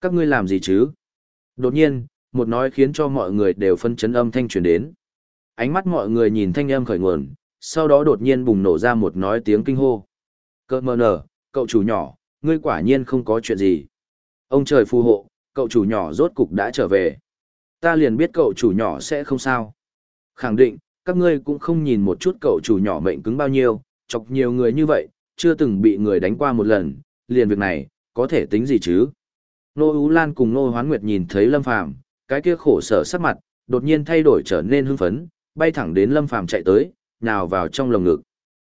Các ngươi làm gì chứ? Đột nhiên, một nói khiến cho mọi người đều phân chấn âm thanh truyền đến. Ánh mắt mọi người nhìn thanh âm khởi nguồn, sau đó đột nhiên bùng nổ ra một nói tiếng kinh hô. Cơ mờ nở, cậu chủ nhỏ, ngươi quả nhiên không có chuyện gì. Ông trời phù hộ, cậu chủ nhỏ rốt cục đã trở về. Ta liền biết cậu chủ nhỏ sẽ không sao. Khẳng định, các ngươi cũng không nhìn một chút cậu chủ nhỏ mệnh cứng bao nhiêu, chọc nhiều người như vậy, chưa từng bị người đánh qua một lần, liền việc này, có thể tính gì chứ? Nô Ú Lan cùng Nô Hoán Nguyệt nhìn thấy Lâm Phàm cái kia khổ sở sắc mặt, đột nhiên thay đổi trở nên hưng phấn, bay thẳng đến Lâm Phàm chạy tới, nào vào trong lồng ngực.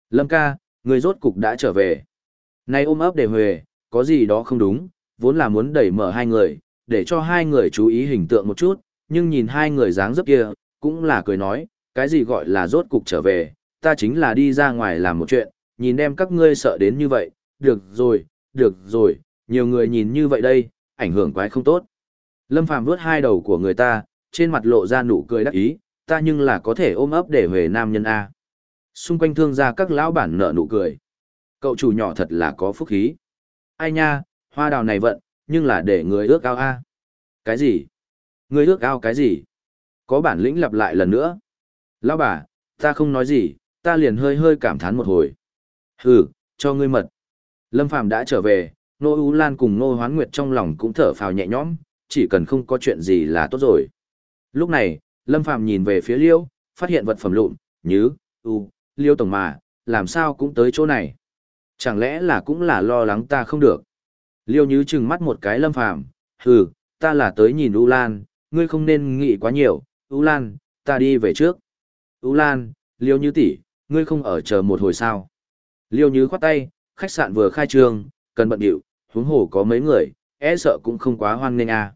Lâm ca, người rốt cục đã trở về. Nay ôm ấp để huề, có gì đó không đúng, vốn là muốn đẩy mở hai người, để cho hai người chú ý hình tượng một chút, nhưng nhìn hai người dáng dấp kia, cũng là cười nói, cái gì gọi là rốt cục trở về, ta chính là đi ra ngoài làm một chuyện, nhìn đem các ngươi sợ đến như vậy, được rồi, được rồi, nhiều người nhìn như vậy đây, ảnh hưởng quái không tốt. Lâm Phàm vuốt hai đầu của người ta, trên mặt lộ ra nụ cười đắc ý, ta nhưng là có thể ôm ấp để về nam nhân A. Xung quanh thương gia các lão bản nợ nụ cười. Cậu chủ nhỏ thật là có phúc khí. Ai nha, hoa đào này vận, nhưng là để người ước ao A. Cái gì? Người ước ao cái gì? Có bản lĩnh lặp lại lần nữa. Lão bà, ta không nói gì, ta liền hơi hơi cảm thán một hồi. Hừ, cho ngươi mật. Lâm Phàm đã trở về, Nô U Lan cùng Nô Hoán Nguyệt trong lòng cũng thở phào nhẹ nhõm, chỉ cần không có chuyện gì là tốt rồi. Lúc này, Lâm Phàm nhìn về phía Liêu, phát hiện vật phẩm lụn, nhứ, U, Liêu Tổng mà, làm sao cũng tới chỗ này. Chẳng lẽ là cũng là lo lắng ta không được. Liêu Như chừng mắt một cái Lâm Phàm hừ, ta là tới nhìn U Lan, ngươi không nên nghĩ quá nhiều, U Lan, ta đi về trước. U Lan, Liêu Như tỷ, ngươi không ở chờ một hồi sao. Liêu Như khoát tay, khách sạn vừa khai trương, cần bận điệu, huống hồ có mấy người, e sợ cũng không quá hoan nghênh à.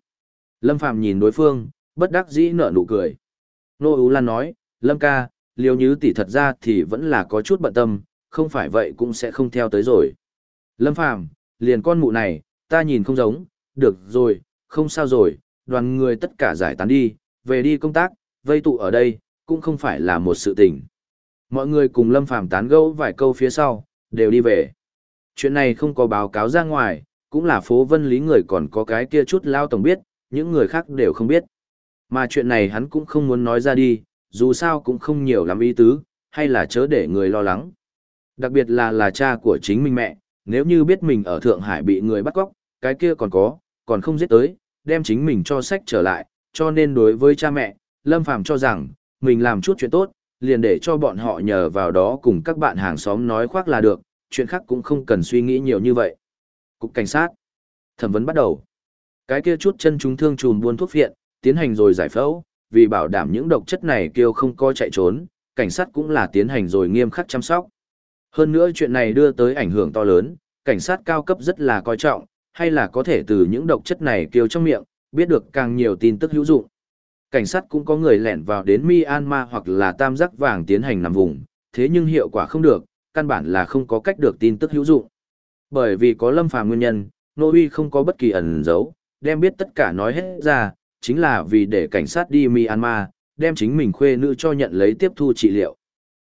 Lâm Phàm nhìn đối phương, bất đắc dĩ nở nụ cười. Nô Ú Lan nói, Lâm ca, liều như tỷ thật ra thì vẫn là có chút bận tâm, không phải vậy cũng sẽ không theo tới rồi. Lâm Phàm liền con mụ này, ta nhìn không giống, được rồi, không sao rồi, đoàn người tất cả giải tán đi, về đi công tác, vây tụ ở đây, cũng không phải là một sự tình. Mọi người cùng Lâm Phàm tán gẫu vài câu phía sau, đều đi về. Chuyện này không có báo cáo ra ngoài, cũng là phố vân lý người còn có cái kia chút lao tổng biết, những người khác đều không biết. Mà chuyện này hắn cũng không muốn nói ra đi, dù sao cũng không nhiều lắm ý tứ, hay là chớ để người lo lắng. Đặc biệt là là cha của chính mình mẹ, nếu như biết mình ở Thượng Hải bị người bắt cóc, cái kia còn có, còn không giết tới, đem chính mình cho sách trở lại, cho nên đối với cha mẹ, Lâm Phàm cho rằng, mình làm chút chuyện tốt, liền để cho bọn họ nhờ vào đó cùng các bạn hàng xóm nói khoác là được, chuyện khác cũng không cần suy nghĩ nhiều như vậy. Cục cảnh sát. Thẩm vấn bắt đầu. Cái kia chút chân chúng thương trùm buôn thuốc viện, tiến hành rồi giải phẫu, vì bảo đảm những độc chất này kêu không co chạy trốn, cảnh sát cũng là tiến hành rồi nghiêm khắc chăm sóc. Hơn nữa chuyện này đưa tới ảnh hưởng to lớn, cảnh sát cao cấp rất là coi trọng, hay là có thể từ những độc chất này kêu trong miệng, biết được càng nhiều tin tức hữu dụng. Cảnh sát cũng có người lẻn vào đến Myanmar hoặc là tam giác vàng tiến hành nằm vùng, thế nhưng hiệu quả không được, căn bản là không có cách được tin tức hữu dụng. Bởi vì có lâm phàm nguyên nhân, Nô Uy không có bất kỳ ẩn giấu, đem biết tất cả nói hết ra, chính là vì để cảnh sát đi Myanmar, đem chính mình khuê nữ cho nhận lấy tiếp thu trị liệu.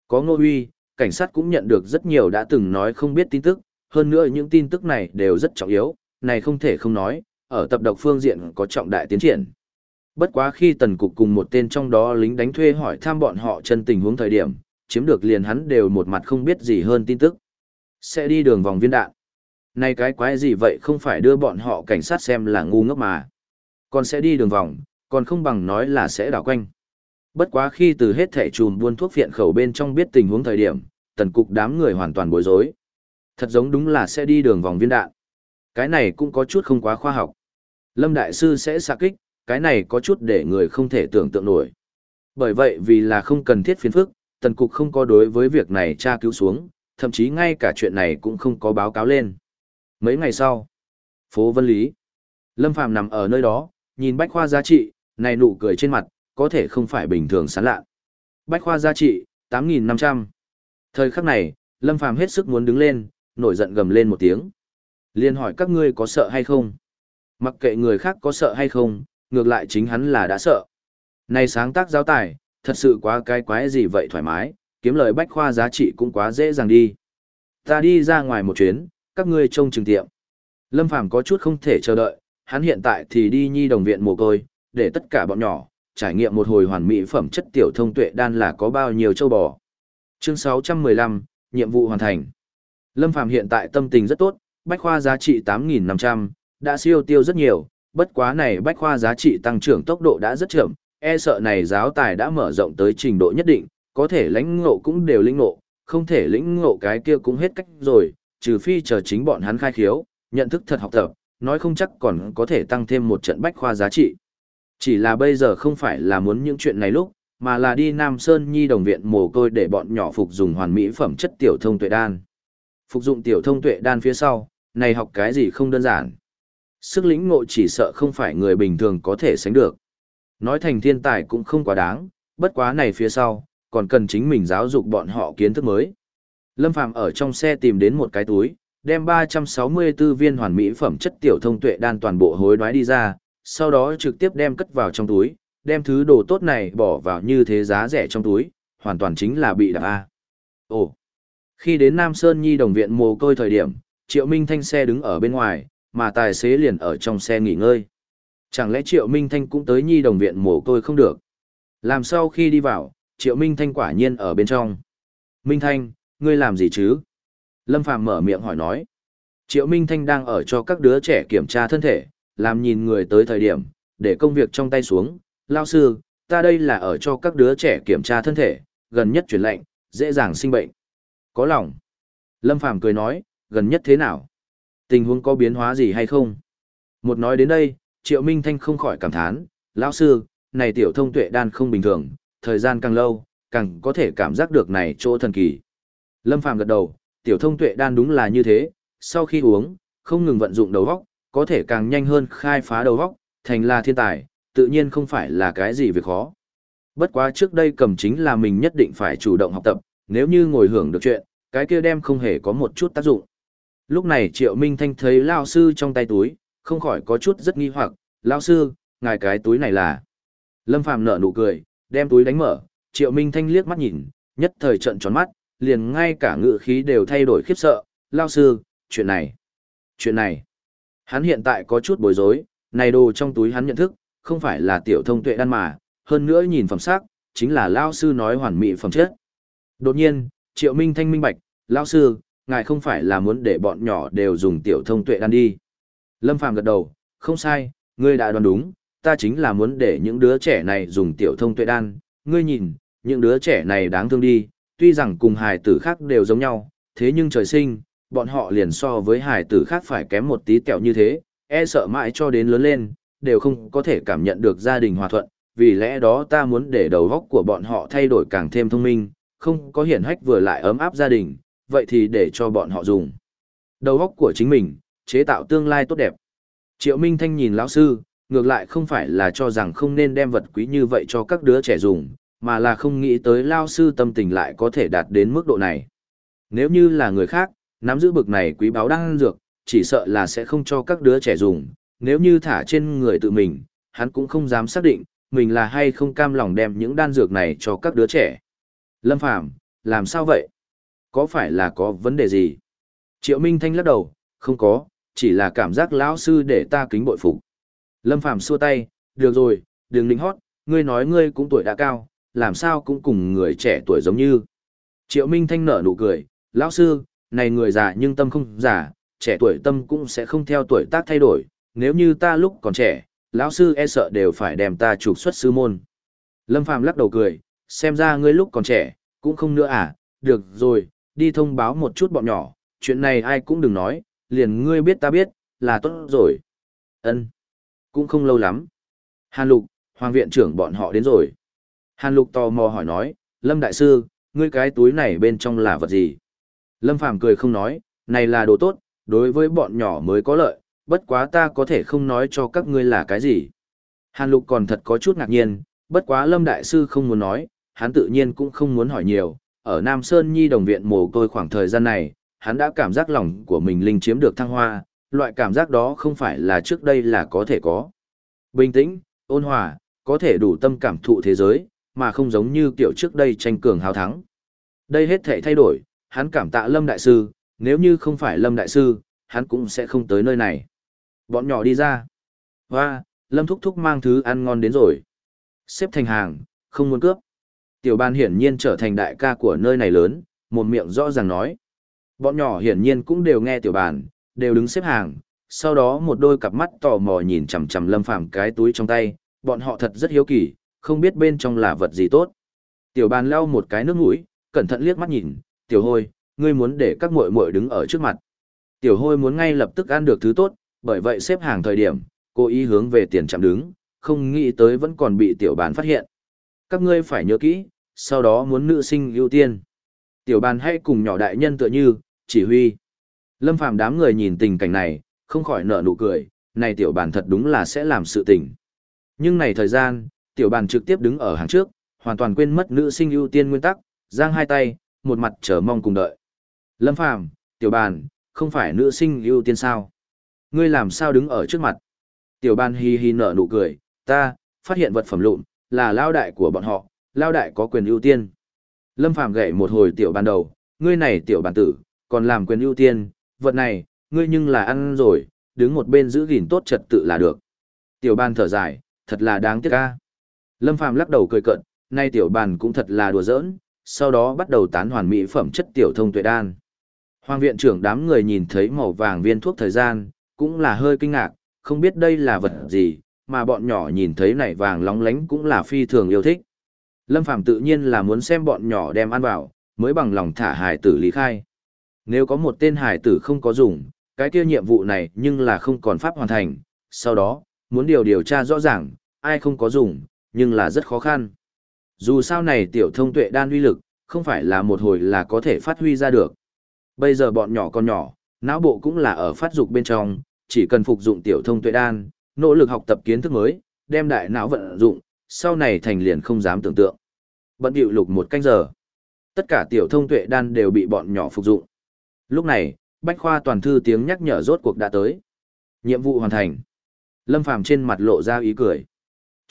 Có Nô Uy, cảnh sát cũng nhận được rất nhiều đã từng nói không biết tin tức, hơn nữa những tin tức này đều rất trọng yếu, này không thể không nói, ở tập độc phương diện có trọng đại tiến triển. Bất quá khi tần cục cùng một tên trong đó lính đánh thuê hỏi thăm bọn họ chân tình huống thời điểm, chiếm được liền hắn đều một mặt không biết gì hơn tin tức. Sẽ đi đường vòng viên đạn. Này cái quái gì vậy không phải đưa bọn họ cảnh sát xem là ngu ngốc mà. Còn sẽ đi đường vòng, còn không bằng nói là sẽ đảo quanh. Bất quá khi từ hết thẻ chùm buôn thuốc viện khẩu bên trong biết tình huống thời điểm, tần cục đám người hoàn toàn bối rối. Thật giống đúng là sẽ đi đường vòng viên đạn. Cái này cũng có chút không quá khoa học. Lâm Đại Sư sẽ xạ kích, cái này có chút để người không thể tưởng tượng nổi. Bởi vậy vì là không cần thiết phiền phức, tần cục không có đối với việc này tra cứu xuống, thậm chí ngay cả chuyện này cũng không có báo cáo lên. Mấy ngày sau, phố Vân Lý, Lâm Phàm nằm ở nơi đó, nhìn bách khoa giá trị, này nụ cười trên mặt, có thể không phải bình thường sán lạ. Bách khoa giá trị, 8.500. Thời khắc này, Lâm Phàm hết sức muốn đứng lên, nổi giận gầm lên một tiếng. Liên hỏi các ngươi có sợ hay không? Mặc kệ người khác có sợ hay không, ngược lại chính hắn là đã sợ. Này sáng tác giáo tài, thật sự quá cái quái gì vậy thoải mái, kiếm lời bách khoa giá trị cũng quá dễ dàng đi. Ta đi ra ngoài một chuyến, các ngươi trông chừng tiệm. Lâm Phàm có chút không thể chờ đợi, hắn hiện tại thì đi nhi đồng viện mồ côi, để tất cả bọn nhỏ, trải nghiệm một hồi hoàn mỹ phẩm chất tiểu thông tuệ đan là có bao nhiêu châu bò. Chương 615, nhiệm vụ hoàn thành. Lâm Phàm hiện tại tâm tình rất tốt, bách khoa giá trị 8.500, đã siêu tiêu rất nhiều, bất quá này bách khoa giá trị tăng trưởng tốc độ đã rất chậm, e sợ này giáo tài đã mở rộng tới trình độ nhất định, có thể lãnh ngộ cũng đều lĩnh ngộ, không thể lĩnh ngộ cái kia cũng hết cách rồi, trừ phi chờ chính bọn hắn khai khiếu, nhận thức thật học tập, nói không chắc còn có thể tăng thêm một trận bách khoa giá trị. Chỉ là bây giờ không phải là muốn những chuyện này lúc, mà là đi Nam Sơn Nhi đồng viện mồ côi để bọn nhỏ phục dùng hoàn mỹ phẩm chất tiểu thông tuệ đan. Phục dụng tiểu thông tuệ đan phía sau, này học cái gì không đơn giản. Sức lĩnh ngộ chỉ sợ không phải người bình thường có thể sánh được. Nói thành thiên tài cũng không quá đáng, bất quá này phía sau, còn cần chính mình giáo dục bọn họ kiến thức mới. Lâm Phàm ở trong xe tìm đến một cái túi, đem 364 viên hoàn mỹ phẩm chất tiểu thông tuệ đan toàn bộ hối đoái đi ra, sau đó trực tiếp đem cất vào trong túi, đem thứ đồ tốt này bỏ vào như thế giá rẻ trong túi, hoàn toàn chính là bị đạp A. Ồ! Khi đến Nam Sơn Nhi đồng viện mồ côi thời điểm, Triệu Minh Thanh xe đứng ở bên ngoài, mà tài xế liền ở trong xe nghỉ ngơi. Chẳng lẽ Triệu Minh Thanh cũng tới Nhi đồng viện mồ côi không được? Làm sau khi đi vào, Triệu Minh Thanh quả nhiên ở bên trong. Minh Thanh, ngươi làm gì chứ? Lâm Phàm mở miệng hỏi nói. Triệu Minh Thanh đang ở cho các đứa trẻ kiểm tra thân thể, làm nhìn người tới thời điểm, để công việc trong tay xuống. Lao sư, ta đây là ở cho các đứa trẻ kiểm tra thân thể, gần nhất chuyển lệnh, dễ dàng sinh bệnh. Có lòng. Lâm Phàm cười nói, gần nhất thế nào? Tình huống có biến hóa gì hay không? Một nói đến đây, Triệu Minh Thanh không khỏi cảm thán, lão sư, này tiểu thông tuệ đan không bình thường, thời gian càng lâu, càng có thể cảm giác được này chỗ thần kỳ. Lâm Phàm gật đầu, tiểu thông tuệ đan đúng là như thế, sau khi uống, không ngừng vận dụng đầu óc, có thể càng nhanh hơn khai phá đầu óc, thành là thiên tài, tự nhiên không phải là cái gì việc khó. Bất quá trước đây cầm chính là mình nhất định phải chủ động học tập, nếu như ngồi hưởng được chuyện, cái kia đem không hề có một chút tác dụng. Lúc này Triệu Minh Thanh thấy Lao Sư trong tay túi, không khỏi có chút rất nghi hoặc, Lao Sư, ngài cái túi này là... Lâm Phàm nở nụ cười, đem túi đánh mở, Triệu Minh Thanh liếc mắt nhìn, nhất thời trận tròn mắt, liền ngay cả ngự khí đều thay đổi khiếp sợ, Lao Sư, chuyện này... Chuyện này... Hắn hiện tại có chút bối rối, này đồ trong túi hắn nhận thức, không phải là tiểu thông tuệ đan mà, hơn nữa nhìn phẩm sắc, chính là Lao Sư nói hoàn mỹ phẩm chất. Đột nhiên, Triệu Minh Thanh minh bạch, Lao Sư, ngài không phải là muốn để bọn nhỏ đều dùng tiểu thông tuệ đan đi. Lâm Phàm gật đầu, không sai, ngươi đã đoán đúng, ta chính là muốn để những đứa trẻ này dùng tiểu thông tuệ đan, ngươi nhìn, những đứa trẻ này đáng thương đi, tuy rằng cùng hài tử khác đều giống nhau, thế nhưng trời sinh, bọn họ liền so với hài tử khác phải kém một tí kẹo như thế, e sợ mãi cho đến lớn lên, đều không có thể cảm nhận được gia đình hòa thuận, vì lẽ đó ta muốn để đầu óc của bọn họ thay đổi càng thêm thông minh, không có hiển hách vừa lại ấm áp gia đình, vậy thì để cho bọn họ dùng. Đầu óc của chính mình, chế tạo tương lai tốt đẹp. Triệu Minh Thanh nhìn lão sư, ngược lại không phải là cho rằng không nên đem vật quý như vậy cho các đứa trẻ dùng, mà là không nghĩ tới lao sư tâm tình lại có thể đạt đến mức độ này. Nếu như là người khác, nắm giữ bực này quý báo đang dược, chỉ sợ là sẽ không cho các đứa trẻ dùng, nếu như thả trên người tự mình, hắn cũng không dám xác định, mình là hay không cam lòng đem những đan dược này cho các đứa trẻ. Lâm Phàm làm sao vậy? Có phải là có vấn đề gì? Triệu Minh Thanh lắc đầu, không có, chỉ là cảm giác lão sư để ta kính bội phục. Lâm Phàm xua tay, được rồi, đừng lính hót, ngươi nói ngươi cũng tuổi đã cao, làm sao cũng cùng người trẻ tuổi giống như. Triệu Minh Thanh nở nụ cười, lão sư, này người già nhưng tâm không già, trẻ tuổi tâm cũng sẽ không theo tuổi tác thay đổi, nếu như ta lúc còn trẻ, lão sư e sợ đều phải đem ta trục xuất sư môn. Lâm Phàm lắc đầu cười, xem ra ngươi lúc còn trẻ, cũng không nữa à, được rồi, đi thông báo một chút bọn nhỏ, chuyện này ai cũng đừng nói, liền ngươi biết ta biết, là tốt rồi. Ân, Cũng không lâu lắm. Hàn Lục, Hoàng viện trưởng bọn họ đến rồi. Hàn Lục tò mò hỏi nói, Lâm Đại Sư, ngươi cái túi này bên trong là vật gì? Lâm Phàm cười không nói, này là đồ tốt, đối với bọn nhỏ mới có lợi, bất quá ta có thể không nói cho các ngươi là cái gì. Hàn Lục còn thật có chút ngạc nhiên, bất quá Lâm Đại Sư không muốn nói, hắn tự nhiên cũng không muốn hỏi nhiều, ở Nam Sơn Nhi đồng viện mồ côi khoảng thời gian này, hắn đã cảm giác lòng của mình linh chiếm được thăng hoa, loại cảm giác đó không phải là trước đây là có thể có. Bình tĩnh, ôn hòa, có thể đủ tâm cảm thụ thế giới, mà không giống như kiểu trước đây tranh cường hào thắng. Đây hết thể thay đổi, hắn cảm tạ Lâm Đại Sư, nếu như không phải Lâm Đại Sư, hắn cũng sẽ không tới nơi này. Bọn nhỏ đi ra. và Lâm Thúc Thúc mang thứ ăn ngon đến rồi. Xếp thành hàng, không muốn cướp. Tiểu ban hiển nhiên trở thành đại ca của nơi này lớn, một miệng rõ ràng nói. Bọn nhỏ hiển nhiên cũng đều nghe tiểu bàn, đều đứng xếp hàng, sau đó một đôi cặp mắt tò mò nhìn chằm chằm Lâm Phàm cái túi trong tay, bọn họ thật rất hiếu kỳ, không biết bên trong là vật gì tốt. Tiểu bàn lau một cái nước mũi, cẩn thận liếc mắt nhìn, tiểu hôi, ngươi muốn để các muội muội đứng ở trước mặt. Tiểu hôi muốn ngay lập tức ăn được thứ tốt, bởi vậy xếp hàng thời điểm, cố ý hướng về tiền chạm đứng, không nghĩ tới vẫn còn bị tiểu bàn phát hiện. Các ngươi phải nhớ kỹ, sau đó muốn nữ sinh ưu tiên. Tiểu bàn hay cùng nhỏ đại nhân tựa như, chỉ huy. Lâm Phàm đám người nhìn tình cảnh này, không khỏi nở nụ cười, này tiểu bàn thật đúng là sẽ làm sự tình. Nhưng này thời gian, tiểu bàn trực tiếp đứng ở hàng trước, hoàn toàn quên mất nữ sinh ưu tiên nguyên tắc, giang hai tay, một mặt chờ mong cùng đợi. Lâm Phàm, tiểu bàn, không phải nữ sinh ưu tiên sao? Ngươi làm sao đứng ở trước mặt? Tiểu bàn hi hi nở nụ cười, ta, phát hiện vật phẩm lụn, là lao đại của bọn họ, lao đại có quyền ưu tiên. Lâm Phàm gậy một hồi tiểu bàn đầu, ngươi này tiểu bàn tử, còn làm quyền ưu tiên, vật này, ngươi nhưng là ăn rồi, đứng một bên giữ gìn tốt trật tự là được. Tiểu bàn thở dài, thật là đáng tiếc ca. Lâm Phàm lắc đầu cười cận, nay tiểu bàn cũng thật là đùa giỡn, sau đó bắt đầu tán hoàn mỹ phẩm chất tiểu thông tuệ đan. Hoàng viện trưởng đám người nhìn thấy màu vàng viên thuốc thời gian, cũng là hơi kinh ngạc, không biết đây là vật gì, mà bọn nhỏ nhìn thấy này vàng lóng lánh cũng là phi thường yêu thích. Lâm Phàm tự nhiên là muốn xem bọn nhỏ đem ăn vào, mới bằng lòng thả hải tử lý khai. Nếu có một tên hải tử không có dùng, cái kia nhiệm vụ này nhưng là không còn pháp hoàn thành, sau đó, muốn điều điều tra rõ ràng, ai không có dùng, nhưng là rất khó khăn. Dù sao này tiểu thông tuệ đan uy lực, không phải là một hồi là có thể phát huy ra được. Bây giờ bọn nhỏ con nhỏ, não bộ cũng là ở phát dục bên trong, chỉ cần phục dụng tiểu thông tuệ đan, nỗ lực học tập kiến thức mới, đem đại não vận dụng, sau này thành liền không dám tưởng tượng. Bận điệu lục một canh giờ. Tất cả tiểu thông tuệ đan đều bị bọn nhỏ phục dụng. Lúc này, Bách Khoa toàn thư tiếng nhắc nhở rốt cuộc đã tới. Nhiệm vụ hoàn thành. Lâm Phàm trên mặt lộ ra ý cười.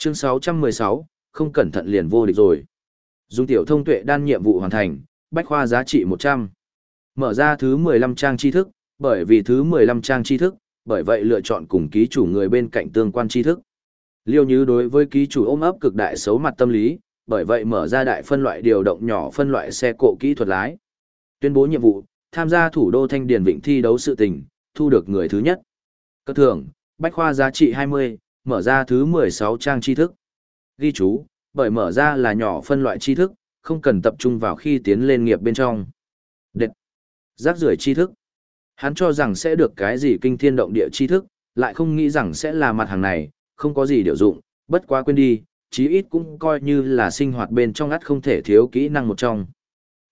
Chương 616, không cẩn thận liền vô địch rồi. Dùng tiểu thông tuệ đan nhiệm vụ hoàn thành, Bách Khoa giá trị 100. Mở ra thứ 15 trang tri thức, bởi vì thứ 15 trang tri thức, bởi vậy lựa chọn cùng ký chủ người bên cạnh tương quan tri thức. Liêu Như đối với ký chủ ôm ấp cực đại xấu mặt tâm lý, bởi vậy mở ra đại phân loại điều động nhỏ phân loại xe cộ kỹ thuật lái. Tuyên bố nhiệm vụ, tham gia thủ đô Thanh Điền Vịnh thi đấu sự tình, thu được người thứ nhất. Cơ thưởng, bách khoa giá trị 20, mở ra thứ 16 trang tri thức. Ghi chú, bởi mở ra là nhỏ phân loại tri thức, không cần tập trung vào khi tiến lên nghiệp bên trong. Đệt. Rác rưởi tri thức. Hắn cho rằng sẽ được cái gì kinh thiên động địa tri thức, lại không nghĩ rằng sẽ là mặt hàng này, không có gì điều dụng, bất quá quên đi, chí ít cũng coi như là sinh hoạt bên trong ắt không thể thiếu kỹ năng một trong.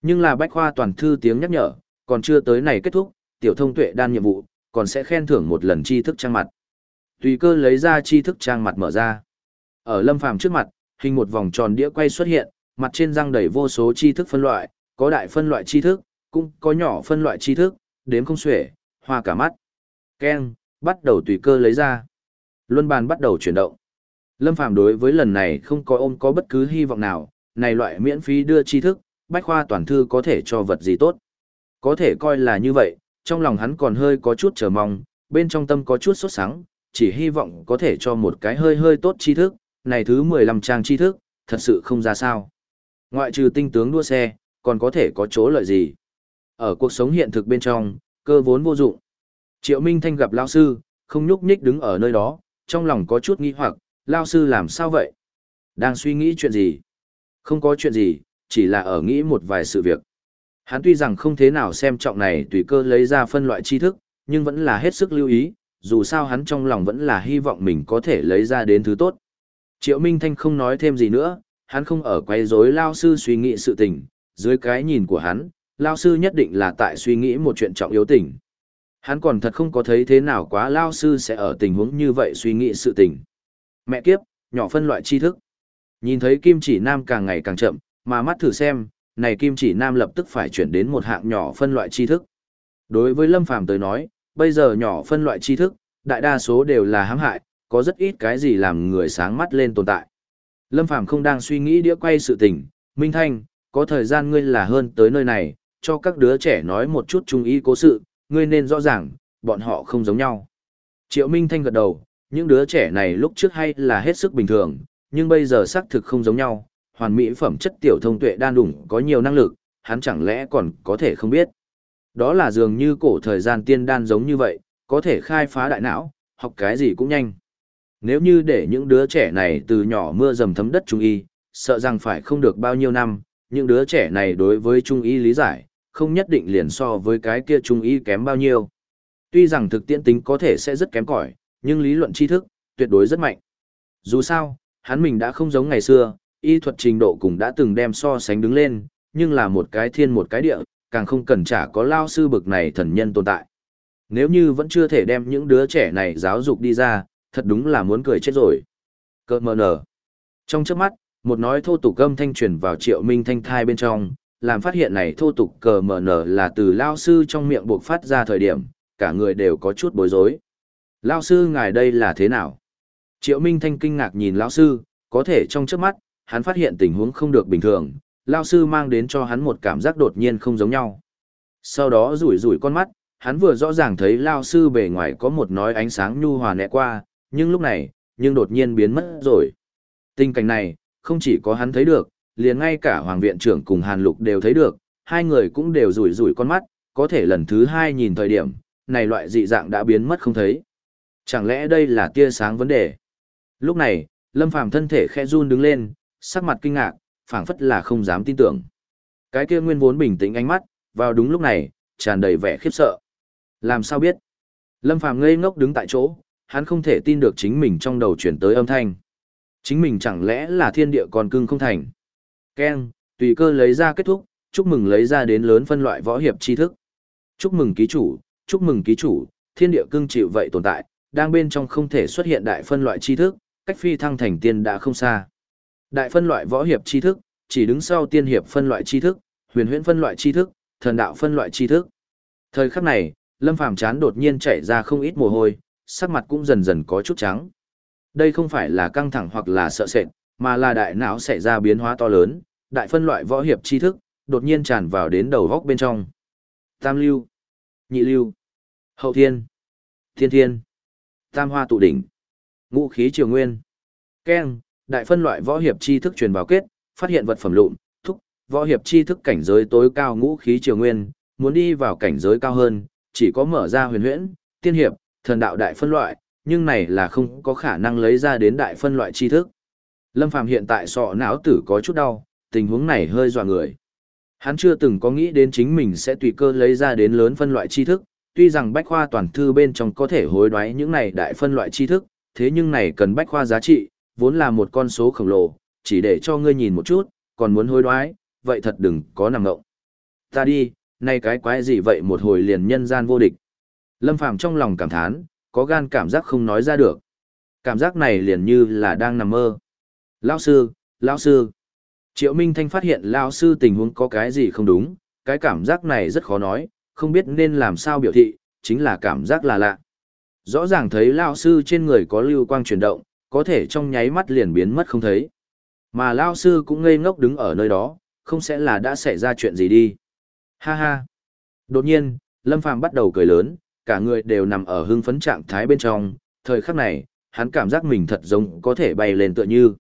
Nhưng là bách khoa toàn thư tiếng nhắc nhở, còn chưa tới này kết thúc, tiểu thông tuệ đan nhiệm vụ, còn sẽ khen thưởng một lần tri thức trang mặt. Tùy cơ lấy ra tri thức trang mặt mở ra. Ở lâm phàm trước mặt, hình một vòng tròn đĩa quay xuất hiện, mặt trên răng đầy vô số tri thức phân loại, có đại phân loại tri thức, cũng có nhỏ phân loại tri thức, đếm không xuể, hoa cả mắt. Ken, bắt đầu tùy cơ lấy ra. Luân bàn bắt đầu chuyển động. Lâm Phàm đối với lần này không có ôm có bất cứ hy vọng nào, này loại miễn phí đưa tri thức, bách khoa toàn thư có thể cho vật gì tốt. Có thể coi là như vậy, trong lòng hắn còn hơi có chút chờ mong, bên trong tâm có chút sốt sắng, chỉ hy vọng có thể cho một cái hơi hơi tốt tri thức, này thứ 15 trang tri thức, thật sự không ra sao. Ngoại trừ tinh tướng đua xe, còn có thể có chỗ lợi gì. Ở cuộc sống hiện thực bên trong, cơ vốn vô dụng. Triệu Minh Thanh gặp Lao Sư, không nhúc nhích đứng ở nơi đó, trong lòng có chút nghi hoặc, Lao Sư làm sao vậy? Đang suy nghĩ chuyện gì? Không có chuyện gì, chỉ là ở nghĩ một vài sự việc. Hắn tuy rằng không thế nào xem trọng này tùy cơ lấy ra phân loại tri thức, nhưng vẫn là hết sức lưu ý, dù sao hắn trong lòng vẫn là hy vọng mình có thể lấy ra đến thứ tốt. Triệu Minh Thanh không nói thêm gì nữa, hắn không ở quay rối Lao Sư suy nghĩ sự tình, dưới cái nhìn của hắn, Lao Sư nhất định là tại suy nghĩ một chuyện trọng yếu tình. Hắn còn thật không có thấy thế nào quá Lao Sư sẽ ở tình huống như vậy suy nghĩ sự tình. Mẹ kiếp, nhỏ phân loại tri thức. Nhìn thấy kim chỉ nam càng ngày càng chậm, mà mắt thử xem, này kim chỉ nam lập tức phải chuyển đến một hạng nhỏ phân loại tri thức. Đối với Lâm Phàm tới nói, bây giờ nhỏ phân loại tri thức, đại đa số đều là hãm hại, có rất ít cái gì làm người sáng mắt lên tồn tại. Lâm Phàm không đang suy nghĩ đĩa quay sự tình, Minh Thanh, có thời gian ngươi là hơn tới nơi này, cho các đứa trẻ nói một chút trung ý cố sự, ngươi nên rõ ràng, bọn họ không giống nhau. Triệu Minh Thanh gật đầu, những đứa trẻ này lúc trước hay là hết sức bình thường, nhưng bây giờ xác thực không giống nhau, hoàn mỹ phẩm chất tiểu thông tuệ đan đủng có nhiều năng lực, hắn chẳng lẽ còn có thể không biết. Đó là dường như cổ thời gian tiên đan giống như vậy, có thể khai phá đại não, học cái gì cũng nhanh. Nếu như để những đứa trẻ này từ nhỏ mưa dầm thấm đất trung y, sợ rằng phải không được bao nhiêu năm, những đứa trẻ này đối với trung y lý giải, không nhất định liền so với cái kia trung y kém bao nhiêu. Tuy rằng thực tiễn tính có thể sẽ rất kém cỏi, nhưng lý luận tri thức, tuyệt đối rất mạnh. Dù sao, hắn mình đã không giống ngày xưa, y thuật trình độ cũng đã từng đem so sánh đứng lên, nhưng là một cái thiên một cái địa, càng không cần trả có lao sư bực này thần nhân tồn tại. Nếu như vẫn chưa thể đem những đứa trẻ này giáo dục đi ra, thật đúng là muốn cười chết rồi. Cơ mờ nở. Trong trước mắt, một nói thô tục âm thanh truyền vào triệu minh thanh thai bên trong, làm phát hiện này thô tục cờ mờ nở là từ lao sư trong miệng buộc phát ra thời điểm, cả người đều có chút bối rối. Lao sư ngài đây là thế nào? Triệu Minh Thanh kinh ngạc nhìn lão sư, có thể trong trước mắt, hắn phát hiện tình huống không được bình thường, lao sư mang đến cho hắn một cảm giác đột nhiên không giống nhau. Sau đó rủi rủi con mắt, hắn vừa rõ ràng thấy lao sư bề ngoài có một nói ánh sáng nhu hòa nẹ qua, nhưng lúc này, nhưng đột nhiên biến mất rồi. Tình cảnh này, không chỉ có hắn thấy được, liền ngay cả Hoàng viện trưởng cùng Hàn Lục đều thấy được, hai người cũng đều rủi rủi con mắt, có thể lần thứ hai nhìn thời điểm, này loại dị dạng đã biến mất không thấy. Chẳng lẽ đây là tia sáng vấn đề? Lúc này, Lâm Phàm thân thể khẽ run đứng lên, sắc mặt kinh ngạc, phảng phất là không dám tin tưởng. Cái kia nguyên vốn bình tĩnh ánh mắt, vào đúng lúc này, tràn đầy vẻ khiếp sợ. Làm sao biết? Lâm Phàm ngây ngốc đứng tại chỗ, hắn không thể tin được chính mình trong đầu chuyển tới âm thanh. Chính mình chẳng lẽ là thiên địa còn cưng không thành. Ken, tùy cơ lấy ra kết thúc, chúc mừng lấy ra đến lớn phân loại võ hiệp tri thức. Chúc mừng ký chủ, chúc mừng ký chủ, thiên địa cưng chịu vậy tồn tại, đang bên trong không thể xuất hiện đại phân loại tri thức, cách phi thăng thành tiên đã không xa. Đại phân loại võ hiệp tri thức, chỉ đứng sau tiên hiệp phân loại tri thức, huyền huyễn phân loại tri thức, thần đạo phân loại tri thức. Thời khắc này, Lâm Phàm chán đột nhiên chảy ra không ít mồ hôi, sắc mặt cũng dần dần có chút trắng. Đây không phải là căng thẳng hoặc là sợ sệt, mà là đại não xảy ra biến hóa to lớn, đại phân loại võ hiệp tri thức, đột nhiên tràn vào đến đầu góc bên trong. Tam lưu, nhị lưu, hậu thiên, thiên thiên, tam hoa tụ đỉnh, ngũ khí triều nguyên. keng đại phân loại võ hiệp tri thức truyền vào kết, phát hiện vật phẩm lụn, thúc, võ hiệp tri thức cảnh giới tối cao ngũ khí triều nguyên, muốn đi vào cảnh giới cao hơn, chỉ có mở ra huyền huyễn, tiên hiệp, thần đạo đại phân loại, nhưng này là không có khả năng lấy ra đến đại phân loại tri thức. Lâm Phàm hiện tại sọ não tử có chút đau, tình huống này hơi dọa người. Hắn chưa từng có nghĩ đến chính mình sẽ tùy cơ lấy ra đến lớn phân loại tri thức, tuy rằng bách khoa toàn thư bên trong có thể hối đoái những này đại phân loại tri thức, thế nhưng này cần bách khoa giá trị, vốn là một con số khổng lồ, chỉ để cho ngươi nhìn một chút, còn muốn hối đoái, vậy thật đừng có nằm ngộng. Ta đi, nay cái quái gì vậy một hồi liền nhân gian vô địch. Lâm Phàm trong lòng cảm thán, có gan cảm giác không nói ra được. Cảm giác này liền như là đang nằm mơ. Lão sư, lão sư. Triệu Minh Thanh phát hiện lão sư tình huống có cái gì không đúng, cái cảm giác này rất khó nói, không biết nên làm sao biểu thị, chính là cảm giác là lạ. Rõ ràng thấy lão sư trên người có lưu quang chuyển động, có thể trong nháy mắt liền biến mất không thấy. Mà lão sư cũng ngây ngốc đứng ở nơi đó, không sẽ là đã xảy ra chuyện gì đi. Ha ha. Đột nhiên, Lâm Phàm bắt đầu cười lớn, cả người đều nằm ở hưng phấn trạng thái bên trong, thời khắc này, hắn cảm giác mình thật giống có thể bay lên tựa như.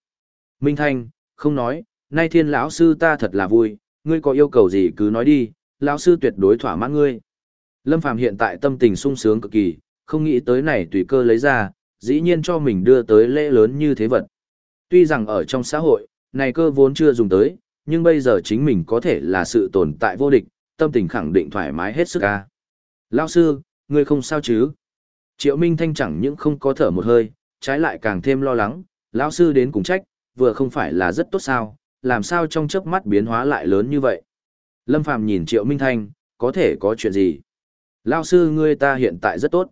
Minh Thanh, không nói, nay thiên lão sư ta thật là vui, ngươi có yêu cầu gì cứ nói đi, lão sư tuyệt đối thỏa mãn ngươi. Lâm Phàm hiện tại tâm tình sung sướng cực kỳ, không nghĩ tới này tùy cơ lấy ra, dĩ nhiên cho mình đưa tới lễ lớn như thế vật. Tuy rằng ở trong xã hội, này cơ vốn chưa dùng tới, nhưng bây giờ chính mình có thể là sự tồn tại vô địch, tâm tình khẳng định thoải mái hết sức ca. Lão sư, ngươi không sao chứ? Triệu Minh Thanh chẳng những không có thở một hơi, trái lại càng thêm lo lắng, lão sư đến cùng trách, vừa không phải là rất tốt sao, làm sao trong chớp mắt biến hóa lại lớn như vậy. Lâm Phàm nhìn Triệu Minh Thanh, có thể có chuyện gì? Lão sư ngươi ta hiện tại rất tốt.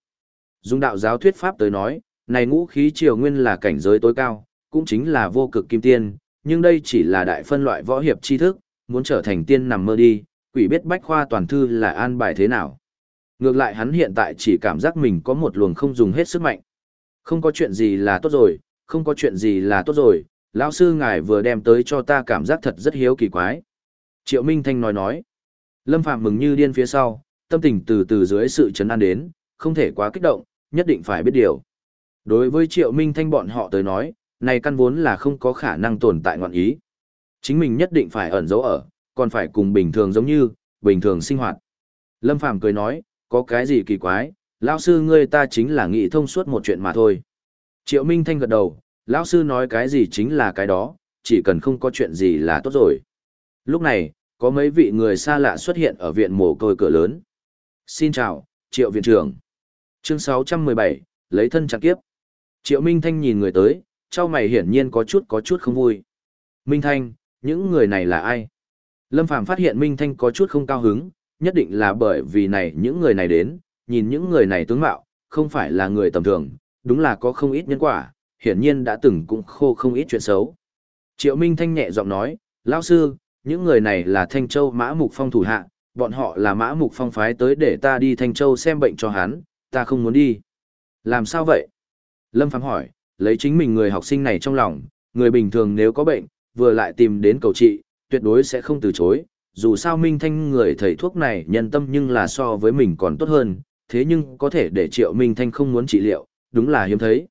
dùng đạo giáo thuyết pháp tới nói, này ngũ khí triều nguyên là cảnh giới tối cao, cũng chính là vô cực kim tiên, nhưng đây chỉ là đại phân loại võ hiệp tri thức, muốn trở thành tiên nằm mơ đi, quỷ biết bách khoa toàn thư là an bài thế nào. Ngược lại hắn hiện tại chỉ cảm giác mình có một luồng không dùng hết sức mạnh. Không có chuyện gì là tốt rồi, không có chuyện gì là tốt rồi, lão sư ngài vừa đem tới cho ta cảm giác thật rất hiếu kỳ quái. Triệu Minh Thanh nói nói. Lâm Phạm mừng như điên phía sau, tâm tình từ từ dưới sự chấn an đến, không thể quá kích động, nhất định phải biết điều. Đối với Triệu Minh Thanh bọn họ tới nói, này căn vốn là không có khả năng tồn tại ngọn ý. Chính mình nhất định phải ẩn giấu ở, còn phải cùng bình thường giống như, bình thường sinh hoạt. Lâm Phàm cười nói, có cái gì kỳ quái, lão sư ngươi ta chính là nghĩ thông suốt một chuyện mà thôi. Triệu Minh Thanh gật đầu, lão sư nói cái gì chính là cái đó, chỉ cần không có chuyện gì là tốt rồi. Lúc này, có mấy vị người xa lạ xuất hiện ở viện mồ côi cửa lớn. Xin chào, Triệu Viện trưởng. Chương 617, lấy thân chặt kiếp. Triệu Minh Thanh nhìn người tới, trao mày hiển nhiên có chút có chút không vui. Minh Thanh, những người này là ai? Lâm Phàm phát hiện Minh Thanh có chút không cao hứng, nhất định là bởi vì này những người này đến, nhìn những người này tướng mạo, không phải là người tầm thường, đúng là có không ít nhân quả, hiển nhiên đã từng cũng khô không ít chuyện xấu. Triệu Minh Thanh nhẹ giọng nói, lão sư, những người này là Thanh Châu Mã Mục Phong thủ hạ, bọn họ là Mã Mục Phong phái tới để ta đi Thanh Châu xem bệnh cho hắn, ta không muốn đi. Làm sao vậy? Lâm Phàm hỏi, lấy chính mình người học sinh này trong lòng, người bình thường nếu có bệnh, vừa lại tìm đến cầu trị, tuyệt đối sẽ không từ chối. Dù sao Minh Thanh người thầy thuốc này nhân tâm nhưng là so với mình còn tốt hơn, thế nhưng có thể để Triệu Minh Thanh không muốn trị liệu, đúng là hiếm thấy.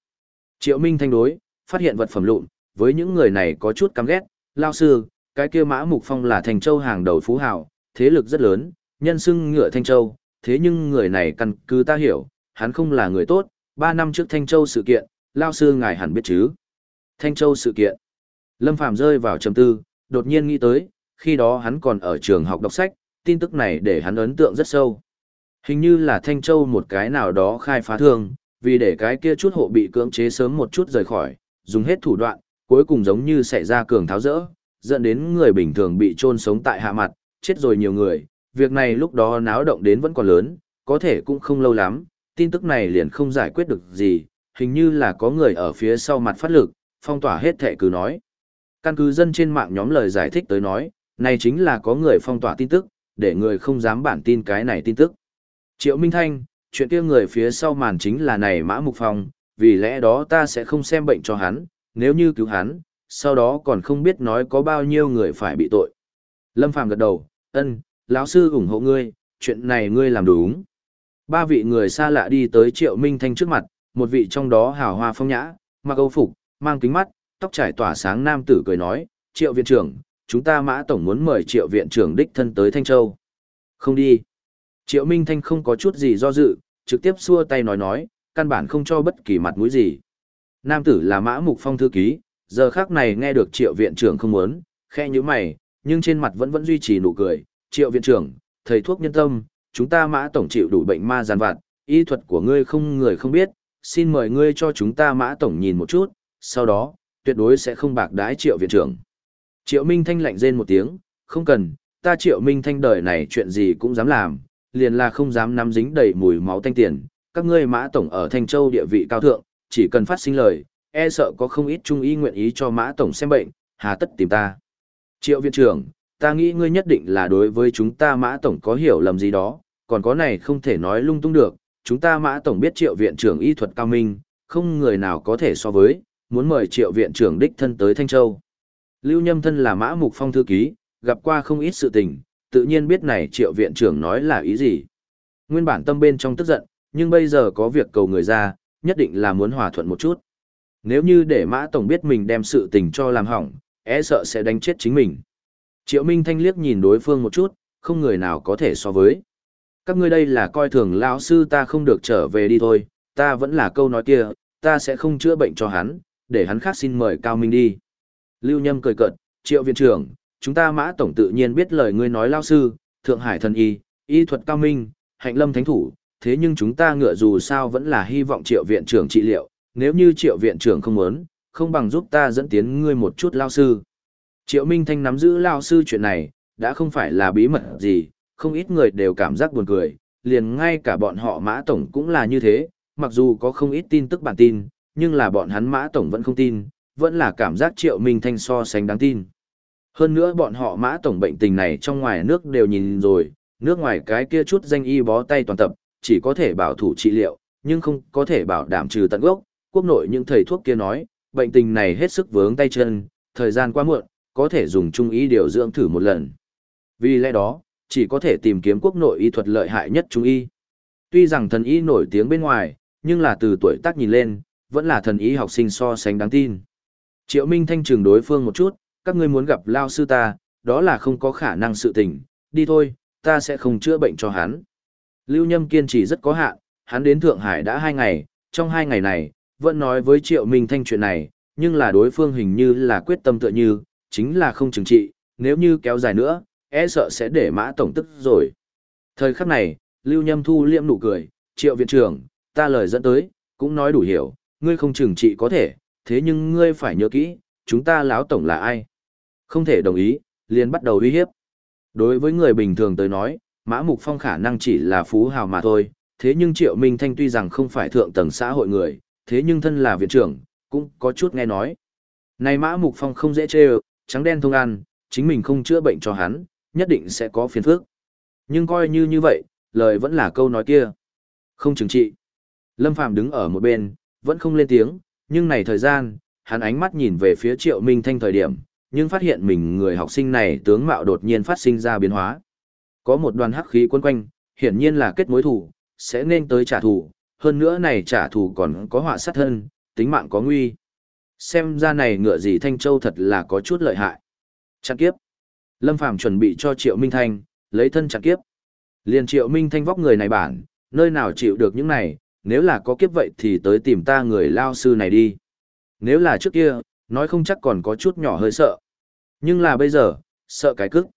Triệu Minh Thanh đối, phát hiện vật phẩm lụn, với những người này có chút căm ghét, lao sư, cái kia mã mục phong là thành châu hàng đầu phú hào, thế lực rất lớn, nhân xưng ngựa Thanh Châu, thế nhưng người này căn cứ ta hiểu, hắn không là người tốt, ba năm trước Thanh Châu sự kiện, lao sư ngài hẳn biết chứ. Thanh Châu sự kiện. Lâm Phàm rơi vào trầm tư, đột nhiên nghĩ tới, khi đó hắn còn ở trường học đọc sách, tin tức này để hắn ấn tượng rất sâu. Hình như là Thanh Châu một cái nào đó khai phá thương, vì để cái kia chút hộ bị cưỡng chế sớm một chút rời khỏi, dùng hết thủ đoạn, cuối cùng giống như xảy ra cường tháo rỡ, dẫn đến người bình thường bị chôn sống tại hạ mặt, chết rồi nhiều người. Việc này lúc đó náo động đến vẫn còn lớn, có thể cũng không lâu lắm, tin tức này liền không giải quyết được gì, hình như là có người ở phía sau mặt phát lực, phong tỏa hết thẻ cứ nói. Căn cứ dân trên mạng nhóm lời giải thích tới nói, này chính là có người phong tỏa tin tức, để người không dám bản tin cái này tin tức. Triệu Minh Thanh, chuyện kia người phía sau màn chính là này Mã Mục Phong, vì lẽ đó ta sẽ không xem bệnh cho hắn, nếu như cứu hắn, sau đó còn không biết nói có bao nhiêu người phải bị tội. Lâm Phàm gật đầu, ân, lão sư ủng hộ ngươi, chuyện này ngươi làm đúng. Ba vị người xa lạ đi tới Triệu Minh Thanh trước mặt, một vị trong đó hào hoa phong nhã, mặc âu phục, mang kính mắt, tóc trải tỏa sáng nam tử cười nói, Triệu viện trưởng, chúng ta mã tổng muốn mời Triệu viện trưởng đích thân tới Thanh Châu. Không đi. Triệu Minh Thanh không có chút gì do dự, trực tiếp xua tay nói nói, căn bản không cho bất kỳ mặt mũi gì. Nam tử là mã mục phong thư ký, giờ khác này nghe được triệu viện trưởng không muốn, khe như mày, nhưng trên mặt vẫn vẫn duy trì nụ cười. Triệu viện trưởng, thầy thuốc nhân tâm, chúng ta mã tổng chịu đủ bệnh ma giàn vặt, y thuật của ngươi không người không biết, xin mời ngươi cho chúng ta mã tổng nhìn một chút, sau đó, tuyệt đối sẽ không bạc đái triệu viện trưởng. Triệu Minh Thanh lạnh rên một tiếng, không cần, ta triệu Minh Thanh đời này chuyện gì cũng dám làm, liền là không dám nắm dính đầy mùi máu thanh tiền. Các ngươi mã tổng ở Thanh Châu địa vị cao thượng, chỉ cần phát sinh lời, e sợ có không ít trung y nguyện ý cho mã tổng xem bệnh, hà tất tìm ta. Triệu viện trưởng, ta nghĩ ngươi nhất định là đối với chúng ta mã tổng có hiểu lầm gì đó, còn có này không thể nói lung tung được, chúng ta mã tổng biết triệu viện trưởng y thuật cao minh, không người nào có thể so với, muốn mời triệu viện trưởng đích thân tới Thanh Châu. Lưu Nhâm thân là mã mục phong thư ký, gặp qua không ít sự tình, tự nhiên biết này triệu viện trưởng nói là ý gì. Nguyên bản tâm bên trong tức giận, nhưng bây giờ có việc cầu người ra, nhất định là muốn hòa thuận một chút. Nếu như để mã tổng biết mình đem sự tình cho làm hỏng, e sợ sẽ đánh chết chính mình. Triệu Minh Thanh liếc nhìn đối phương một chút, không người nào có thể so với. Các ngươi đây là coi thường lão sư ta không được trở về đi thôi, ta vẫn là câu nói kia, ta sẽ không chữa bệnh cho hắn, để hắn khác xin mời Cao Minh đi. Lưu Nhâm cười cợt, triệu viện trưởng, chúng ta mã tổng tự nhiên biết lời ngươi nói lao sư, Thượng Hải thần y, y thuật cao minh, hạnh lâm thánh thủ, thế nhưng chúng ta ngựa dù sao vẫn là hy vọng triệu viện trưởng trị liệu, nếu như triệu viện trưởng không muốn, không bằng giúp ta dẫn tiến ngươi một chút lao sư. Triệu Minh Thanh nắm giữ lao sư chuyện này, đã không phải là bí mật gì, không ít người đều cảm giác buồn cười, liền ngay cả bọn họ mã tổng cũng là như thế, mặc dù có không ít tin tức bản tin, nhưng là bọn hắn mã tổng vẫn không tin, vẫn là cảm giác triệu Minh Thanh so sánh đáng tin. Hơn nữa bọn họ mã tổng bệnh tình này trong ngoài nước đều nhìn rồi, nước ngoài cái kia chút danh y bó tay toàn tập, chỉ có thể bảo thủ trị liệu, nhưng không có thể bảo đảm trừ tận gốc. Quốc nội những thầy thuốc kia nói, bệnh tình này hết sức vướng tay chân, thời gian quá muộn, có thể dùng trung y điều dưỡng thử một lần. Vì lẽ đó, chỉ có thể tìm kiếm quốc nội y thuật lợi hại nhất trung y. Tuy rằng thần y nổi tiếng bên ngoài, nhưng là từ tuổi tác nhìn lên, vẫn là thần y học sinh so sánh đáng tin. Triệu Minh Thanh trường đối phương một chút, các ngươi muốn gặp lao sư ta, đó là không có khả năng sự tình, đi thôi, ta sẽ không chữa bệnh cho hắn. Lưu Nhâm kiên trì rất có hạn, hắn đến Thượng Hải đã hai ngày, trong hai ngày này, vẫn nói với Triệu Minh Thanh chuyện này, nhưng là đối phương hình như là quyết tâm tựa như, chính là không chừng trị, nếu như kéo dài nữa, e sợ sẽ để mã tổng tức rồi. Thời khắc này, Lưu Nhâm thu liệm nụ cười, Triệu viện trưởng, ta lời dẫn tới, cũng nói đủ hiểu, ngươi không chừng trị có thể, thế nhưng ngươi phải nhớ kỹ, chúng ta láo tổng là ai? Không thể đồng ý, liền bắt đầu uy hiếp. Đối với người bình thường tới nói, Mã Mục Phong khả năng chỉ là phú hào mà thôi, thế nhưng Triệu Minh Thanh tuy rằng không phải thượng tầng xã hội người, thế nhưng thân là viện trưởng, cũng có chút nghe nói. Này Mã Mục Phong không dễ chê trắng đen thông ăn, chính mình không chữa bệnh cho hắn, nhất định sẽ có phiền phức. Nhưng coi như như vậy, lời vẫn là câu nói kia. Không chứng trị. Lâm Phàm đứng ở một bên, vẫn không lên tiếng, nhưng này thời gian, hắn ánh mắt nhìn về phía Triệu Minh Thanh thời điểm, nhưng phát hiện mình người học sinh này tướng mạo đột nhiên phát sinh ra biến hóa. Có một đoàn hắc khí quấn quanh, hiển nhiên là kết mối thủ, sẽ nên tới trả thù, hơn nữa này trả thù còn có họa sát thân, tính mạng có nguy. Xem ra này ngựa gì Thanh Châu thật là có chút lợi hại. Chặn kiếp. Lâm Phàm chuẩn bị cho Triệu Minh Thanh, lấy thân chặn kiếp. Liền Triệu Minh Thanh vóc người này bản, nơi nào chịu được những này, nếu là có kiếp vậy thì tới tìm ta người lao sư này đi. Nếu là trước kia, nói không chắc còn có chút nhỏ hơi sợ. Nhưng là bây giờ, sợ cái cức.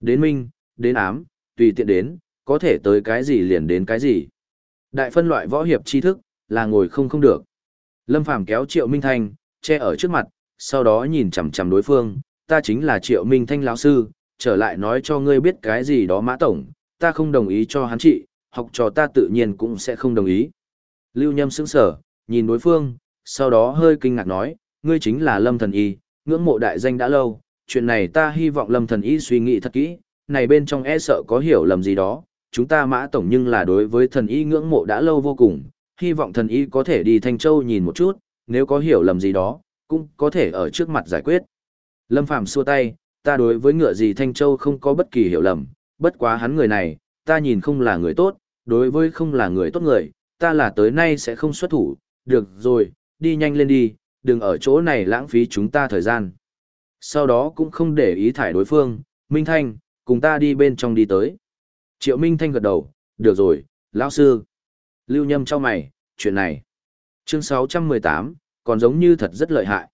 Đến minh, đến ám, tùy tiện đến, có thể tới cái gì liền đến cái gì. Đại phân loại võ hiệp tri thức, là ngồi không không được. Lâm Phàm kéo Triệu Minh Thanh, che ở trước mặt, sau đó nhìn chằm chằm đối phương, ta chính là Triệu Minh Thanh lão sư, trở lại nói cho ngươi biết cái gì đó mã tổng, ta không đồng ý cho hắn trị, học trò ta tự nhiên cũng sẽ không đồng ý. Lưu Nhâm sững sở, nhìn đối phương, sau đó hơi kinh ngạc nói, ngươi chính là Lâm Thần Y, ngưỡng mộ đại danh đã lâu, chuyện này ta hy vọng Lâm Thần Y suy nghĩ thật kỹ, này bên trong e sợ có hiểu lầm gì đó, chúng ta mã tổng nhưng là đối với thần y ngưỡng mộ đã lâu vô cùng, hy vọng thần y có thể đi Thanh Châu nhìn một chút, nếu có hiểu lầm gì đó, cũng có thể ở trước mặt giải quyết. Lâm Phàm xua tay, ta đối với ngựa gì Thanh Châu không có bất kỳ hiểu lầm, bất quá hắn người này, ta nhìn không là người tốt, đối với không là người tốt người, ta là tới nay sẽ không xuất thủ, được rồi, đi nhanh lên đi, đừng ở chỗ này lãng phí chúng ta thời gian. Sau đó cũng không để ý thải đối phương, Minh Thanh, cùng ta đi bên trong đi tới. Triệu Minh Thanh gật đầu, được rồi, lão sư. Lưu Nhâm cho mày, chuyện này. Chương 618, còn giống như thật rất lợi hại.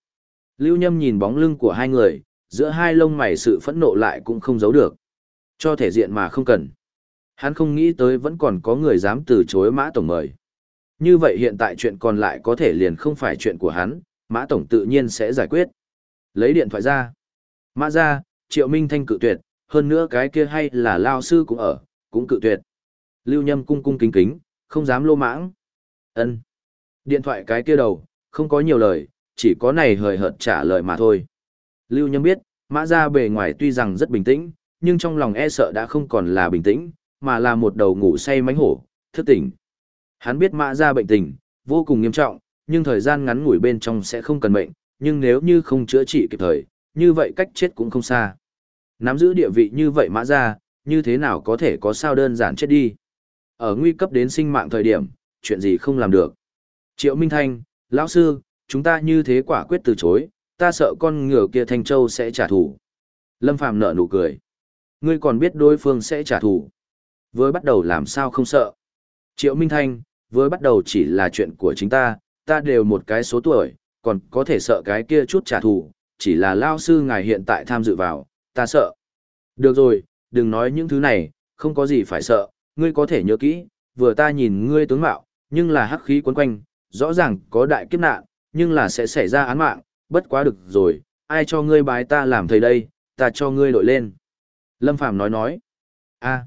Lưu Nhâm nhìn bóng lưng của hai người, giữa hai lông mày sự phẫn nộ lại cũng không giấu được. Cho thể diện mà không cần. Hắn không nghĩ tới vẫn còn có người dám từ chối Mã Tổng mời. Như vậy hiện tại chuyện còn lại có thể liền không phải chuyện của hắn, Mã Tổng tự nhiên sẽ giải quyết. Lấy điện thoại ra. Mã ra, Triệu Minh Thanh cự tuyệt, hơn nữa cái kia hay là Lao Sư cũng ở, cũng cự tuyệt. Lưu Nhâm cung cung kính kính, không dám lô mãng. ân Điện thoại cái kia đầu, không có nhiều lời, chỉ có này hời hợt trả lời mà thôi. Lưu Nhâm biết, Mã ra bề ngoài tuy rằng rất bình tĩnh, nhưng trong lòng e sợ đã không còn là bình tĩnh, mà là một đầu ngủ say mánh hổ, thức tỉnh. Hắn biết mã ra bệnh tình, vô cùng nghiêm trọng, nhưng thời gian ngắn ngủi bên trong sẽ không cần bệnh, nhưng nếu như không chữa trị kịp thời, như vậy cách chết cũng không xa. Nắm giữ địa vị như vậy mã ra, như thế nào có thể có sao đơn giản chết đi. Ở nguy cấp đến sinh mạng thời điểm, chuyện gì không làm được. Triệu Minh Thanh, lão sư, chúng ta như thế quả quyết từ chối, ta sợ con ngựa kia Thanh Châu sẽ trả thù. Lâm Phàm nở nụ cười. Ngươi còn biết đối phương sẽ trả thù. Với bắt đầu làm sao không sợ. Triệu Minh Thanh, với bắt đầu chỉ là chuyện của chính ta, ta đều một cái số tuổi, còn có thể sợ cái kia chút trả thù, chỉ là lao sư ngài hiện tại tham dự vào, ta sợ. Được rồi, đừng nói những thứ này, không có gì phải sợ, ngươi có thể nhớ kỹ, vừa ta nhìn ngươi tướng mạo, nhưng là hắc khí quấn quanh, rõ ràng có đại kiếp nạn, nhưng là sẽ xảy ra án mạng, bất quá được rồi, ai cho ngươi bái ta làm thầy đây, ta cho ngươi đội lên. Lâm Phàm nói nói, a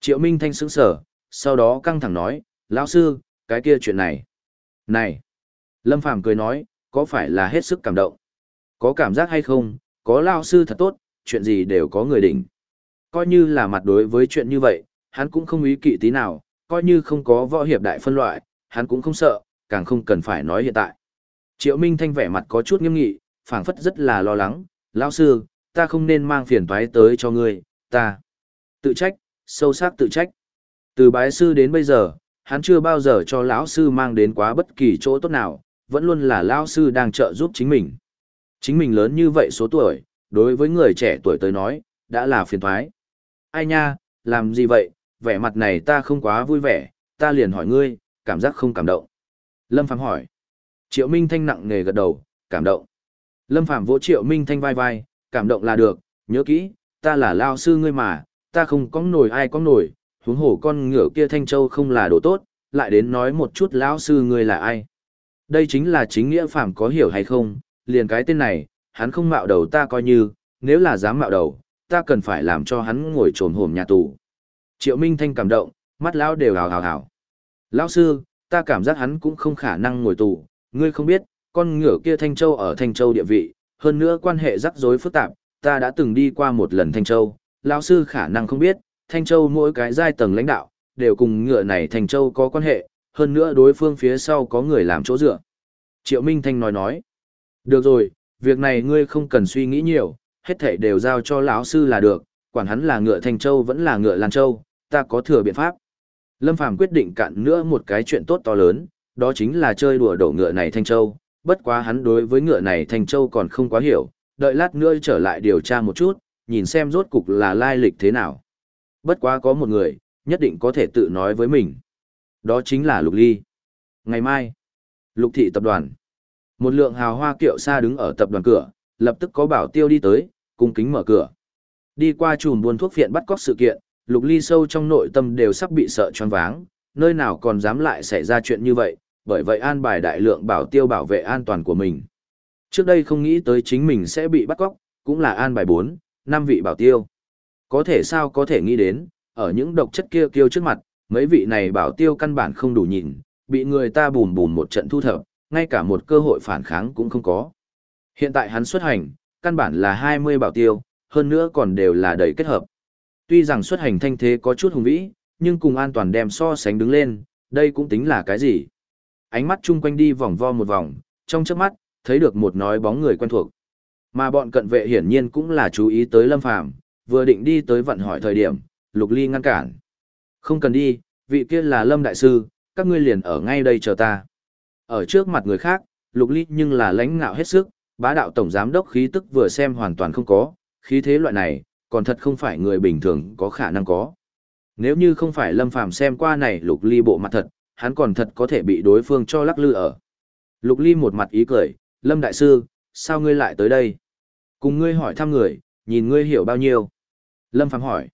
Triệu Minh Thanh sững sở, sau đó căng thẳng nói, lão sư, cái kia chuyện này. Này! Lâm Phàm cười nói, có phải là hết sức cảm động? Có cảm giác hay không, có lão sư thật tốt, chuyện gì đều có người đỉnh. Coi như là mặt đối với chuyện như vậy, hắn cũng không ý kỵ tí nào, coi như không có võ hiệp đại phân loại, hắn cũng không sợ, càng không cần phải nói hiện tại. Triệu Minh Thanh vẻ mặt có chút nghiêm nghị, phảng phất rất là lo lắng, lão sư, ta không nên mang phiền toái tới cho ngươi, ta. Tự trách, sâu sắc tự trách. Từ bái sư đến bây giờ, hắn chưa bao giờ cho lão sư mang đến quá bất kỳ chỗ tốt nào, vẫn luôn là lão sư đang trợ giúp chính mình. Chính mình lớn như vậy số tuổi, đối với người trẻ tuổi tới nói, đã là phiền toái. Ai nha, làm gì vậy, vẻ mặt này ta không quá vui vẻ, ta liền hỏi ngươi, cảm giác không cảm động. Lâm Phàm hỏi. Triệu Minh Thanh nặng nề gật đầu, cảm động. Lâm Phàm vỗ Triệu Minh Thanh vai vai, cảm động là được, nhớ kỹ, ta là lao sư ngươi mà, ta không có nổi ai có nổi, huống hổ con ngựa kia Thanh Châu không là đồ tốt, lại đến nói một chút lão sư ngươi là ai. Đây chính là chính nghĩa phàm có hiểu hay không, liền cái tên này, hắn không mạo đầu ta coi như, nếu là dám mạo đầu, ta cần phải làm cho hắn ngồi trồn hổm nhà tù. Triệu Minh Thanh cảm động, mắt lão đều hào hào hào. Lão sư, ta cảm giác hắn cũng không khả năng ngồi tù, ngươi không biết, con ngựa kia Thanh Châu ở Thanh Châu địa vị, hơn nữa quan hệ rắc rối phức tạp, ta đã từng đi qua một lần Thanh Châu, lão sư khả năng không biết, Thanh Châu mỗi cái giai tầng lãnh đạo, đều cùng ngựa này Thanh Châu có quan hệ, hơn nữa đối phương phía sau có người làm chỗ dựa. Triệu Minh Thanh nói nói, được rồi, việc này ngươi không cần suy nghĩ nhiều, hết thảy đều giao cho lão sư là được, quản hắn là ngựa Thanh Châu vẫn là ngựa Lan Châu, ta có thừa biện pháp. Lâm Phàm quyết định cạn nữa một cái chuyện tốt to lớn, đó chính là chơi đùa đổ ngựa này Thanh Châu, bất quá hắn đối với ngựa này Thanh Châu còn không quá hiểu, đợi lát nữa trở lại điều tra một chút, nhìn xem rốt cục là lai lịch thế nào. Bất quá có một người, nhất định có thể tự nói với mình. Đó chính là Lục Ly. Ngày mai, Lục Thị Tập đoàn. Một lượng hào hoa kiệu xa đứng ở tập đoàn cửa, lập tức có bảo tiêu đi tới, cung kính mở cửa. Đi qua chùm buôn thuốc phiện bắt cóc sự kiện, Lục Ly sâu trong nội tâm đều sắp bị sợ choáng váng, nơi nào còn dám lại xảy ra chuyện như vậy, bởi vậy an bài đại lượng bảo tiêu bảo vệ an toàn của mình. Trước đây không nghĩ tới chính mình sẽ bị bắt cóc, cũng là an bài 4, 5 vị bảo tiêu. Có thể sao có thể nghĩ đến, ở những độc chất kia kêu trước mặt, mấy vị này bảo tiêu căn bản không đủ nhìn, bị người ta bùn bùn một trận thu thập, ngay cả một cơ hội phản kháng cũng không có. Hiện tại hắn xuất hành, căn bản là 20 bảo tiêu, hơn nữa còn đều là đầy kết hợp. Tuy rằng xuất hành thanh thế có chút hùng vĩ, nhưng cùng an toàn đem so sánh đứng lên, đây cũng tính là cái gì. Ánh mắt chung quanh đi vòng vo một vòng, trong chớp mắt, thấy được một nói bóng người quen thuộc. Mà bọn cận vệ hiển nhiên cũng là chú ý tới Lâm Phàm, vừa định đi tới vận hỏi thời điểm, Lục Ly ngăn cản. Không cần đi, vị kia là Lâm Đại Sư, các ngươi liền ở ngay đây chờ ta. Ở trước mặt người khác, Lục Ly nhưng là lãnh ngạo hết sức, bá đạo tổng giám đốc khí tức vừa xem hoàn toàn không có, khí thế loại này, còn thật không phải người bình thường có khả năng có. Nếu như không phải Lâm Phàm xem qua này Lục Ly bộ mặt thật, hắn còn thật có thể bị đối phương cho lắc lư ở. Lục Ly một mặt ý cười, Lâm Đại Sư, sao ngươi lại tới đây? Cùng ngươi hỏi thăm người, nhìn ngươi hiểu bao nhiêu? Lâm Phàm hỏi.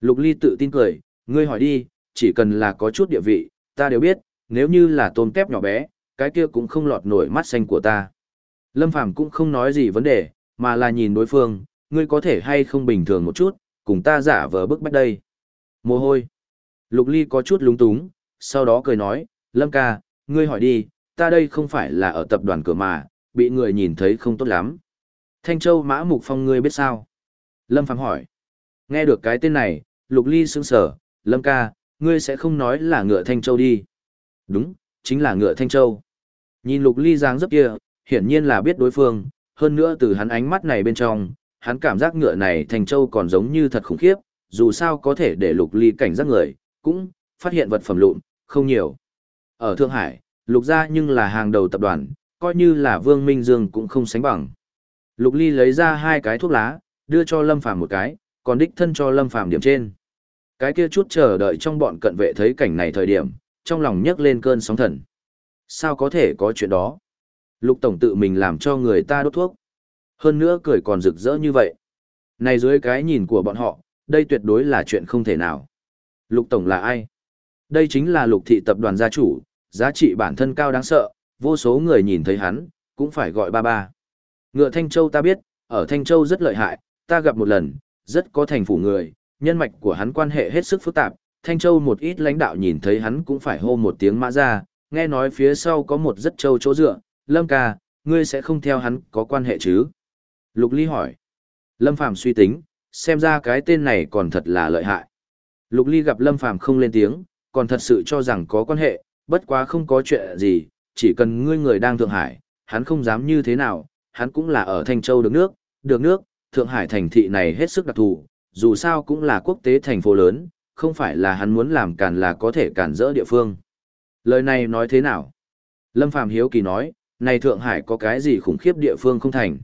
Lục Ly tự tin cười, ngươi hỏi đi, chỉ cần là có chút địa vị, ta đều biết, nếu như là tôm tép nhỏ bé, cái kia cũng không lọt nổi mắt xanh của ta. Lâm Phàm cũng không nói gì vấn đề, mà là nhìn đối phương, ngươi có thể hay không bình thường một chút, cùng ta giả vờ bức bách đây. Mồ hôi. Lục Ly có chút lúng túng, sau đó cười nói, Lâm ca, ngươi hỏi đi, ta đây không phải là ở tập đoàn cửa mà, bị người nhìn thấy không tốt lắm. Thanh Châu Mã Mục Phong ngươi biết sao? Lâm Phàm hỏi. Nghe được cái tên này, Lục Ly sững sở, Lâm ca, ngươi sẽ không nói là ngựa Thanh Châu đi. Đúng, chính là ngựa Thanh Châu. Nhìn Lục Ly dáng dấp kia, hiển nhiên là biết đối phương, hơn nữa từ hắn ánh mắt này bên trong, hắn cảm giác ngựa này Thanh Châu còn giống như thật khủng khiếp, dù sao có thể để Lục Ly cảnh giác người, cũng phát hiện vật phẩm lụn, không nhiều. Ở Thượng Hải, Lục gia nhưng là hàng đầu tập đoàn, coi như là Vương Minh Dương cũng không sánh bằng. Lục Ly lấy ra hai cái thuốc lá, đưa cho Lâm Phàm một cái, còn đích thân cho Lâm Phàm điểm trên. Cái kia chút chờ đợi trong bọn cận vệ thấy cảnh này thời điểm, trong lòng nhấc lên cơn sóng thần. Sao có thể có chuyện đó? Lục Tổng tự mình làm cho người ta đốt thuốc. Hơn nữa cười còn rực rỡ như vậy. Này dưới cái nhìn của bọn họ, đây tuyệt đối là chuyện không thể nào. Lục Tổng là ai? Đây chính là lục thị tập đoàn gia chủ, giá trị bản thân cao đáng sợ, vô số người nhìn thấy hắn, cũng phải gọi ba ba. Ngựa Thanh Châu ta biết, ở Thanh Châu rất lợi hại, ta gặp một lần, rất có thành phủ người, nhân mạch của hắn quan hệ hết sức phức tạp, Thanh Châu một ít lãnh đạo nhìn thấy hắn cũng phải hô một tiếng mã ra, nghe nói phía sau có một rất châu chỗ dựa, Lâm ca, ngươi sẽ không theo hắn có quan hệ chứ? Lục Ly hỏi. Lâm Phàm suy tính, xem ra cái tên này còn thật là lợi hại. Lục Ly gặp Lâm Phàm không lên tiếng, còn thật sự cho rằng có quan hệ, bất quá không có chuyện gì, chỉ cần ngươi người đang Thượng Hải, hắn không dám như thế nào, hắn cũng là ở Thanh Châu được nước, được nước, Thượng Hải thành thị này hết sức đặc thù, dù sao cũng là quốc tế thành phố lớn, không phải là hắn muốn làm cản là có thể cản rỡ địa phương. Lời này nói thế nào? Lâm Phàm hiếu kỳ nói, này Thượng Hải có cái gì khủng khiếp địa phương không thành.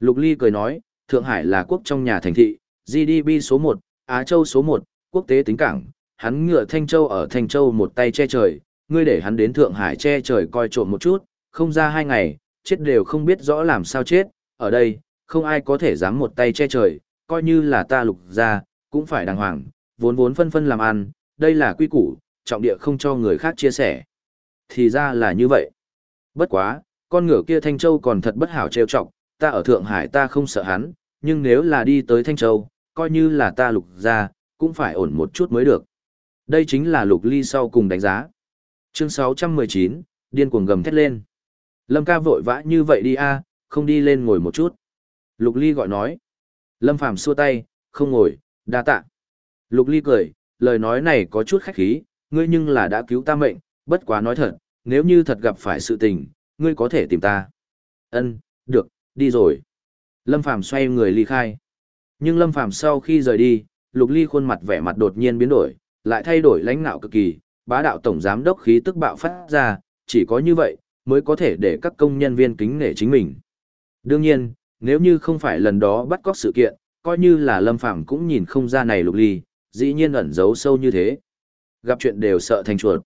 Lục Ly cười nói, Thượng Hải là quốc trong nhà thành thị, GDP số 1, Á Châu số 1, quốc tế tính cảng, hắn ngựa Thanh Châu ở Thanh Châu một tay che trời, ngươi để hắn đến Thượng Hải che trời coi trộm một chút, không ra hai ngày, chết đều không biết rõ làm sao chết, ở đây, không ai có thể dám một tay che trời, coi như là ta lục ra, cũng phải đàng hoàng, vốn vốn phân phân làm ăn, đây là quy củ, trọng địa không cho người khác chia sẻ. Thì ra là như vậy. Bất quá, con ngựa kia Thanh Châu còn thật bất hảo trêu trọng, ta ở Thượng Hải ta không sợ hắn, nhưng nếu là đi tới Thanh Châu, coi như là ta lục ra, cũng phải ổn một chút mới được. Đây chính là lục ly sau cùng đánh giá. Chương 619, điên cuồng gầm thét lên. Lâm ca vội vã như vậy đi a, không đi lên ngồi một chút. Lục ly gọi nói. Lâm phàm xua tay, không ngồi, đa tạ. Lục ly cười, lời nói này có chút khách khí, ngươi nhưng là đã cứu ta mệnh, bất quá nói thật, nếu như thật gặp phải sự tình, ngươi có thể tìm ta. Ân, được, đi rồi. Lâm Phàm xoay người ly khai. Nhưng Lâm Phàm sau khi rời đi, Lục Ly khuôn mặt vẻ mặt đột nhiên biến đổi, lại thay đổi lãnh đạo cực kỳ, bá đạo tổng giám đốc khí tức bạo phát ra, chỉ có như vậy mới có thể để các công nhân viên kính nể chính mình. Đương nhiên, nếu như không phải lần đó bắt cóc sự kiện, coi như là Lâm Phàm cũng nhìn không ra này Lục Ly, dĩ nhiên ẩn giấu sâu như thế. Gặp chuyện đều sợ thành chuột.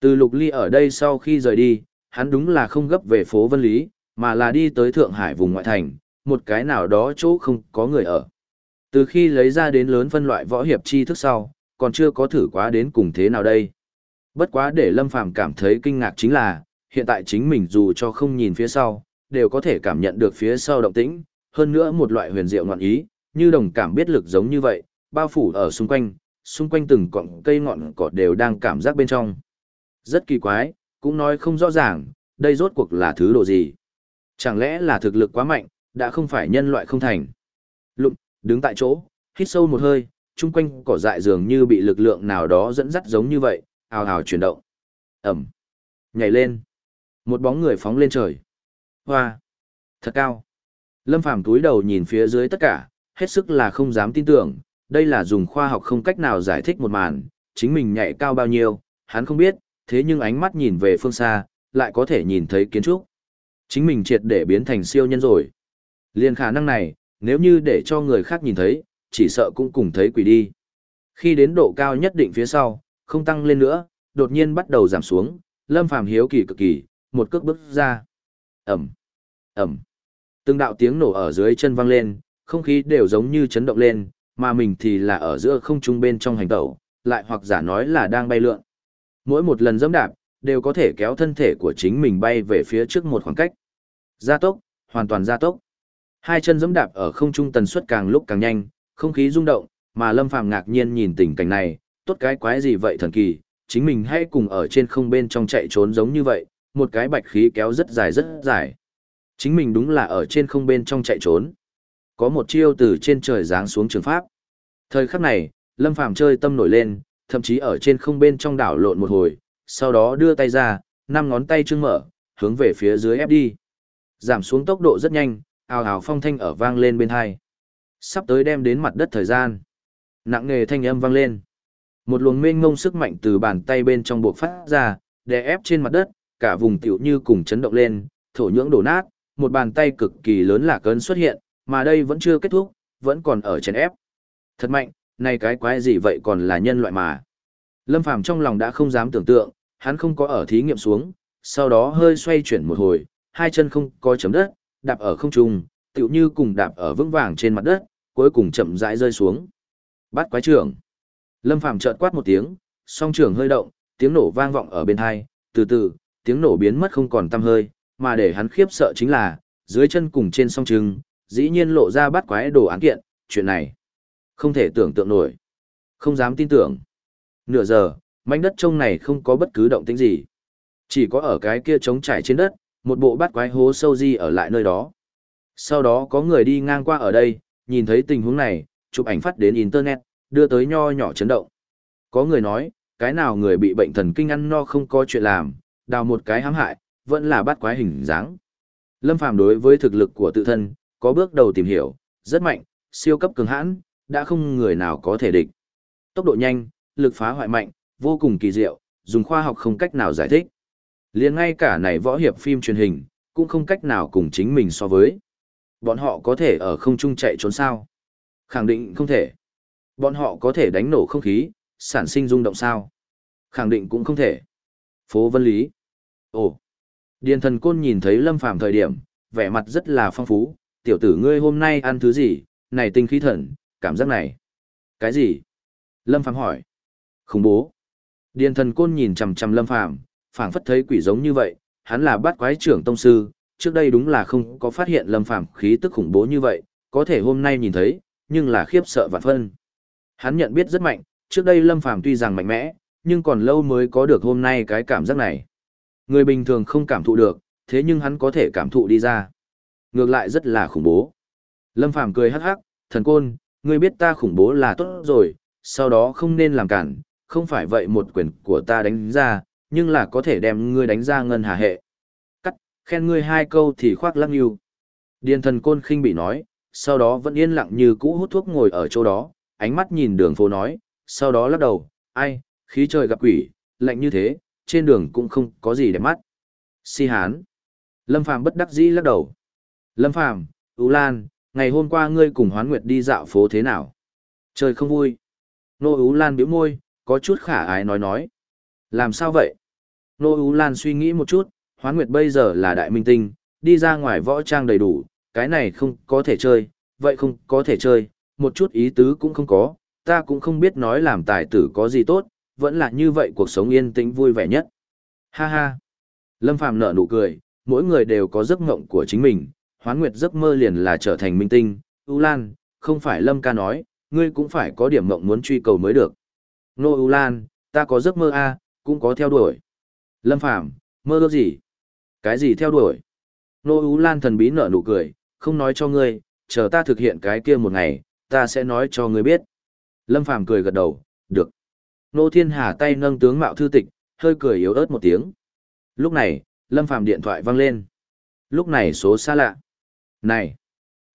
Từ Lục Ly ở đây sau khi rời đi, hắn đúng là không gấp về phố Vân Lý, mà là đi tới Thượng Hải vùng ngoại thành, một cái nào đó chỗ không có người ở. Từ khi lấy ra đến lớn phân loại võ hiệp chi thức sau, còn chưa có thử quá đến cùng thế nào đây. Bất quá để Lâm Phàm cảm thấy kinh ngạc chính là, hiện tại chính mình dù cho không nhìn phía sau, đều có thể cảm nhận được phía sau động tĩnh, hơn nữa một loại huyền diệu ngọn ý, như đồng cảm biết lực giống như vậy, bao phủ ở xung quanh, xung quanh từng cọng cây ngọn cỏ đều đang cảm giác bên trong. Rất kỳ quái, cũng nói không rõ ràng, đây rốt cuộc là thứ độ gì. Chẳng lẽ là thực lực quá mạnh, đã không phải nhân loại không thành. Lụng, đứng tại chỗ, hít sâu một hơi, chung quanh cỏ dại dường như bị lực lượng nào đó dẫn dắt giống như vậy, ào ào chuyển động. Ẩm. Nhảy lên. Một bóng người phóng lên trời. Hoa. Thật cao. Lâm Phàm túi đầu nhìn phía dưới tất cả, hết sức là không dám tin tưởng, đây là dùng khoa học không cách nào giải thích một màn, chính mình nhảy cao bao nhiêu, hắn không biết, thế nhưng ánh mắt nhìn về phương xa, lại có thể nhìn thấy kiến trúc. Chính mình triệt để biến thành siêu nhân rồi. Liên khả năng này, nếu như để cho người khác nhìn thấy, chỉ sợ cũng cùng thấy quỷ đi. Khi đến độ cao nhất định phía sau, không tăng lên nữa, đột nhiên bắt đầu giảm xuống, Lâm Phàm hiếu kỳ cực kỳ, một cước bước ra. Ẩm, Ẩm. Từng đạo tiếng nổ ở dưới chân vang lên, không khí đều giống như chấn động lên, mà mình thì là ở giữa không trung bên trong hành tẩu, lại hoặc giả nói là đang bay lượn. Mỗi một lần dẫm đạp, đều có thể kéo thân thể của chính mình bay về phía trước một khoảng cách. Gia tốc, hoàn toàn gia tốc. Hai chân dẫm đạp ở không trung tần suất càng lúc càng nhanh, không khí rung động, mà Lâm Phàm ngạc nhiên nhìn tình cảnh này, tốt cái quái gì vậy thần kỳ, chính mình hay cùng ở trên không bên trong chạy trốn giống như vậy, một cái bạch khí kéo rất dài rất dài. Chính mình đúng là ở trên không bên trong chạy trốn. Có một chiêu từ trên trời giáng xuống trường pháp. Thời khắc này, Lâm Phàm chơi tâm nổi lên, thậm chí ở trên không bên trong đảo lộn một hồi, sau đó đưa tay ra, năm ngón tay trưng mở, hướng về phía dưới ép đi. Giảm xuống tốc độ rất nhanh, ào ào phong thanh ở vang lên bên hai. Sắp tới đem đến mặt đất thời gian. Nặng nề thanh âm vang lên. Một luồng mênh ngông sức mạnh từ bàn tay bên trong buộc phát ra, đè ép trên mặt đất, cả vùng tiểu như cùng chấn động lên, thổ nhưỡng đổ nát, một bàn tay cực kỳ lớn là cơn xuất hiện, mà đây vẫn chưa kết thúc, vẫn còn ở chấn ép. Thật mạnh, này cái quái gì vậy còn là nhân loại mà. Lâm Phàm trong lòng đã không dám tưởng tượng, hắn không có ở thí nghiệm xuống, sau đó hơi xoay chuyển một hồi, hai chân không có chấm đất, đạp ở không trung, tựu như cùng đạp ở vững vàng trên mặt đất, cuối cùng chậm rãi rơi xuống. Bắt quái trưởng. Lâm Phàm chợt quát một tiếng, song trưởng hơi động, tiếng nổ vang vọng ở bên hai, từ từ, tiếng nổ biến mất không còn tăm hơi, mà để hắn khiếp sợ chính là, dưới chân cùng trên song trưng, dĩ nhiên lộ ra bắt quái đồ án kiện, chuyện này. Không thể tưởng tượng nổi. Không dám tin tưởng. Nửa giờ, mảnh đất trông này không có bất cứ động tĩnh gì. Chỉ có ở cái kia trống trải trên đất, một bộ bát quái hố sâu di ở lại nơi đó. Sau đó có người đi ngang qua ở đây, nhìn thấy tình huống này, chụp ảnh phát đến Internet, đưa tới nho nhỏ chấn động. Có người nói, cái nào người bị bệnh thần kinh ăn no không có chuyện làm, đào một cái hãm hại, vẫn là bắt quái hình dáng. Lâm Phàm đối với thực lực của tự thân, có bước đầu tìm hiểu, rất mạnh, siêu cấp cường hãn, đã không người nào có thể địch. Tốc độ nhanh, lực phá hoại mạnh, vô cùng kỳ diệu, dùng khoa học không cách nào giải thích. Liền ngay cả này võ hiệp phim truyền hình, cũng không cách nào cùng chính mình so với. Bọn họ có thể ở không trung chạy trốn sao? Khẳng định không thể. Bọn họ có thể đánh nổ không khí, sản sinh rung động sao? Khẳng định cũng không thể. Phố Vân Lý. Ồ. Điền thần côn nhìn thấy Lâm Phàm thời điểm, vẻ mặt rất là phong phú. Tiểu tử ngươi hôm nay ăn thứ gì, này tinh khí thần, cảm giác này. Cái gì? Lâm Phàm hỏi. Khủng bố. Điền thần côn nhìn chằm chằm Lâm Phàm phảng phất thấy quỷ giống như vậy, hắn là bát quái trưởng tông sư, trước đây đúng là không có phát hiện Lâm Phàm khí tức khủng bố như vậy, có thể hôm nay nhìn thấy, nhưng là khiếp sợ vạn phân. Hắn nhận biết rất mạnh, trước đây Lâm Phàm tuy rằng mạnh mẽ, nhưng còn lâu mới có được hôm nay cái cảm giác này. Người bình thường không cảm thụ được, thế nhưng hắn có thể cảm thụ đi ra. Ngược lại rất là khủng bố. Lâm Phàm cười hắc hắc, thần côn, ngươi biết ta khủng bố là tốt rồi, sau đó không nên làm cản, không phải vậy một quyền của ta đánh ra, nhưng là có thể đem ngươi đánh ra ngân hà hệ. Khen ngươi hai câu thì khoác lăng yêu. Điền thần côn khinh bị nói, sau đó vẫn yên lặng như cũ hút thuốc ngồi ở chỗ đó, ánh mắt nhìn đường phố nói, sau đó lắc đầu, ai, khí trời gặp quỷ, lạnh như thế, trên đường cũng không có gì để mắt. Si hán. Lâm Phàm bất đắc dĩ lắc đầu. Lâm Phàm, Ú Lan, ngày hôm qua ngươi cùng Hoán Nguyệt đi dạo phố thế nào? Trời không vui. Nô Ú Lan bĩu môi, có chút khả ái nói nói. Làm sao vậy? Nô Ú Lan suy nghĩ một chút, Hoán Nguyệt bây giờ là đại minh tinh, đi ra ngoài võ trang đầy đủ, cái này không có thể chơi, vậy không có thể chơi, một chút ý tứ cũng không có, ta cũng không biết nói làm tài tử có gì tốt, vẫn là như vậy cuộc sống yên tĩnh vui vẻ nhất. Ha ha. Lâm Phàm nở nụ cười, mỗi người đều có giấc mộng của chính mình, Hoán Nguyệt giấc mơ liền là trở thành minh tinh, U Lan, không phải Lâm ca nói, ngươi cũng phải có điểm mộng muốn truy cầu mới được. Nô U Lan, ta có giấc mơ a, cũng có theo đuổi. Lâm Phàm, mơ ước gì? Cái gì theo đuổi? Nô ú Lan thần bí nở nụ cười, không nói cho ngươi, chờ ta thực hiện cái kia một ngày, ta sẽ nói cho ngươi biết. Lâm Phàm cười gật đầu, được. Nô Thiên Hà tay nâng tướng mạo thư tịch, hơi cười yếu ớt một tiếng. Lúc này, Lâm Phàm điện thoại vang lên. Lúc này số xa lạ. Này!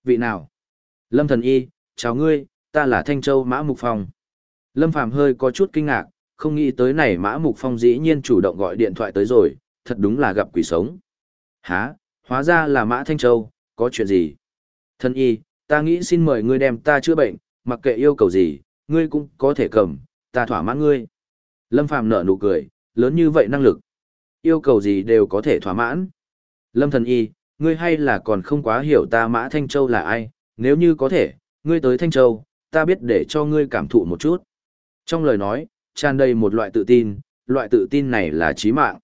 Vị nào? Lâm Thần Y, chào ngươi, ta là Thanh Châu Mã Mục Phong. Lâm Phàm hơi có chút kinh ngạc, không nghĩ tới này Mã Mục Phong dĩ nhiên chủ động gọi điện thoại tới rồi, thật đúng là gặp quỷ sống. Hả, hóa ra là Mã Thanh Châu, có chuyện gì? thân Y, ta nghĩ xin mời ngươi đem ta chữa bệnh, mặc kệ yêu cầu gì, ngươi cũng có thể cầm, ta thỏa mãn ngươi. Lâm Phàm nở nụ cười, lớn như vậy năng lực. Yêu cầu gì đều có thể thỏa mãn. Lâm thần y, ngươi hay là còn không quá hiểu ta Mã Thanh Châu là ai, nếu như có thể, ngươi tới Thanh Châu, ta biết để cho ngươi cảm thụ một chút. Trong lời nói, tràn đầy một loại tự tin, loại tự tin này là chí mạng.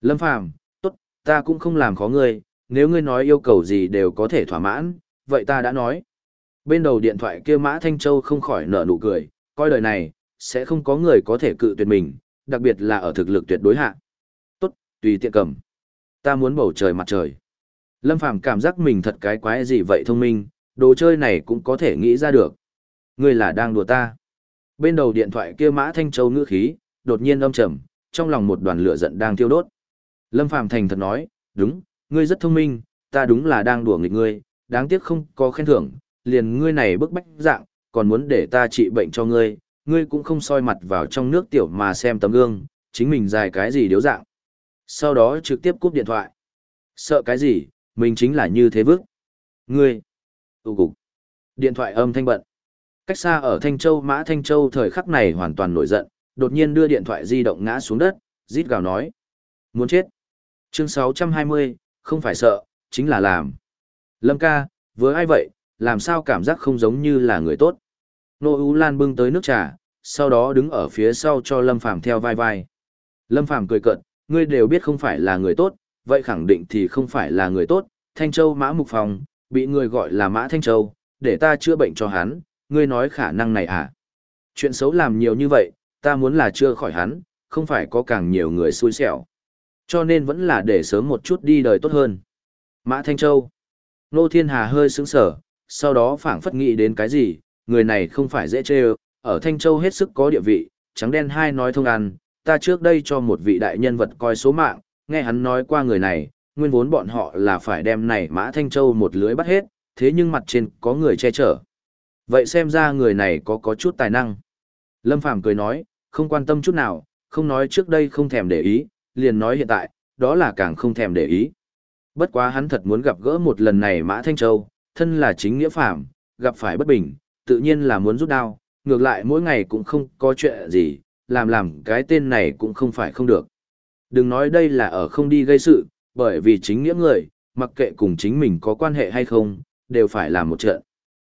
Lâm Phàm, tốt, ta cũng không làm khó ngươi, nếu ngươi nói yêu cầu gì đều có thể thỏa mãn, vậy ta đã nói. Bên đầu điện thoại kia Mã Thanh Châu không khỏi nở nụ cười, coi đời này, sẽ không có người có thể cự tuyệt mình, đặc biệt là ở thực lực tuyệt đối hạ. Tốt, tùy tiện cầm. Ta muốn bầu trời mặt trời. Lâm Phàm cảm giác mình thật cái quái gì vậy thông minh, đồ chơi này cũng có thể nghĩ ra được. Ngươi là đang đùa ta. Bên đầu điện thoại kia Mã Thanh Châu ngữ khí, đột nhiên âm trầm, trong lòng một đoàn lửa giận đang thiêu đốt. Lâm Phàm thành thật nói, đúng, ngươi rất thông minh, ta đúng là đang đùa nghịch ngươi, đáng tiếc không có khen thưởng, liền ngươi này bức bách dạng, còn muốn để ta trị bệnh cho ngươi, ngươi cũng không soi mặt vào trong nước tiểu mà xem tấm gương, chính mình dài cái gì điếu dạng. Sau đó trực tiếp cúp điện thoại. Sợ cái gì, mình chính là như thế vức. Ngươi. Tụ cục. Điện thoại âm thanh bận. Cách xa ở Thanh Châu Mã Thanh Châu thời khắc này hoàn toàn nổi giận, đột nhiên đưa điện thoại di động ngã xuống đất, rít gào nói. Muốn chết. Chương 620, không phải sợ, chính là làm. Lâm ca, với ai vậy, làm sao cảm giác không giống như là người tốt. Nô Ú Lan bưng tới nước trà, sau đó đứng ở phía sau cho Lâm Phàm theo vai vai. Lâm Phàm cười cợt, ngươi đều biết không phải là người tốt, vậy khẳng định thì không phải là người tốt. Thanh Châu Mã Mục Phòng, bị người gọi là Mã Thanh Châu, để ta chữa bệnh cho hắn, ngươi nói khả năng này à? Chuyện xấu làm nhiều như vậy, ta muốn là chưa khỏi hắn, không phải có càng nhiều người xui xẻo. Cho nên vẫn là để sớm một chút đi đời tốt hơn. Mã Thanh Châu. Nô Thiên Hà hơi sững sở, sau đó phảng phất nghĩ đến cái gì, người này không phải dễ chê ở Thanh Châu hết sức có địa vị, trắng đen hai nói thông ăn, ta trước đây cho một vị đại nhân vật coi số mạng, nghe hắn nói qua người này, nguyên vốn bọn họ là phải đem này Mã Thanh Châu một lưới bắt hết, thế nhưng mặt trên có người che chở. Vậy xem ra người này có có chút tài năng. Lâm Phàm cười nói, không quan tâm chút nào, không nói trước đây không thèm để ý, liền nói hiện tại, đó là càng không thèm để ý. Bất quá hắn thật muốn gặp gỡ một lần này Mã Thanh Châu, thân là chính nghĩa phạm, gặp phải bất bình, tự nhiên là muốn rút đao, ngược lại mỗi ngày cũng không có chuyện gì, làm làm cái tên này cũng không phải không được. Đừng nói đây là ở không đi gây sự, bởi vì chính nghĩa người, mặc kệ cùng chính mình có quan hệ hay không, đều phải làm một trận.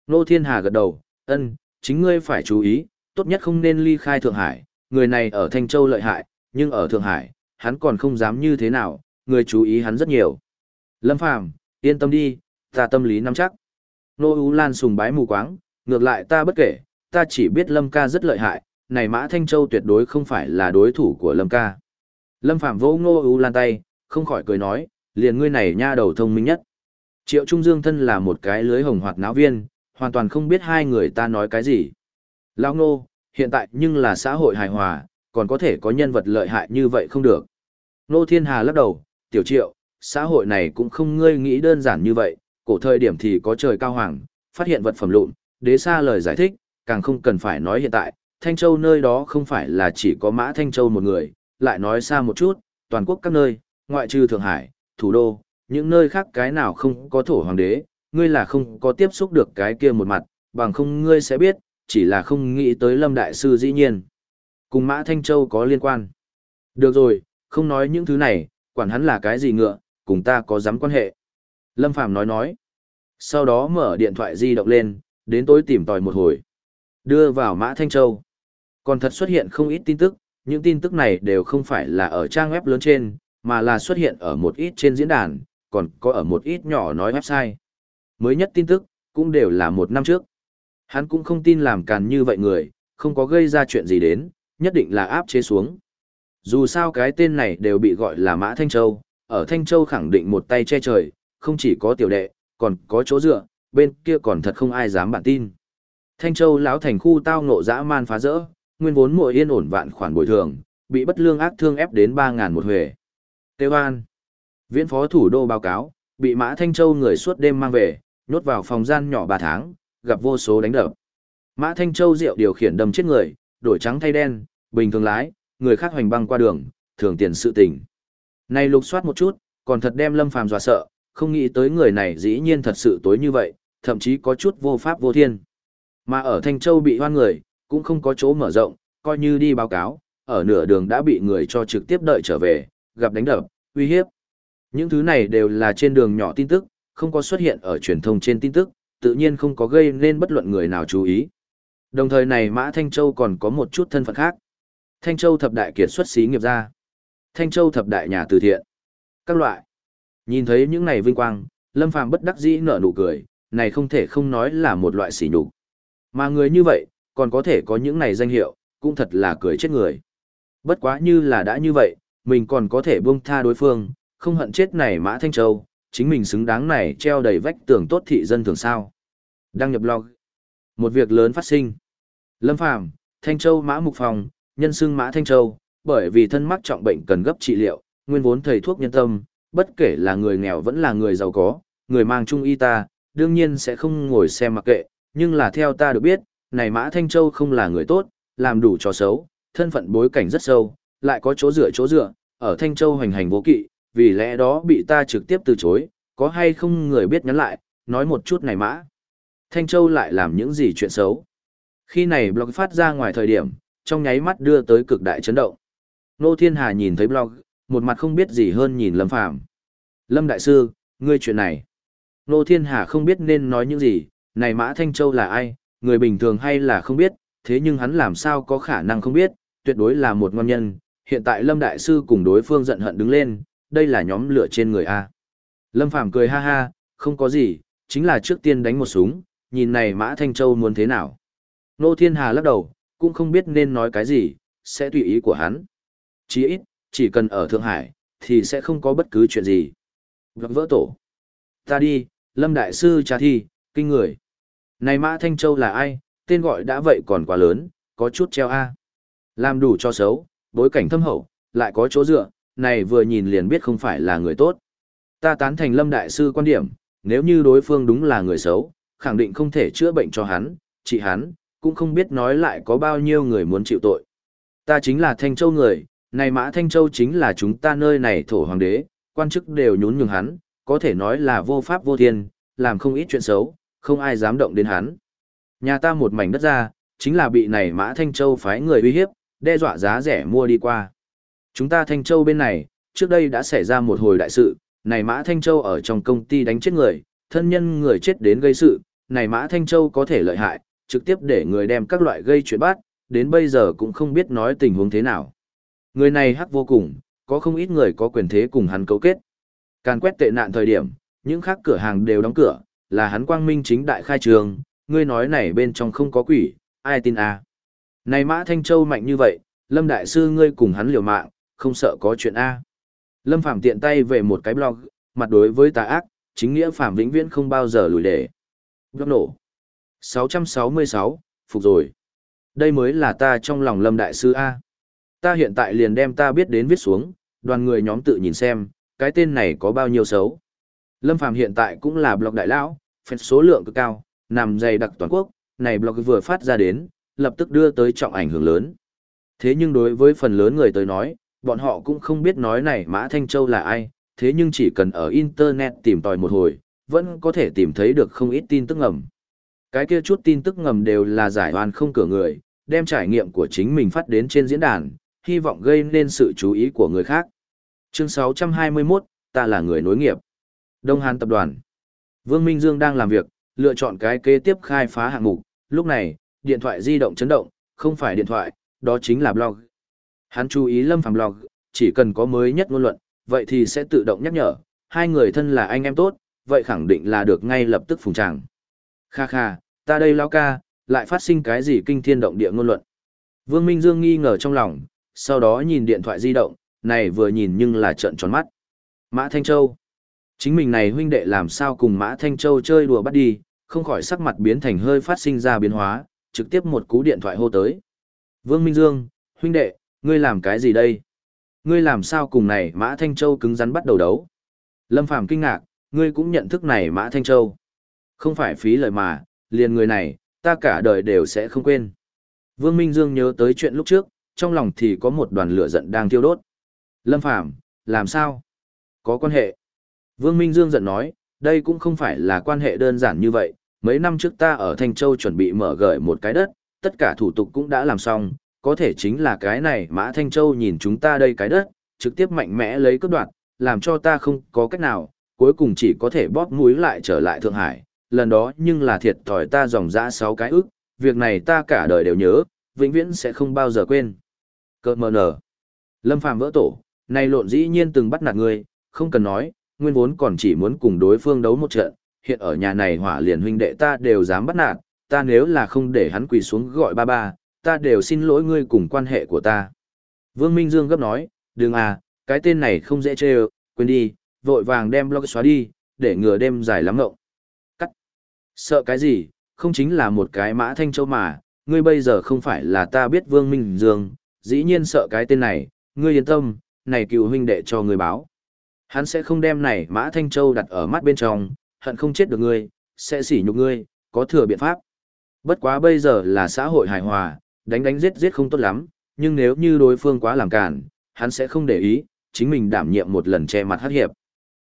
Nô Thiên Hà gật đầu, ân, chính ngươi phải chú ý, tốt nhất không nên ly khai Thượng Hải, người này ở Thanh Châu lợi hại, nhưng ở Thượng Hải, hắn còn không dám như thế nào, người chú ý hắn rất nhiều. Lâm Phàm yên tâm đi, ta tâm lý nắm chắc. Nô Ú Lan sùng bái mù quáng, ngược lại ta bất kể, ta chỉ biết Lâm ca rất lợi hại, này Mã Thanh Châu tuyệt đối không phải là đối thủ của Lâm ca. Lâm Phàm vỗ Nô Ú Lan tay, không khỏi cười nói, liền ngươi này nha đầu thông minh nhất. Triệu Trung Dương thân là một cái lưới hồng hoạt náo viên, hoàn toàn không biết hai người ta nói cái gì. Lão Nô, hiện tại nhưng là xã hội hài hòa, còn có thể có nhân vật lợi hại như vậy không được. Nô Thiên Hà lắc đầu, tiểu triệu, xã hội này cũng không ngươi nghĩ đơn giản như vậy, cổ thời điểm thì có trời cao hoàng, phát hiện vật phẩm lụn, đế xa lời giải thích, càng không cần phải nói hiện tại, Thanh Châu nơi đó không phải là chỉ có Mã Thanh Châu một người, lại nói xa một chút, toàn quốc các nơi, ngoại trừ Thượng Hải, thủ đô, những nơi khác cái nào không có thổ hoàng đế, ngươi là không có tiếp xúc được cái kia một mặt, bằng không ngươi sẽ biết, chỉ là không nghĩ tới Lâm Đại Sư dĩ nhiên. Cùng Mã Thanh Châu có liên quan. Được rồi, không nói những thứ này, quản hắn là cái gì ngựa, cùng ta có dám quan hệ. Lâm Phàm nói nói. Sau đó mở điện thoại di động lên, đến tối tìm tòi một hồi. Đưa vào Mã Thanh Châu. Còn thật xuất hiện không ít tin tức, những tin tức này đều không phải là ở trang web lớn trên, mà là xuất hiện ở một ít trên diễn đàn, còn có ở một ít nhỏ nói website. Mới nhất tin tức, cũng đều là một năm trước. Hắn cũng không tin làm càn như vậy người, không có gây ra chuyện gì đến, nhất định là áp chế xuống. Dù sao cái tên này đều bị gọi là Mã Thanh Châu, ở Thanh Châu khẳng định một tay che trời, không chỉ có tiểu đệ, còn có chỗ dựa, bên kia còn thật không ai dám bản tin. Thanh Châu lão thành khu tao ngộ dã man phá rỡ, nguyên vốn mỗi yên ổn vạn khoản bồi thường, bị bất lương ác thương ép đến 3.000 một huề. tế An. Viễn phó thủ đô báo cáo, bị Mã Thanh Châu người suốt đêm mang về, nhốt vào phòng gian nhỏ 3 tháng, gặp vô số đánh đập. Mã Thanh Châu rượu điều khiển đâm chết người, đổi trắng thay đen, bình thường lái, người khác hoành băng qua đường, thường tiền sự tình. Này lục soát một chút, còn thật đem Lâm Phàm dọa sợ, không nghĩ tới người này dĩ nhiên thật sự tối như vậy, thậm chí có chút vô pháp vô thiên. Mà ở Thanh Châu bị hoan người, cũng không có chỗ mở rộng, coi như đi báo cáo, ở nửa đường đã bị người cho trực tiếp đợi trở về, gặp đánh đập, uy hiếp. Những thứ này đều là trên đường nhỏ tin tức, không có xuất hiện ở truyền thông trên tin tức, tự nhiên không có gây nên bất luận người nào chú ý. Đồng thời này Mã Thanh Châu còn có một chút thân phận khác. Thanh Châu thập đại kiệt xuất xí nghiệp gia. Thanh Châu thập đại nhà từ thiện. Các loại. Nhìn thấy những này vinh quang, Lâm Phàm bất đắc dĩ nở nụ cười, này không thể không nói là một loại sỉ nhục. Mà người như vậy, còn có thể có những này danh hiệu, cũng thật là cười chết người. Bất quá như là đã như vậy, mình còn có thể buông tha đối phương, không hận chết này Mã Thanh Châu, chính mình xứng đáng này treo đầy vách tường tốt thị dân thường sao. Đăng nhập blog. Một việc lớn phát sinh. Lâm Phàm Thanh Châu Mã Mục Phòng, nhân xưng Mã Thanh Châu, bởi vì thân mắc trọng bệnh cần gấp trị liệu, nguyên vốn thầy thuốc nhân tâm, bất kể là người nghèo vẫn là người giàu có, người mang chung y ta, đương nhiên sẽ không ngồi xem mặc kệ, nhưng là theo ta được biết, này Mã Thanh Châu không là người tốt, làm đủ trò xấu, thân phận bối cảnh rất sâu, lại có chỗ dựa chỗ dựa, ở Thanh Châu hành hành vô kỵ, vì lẽ đó bị ta trực tiếp từ chối, có hay không người biết nhắn lại, nói một chút này Mã. Thanh Châu lại làm những gì chuyện xấu. Khi này blog phát ra ngoài thời điểm, trong nháy mắt đưa tới cực đại chấn động. Nô Thiên Hà nhìn thấy blog, một mặt không biết gì hơn nhìn Lâm Phàm. Lâm Đại Sư, ngươi chuyện này. Nô Thiên Hà không biết nên nói những gì, này Mã Thanh Châu là ai, người bình thường hay là không biết, thế nhưng hắn làm sao có khả năng không biết, tuyệt đối là một ngon nhân. Hiện tại Lâm Đại Sư cùng đối phương giận hận đứng lên, đây là nhóm lửa trên người A. Lâm Phàm cười ha ha, không có gì, chính là trước tiên đánh một súng, nhìn này Mã Thanh Châu muốn thế nào. Nô Thiên Hà lắc đầu, cũng không biết nên nói cái gì, sẽ tùy ý của hắn. Chỉ ít, chỉ cần ở Thượng Hải, thì sẽ không có bất cứ chuyện gì. Gặp vỡ tổ. Ta đi, Lâm Đại Sư trà thi, kinh người. Này Mã Thanh Châu là ai, tên gọi đã vậy còn quá lớn, có chút treo A. Làm đủ cho xấu, bối cảnh thâm hậu, lại có chỗ dựa, này vừa nhìn liền biết không phải là người tốt. Ta tán thành Lâm Đại Sư quan điểm, nếu như đối phương đúng là người xấu, khẳng định không thể chữa bệnh cho hắn, trị hắn, cũng không biết nói lại có bao nhiêu người muốn chịu tội. Ta chính là Thanh Châu người, này Mã Thanh Châu chính là chúng ta nơi này thổ hoàng đế, quan chức đều nhún nhường hắn, có thể nói là vô pháp vô thiên, làm không ít chuyện xấu, không ai dám động đến hắn. Nhà ta một mảnh đất ra, chính là bị này Mã Thanh Châu phái người uy hiếp, đe dọa giá rẻ mua đi qua. Chúng ta Thanh Châu bên này, trước đây đã xảy ra một hồi đại sự, này Mã Thanh Châu ở trong công ty đánh chết người, thân nhân người chết đến gây sự, này Mã Thanh Châu có thể lợi hại, trực tiếp để người đem các loại gây chuyện bắt, đến bây giờ cũng không biết nói tình huống thế nào. Người này hắc vô cùng, có không ít người có quyền thế cùng hắn cấu kết. Càn quét tệ nạn thời điểm, những khác cửa hàng đều đóng cửa, là hắn quang minh chính đại khai trường, ngươi nói này bên trong không có quỷ, ai tin à. Này Mã Thanh Châu mạnh như vậy, Lâm Đại Sư ngươi cùng hắn liều mạng, không sợ có chuyện A. Lâm Phạm tiện tay về một cái blog, mặt đối với tà ác, chính nghĩa Phạm vĩnh viễn không bao giờ lùi để. Blog nổ. 666, phục rồi. Đây mới là ta trong lòng Lâm Đại Sư A. Ta hiện tại liền đem ta biết đến viết xuống, đoàn người nhóm tự nhìn xem, cái tên này có bao nhiêu xấu. Lâm Phàm hiện tại cũng là blog đại lão, fan số lượng cực cao, nằm dày đặc toàn quốc, này blog vừa phát ra đến, lập tức đưa tới trọng ảnh hưởng lớn. Thế nhưng đối với phần lớn người tới nói, bọn họ cũng không biết nói này Mã Thanh Châu là ai, thế nhưng chỉ cần ở Internet tìm tòi một hồi, vẫn có thể tìm thấy được không ít tin tức ngầm. Cái kia chút tin tức ngầm đều là giải oan không cửa người, đem trải nghiệm của chính mình phát đến trên diễn đàn, hy vọng gây nên sự chú ý của người khác. Chương 621, ta là người nối nghiệp. Đông Hàn Tập đoàn. Vương Minh Dương đang làm việc, lựa chọn cái kế tiếp khai phá hạng mục. Lúc này, điện thoại di động chấn động, không phải điện thoại, đó chính là blog. Hắn chú ý Lâm Phàm blog, chỉ cần có mới nhất ngôn luận, vậy thì sẽ tự động nhắc nhở. Hai người thân là anh em tốt, vậy khẳng định là được ngay lập tức phùng tràng. Kha kha, ta đây lão ca, lại phát sinh cái gì kinh thiên động địa ngôn luận. Vương Minh Dương nghi ngờ trong lòng, sau đó nhìn điện thoại di động, này vừa nhìn nhưng là trợn tròn mắt. Mã Thanh Châu. Chính mình này huynh đệ làm sao cùng Mã Thanh Châu chơi đùa bắt đi, không khỏi sắc mặt biến thành hơi phát sinh ra biến hóa, trực tiếp một cú điện thoại hô tới. Vương Minh Dương, huynh đệ, ngươi làm cái gì đây? Ngươi làm sao cùng này Mã Thanh Châu cứng rắn bắt đầu đấu? Lâm Phàm kinh ngạc, ngươi cũng nhận thức này Mã Thanh Châu. Không phải phí lời mà, liền người này, ta cả đời đều sẽ không quên. Vương Minh Dương nhớ tới chuyện lúc trước, trong lòng thì có một đoàn lửa giận đang thiêu đốt. Lâm Phàm làm sao? Có quan hệ. Vương Minh Dương giận nói, đây cũng không phải là quan hệ đơn giản như vậy. Mấy năm trước ta ở Thanh Châu chuẩn bị mở gửi một cái đất, tất cả thủ tục cũng đã làm xong, có thể chính là cái này Mã Thanh Châu nhìn chúng ta đây cái đất, trực tiếp mạnh mẽ lấy cướp đoạt, làm cho ta không có cách nào, cuối cùng chỉ có thể bóp mũi lại trở lại Thượng Hải. Lần đó nhưng là thiệt thòi ta dòng dã sáu cái ức, việc này ta cả đời đều nhớ, vĩnh viễn sẽ không bao giờ quên. Cơ mờ nở. Lâm Phàm vỡ tổ, này lộn dĩ nhiên từng bắt nạt ngươi, không cần nói, nguyên vốn còn chỉ muốn cùng đối phương đấu một trận, hiện ở nhà này hỏa liền huynh đệ ta đều dám bắt nạt, ta nếu là không để hắn quỳ xuống gọi ba ba, ta đều xin lỗi ngươi cùng quan hệ của ta. Vương Minh Dương gấp nói, đừng à, cái tên này không dễ chê quên đi, vội vàng đem blog xóa đi, để ngừa đêm dài lắm ngộng. Sợ cái gì, không chính là một cái mã thanh châu mà, ngươi bây giờ không phải là ta biết Vương Minh Dương, dĩ nhiên sợ cái tên này, ngươi yên tâm, này cựu huynh đệ cho ngươi báo. Hắn sẽ không đem này Mã Thanh Châu đặt ở mắt bên trong, hận không chết được ngươi, sẽ sỉ nhục ngươi, có thừa biện pháp. Bất quá bây giờ là xã hội hài hòa, đánh đánh giết giết không tốt lắm, nhưng nếu như đối phương quá làm cản, hắn sẽ không để ý, chính mình đảm nhiệm một lần che mặt hát hiệp.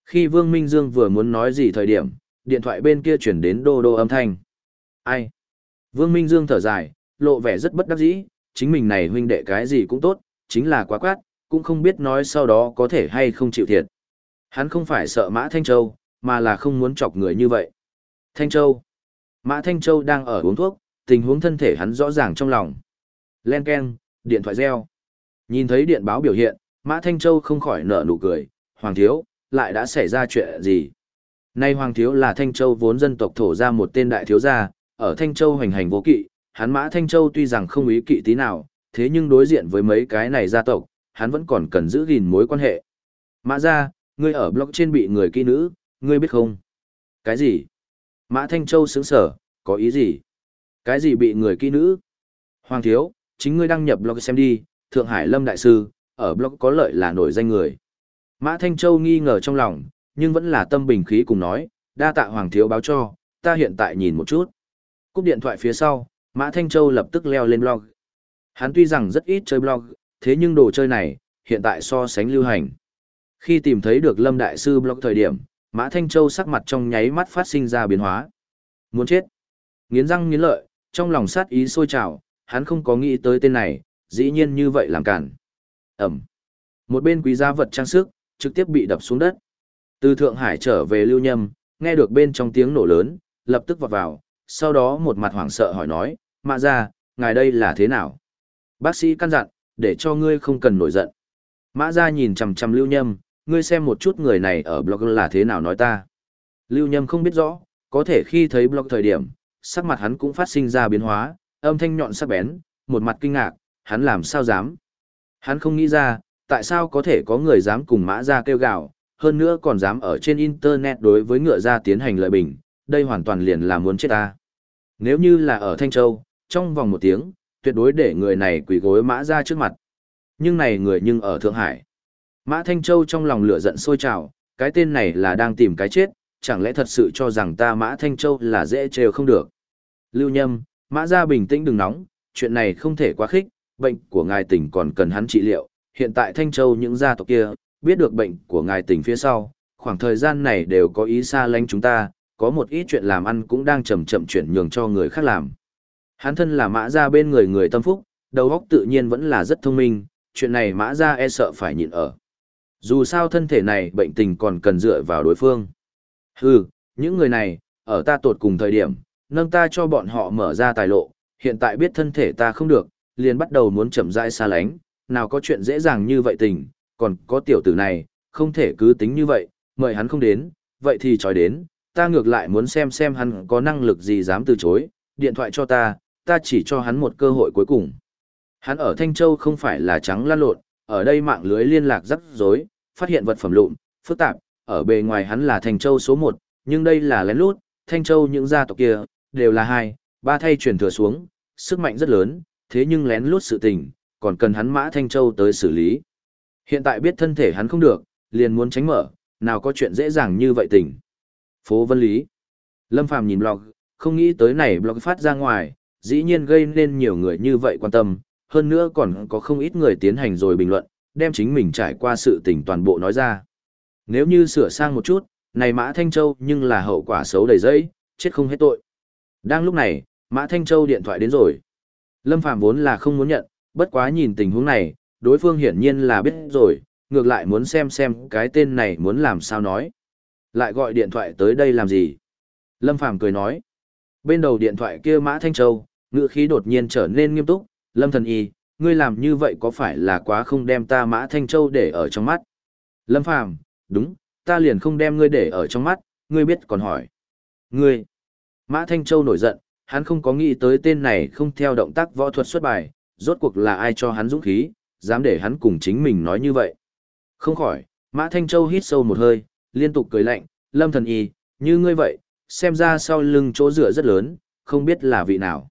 Khi Vương Minh Dương vừa muốn nói gì thời điểm, điện thoại bên kia chuyển đến đô đô âm thanh. Ai? Vương Minh Dương thở dài, lộ vẻ rất bất đắc dĩ, chính mình này huynh đệ cái gì cũng tốt, chính là quá quát, cũng không biết nói sau đó có thể hay không chịu thiệt. Hắn không phải sợ Mã Thanh Châu, mà là không muốn chọc người như vậy. Thanh Châu. Mã Thanh Châu đang ở uống thuốc, tình huống thân thể hắn rõ ràng trong lòng. Len Ken, điện thoại reo. Nhìn thấy điện báo biểu hiện, Mã Thanh Châu không khỏi nở nụ cười. Hoàng Thiếu, lại đã xảy ra chuyện gì? Nay Hoàng Thiếu là Thanh Châu vốn dân tộc thổ ra một tên đại thiếu gia, ở Thanh Châu hoành hành vô kỵ. Hắn Mã Thanh Châu tuy rằng không ý kỵ tí nào, thế nhưng đối diện với mấy cái này gia tộc, hắn vẫn còn cần giữ gìn mối quan hệ. Mã ra, ngươi ở blog trên bị người kỹ nữ, ngươi biết không? Cái gì? Mã Thanh Châu sướng sở, có ý gì? Cái gì bị người kỹ nữ? Hoàng thiếu, chính ngươi đăng nhập blog xem đi, Thượng Hải Lâm Đại Sư, ở blog có lợi là nổi danh người. Mã Thanh Châu nghi ngờ trong lòng, nhưng vẫn là tâm bình khí cùng nói, đa tạ Hoàng thiếu báo cho, ta hiện tại nhìn một chút. Cúp điện thoại phía sau, Mã Thanh Châu lập tức leo lên blog. Hắn tuy rằng rất ít chơi blog, thế nhưng đồ chơi này, hiện tại so sánh lưu hành. Khi tìm thấy được Lâm Đại Sư blog thời điểm, Mã Thanh Châu sắc mặt trong nháy mắt phát sinh ra biến hóa. Muốn chết. Nghiến răng nghiến lợi, trong lòng sát ý sôi trào, hắn không có nghĩ tới tên này, dĩ nhiên như vậy làm cản. Ẩm. Một bên quý gia vật trang sức, trực tiếp bị đập xuống đất. Từ Thượng Hải trở về Lưu Nhâm, nghe được bên trong tiếng nổ lớn, lập tức vọt vào, sau đó một mặt hoảng sợ hỏi nói, mạ ra, ngài đây là thế nào? Bác sĩ căn dặn, để cho ngươi không cần nổi giận. Mã ra nhìn chằm chằm Lưu Nhâm, ngươi xem một chút người này ở blog là thế nào nói ta. Lưu Nhâm không biết rõ, có thể khi thấy blog thời điểm, sắc mặt hắn cũng phát sinh ra biến hóa, âm thanh nhọn sắc bén, một mặt kinh ngạc, hắn làm sao dám. Hắn không nghĩ ra, tại sao có thể có người dám cùng mã ra kêu gạo, hơn nữa còn dám ở trên internet đối với ngựa ra tiến hành lợi bình, đây hoàn toàn liền là muốn chết ta. Nếu như là ở Thanh Châu, trong vòng một tiếng, tuyệt đối để người này quỳ gối mã ra trước mặt. Nhưng này người nhưng ở Thượng Hải. Mã Thanh Châu trong lòng lửa giận sôi trào, cái tên này là đang tìm cái chết, chẳng lẽ thật sự cho rằng ta Mã Thanh Châu là dễ trêu không được. Lưu Nhâm, Mã ra bình tĩnh đừng nóng, chuyện này không thể quá khích, bệnh của ngài tỉnh còn cần hắn trị liệu. Hiện tại Thanh Châu những gia tộc kia, biết được bệnh của ngài tỉnh phía sau, khoảng thời gian này đều có ý xa lánh chúng ta, có một ít chuyện làm ăn cũng đang chậm chậm chuyển nhường cho người khác làm. Hắn thân là mã ra bên người người tâm phúc, đầu óc tự nhiên vẫn là rất thông minh, chuyện này mã ra e sợ phải nhịn ở. Dù sao thân thể này bệnh tình còn cần dựa vào đối phương. Hừ, những người này, ở ta tột cùng thời điểm, nâng ta cho bọn họ mở ra tài lộ, hiện tại biết thân thể ta không được, liền bắt đầu muốn chậm rãi xa lánh, nào có chuyện dễ dàng như vậy tình, còn có tiểu tử này, không thể cứ tính như vậy, mời hắn không đến, vậy thì trói đến, ta ngược lại muốn xem xem hắn có năng lực gì dám từ chối, điện thoại cho ta, ta chỉ cho hắn một cơ hội cuối cùng. Hắn ở Thanh Châu không phải là trắng lan lộn, ở đây mạng lưới liên lạc rắc rối, phát hiện vật phẩm lụn, phức tạp, ở bề ngoài hắn là Thanh Châu số 1, nhưng đây là lén lút, Thanh Châu những gia tộc kia, đều là hai, ba thay truyền thừa xuống, sức mạnh rất lớn, thế nhưng lén lút sự tình, còn cần hắn mã Thanh Châu tới xử lý. Hiện tại biết thân thể hắn không được, liền muốn tránh mở, nào có chuyện dễ dàng như vậy tình. Phố Vân Lý Lâm Phàm nhìn blog, không nghĩ tới này blog phát ra ngoài, dĩ nhiên gây nên nhiều người như vậy quan tâm, hơn nữa còn có không ít người tiến hành rồi bình luận, đem chính mình trải qua sự tình toàn bộ nói ra. Nếu như sửa sang một chút, này Mã Thanh Châu nhưng là hậu quả xấu đầy dẫy, chết không hết tội. Đang lúc này, Mã Thanh Châu điện thoại đến rồi. Lâm Phàm vốn là không muốn nhận, bất quá nhìn tình huống này, đối phương hiển nhiên là biết rồi, ngược lại muốn xem xem cái tên này muốn làm sao nói. Lại gọi điện thoại tới đây làm gì? Lâm Phàm cười nói. Bên đầu điện thoại kia Mã Thanh Châu, ngữ khí đột nhiên trở nên nghiêm túc, Lâm Thần Y, ngươi làm như vậy có phải là quá không đem ta Mã Thanh Châu để ở trong mắt? Lâm Phàm đúng, ta liền không đem ngươi để ở trong mắt, ngươi biết còn hỏi. Ngươi! Mã Thanh Châu nổi giận, hắn không có nghĩ tới tên này không theo động tác võ thuật xuất bài, rốt cuộc là ai cho hắn dũng khí, dám để hắn cùng chính mình nói như vậy. Không khỏi, Mã Thanh Châu hít sâu một hơi, liên tục cười lạnh, lâm thần y, như ngươi vậy, xem ra sau lưng chỗ rửa rất lớn, không biết là vị nào.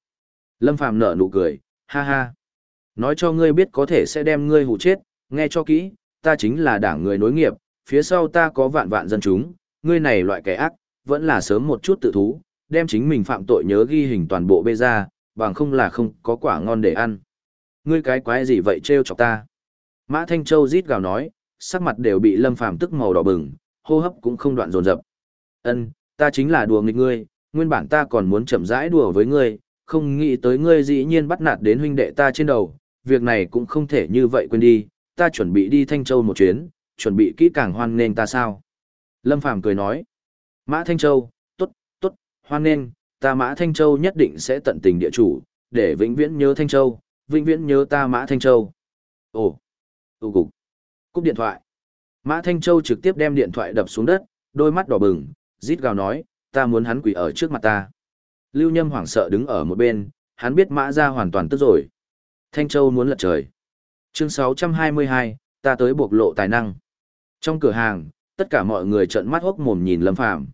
Lâm Phàm nở nụ cười, ha ha. Nói cho ngươi biết có thể sẽ đem ngươi hủ chết, nghe cho kỹ, ta chính là đảng người nối nghiệp, phía sau ta có vạn vạn dân chúng, ngươi này loại kẻ ác, vẫn là sớm một chút tự thú, đem chính mình phạm tội nhớ ghi hình toàn bộ bê ra, bằng không là không có quả ngon để ăn. Ngươi cái quái gì vậy trêu chọc ta? Mã Thanh Châu rít gào nói, sắc mặt đều bị Lâm Phàm tức màu đỏ bừng, hô hấp cũng không đoạn dồn dập. Ân, ta chính là đùa nghịch ngươi, nguyên bản ta còn muốn chậm rãi đùa với ngươi, không nghĩ tới ngươi dĩ nhiên bắt nạt đến huynh đệ ta trên đầu, việc này cũng không thể như vậy quên đi, ta chuẩn bị đi Thanh Châu một chuyến, chuẩn bị kỹ càng hoan nghênh ta sao. Lâm Phàm cười nói, Mã Thanh Châu, tốt, tốt, hoan nghênh, ta Mã Thanh Châu nhất định sẽ tận tình địa chủ, để vĩnh viễn nhớ Thanh Châu, vĩnh viễn nhớ ta Mã Thanh Châu. Ồ, tụ cục, cúp điện thoại. Mã Thanh Châu trực tiếp đem điện thoại đập xuống đất, đôi mắt đỏ bừng, rít gào nói, ta muốn hắn quỳ ở trước mặt ta. Lưu Nhâm hoảng sợ đứng ở một bên, hắn biết Mã ra hoàn toàn tức rồi. Thanh Châu muốn lật trời. Chương 622, ta tới bộc lộ tài năng. Trong cửa hàng, tất cả mọi người trợn mắt hốc mồm nhìn Lâm Phàm.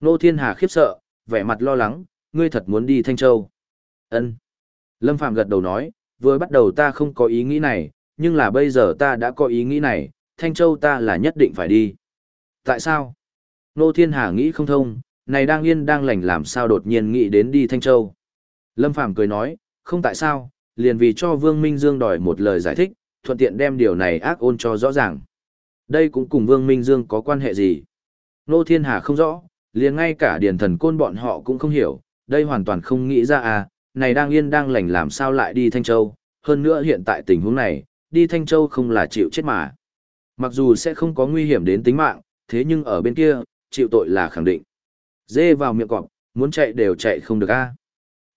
Nô Thiên Hà khiếp sợ, vẻ mặt lo lắng, ngươi thật muốn đi Thanh Châu. Ân. Lâm Phàm gật đầu nói, vừa bắt đầu ta không có ý nghĩ này, nhưng là bây giờ ta đã có ý nghĩ này, Thanh Châu ta là nhất định phải đi. Tại sao? Nô Thiên Hà nghĩ không thông, này đang yên đang lành làm sao đột nhiên nghĩ đến đi Thanh Châu. Lâm Phàm cười nói, không tại sao, liền vì cho Vương Minh Dương đòi một lời giải thích, thuận tiện đem điều này ác ôn cho rõ ràng. Đây cũng cùng Vương Minh Dương có quan hệ gì? Nô Thiên Hà không rõ, liền ngay cả điền thần côn bọn họ cũng không hiểu, đây hoàn toàn không nghĩ ra à, này đang yên đang lành làm sao lại đi Thanh Châu, hơn nữa hiện tại tình huống này, đi Thanh Châu không là chịu chết mà. Mặc dù sẽ không có nguy hiểm đến tính mạng, thế nhưng ở bên kia, chịu tội là khẳng định. Dê vào miệng cọp, muốn chạy đều chạy không được a.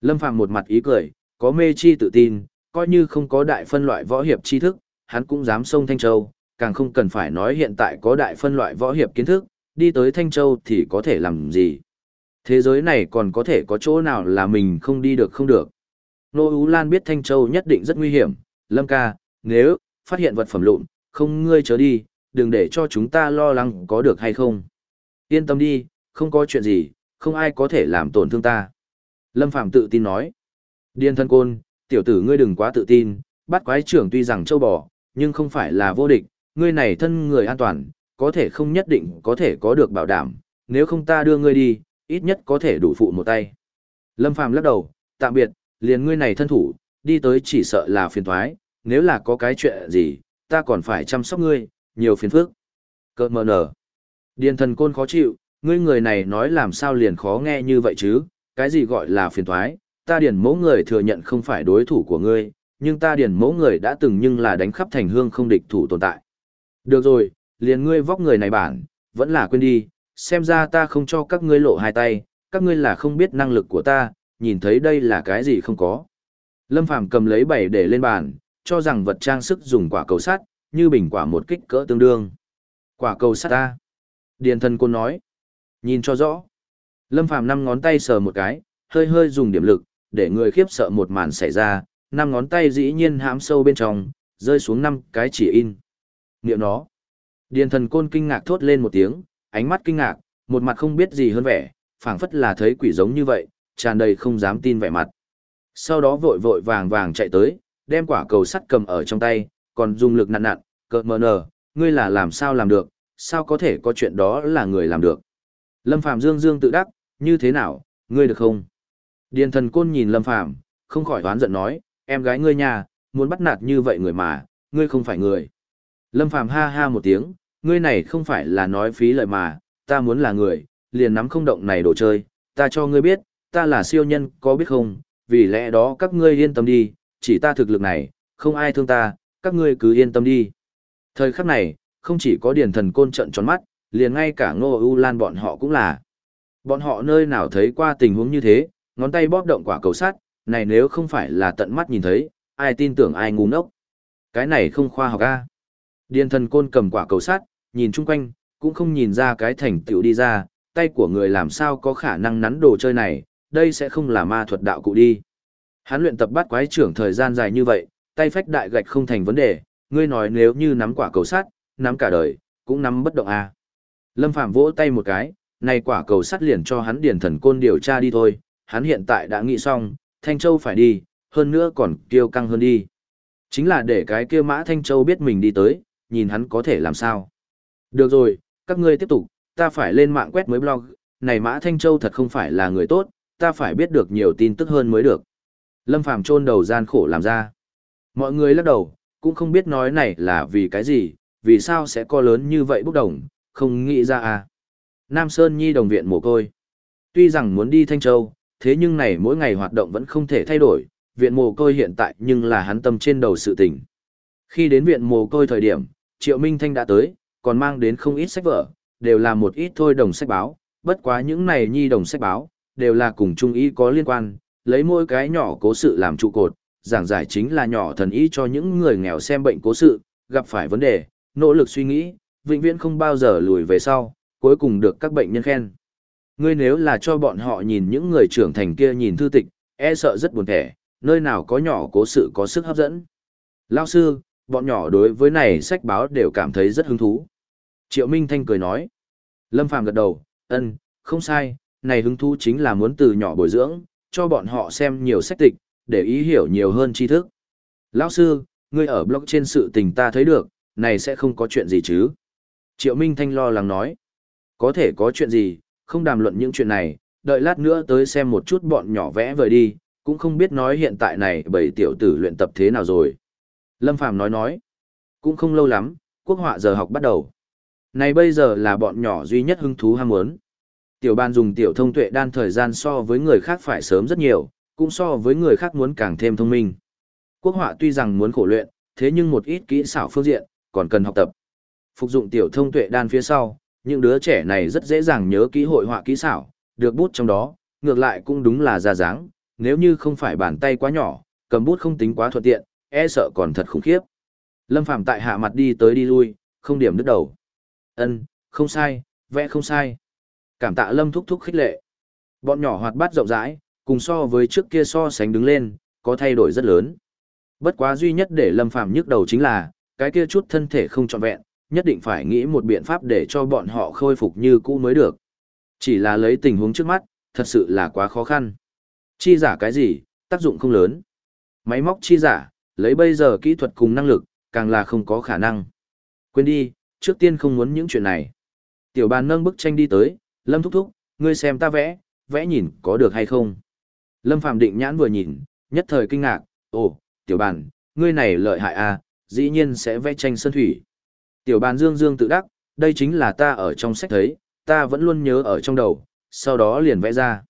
Lâm Phàm một mặt ý cười, có mê chi tự tin, coi như không có đại phân loại võ hiệp tri thức, hắn cũng dám xông Thanh Châu, càng không cần phải nói hiện tại có đại phân loại võ hiệp kiến thức, đi tới Thanh Châu thì có thể làm gì. Thế giới này còn có thể có chỗ nào là mình không đi được không được. Nô Ú Lan biết Thanh Châu nhất định rất nguy hiểm, Lâm ca, nếu, phát hiện vật phẩm lụn, không ngươi chớ đi, đừng để cho chúng ta lo lắng có được hay không. Yên tâm đi, không có chuyện gì, không ai có thể làm tổn thương ta. Lâm Phạm tự tin nói. Điên thân côn, tiểu tử ngươi đừng quá tự tin, bắt quái trưởng tuy rằng châu bò, nhưng không phải là vô địch, ngươi này thân người an toàn, có thể không nhất định có thể có được bảo đảm, nếu không ta đưa ngươi đi, ít nhất có thể đủ phụ một tay. Lâm Phàm lắc đầu, tạm biệt, liền ngươi này thân thủ, đi tới chỉ sợ là phiền thoái, nếu là có cái chuyện gì, ta còn phải chăm sóc ngươi, nhiều phiền phức. Cơ mờ nở. Điền thần côn khó chịu, ngươi người này nói làm sao liền khó nghe như vậy chứ, cái gì gọi là phiền thoái, ta điền mẫu người thừa nhận không phải đối thủ của ngươi, nhưng ta điền mẫu người đã từng nhưng là đánh khắp thành hương không địch thủ tồn tại. Được rồi, liền ngươi vóc người này bản, vẫn là quên đi, xem ra ta không cho các ngươi lộ hai tay, các ngươi là không biết năng lực của ta, nhìn thấy đây là cái gì không có. Lâm Phàm cầm lấy bảy để lên bàn, cho rằng vật trang sức dùng quả cầu sắt, như bình quả một kích cỡ tương đương. Quả cầu sắt ta. Điền thân côn nói. Nhìn cho rõ. Lâm Phàm năm ngón tay sờ một cái, hơi hơi dùng điểm lực, để người khiếp sợ một màn xảy ra, năm ngón tay dĩ nhiên hãm sâu bên trong, rơi xuống năm cái chỉ in. Niệm nó. Điền thần côn kinh ngạc thốt lên một tiếng, ánh mắt kinh ngạc, một mặt không biết gì hơn vẻ, phảng phất là thấy quỷ giống như vậy, tràn đầy không dám tin vẻ mặt. Sau đó vội vội vàng vàng chạy tới, đem quả cầu sắt cầm ở trong tay, còn dùng lực nặn nặn, cợt mờ nờ, ngươi là làm sao làm được, sao có thể có chuyện đó là người làm được. Lâm Phàm dương dương tự đắc, như thế nào, ngươi được không? Điền thần côn nhìn Lâm Phàm không khỏi đoán giận nói, em gái ngươi nhà, muốn bắt nạt như vậy người mà, ngươi không phải người. Lâm Phàm ha ha một tiếng, ngươi này không phải là nói phí lời mà, ta muốn là người, liền nắm không động này đồ chơi, ta cho ngươi biết, ta là siêu nhân, có biết không, vì lẽ đó các ngươi yên tâm đi, chỉ ta thực lực này, không ai thương ta, các ngươi cứ yên tâm đi. Thời khắc này, không chỉ có điển thần côn trận tròn mắt, liền ngay cả ngô ưu lan bọn họ cũng là. Bọn họ nơi nào thấy qua tình huống như thế, ngón tay bóp động quả cầu sắt, này nếu không phải là tận mắt nhìn thấy, ai tin tưởng ai ngu ngốc. Cái này không khoa học a. Điền thần côn cầm quả cầu sắt, nhìn chung quanh, cũng không nhìn ra cái thành tựu đi ra, tay của người làm sao có khả năng nắn đồ chơi này, đây sẽ không là ma thuật đạo cụ đi. Hắn luyện tập bắt quái trưởng thời gian dài như vậy, tay phách đại gạch không thành vấn đề, ngươi nói nếu như nắm quả cầu sắt, nắm cả đời, cũng nắm bất động a. Lâm Phạm vỗ tay một cái, này quả cầu sắt liền cho hắn điền thần côn điều tra đi thôi, hắn hiện tại đã nghĩ xong, Thanh Châu phải đi, hơn nữa còn kiêu căng hơn đi. Chính là để cái kia mã Thanh Châu biết mình đi tới, nhìn hắn có thể làm sao. Được rồi, các ngươi tiếp tục, ta phải lên mạng quét mới blog, này Mã Thanh Châu thật không phải là người tốt, ta phải biết được nhiều tin tức hơn mới được. Lâm Phàm chôn đầu gian khổ làm ra. Mọi người lắc đầu, cũng không biết nói này là vì cái gì, vì sao sẽ có lớn như vậy bốc đồng, không nghĩ ra à. Nam Sơn Nhi đồng viện mồ côi. Tuy rằng muốn đi Thanh Châu, thế nhưng này mỗi ngày hoạt động vẫn không thể thay đổi, viện mồ côi hiện tại nhưng là hắn tâm trên đầu sự tình. Khi đến viện mồ côi thời điểm, Triệu Minh Thanh đã tới, còn mang đến không ít sách vở, đều là một ít thôi đồng sách báo, bất quá những này nhi đồng sách báo, đều là cùng trung ý có liên quan, lấy mỗi cái nhỏ cố sự làm trụ cột, giảng giải chính là nhỏ thần ý cho những người nghèo xem bệnh cố sự, gặp phải vấn đề, nỗ lực suy nghĩ, vĩnh viễn không bao giờ lùi về sau, cuối cùng được các bệnh nhân khen. Ngươi nếu là cho bọn họ nhìn những người trưởng thành kia nhìn thư tịch, e sợ rất buồn thẻ, nơi nào có nhỏ cố sự có sức hấp dẫn. Lao sư, bọn nhỏ đối với này sách báo đều cảm thấy rất hứng thú. Triệu Minh Thanh cười nói. Lâm Phàm gật đầu, ân, không sai, này hứng thú chính là muốn từ nhỏ bồi dưỡng, cho bọn họ xem nhiều sách tịch, để ý hiểu nhiều hơn tri thức. Lão sư, ngươi ở blog trên sự tình ta thấy được, này sẽ không có chuyện gì chứ? Triệu Minh Thanh lo lắng nói. Có thể có chuyện gì, không đàm luận những chuyện này, đợi lát nữa tới xem một chút bọn nhỏ vẽ vời đi, cũng không biết nói hiện tại này bảy tiểu tử luyện tập thế nào rồi. Lâm Phàm nói nói, cũng không lâu lắm, quốc họa giờ học bắt đầu. Này bây giờ là bọn nhỏ duy nhất hứng thú ham muốn. Tiểu ban dùng tiểu thông tuệ đan thời gian so với người khác phải sớm rất nhiều, cũng so với người khác muốn càng thêm thông minh. Quốc họa tuy rằng muốn khổ luyện, thế nhưng một ít kỹ xảo phương diện, còn cần học tập. Phục dụng tiểu thông tuệ đan phía sau, những đứa trẻ này rất dễ dàng nhớ kỹ hội họa kỹ xảo, được bút trong đó, ngược lại cũng đúng là ra dáng, nếu như không phải bàn tay quá nhỏ, cầm bút không tính quá thuận tiện, e sợ còn thật khủng khiếp. Lâm Phàm tại hạ mặt đi tới đi lui, không điểm đứt đầu. Ân, không sai, vẽ không sai. Cảm tạ Lâm thúc thúc khích lệ. Bọn nhỏ hoạt bát rộng rãi, cùng so với trước kia so sánh đứng lên, có thay đổi rất lớn. Bất quá duy nhất để Lâm Phàm nhức đầu chính là, cái kia chút thân thể không trọn vẹn, nhất định phải nghĩ một biện pháp để cho bọn họ khôi phục như cũ mới được. Chỉ là lấy tình huống trước mắt, thật sự là quá khó khăn. Chi giả cái gì, tác dụng không lớn. Máy móc chi giả, lấy bây giờ kỹ thuật cùng năng lực, càng là không có khả năng. Quên đi, trước tiên không muốn những chuyện này. Tiểu bàn nâng bức tranh đi tới, Lâm thúc thúc, ngươi xem ta vẽ, vẽ nhìn có được hay không. Lâm Phạm định nhãn vừa nhìn, nhất thời kinh ngạc, ồ, tiểu bàn, ngươi này lợi hại à, dĩ nhiên sẽ vẽ tranh sơn thủy. Tiểu bàn dương dương tự đắc, đây chính là ta ở trong sách thấy, ta vẫn luôn nhớ ở trong đầu, sau đó liền vẽ ra.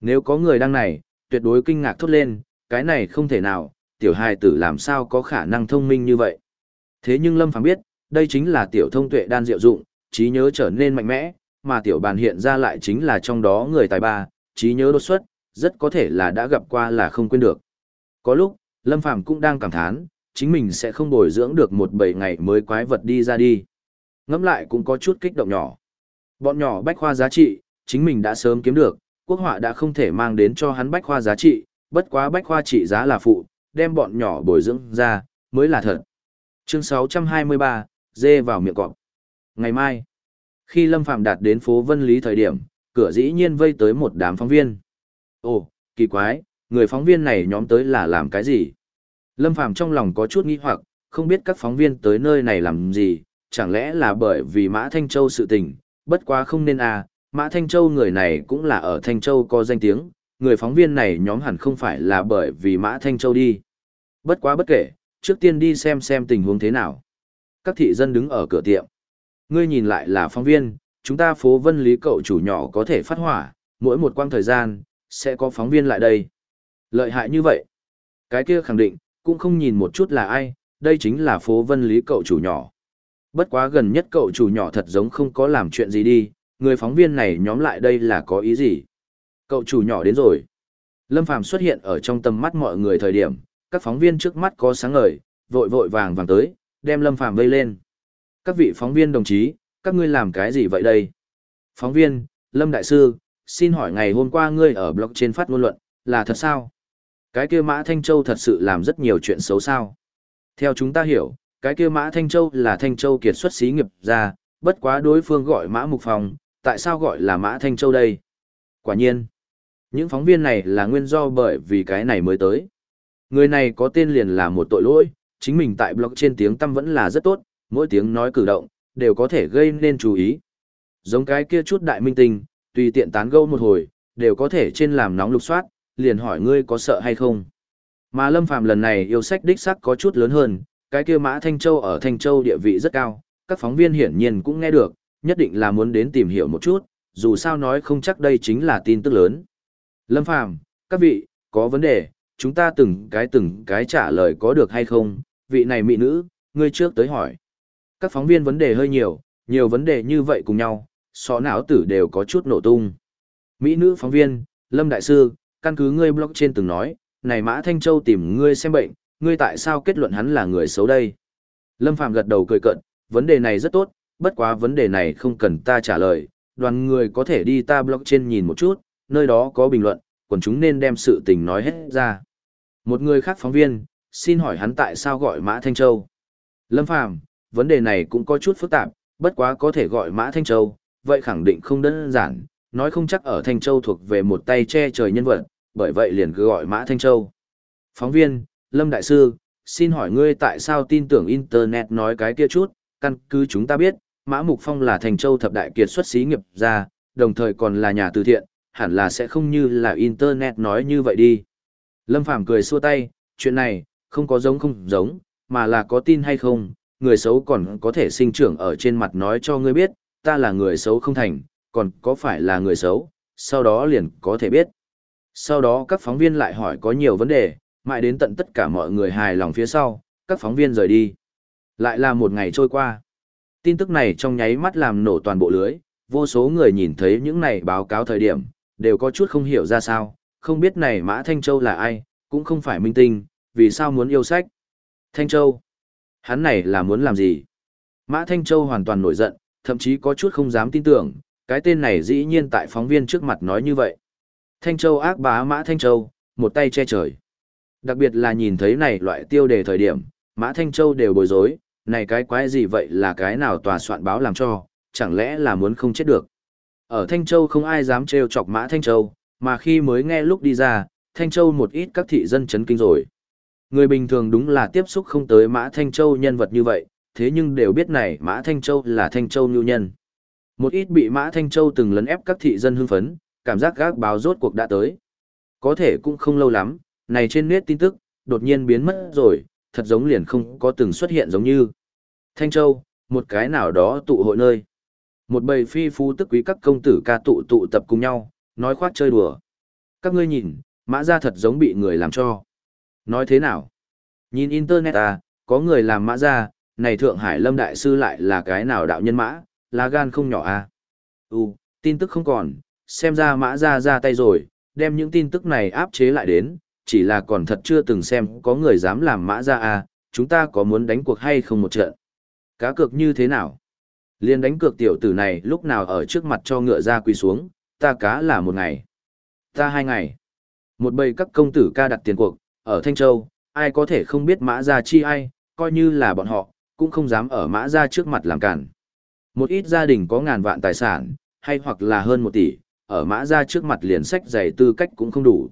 Nếu có người đang này, tuyệt đối kinh ngạc thốt lên, cái này không thể nào, tiểu hài tử làm sao có khả năng thông minh như vậy. Thế nhưng Lâm Phàm biết, đây chính là tiểu thông tuệ đan diệu dụng, trí nhớ trở nên mạnh mẽ, mà tiểu bàn hiện ra lại chính là trong đó người tài ba, trí nhớ đột xuất, rất có thể là đã gặp qua là không quên được. Có lúc, Lâm Phàm cũng đang cảm thán, chính mình sẽ không bồi dưỡng được một bảy ngày mới quái vật đi ra đi. Ngẫm lại cũng có chút kích động nhỏ. Bọn nhỏ bách khoa giá trị, chính mình đã sớm kiếm được, quốc họa đã không thể mang đến cho hắn bách khoa giá trị, bất quá bách khoa trị giá là phụ, đem bọn nhỏ bồi dưỡng ra, mới là thật. Chương 623, dê vào miệng cọp. Ngày mai, khi Lâm Phạm đạt đến phố Vân Lý thời điểm, cửa dĩ nhiên vây tới một đám phóng viên. Ồ, kỳ quái, người phóng viên này nhóm tới là làm cái gì? Lâm Phạm trong lòng có chút nghi hoặc, không biết các phóng viên tới nơi này làm gì, chẳng lẽ là bởi vì Mã Thanh Châu sự tình, bất quá không nên à, Mã Thanh Châu người này cũng là ở Thanh Châu có danh tiếng, người phóng viên này nhóm hẳn không phải là bởi vì Mã Thanh Châu đi. Bất quá bất kể, trước tiên đi xem xem tình huống thế nào. Các thị dân đứng ở cửa tiệm. Ngươi nhìn lại là phóng viên, chúng ta phố vân lý cậu chủ nhỏ có thể phát hỏa, mỗi một quang thời gian, sẽ có phóng viên lại đây. Lợi hại như vậy. Cái kia khẳng định, cũng không nhìn một chút là ai, đây chính là phố vân lý cậu chủ nhỏ. Bất quá gần nhất cậu chủ nhỏ thật giống không có làm chuyện gì đi, người phóng viên này nhóm lại đây là có ý gì. Cậu chủ nhỏ đến rồi. Lâm Phàm xuất hiện ở trong tầm mắt mọi người thời điểm, các phóng viên trước mắt có sáng ngời, vội vội vàng vàng tới, đem Lâm Phàm vây lên. Các vị phóng viên đồng chí, các ngươi làm cái gì vậy đây? Phóng viên, Lâm Đại Sư, xin hỏi ngày hôm qua ngươi ở blog trên phát ngôn luận, là thật sao? Cái kia Mã Thanh Châu thật sự làm rất nhiều chuyện xấu sao? Theo chúng ta hiểu, cái kia Mã Thanh Châu là Thanh Châu kiệt xuất xí nghiệp ra, bất quá đối phương gọi Mã Mục Phòng, tại sao gọi là Mã Thanh Châu đây? Quả nhiên, những phóng viên này là nguyên do bởi vì cái này mới tới. Người này có tên liền là một tội lỗi, chính mình tại blog trên tiếng tâm vẫn là rất tốt, mỗi tiếng nói cử động, đều có thể gây nên chú ý. Giống cái kia chút đại minh tinh, tùy tiện tán gẫu một hồi, đều có thể trên làm nóng lục soát, liền hỏi ngươi có sợ hay không. Mà Lâm Phàm lần này yêu sách đích sắc có chút lớn hơn, cái kia Mã Thanh Châu ở Thanh Châu địa vị rất cao, các phóng viên hiển nhiên cũng nghe được, nhất định là muốn đến tìm hiểu một chút, dù sao nói không chắc đây chính là tin tức lớn. Lâm Phàm, các vị, có vấn đề, chúng ta từng cái từng cái trả lời có được hay không, vị này mỹ nữ, ngươi trước tới hỏi. Các phóng viên vấn đề hơi nhiều, nhiều vấn đề như vậy cùng nhau, sọ não tử đều có chút nổ tung. Mỹ nữ phóng viên, Lâm Đại Sư, căn cứ ngươi blog trên từng nói, này Mã Thanh Châu tìm ngươi xem bệnh, ngươi tại sao kết luận hắn là người xấu đây? Lâm Phàm gật đầu cười cận, vấn đề này rất tốt, bất quá vấn đề này không cần ta trả lời, đoàn người có thể đi ta blog trên nhìn một chút, nơi đó có bình luận, còn chúng nên đem sự tình nói hết ra. Một người khác phóng viên, xin hỏi hắn tại sao gọi Mã Thanh Châu? Lâm Phàm vấn đề này cũng có chút phức tạp, bất quá có thể gọi Mã Thanh Châu, vậy khẳng định không đơn giản, nói không chắc ở Thanh Châu thuộc về một tay che trời nhân vật, bởi vậy liền cứ gọi Mã Thanh Châu. Phóng viên, Lâm Đại Sư, xin hỏi ngươi tại sao tin tưởng Internet nói cái kia chút, căn cứ chúng ta biết, Mã Mục Phong là Thanh Châu thập đại kiệt xuất xí nghiệp ra, đồng thời còn là nhà từ thiện, hẳn là sẽ không như là Internet nói như vậy đi. Lâm Phàm cười xua tay, chuyện này, không có giống không giống, mà là có tin hay không, người xấu còn có thể sinh trưởng ở trên mặt nói cho ngươi biết, ta là người xấu không thành, còn có phải là người xấu, sau đó liền có thể biết. Sau đó các phóng viên lại hỏi có nhiều vấn đề, mãi đến tận tất cả mọi người hài lòng phía sau, các phóng viên rời đi. Lại là một ngày trôi qua. Tin tức này trong nháy mắt làm nổ toàn bộ lưới, vô số người nhìn thấy những này báo cáo thời điểm, đều có chút không hiểu ra sao, không biết này Mã Thanh Châu là ai, cũng không phải minh tinh, vì sao muốn yêu sách. Thanh Châu, hắn này là muốn làm gì? Mã Thanh Châu hoàn toàn nổi giận, thậm chí có chút không dám tin tưởng, cái tên này dĩ nhiên tại phóng viên trước mặt nói như vậy. Thanh Châu ác bá Mã Thanh Châu, một tay che trời. Đặc biệt là nhìn thấy này loại tiêu đề thời điểm, Mã Thanh Châu đều bối rối, này cái quái gì vậy là cái nào tòa soạn báo làm cho, chẳng lẽ là muốn không chết được. Ở Thanh Châu không ai dám trêu chọc Mã Thanh Châu, mà khi mới nghe lúc đi ra, Thanh Châu một ít các thị dân chấn kinh rồi. Người bình thường đúng là tiếp xúc không tới Mã Thanh Châu nhân vật như vậy, thế nhưng đều biết này Mã Thanh Châu là Thanh Châu nhu nhân. Một ít bị Mã Thanh Châu từng lấn ép các thị dân hưng phấn, cảm giác gác báo rốt cuộc đã tới. Có thể cũng không lâu lắm, này trên nét tin tức, đột nhiên biến mất rồi, thật giống liền không có từng xuất hiện giống như. Thanh Châu, một cái nào đó tụ hội nơi. Một bầy phi phú tức quý các công tử ca tụ tụ tập cùng nhau, nói khoác chơi đùa. Các ngươi nhìn, mã ra thật giống bị người làm cho. Nói thế nào? Nhìn internet à, có người làm mã ra, này Thượng Hải Lâm Đại Sư lại là cái nào đạo nhân mã, lá gan không nhỏ à? Ừ, tin tức không còn, xem ra mã ra ra tay rồi, đem những tin tức này áp chế lại đến, chỉ là còn thật chưa từng xem có người dám làm mã ra à, chúng ta có muốn đánh cuộc hay không một trận. Cá cược như thế nào? Liên đánh cược tiểu tử này lúc nào ở trước mặt cho ngựa ra quỳ xuống, ta cá là một ngày. Ta hai ngày. Một bầy các công tử ca đặt tiền cuộc, ở Thanh Châu, ai có thể không biết mã ra chi ai, coi như là bọn họ, cũng không dám ở mã ra trước mặt làm cản. Một ít gia đình có ngàn vạn tài sản, hay hoặc là hơn một tỷ, ở mã ra trước mặt liền sách giày tư cách cũng không đủ.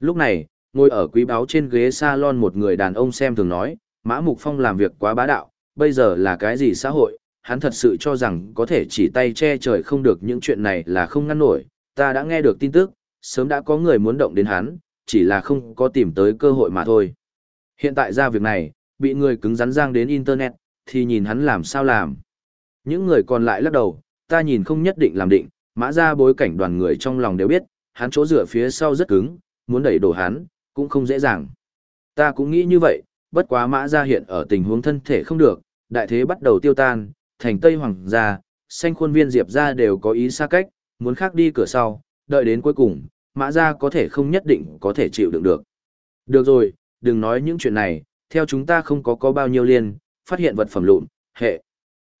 Lúc này, ngồi ở quý báo trên ghế salon một người đàn ông xem thường nói, mã mục phong làm việc quá bá đạo, bây giờ là cái gì xã hội, hắn thật sự cho rằng có thể chỉ tay che trời không được những chuyện này là không ngăn nổi, ta đã nghe được tin tức, sớm đã có người muốn động đến hắn, chỉ là không có tìm tới cơ hội mà thôi. Hiện tại ra việc này, bị người cứng rắn giang đến Internet, thì nhìn hắn làm sao làm. Những người còn lại lắc đầu, ta nhìn không nhất định làm định, mã ra bối cảnh đoàn người trong lòng đều biết, hắn chỗ dựa phía sau rất cứng, muốn đẩy đổ hắn, cũng không dễ dàng. Ta cũng nghĩ như vậy, bất quá mã ra hiện ở tình huống thân thể không được, đại thế bắt đầu tiêu tan, thành Tây Hoàng gia, xanh khuôn viên diệp gia đều có ý xa cách, muốn khác đi cửa sau, đợi đến cuối cùng, mã gia có thể không nhất định có thể chịu đựng được. Được rồi, đừng nói những chuyện này, theo chúng ta không có có bao nhiêu liên, phát hiện vật phẩm lụn, hệ.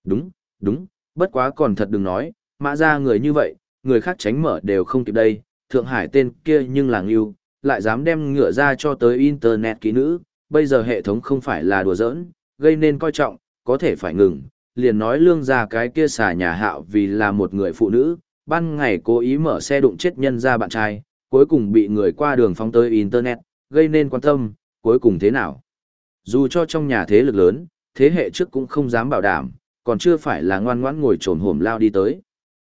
Đúng, đúng, bất quá còn thật đừng nói, mã gia người như vậy, người khác tránh mở đều không kịp đây, Thượng Hải tên kia nhưng là ngưu, lại dám đem ngựa ra cho tới Internet ký nữ, bây giờ hệ thống không phải là đùa giỡn, gây nên coi trọng, có thể phải ngừng, liền nói lương ra cái kia xả nhà hạo vì là một người phụ nữ, ban ngày cố ý mở xe đụng chết nhân ra bạn trai, cuối cùng bị người qua đường phóng tới Internet, gây nên quan tâm, cuối cùng thế nào. Dù cho trong nhà thế lực lớn, thế hệ trước cũng không dám bảo đảm, còn chưa phải là ngoan ngoãn ngồi trồn hổm lao đi tới.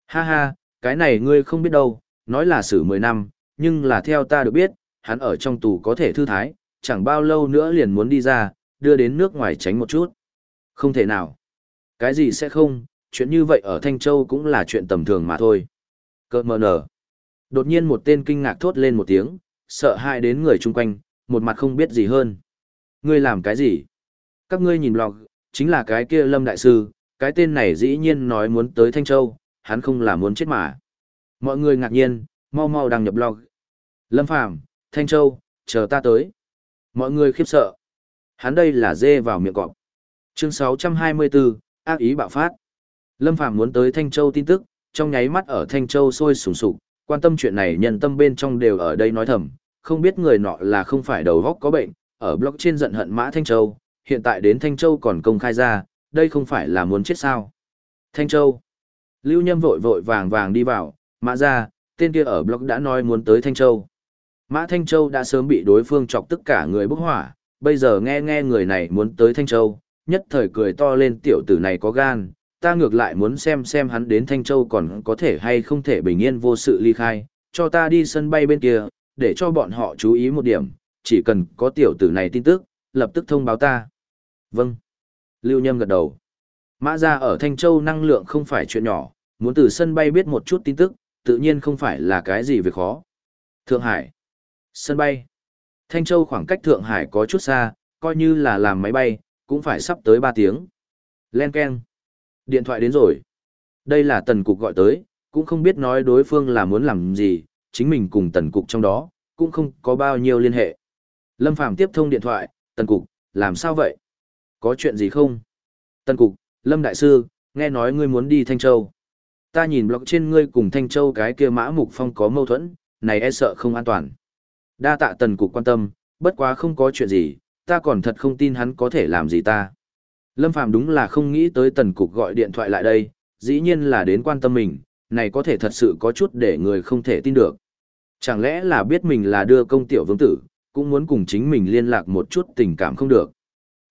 Ha ha, cái này ngươi không biết đâu, nói là xử 10 năm, nhưng là theo ta được biết, hắn ở trong tù có thể thư thái, chẳng bao lâu nữa liền muốn đi ra, đưa đến nước ngoài tránh một chút. Không thể nào. Cái gì sẽ không, chuyện như vậy ở Thanh Châu cũng là chuyện tầm thường mà thôi. Cơ mờ nở. Đột nhiên một tên kinh ngạc thốt lên một tiếng, sợ hãi đến người chung quanh, một mặt không biết gì hơn. Ngươi làm cái gì? Các ngươi nhìn blog, chính là cái kia Lâm Đại Sư, cái tên này dĩ nhiên nói muốn tới Thanh Châu, hắn không là muốn chết mà. Mọi người ngạc nhiên, mau mau đăng nhập blog. Lâm Phàm Thanh Châu, chờ ta tới. Mọi người khiếp sợ. Hắn đây là dê vào miệng cọp. Chương 624, ác ý bạo phát. Lâm Phàm muốn tới Thanh Châu tin tức, trong nháy mắt ở Thanh Châu sôi sùng sục, quan tâm chuyện này nhân tâm bên trong đều ở đây nói thầm, không biết người nọ là không phải đầu góc có bệnh, ở blog trên giận hận Mã Thanh Châu, hiện tại đến Thanh Châu còn công khai ra, đây không phải là muốn chết sao. Thanh Châu. Lưu Nhâm vội vội vàng vàng đi vào, Mã ra, tên kia ở blog đã nói muốn tới Thanh Châu. Mã Thanh Châu đã sớm bị đối phương chọc tất cả người bức hỏa, bây giờ nghe nghe người này muốn tới Thanh Châu, nhất thời cười to lên tiểu tử này có gan, ta ngược lại muốn xem xem hắn đến Thanh Châu còn có thể hay không thể bình yên vô sự ly khai, cho ta đi sân bay bên kia, để cho bọn họ chú ý một điểm, chỉ cần có tiểu tử này tin tức, lập tức thông báo ta. Vâng. Lưu Nhâm gật đầu. Mã ra ở Thanh Châu năng lượng không phải chuyện nhỏ, muốn từ sân bay biết một chút tin tức, tự nhiên không phải là cái gì việc khó. Thượng Hải. Sân bay. Thanh Châu khoảng cách Thượng Hải có chút xa, coi như là làm máy bay, cũng phải sắp tới 3 tiếng. Len Ken. Điện thoại đến rồi. Đây là tần cục gọi tới, cũng không biết nói đối phương là muốn làm gì, chính mình cùng tần cục trong đó, cũng không có bao nhiêu liên hệ. Lâm Phàm tiếp thông điện thoại, tần cục, làm sao vậy? Có chuyện gì không? Tần cục, Lâm Đại Sư, nghe nói ngươi muốn đi Thanh Châu. Ta nhìn blog trên ngươi cùng Thanh Châu cái kia mã mục phong có mâu thuẫn, này e sợ không an toàn. Đa tạ tần cục quan tâm, bất quá không có chuyện gì, ta còn thật không tin hắn có thể làm gì ta. Lâm Phàm đúng là không nghĩ tới tần cục gọi điện thoại lại đây, dĩ nhiên là đến quan tâm mình, này có thể thật sự có chút để người không thể tin được. Chẳng lẽ là biết mình là đưa công tiểu vương tử, cũng muốn cùng chính mình liên lạc một chút tình cảm không được.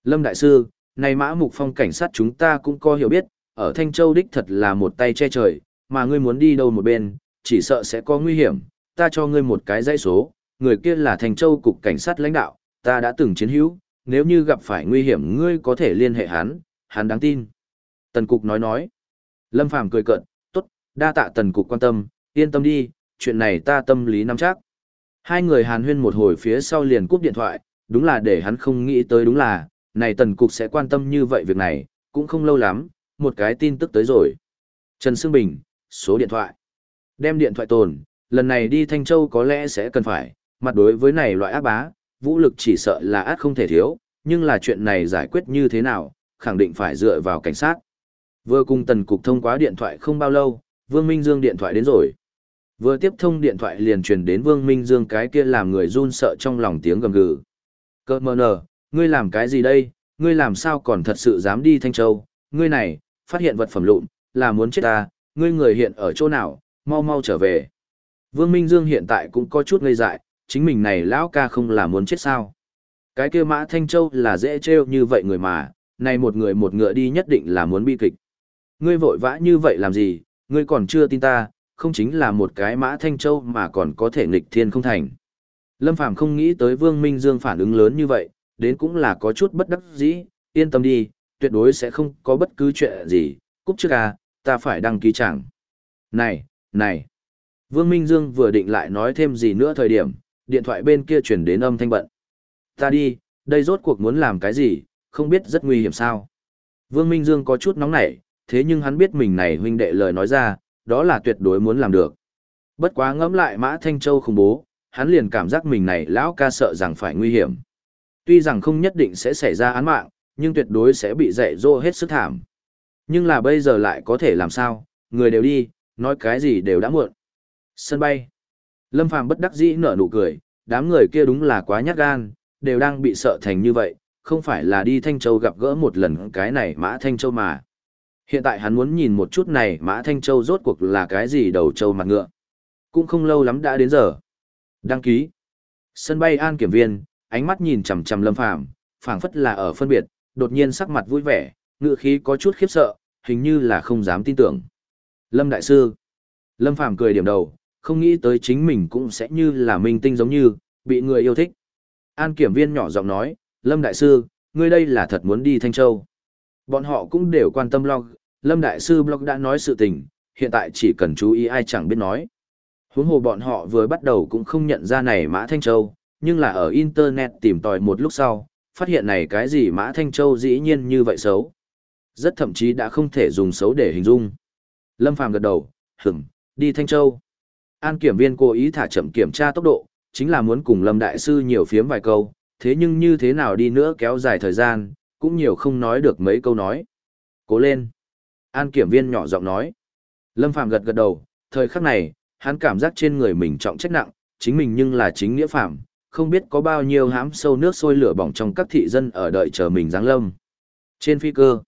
Lâm Đại Sư, này mã mục phong cảnh sát chúng ta cũng có hiểu biết, ở Thanh Châu đích thật là một tay che trời, mà ngươi muốn đi đâu một bên, chỉ sợ sẽ có nguy hiểm, ta cho ngươi một cái dãy số, người kia là Thanh Châu cục cảnh sát lãnh đạo, ta đã từng chiến hữu, nếu như gặp phải nguy hiểm ngươi có thể liên hệ hắn, hắn đáng tin. Tần cục nói nói. Lâm Phàm cười cợt, tốt, đa tạ tần cục quan tâm, yên tâm đi, chuyện này ta tâm lý nắm chắc. Hai người hàn huyên một hồi phía sau liền cúp điện thoại, đúng là để hắn không nghĩ tới đúng là, này tần cục sẽ quan tâm như vậy việc này, cũng không lâu lắm, một cái tin tức tới rồi. Trần Sương Bình, số điện thoại. Đem điện thoại tồn, lần này đi Thanh Châu có lẽ sẽ cần phải, mặt đối với này loại ác bá, vũ lực chỉ sợ là át không thể thiếu, nhưng là chuyện này giải quyết như thế nào, khẳng định phải dựa vào cảnh sát. Vừa cùng tần cục thông qua điện thoại không bao lâu, Vương Minh Dương điện thoại đến rồi. Vừa tiếp thông điện thoại liền truyền đến Vương Minh Dương cái kia làm người run sợ trong lòng tiếng gầm gừ. Cơ mờ nờ, ngươi làm cái gì đây, ngươi làm sao còn thật sự dám đi Thanh Châu, ngươi này, phát hiện vật phẩm lụn, là muốn chết ta, ngươi người hiện ở chỗ nào, mau mau trở về. Vương Minh Dương hiện tại cũng có chút ngây dại, chính mình này lão ca không là muốn chết sao. Cái kia mã Thanh Châu là dễ trêu như vậy người mà, này một người một ngựa đi nhất định là muốn bi kịch. Ngươi vội vã như vậy làm gì, ngươi còn chưa tin ta, không chính là một cái mã Thanh Châu mà còn có thể nghịch thiên không thành. Lâm Phàm không nghĩ tới Vương Minh Dương phản ứng lớn như vậy, đến cũng là có chút bất đắc dĩ, yên tâm đi, tuyệt đối sẽ không có bất cứ chuyện gì, cúp trước à, ta phải đăng ký chẳng. Này, này. Vương Minh Dương vừa định lại nói thêm gì nữa thời điểm, điện thoại bên kia chuyển đến âm thanh bận. Ta đi, đây rốt cuộc muốn làm cái gì, không biết rất nguy hiểm sao. Vương Minh Dương có chút nóng nảy, thế nhưng hắn biết mình này huynh đệ lời nói ra, đó là tuyệt đối muốn làm được. Bất quá ngẫm lại Mã Thanh Châu khủng bố, hắn liền cảm giác mình này lão ca sợ rằng phải nguy hiểm. Tuy rằng không nhất định sẽ xảy ra án mạng, nhưng tuyệt đối sẽ bị dạy dỗ hết sức thảm. Nhưng là bây giờ lại có thể làm sao, người đều đi, nói cái gì đều đã muộn. Sân bay. Lâm Phàm bất đắc dĩ nở nụ cười, đám người kia đúng là quá nhát gan, đều đang bị sợ thành như vậy, không phải là đi Thanh Châu gặp gỡ một lần cái này Mã Thanh Châu mà. Hiện tại hắn muốn nhìn một chút này Mã Thanh Châu rốt cuộc là cái gì đầu châu mặt ngựa. Cũng không lâu lắm đã đến giờ. Đăng ký. Sân bay an kiểm viên, ánh mắt nhìn chằm chằm Lâm Phàm, phảng phất là ở phân biệt, đột nhiên sắc mặt vui vẻ, ngựa khí có chút khiếp sợ, hình như là không dám tin tưởng. Lâm Đại Sư. Lâm Phàm cười điểm đầu, không nghĩ tới chính mình cũng sẽ như là minh tinh giống như, bị người yêu thích. An kiểm viên nhỏ giọng nói, Lâm Đại Sư, ngươi đây là thật muốn đi Thanh Châu. Bọn họ cũng đều quan tâm blog, Lâm Đại Sư blog đã nói sự tình, hiện tại chỉ cần chú ý ai chẳng biết nói. Huống hồ bọn họ vừa bắt đầu cũng không nhận ra này Mã Thanh Châu, nhưng là ở Internet tìm tòi một lúc sau, phát hiện này cái gì Mã Thanh Châu dĩ nhiên như vậy xấu. Rất thậm chí đã không thể dùng xấu để hình dung. Lâm Phàm gật đầu, hửm, đi Thanh Châu. An kiểm viên cố ý thả chậm kiểm tra tốc độ, chính là muốn cùng Lâm Đại Sư nhiều phiếm vài câu, thế nhưng như thế nào đi nữa kéo dài thời gian, cũng nhiều không nói được mấy câu nói. Cố lên. An kiểm viên nhỏ giọng nói. Lâm Phạm gật gật đầu, thời khắc này, hắn cảm giác trên người mình trọng trách nặng, chính mình nhưng là chính nghĩa phạm, không biết có bao nhiêu hãm sâu nước sôi lửa bỏng trong các thị dân ở đợi chờ mình giáng lâm. Trên phi cơ,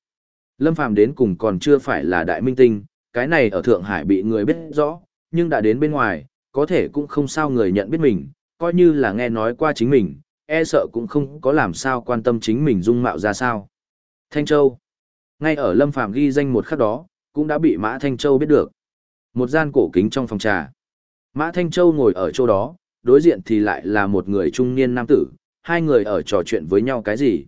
Lâm Phàm đến cùng còn chưa phải là đại minh tinh, cái này ở Thượng Hải bị người biết rõ, nhưng đã đến bên ngoài, có thể cũng không sao người nhận biết mình, coi như là nghe nói qua chính mình, e sợ cũng không có làm sao quan tâm chính mình dung mạo ra sao. Thanh Châu Ngay ở Lâm Phàm ghi danh một khắc đó, cũng đã bị Mã Thanh Châu biết được. Một gian cổ kính trong phòng trà. Mã Thanh Châu ngồi ở chỗ đó, đối diện thì lại là một người trung niên nam tử, hai người ở trò chuyện với nhau cái gì.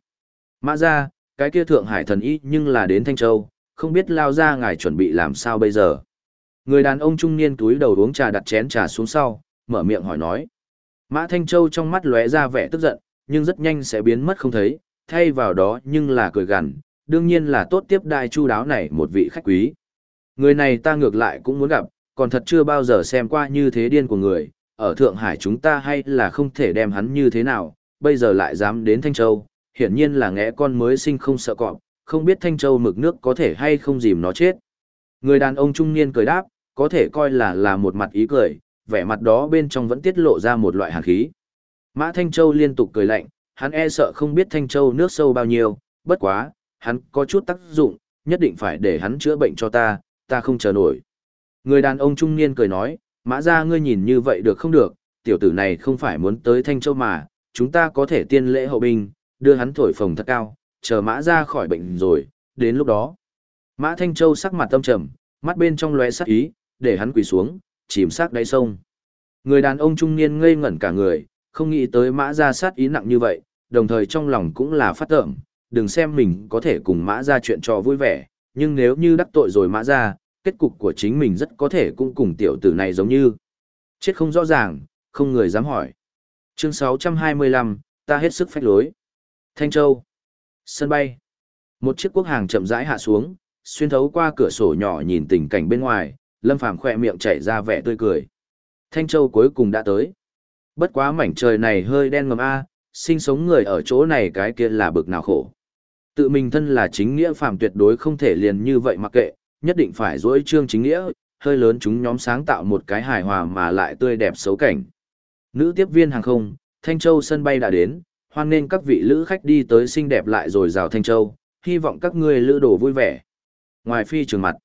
Mã ra, cái kia Thượng Hải thần ý nhưng là đến Thanh Châu, không biết lao ra ngài chuẩn bị làm sao bây giờ. Người đàn ông trung niên túi đầu uống trà đặt chén trà xuống sau, mở miệng hỏi nói. Mã Thanh Châu trong mắt lóe ra vẻ tức giận, nhưng rất nhanh sẽ biến mất không thấy, thay vào đó nhưng là cười gằn, đương nhiên là tốt tiếp đai chu đáo này một vị khách quý. Người này ta ngược lại cũng muốn gặp, còn thật chưa bao giờ xem qua như thế điên của người, ở Thượng Hải chúng ta hay là không thể đem hắn như thế nào, bây giờ lại dám đến Thanh Châu, hiển nhiên là ngẽ con mới sinh không sợ cọp, không biết Thanh Châu mực nước có thể hay không dìm nó chết. Người đàn ông trung niên cười đáp, có thể coi là là một mặt ý cười, vẻ mặt đó bên trong vẫn tiết lộ ra một loại hàn khí. Mã Thanh Châu liên tục cười lạnh, hắn e sợ không biết Thanh Châu nước sâu bao nhiêu, bất quá, hắn có chút tác dụng, nhất định phải để hắn chữa bệnh cho ta, ta không chờ nổi. Người đàn ông trung niên cười nói, mã ra ngươi nhìn như vậy được không được, tiểu tử này không phải muốn tới Thanh Châu mà, chúng ta có thể tiên lễ hậu binh, đưa hắn thổi phồng thật cao, chờ mã ra khỏi bệnh rồi, đến lúc đó. Mã Thanh Châu sắc mặt tâm trầm, mắt bên trong lóe sắc ý, để hắn quỳ xuống, chìm sát đáy sông. Người đàn ông trung niên ngây ngẩn cả người, không nghĩ tới mã ra sát ý nặng như vậy, đồng thời trong lòng cũng là phát tợm, đừng xem mình có thể cùng mã ra chuyện trò vui vẻ, nhưng nếu như đắc tội rồi mã ra, kết cục của chính mình rất có thể cũng cùng tiểu tử này giống như. Chết không rõ ràng, không người dám hỏi. Chương 625, ta hết sức phách lối. Thanh Châu. Sân bay. Một chiếc quốc hàng chậm rãi hạ xuống, xuyên thấu qua cửa sổ nhỏ nhìn tình cảnh bên ngoài, Lâm Phàm khỏe miệng chảy ra vẻ tươi cười. Thanh Châu cuối cùng đã tới. Bất quá mảnh trời này hơi đen ngầm a, sinh sống người ở chỗ này cái kia là bực nào khổ. Tự mình thân là chính nghĩa phàm tuyệt đối không thể liền như vậy mặc kệ, nhất định phải dỗi trương chính nghĩa, hơi lớn chúng nhóm sáng tạo một cái hài hòa mà lại tươi đẹp xấu cảnh. Nữ tiếp viên hàng không, Thanh Châu sân bay đã đến, hoan nên các vị lữ khách đi tới xinh đẹp lại rồi rào Thanh Châu, hy vọng các ngươi lữ đồ vui vẻ. Ngoài phi trường mặt,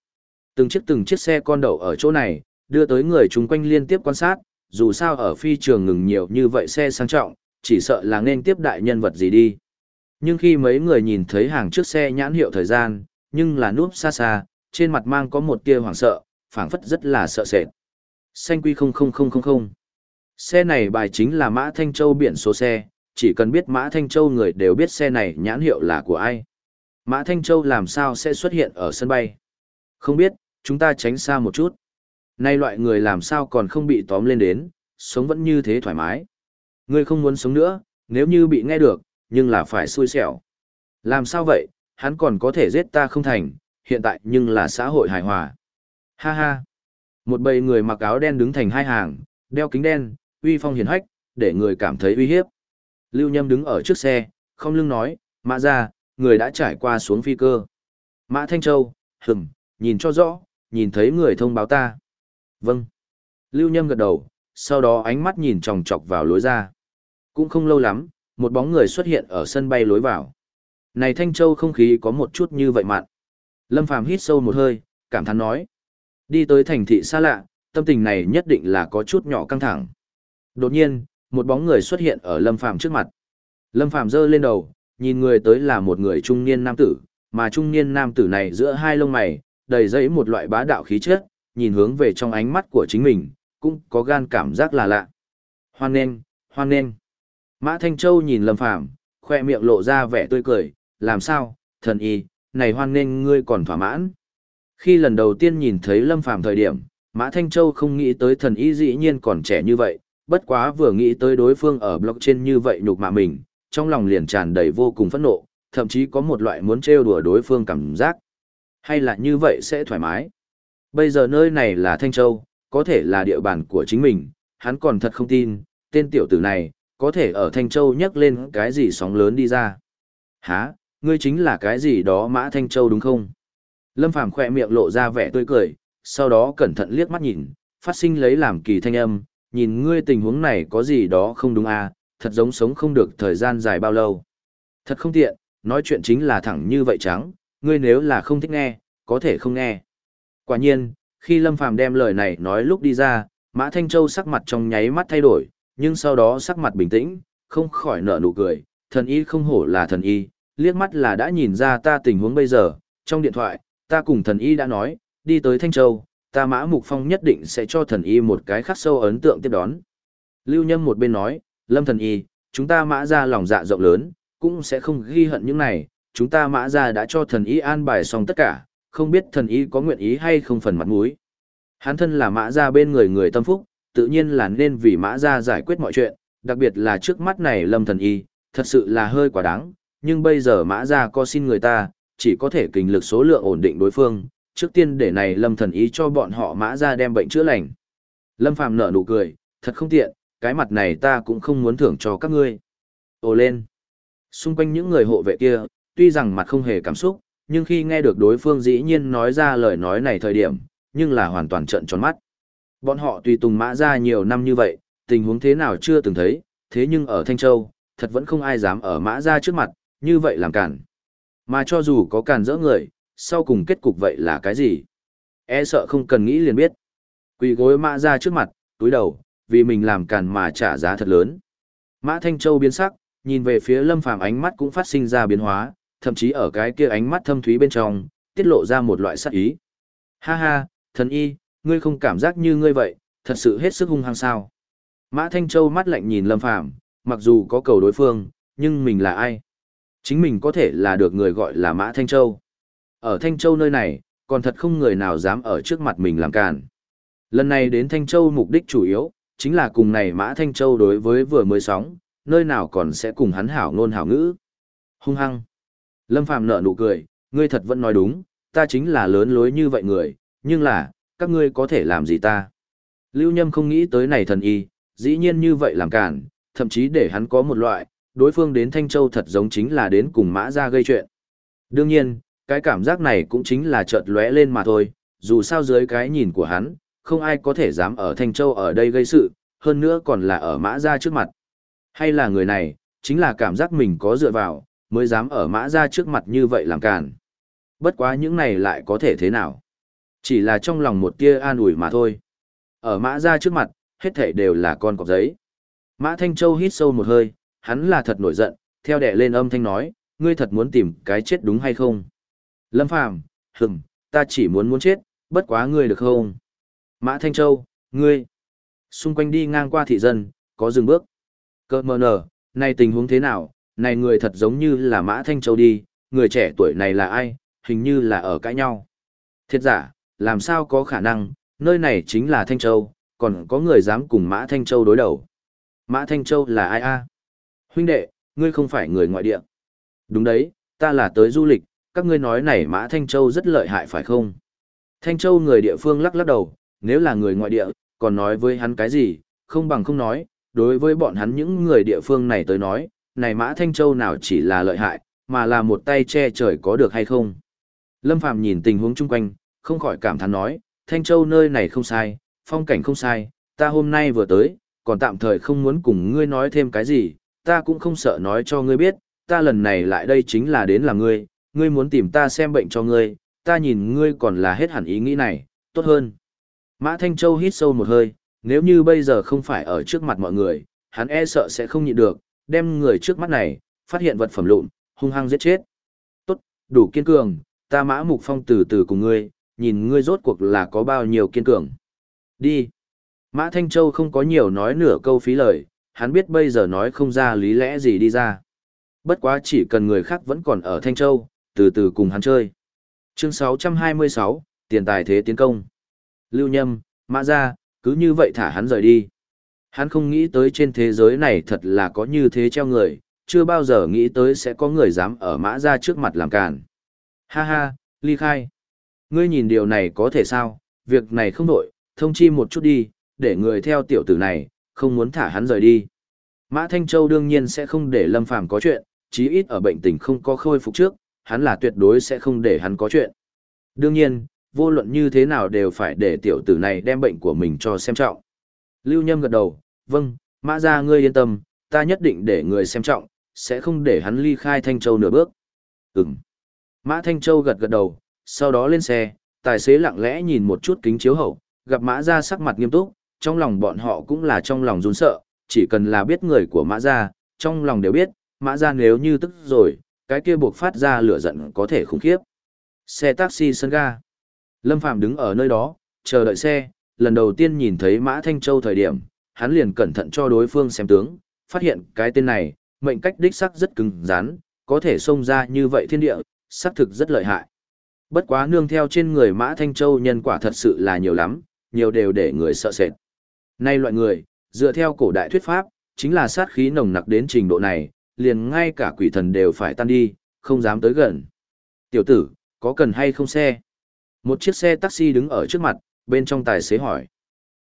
từng chiếc từng chiếc xe con đậu ở chỗ này, đưa tới người chung quanh liên tiếp quan sát, dù sao ở phi trường ngừng nhiều như vậy xe sang trọng, chỉ sợ là nên tiếp đại nhân vật gì đi. Nhưng khi mấy người nhìn thấy hàng trước xe nhãn hiệu thời gian, nhưng là núp xa xa, trên mặt mang có một tia hoảng sợ, phảng phất rất là sợ sệt. Xanh quy không không không không không. Xe này bài chính là Mã Thanh Châu biển số xe, chỉ cần biết Mã Thanh Châu người đều biết xe này nhãn hiệu là của ai. Mã Thanh Châu làm sao sẽ xuất hiện ở sân bay? Không biết, chúng ta tránh xa một chút. Nay loại người làm sao còn không bị tóm lên đến, sống vẫn như thế thoải mái. Ngươi không muốn sống nữa, nếu như bị nghe được, nhưng là phải xui xẻo. Làm sao vậy, hắn còn có thể giết ta không thành, hiện tại nhưng là xã hội hài hòa. Ha ha. Một bầy người mặc áo đen đứng thành hai hàng, đeo kính đen, uy phong hiền hách, để người cảm thấy uy hiếp. Lưu Nhâm đứng ở trước xe, không lưng nói, mã ra, người đã trải qua xuống phi cơ. Mã Thanh Châu, hừng, nhìn cho rõ, nhìn thấy người thông báo ta. Vâng. Lưu Nhâm gật đầu, sau đó ánh mắt nhìn chòng chọc vào lối ra. Cũng không lâu lắm, một bóng người xuất hiện ở sân bay lối vào. Này Thanh Châu không khí có một chút như vậy mặn. Lâm Phàm hít sâu một hơi, cảm thán nói. Đi tới thành thị xa lạ, tâm tình này nhất định là có chút nhỏ căng thẳng. Đột nhiên, một bóng người xuất hiện ở Lâm Phàm trước mặt. Lâm Phàm giơ lên đầu, nhìn người tới là một người trung niên nam tử, mà trung niên nam tử này giữa hai lông mày, đầy dẫy một loại bá đạo khí chất, nhìn hướng về trong ánh mắt của chính mình, cũng có gan cảm giác là lạ. Hoan nên, hoan nên. Mã Thanh Châu nhìn Lâm Phàm, khoe miệng lộ ra vẻ tươi cười, làm sao, thần y, này hoan nên ngươi còn thỏa mãn. Khi lần đầu tiên nhìn thấy Lâm Phàm thời điểm, Mã Thanh Châu không nghĩ tới thần y dĩ nhiên còn trẻ như vậy, bất quá vừa nghĩ tới đối phương ở blockchain như vậy nhục mạ mình, trong lòng liền tràn đầy vô cùng phẫn nộ, thậm chí có một loại muốn trêu đùa đối phương cảm giác. Hay là như vậy sẽ thoải mái. Bây giờ nơi này là Thanh Châu, có thể là địa bàn của chính mình, hắn còn thật không tin, tên tiểu tử này, có thể ở Thanh Châu nhắc lên cái gì sóng lớn đi ra. Hả, ngươi chính là cái gì đó Mã Thanh Châu đúng không? Lâm Phàm khỏe miệng lộ ra vẻ tươi cười, sau đó cẩn thận liếc mắt nhìn, phát sinh lấy làm kỳ thanh âm, nhìn ngươi tình huống này có gì đó không đúng à, thật giống sống không được thời gian dài bao lâu. Thật không tiện, nói chuyện chính là thẳng như vậy trắng, ngươi nếu là không thích nghe, có thể không nghe. Quả nhiên, khi Lâm Phàm đem lời này nói lúc đi ra, Mã Thanh Châu sắc mặt trong nháy mắt thay đổi, nhưng sau đó sắc mặt bình tĩnh, không khỏi nở nụ cười, thần y không hổ là thần y, liếc mắt là đã nhìn ra ta tình huống bây giờ, trong điện thoại, ta cùng thần y đã nói, đi tới Thanh Châu, ta Mã Mục Phong nhất định sẽ cho thần y một cái khắc sâu ấn tượng tiếp đón. Lưu Nhâm một bên nói, Lâm thần y, chúng ta mã ra lòng dạ rộng lớn, cũng sẽ không ghi hận những này, chúng ta mã ra đã cho thần y an bài xong tất cả, không biết thần y có nguyện ý hay không phần mặt mũi. Hắn thân là mã ra bên người người tâm phúc, tự nhiên là nên vì mã ra giải quyết mọi chuyện, đặc biệt là trước mắt này lâm thần y, thật sự là hơi quá đáng, nhưng bây giờ mã ra có xin người ta, chỉ có thể kinh lực số lượng ổn định đối phương, trước tiên để này lâm thần y cho bọn họ mã ra đem bệnh chữa lành. Lâm Phàm nở nụ cười, thật không tiện, cái mặt này ta cũng không muốn thưởng cho các ngươi. Ồ lên! Xung quanh những người hộ vệ kia, tuy rằng mặt không hề cảm xúc, nhưng khi nghe được đối phương dĩ nhiên nói ra lời nói này thời điểm, nhưng là hoàn toàn trợn tròn mắt. Bọn họ tùy tùng mã ra nhiều năm như vậy, tình huống thế nào chưa từng thấy, thế nhưng ở Thanh Châu, thật vẫn không ai dám ở mã ra trước mặt, như vậy làm cản. Mà cho dù có cản dỡ người, sau cùng kết cục vậy là cái gì? E sợ không cần nghĩ liền biết. Quỳ gối mã ra trước mặt, túi đầu, vì mình làm cản mà trả giá thật lớn. Mã Thanh Châu biến sắc, nhìn về phía Lâm Phàm ánh mắt cũng phát sinh ra biến hóa, thậm chí ở cái kia ánh mắt thâm thúy bên trong, tiết lộ ra một loại sát ý. Ha ha, thần y, ngươi không cảm giác như ngươi vậy, thật sự hết sức hung hăng sao. Mã Thanh Châu mắt lạnh nhìn Lâm Phàm mặc dù có cầu đối phương, nhưng mình là ai? Chính mình có thể là được người gọi là Mã Thanh Châu. Ở Thanh Châu nơi này, còn thật không người nào dám ở trước mặt mình làm càn. Lần này đến Thanh Châu mục đích chủ yếu, chính là cùng này Mã Thanh Châu đối với vừa mới sóng, nơi nào còn sẽ cùng hắn hảo ngôn hảo ngữ. Hung hăng. Lâm Phàm nở nụ cười, ngươi thật vẫn nói đúng, ta chính là lớn lối như vậy người, nhưng là, các ngươi có thể làm gì ta? Lưu Nhâm không nghĩ tới này thần y, dĩ nhiên như vậy làm cản, thậm chí để hắn có một loại, đối phương đến Thanh Châu thật giống chính là đến cùng mã ra gây chuyện. Đương nhiên, cái cảm giác này cũng chính là chợt lóe lên mà thôi, dù sao dưới cái nhìn của hắn, không ai có thể dám ở Thanh Châu ở đây gây sự, hơn nữa còn là ở mã ra trước mặt. Hay là người này, chính là cảm giác mình có dựa vào, mới dám ở mã ra trước mặt như vậy làm càn. Bất quá những này lại có thể thế nào? Chỉ là trong lòng một tia an ủi mà thôi. Ở mã ra trước mặt, hết thể đều là con cọp giấy. Mã Thanh Châu hít sâu một hơi, hắn là thật nổi giận, theo đệ lên âm thanh nói, ngươi thật muốn tìm cái chết đúng hay không? Lâm Phàm, hừm, ta chỉ muốn muốn chết, bất quá ngươi được không? Mã Thanh Châu, ngươi. Xung quanh đi ngang qua thị dân, có dừng bước. Cơ mờ nở, này tình huống thế nào, này người thật giống như là Mã Thanh Châu đi, người trẻ tuổi này là ai, hình như là ở cãi nhau. Thiệt giả, làm sao có khả năng, nơi này chính là Thanh Châu, còn có người dám cùng Mã Thanh Châu đối đầu. Mã Thanh Châu là ai a? Huynh đệ, ngươi không phải người ngoại địa. Đúng đấy, ta là tới du lịch, các ngươi nói này Mã Thanh Châu rất lợi hại phải không? Thanh Châu người địa phương lắc lắc đầu, nếu là người ngoại địa, còn nói với hắn cái gì, không bằng không nói, đối với bọn hắn những người địa phương này tới nói, này Mã Thanh Châu nào chỉ là lợi hại, mà là một tay che trời có được hay không. Lâm Phàm nhìn tình huống chung quanh, không khỏi cảm thán nói, Thanh Châu nơi này không sai, phong cảnh không sai, ta hôm nay vừa tới, còn tạm thời không muốn cùng ngươi nói thêm cái gì, ta cũng không sợ nói cho ngươi biết, ta lần này lại đây chính là đến là ngươi, ngươi muốn tìm ta xem bệnh cho ngươi, ta nhìn ngươi còn là hết hẳn ý nghĩ này, tốt hơn. Mã Thanh Châu hít sâu một hơi, nếu như bây giờ không phải ở trước mặt mọi người, hắn e sợ sẽ không nhịn được, đem người trước mắt này, phát hiện vật phẩm lụn, hung hăng giết chết. Tốt, đủ kiên cường, ta mã mục phong từ từ cùng ngươi, nhìn ngươi rốt cuộc là có bao nhiêu kiên cường. Đi. Mã Thanh Châu không có nhiều nói nửa câu phí lời, hắn biết bây giờ nói không ra lý lẽ gì đi ra. Bất quá chỉ cần người khác vẫn còn ở Thanh Châu, từ từ cùng hắn chơi. Chương 626, tiền tài thế tiến công. Lưu Nhâm, Mã Gia, cứ như vậy thả hắn rời đi. Hắn không nghĩ tới trên thế giới này thật là có như thế treo người, chưa bao giờ nghĩ tới sẽ có người dám ở Mã ra trước mặt làm cản. Ha ha, ly khai. Ngươi nhìn điều này có thể sao, việc này không đổi, thông chi một chút đi, để người theo tiểu tử này, không muốn thả hắn rời đi. Mã Thanh Châu đương nhiên sẽ không để Lâm Phàm có chuyện, chí ít ở bệnh tình không có khôi phục trước, hắn là tuyệt đối sẽ không để hắn có chuyện. Đương nhiên, vô luận như thế nào đều phải để tiểu tử này đem bệnh của mình cho xem trọng. Lưu Nhâm gật đầu, vâng, mã ra ngươi yên tâm, ta nhất định để người xem trọng, sẽ không để hắn ly khai Thanh Châu nửa bước. Ừm. Mã Thanh Châu gật gật đầu, sau đó lên xe, tài xế lặng lẽ nhìn một chút kính chiếu hậu, gặp mã ra sắc mặt nghiêm túc, trong lòng bọn họ cũng là trong lòng run sợ, chỉ cần là biết người của mã ra, trong lòng đều biết, mã ra nếu như tức rồi, cái kia buộc phát ra lửa giận có thể khủng khiếp. Xe taxi sân ga. Lâm Phạm đứng ở nơi đó, chờ đợi xe, lần đầu tiên nhìn thấy Mã Thanh Châu thời điểm, hắn liền cẩn thận cho đối phương xem tướng, phát hiện cái tên này, mệnh cách đích sắc rất cứng rắn, có thể xông ra như vậy thiên địa, xác thực rất lợi hại. Bất quá nương theo trên người Mã Thanh Châu nhân quả thật sự là nhiều lắm, nhiều đều để người sợ sệt. Nay loại người, dựa theo cổ đại thuyết pháp, chính là sát khí nồng nặc đến trình độ này, liền ngay cả quỷ thần đều phải tan đi, không dám tới gần. Tiểu tử, có cần hay không xe? Một chiếc xe taxi đứng ở trước mặt, bên trong tài xế hỏi.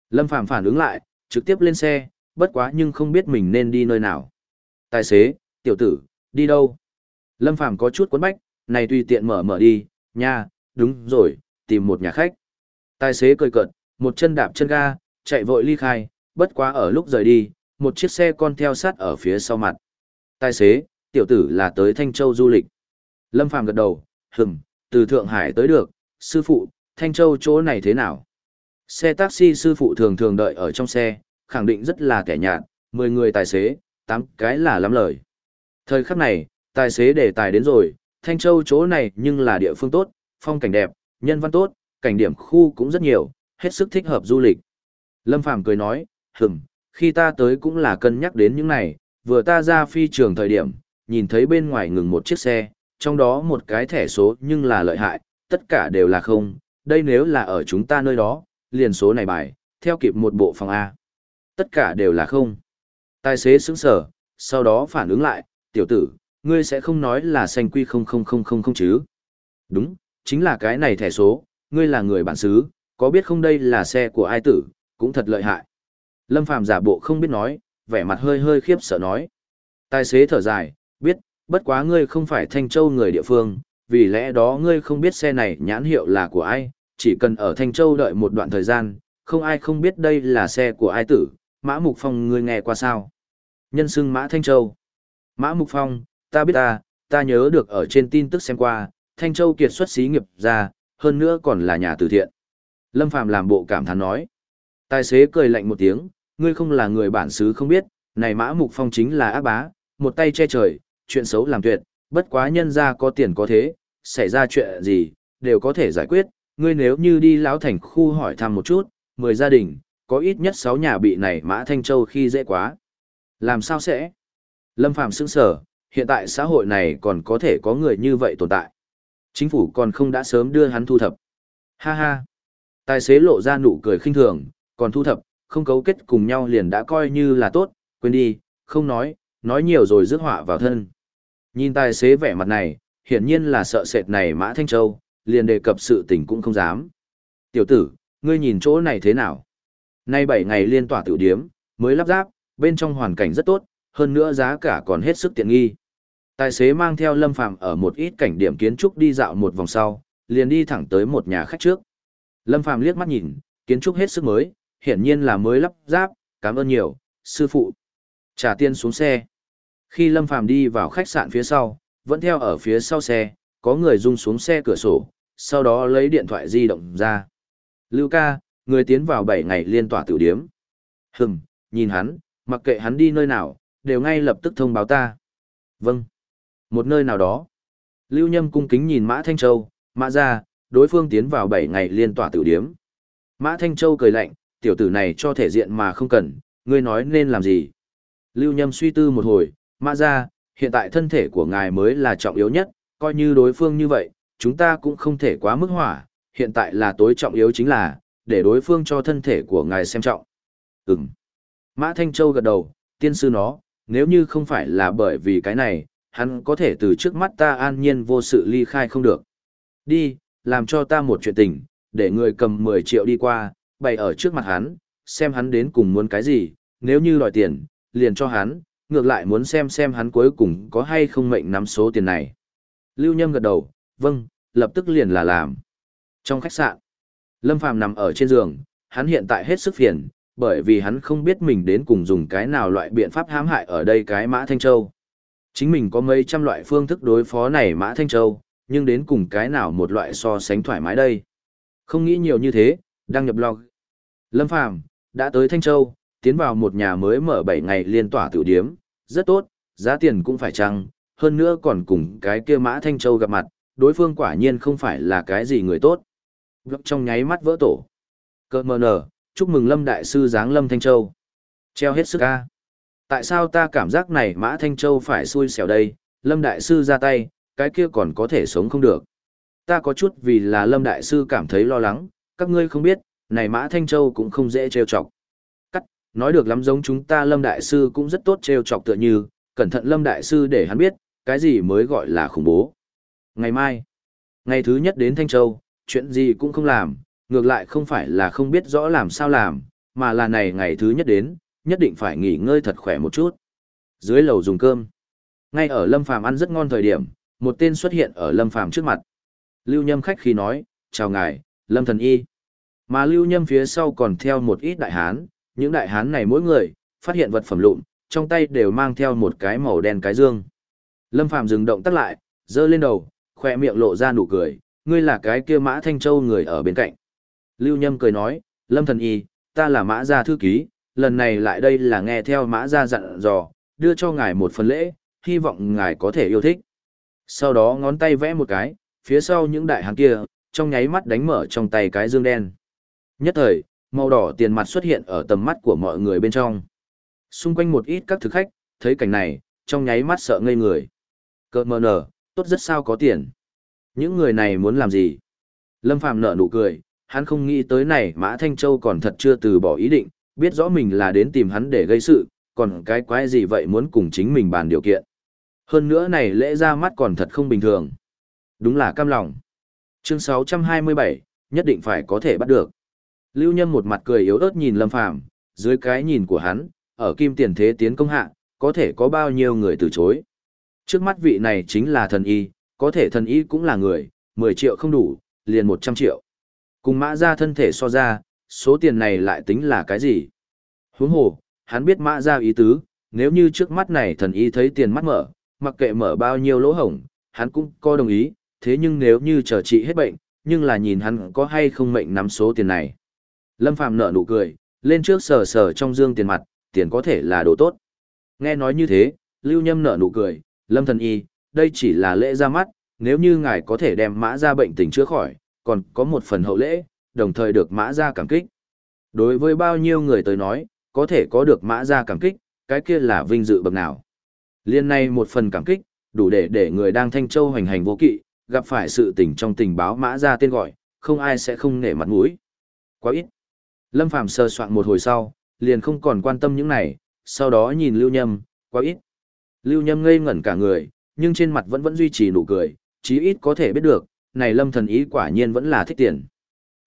Lâm Phàm phản ứng lại, trực tiếp lên xe, bất quá nhưng không biết mình nên đi nơi nào. Tài xế, tiểu tử, đi đâu? Lâm Phàm có chút quấn bách, này tùy tiện mở mở đi, nha, đúng rồi, tìm một nhà khách. Tài xế cười cợt, một chân đạp chân ga, chạy vội ly khai, bất quá ở lúc rời đi, một chiếc xe con theo sát ở phía sau mặt. Tài xế, tiểu tử là tới Thanh Châu du lịch. Lâm Phàm gật đầu, hừng, từ Thượng Hải tới được, sư phụ, Thanh Châu chỗ này thế nào? Xe taxi sư phụ thường thường đợi ở trong xe, khẳng định rất là kẻ nhạt, 10 người tài xế, 8 cái là lắm lời. Thời khắc này, tài xế đề tài đến rồi, Thanh Châu chỗ này nhưng là địa phương tốt, phong cảnh đẹp, nhân văn tốt, cảnh điểm khu cũng rất nhiều, hết sức thích hợp du lịch. Lâm Phàm cười nói, hừm, khi ta tới cũng là cân nhắc đến những này, vừa ta ra phi trường thời điểm, nhìn thấy bên ngoài ngừng một chiếc xe, trong đó một cái thẻ số nhưng là lợi hại, tất cả đều là không, đây nếu là ở chúng ta nơi đó, liền số này bài, theo kịp một bộ phòng A. Tất cả đều là không. Tài xế sững sở, sau đó phản ứng lại, tiểu tử, ngươi sẽ không nói là xanh quy không không không không không chứ. Đúng, chính là cái này thẻ số, ngươi là người bản xứ, có biết không đây là xe của ai tử, cũng thật lợi hại. Lâm Phàm giả bộ không biết nói, vẻ mặt hơi hơi khiếp sợ nói. Tài xế thở dài, biết, bất quá ngươi không phải Thanh Châu người địa phương, vì lẽ đó ngươi không biết xe này nhãn hiệu là của ai, chỉ cần ở Thanh Châu đợi một đoạn thời gian, không ai không biết đây là xe của ai tử, Mã Mục Phong ngươi nghe qua sao. Nhân xưng Mã Thanh Châu. Mã Mục Phong, ta biết ta, ta nhớ được ở trên tin tức xem qua, Thanh Châu kiệt xuất xí nghiệp ra, hơn nữa còn là nhà từ thiện. Lâm Phàm làm bộ cảm thán nói. Tài xế cười lạnh một tiếng, ngươi không là người bản xứ không biết, này Mã Mục Phong chính là ác bá, một tay che trời, chuyện xấu làm tuyệt, bất quá nhân ra có tiền có thế, xảy ra chuyện gì, đều có thể giải quyết, ngươi nếu như đi lão thành khu hỏi thăm một chút, mười gia đình, có ít nhất sáu nhà bị này Mã Thanh Châu khi dễ quá. Làm sao sẽ? Lâm Phạm sững sở, hiện tại xã hội này còn có thể có người như vậy tồn tại. Chính phủ còn không đã sớm đưa hắn thu thập. Ha ha. Tài xế lộ ra nụ cười khinh thường, còn thu thập, không cấu kết cùng nhau liền đã coi như là tốt, quên đi, không nói, nói nhiều rồi rước họa vào thân. Nhìn tài xế vẻ mặt này, hiển nhiên là sợ sệt này Mã Thanh Châu, liền đề cập sự tình cũng không dám. Tiểu tử, ngươi nhìn chỗ này thế nào? Nay 7 ngày liên tỏa tiểu điếm, mới lắp ráp, bên trong hoàn cảnh rất tốt, hơn nữa giá cả còn hết sức tiện nghi. Tài xế mang theo Lâm Phàm ở một ít cảnh điểm kiến trúc đi dạo một vòng sau, liền đi thẳng tới một nhà khách trước. Lâm Phàm liếc mắt nhìn, kiến trúc hết sức mới, hiển nhiên là mới lắp ráp, cảm ơn nhiều, sư phụ. Trả tiền xuống xe. Khi Lâm Phàm đi vào khách sạn phía sau, vẫn theo ở phía sau xe, có người rung xuống xe cửa sổ, sau đó lấy điện thoại di động ra. Lưu ca, người tiến vào 7 ngày liên tỏa tiểu điếm. Hừm, nhìn hắn, mặc kệ hắn đi nơi nào, đều ngay lập tức thông báo ta. Vâng. Một nơi nào đó. Lưu Nhâm cung kính nhìn Mã Thanh Châu, Mã ra, đối phương tiến vào 7 ngày liên tỏa tiểu điếm. Mã Thanh Châu cười lạnh, tiểu tử này cho thể diện mà không cần, ngươi nói nên làm gì. Lưu Nhâm suy tư một hồi, Mã ra, hiện tại thân thể của ngài mới là trọng yếu nhất, coi như đối phương như vậy, chúng ta cũng không thể quá mức hỏa, hiện tại là tối trọng yếu chính là, để đối phương cho thân thể của ngài xem trọng. Ừm. Mã Thanh Châu gật đầu, tiên sư nó, nếu như không phải là bởi vì cái này, hắn có thể từ trước mắt ta an nhiên vô sự ly khai không được. Đi, làm cho ta một chuyện tình, để người cầm 10 triệu đi qua, bày ở trước mặt hắn, xem hắn đến cùng muốn cái gì, nếu như đòi tiền, liền cho hắn, ngược lại muốn xem xem hắn cuối cùng có hay không mệnh nắm số tiền này. Lưu Nhâm gật đầu, vâng, lập tức liền là làm. Trong khách sạn, Lâm Phàm nằm ở trên giường, hắn hiện tại hết sức phiền, bởi vì hắn không biết mình đến cùng dùng cái nào loại biện pháp hãm hại ở đây cái Mã Thanh Châu. Chính mình có mấy trăm loại phương thức đối phó này Mã Thanh Châu, nhưng đến cùng cái nào một loại so sánh thoải mái đây. Không nghĩ nhiều như thế, đăng nhập blog. Lâm Phàm đã tới Thanh Châu, tiến vào một nhà mới mở 7 ngày liên tỏa tiểu điếm, rất tốt, giá tiền cũng phải chăng, hơn nữa còn cùng cái kia Mã Thanh Châu gặp mặt, đối phương quả nhiên không phải là cái gì người tốt. Gấp trong nháy mắt vỡ tổ. Cơ mờ nở, chúc mừng Lâm Đại Sư Giáng Lâm Thanh Châu. Treo hết sức ca. Tại sao ta cảm giác này Mã Thanh Châu phải xui xẻo đây, Lâm Đại Sư ra tay, cái kia còn có thể sống không được. Ta có chút vì là Lâm Đại Sư cảm thấy lo lắng, các ngươi không biết, này Mã Thanh Châu cũng không dễ trêu chọc. Cắt, nói được lắm giống chúng ta Lâm Đại Sư cũng rất tốt trêu chọc tựa như, cẩn thận Lâm Đại Sư để hắn biết, cái gì mới gọi là khủng bố. Ngày mai, ngày thứ nhất đến Thanh Châu, chuyện gì cũng không làm, ngược lại không phải là không biết rõ làm sao làm, mà là này ngày thứ nhất đến, nhất định phải nghỉ ngơi thật khỏe một chút. Dưới lầu dùng cơm, ngay ở Lâm Phàm ăn rất ngon thời điểm, một tên xuất hiện ở Lâm Phàm trước mặt. Lưu Nhâm khách khi nói, chào ngài, Lâm Thần Y. Mà Lưu Nhâm phía sau còn theo một ít đại hán, những đại hán này mỗi người, phát hiện vật phẩm lụn, trong tay đều mang theo một cái màu đen cái dương. Lâm Phàm dừng động tắt lại, giơ lên đầu, khoe miệng lộ ra nụ cười, ngươi là cái kia Mã Thanh Châu người ở bên cạnh. Lưu Nhâm cười nói, Lâm Thần Y, ta là Mã Gia Thư Ký, lần này lại đây là nghe theo Mã Gia dặn dò, đưa cho ngài một phần lễ, hy vọng ngài có thể yêu thích. Sau đó ngón tay vẽ một cái, phía sau những đại hàng kia, trong nháy mắt đánh mở trong tay cái dương đen. Nhất thời, màu đỏ tiền mặt xuất hiện ở tầm mắt của mọi người bên trong. Xung quanh một ít các thực khách, thấy cảnh này, trong nháy mắt sợ ngây người. Cợt mờ nở, tốt rất sao có tiền. Những người này muốn làm gì? Lâm Phàm nở nụ cười, hắn không nghĩ tới này Mã Thanh Châu còn thật chưa từ bỏ ý định, biết rõ mình là đến tìm hắn để gây sự, còn cái quái gì vậy muốn cùng chính mình bàn điều kiện. Hơn nữa này lễ ra mắt còn thật không bình thường. Đúng là cam lòng. Chương 627, nhất định phải có thể bắt được. Lưu Nhân một mặt cười yếu ớt nhìn Lâm Phàm, dưới cái nhìn của hắn, ở kim tiền thế tiến công hạ, có thể có bao nhiêu người từ chối. Trước mắt vị này chính là thần y, có thể thần y cũng là người, 10 triệu không đủ, liền 100 triệu. Cùng mã ra thân thể so ra, số tiền này lại tính là cái gì? Huống hồ, hắn biết mã ra ý tứ, nếu như trước mắt này thần y thấy tiền mắt mở, mặc kệ mở bao nhiêu lỗ hổng, hắn cũng có đồng ý, thế nhưng nếu như chờ trị hết bệnh, nhưng là nhìn hắn có hay không mệnh nắm số tiền này. Lâm Phàm nở nụ cười, lên trước sờ sờ trong dương tiền mặt, tiền có thể là đồ tốt. Nghe nói như thế, Lưu Nhâm nở nụ cười, Lâm thần y, đây chỉ là lễ ra mắt, nếu như ngài có thể đem mã ra bệnh tình chữa khỏi, còn có một phần hậu lễ, đồng thời được mã ra cảm kích. Đối với bao nhiêu người tới nói, có thể có được mã ra cảm kích, cái kia là vinh dự bậc nào. Liên này một phần cảm kích, đủ để để người đang thanh châu hành hành vô kỵ, gặp phải sự tình trong tình báo mã ra tên gọi, không ai sẽ không nể mặt mũi. Quá ít. Lâm Phàm sơ soạn một hồi sau, liền không còn quan tâm những này, sau đó nhìn Lưu Nhâm, quá ít. Lưu Nhâm ngây ngẩn cả người, nhưng trên mặt vẫn vẫn duy trì nụ cười, chí ít có thể biết được, này Lâm thần ý quả nhiên vẫn là thích tiền.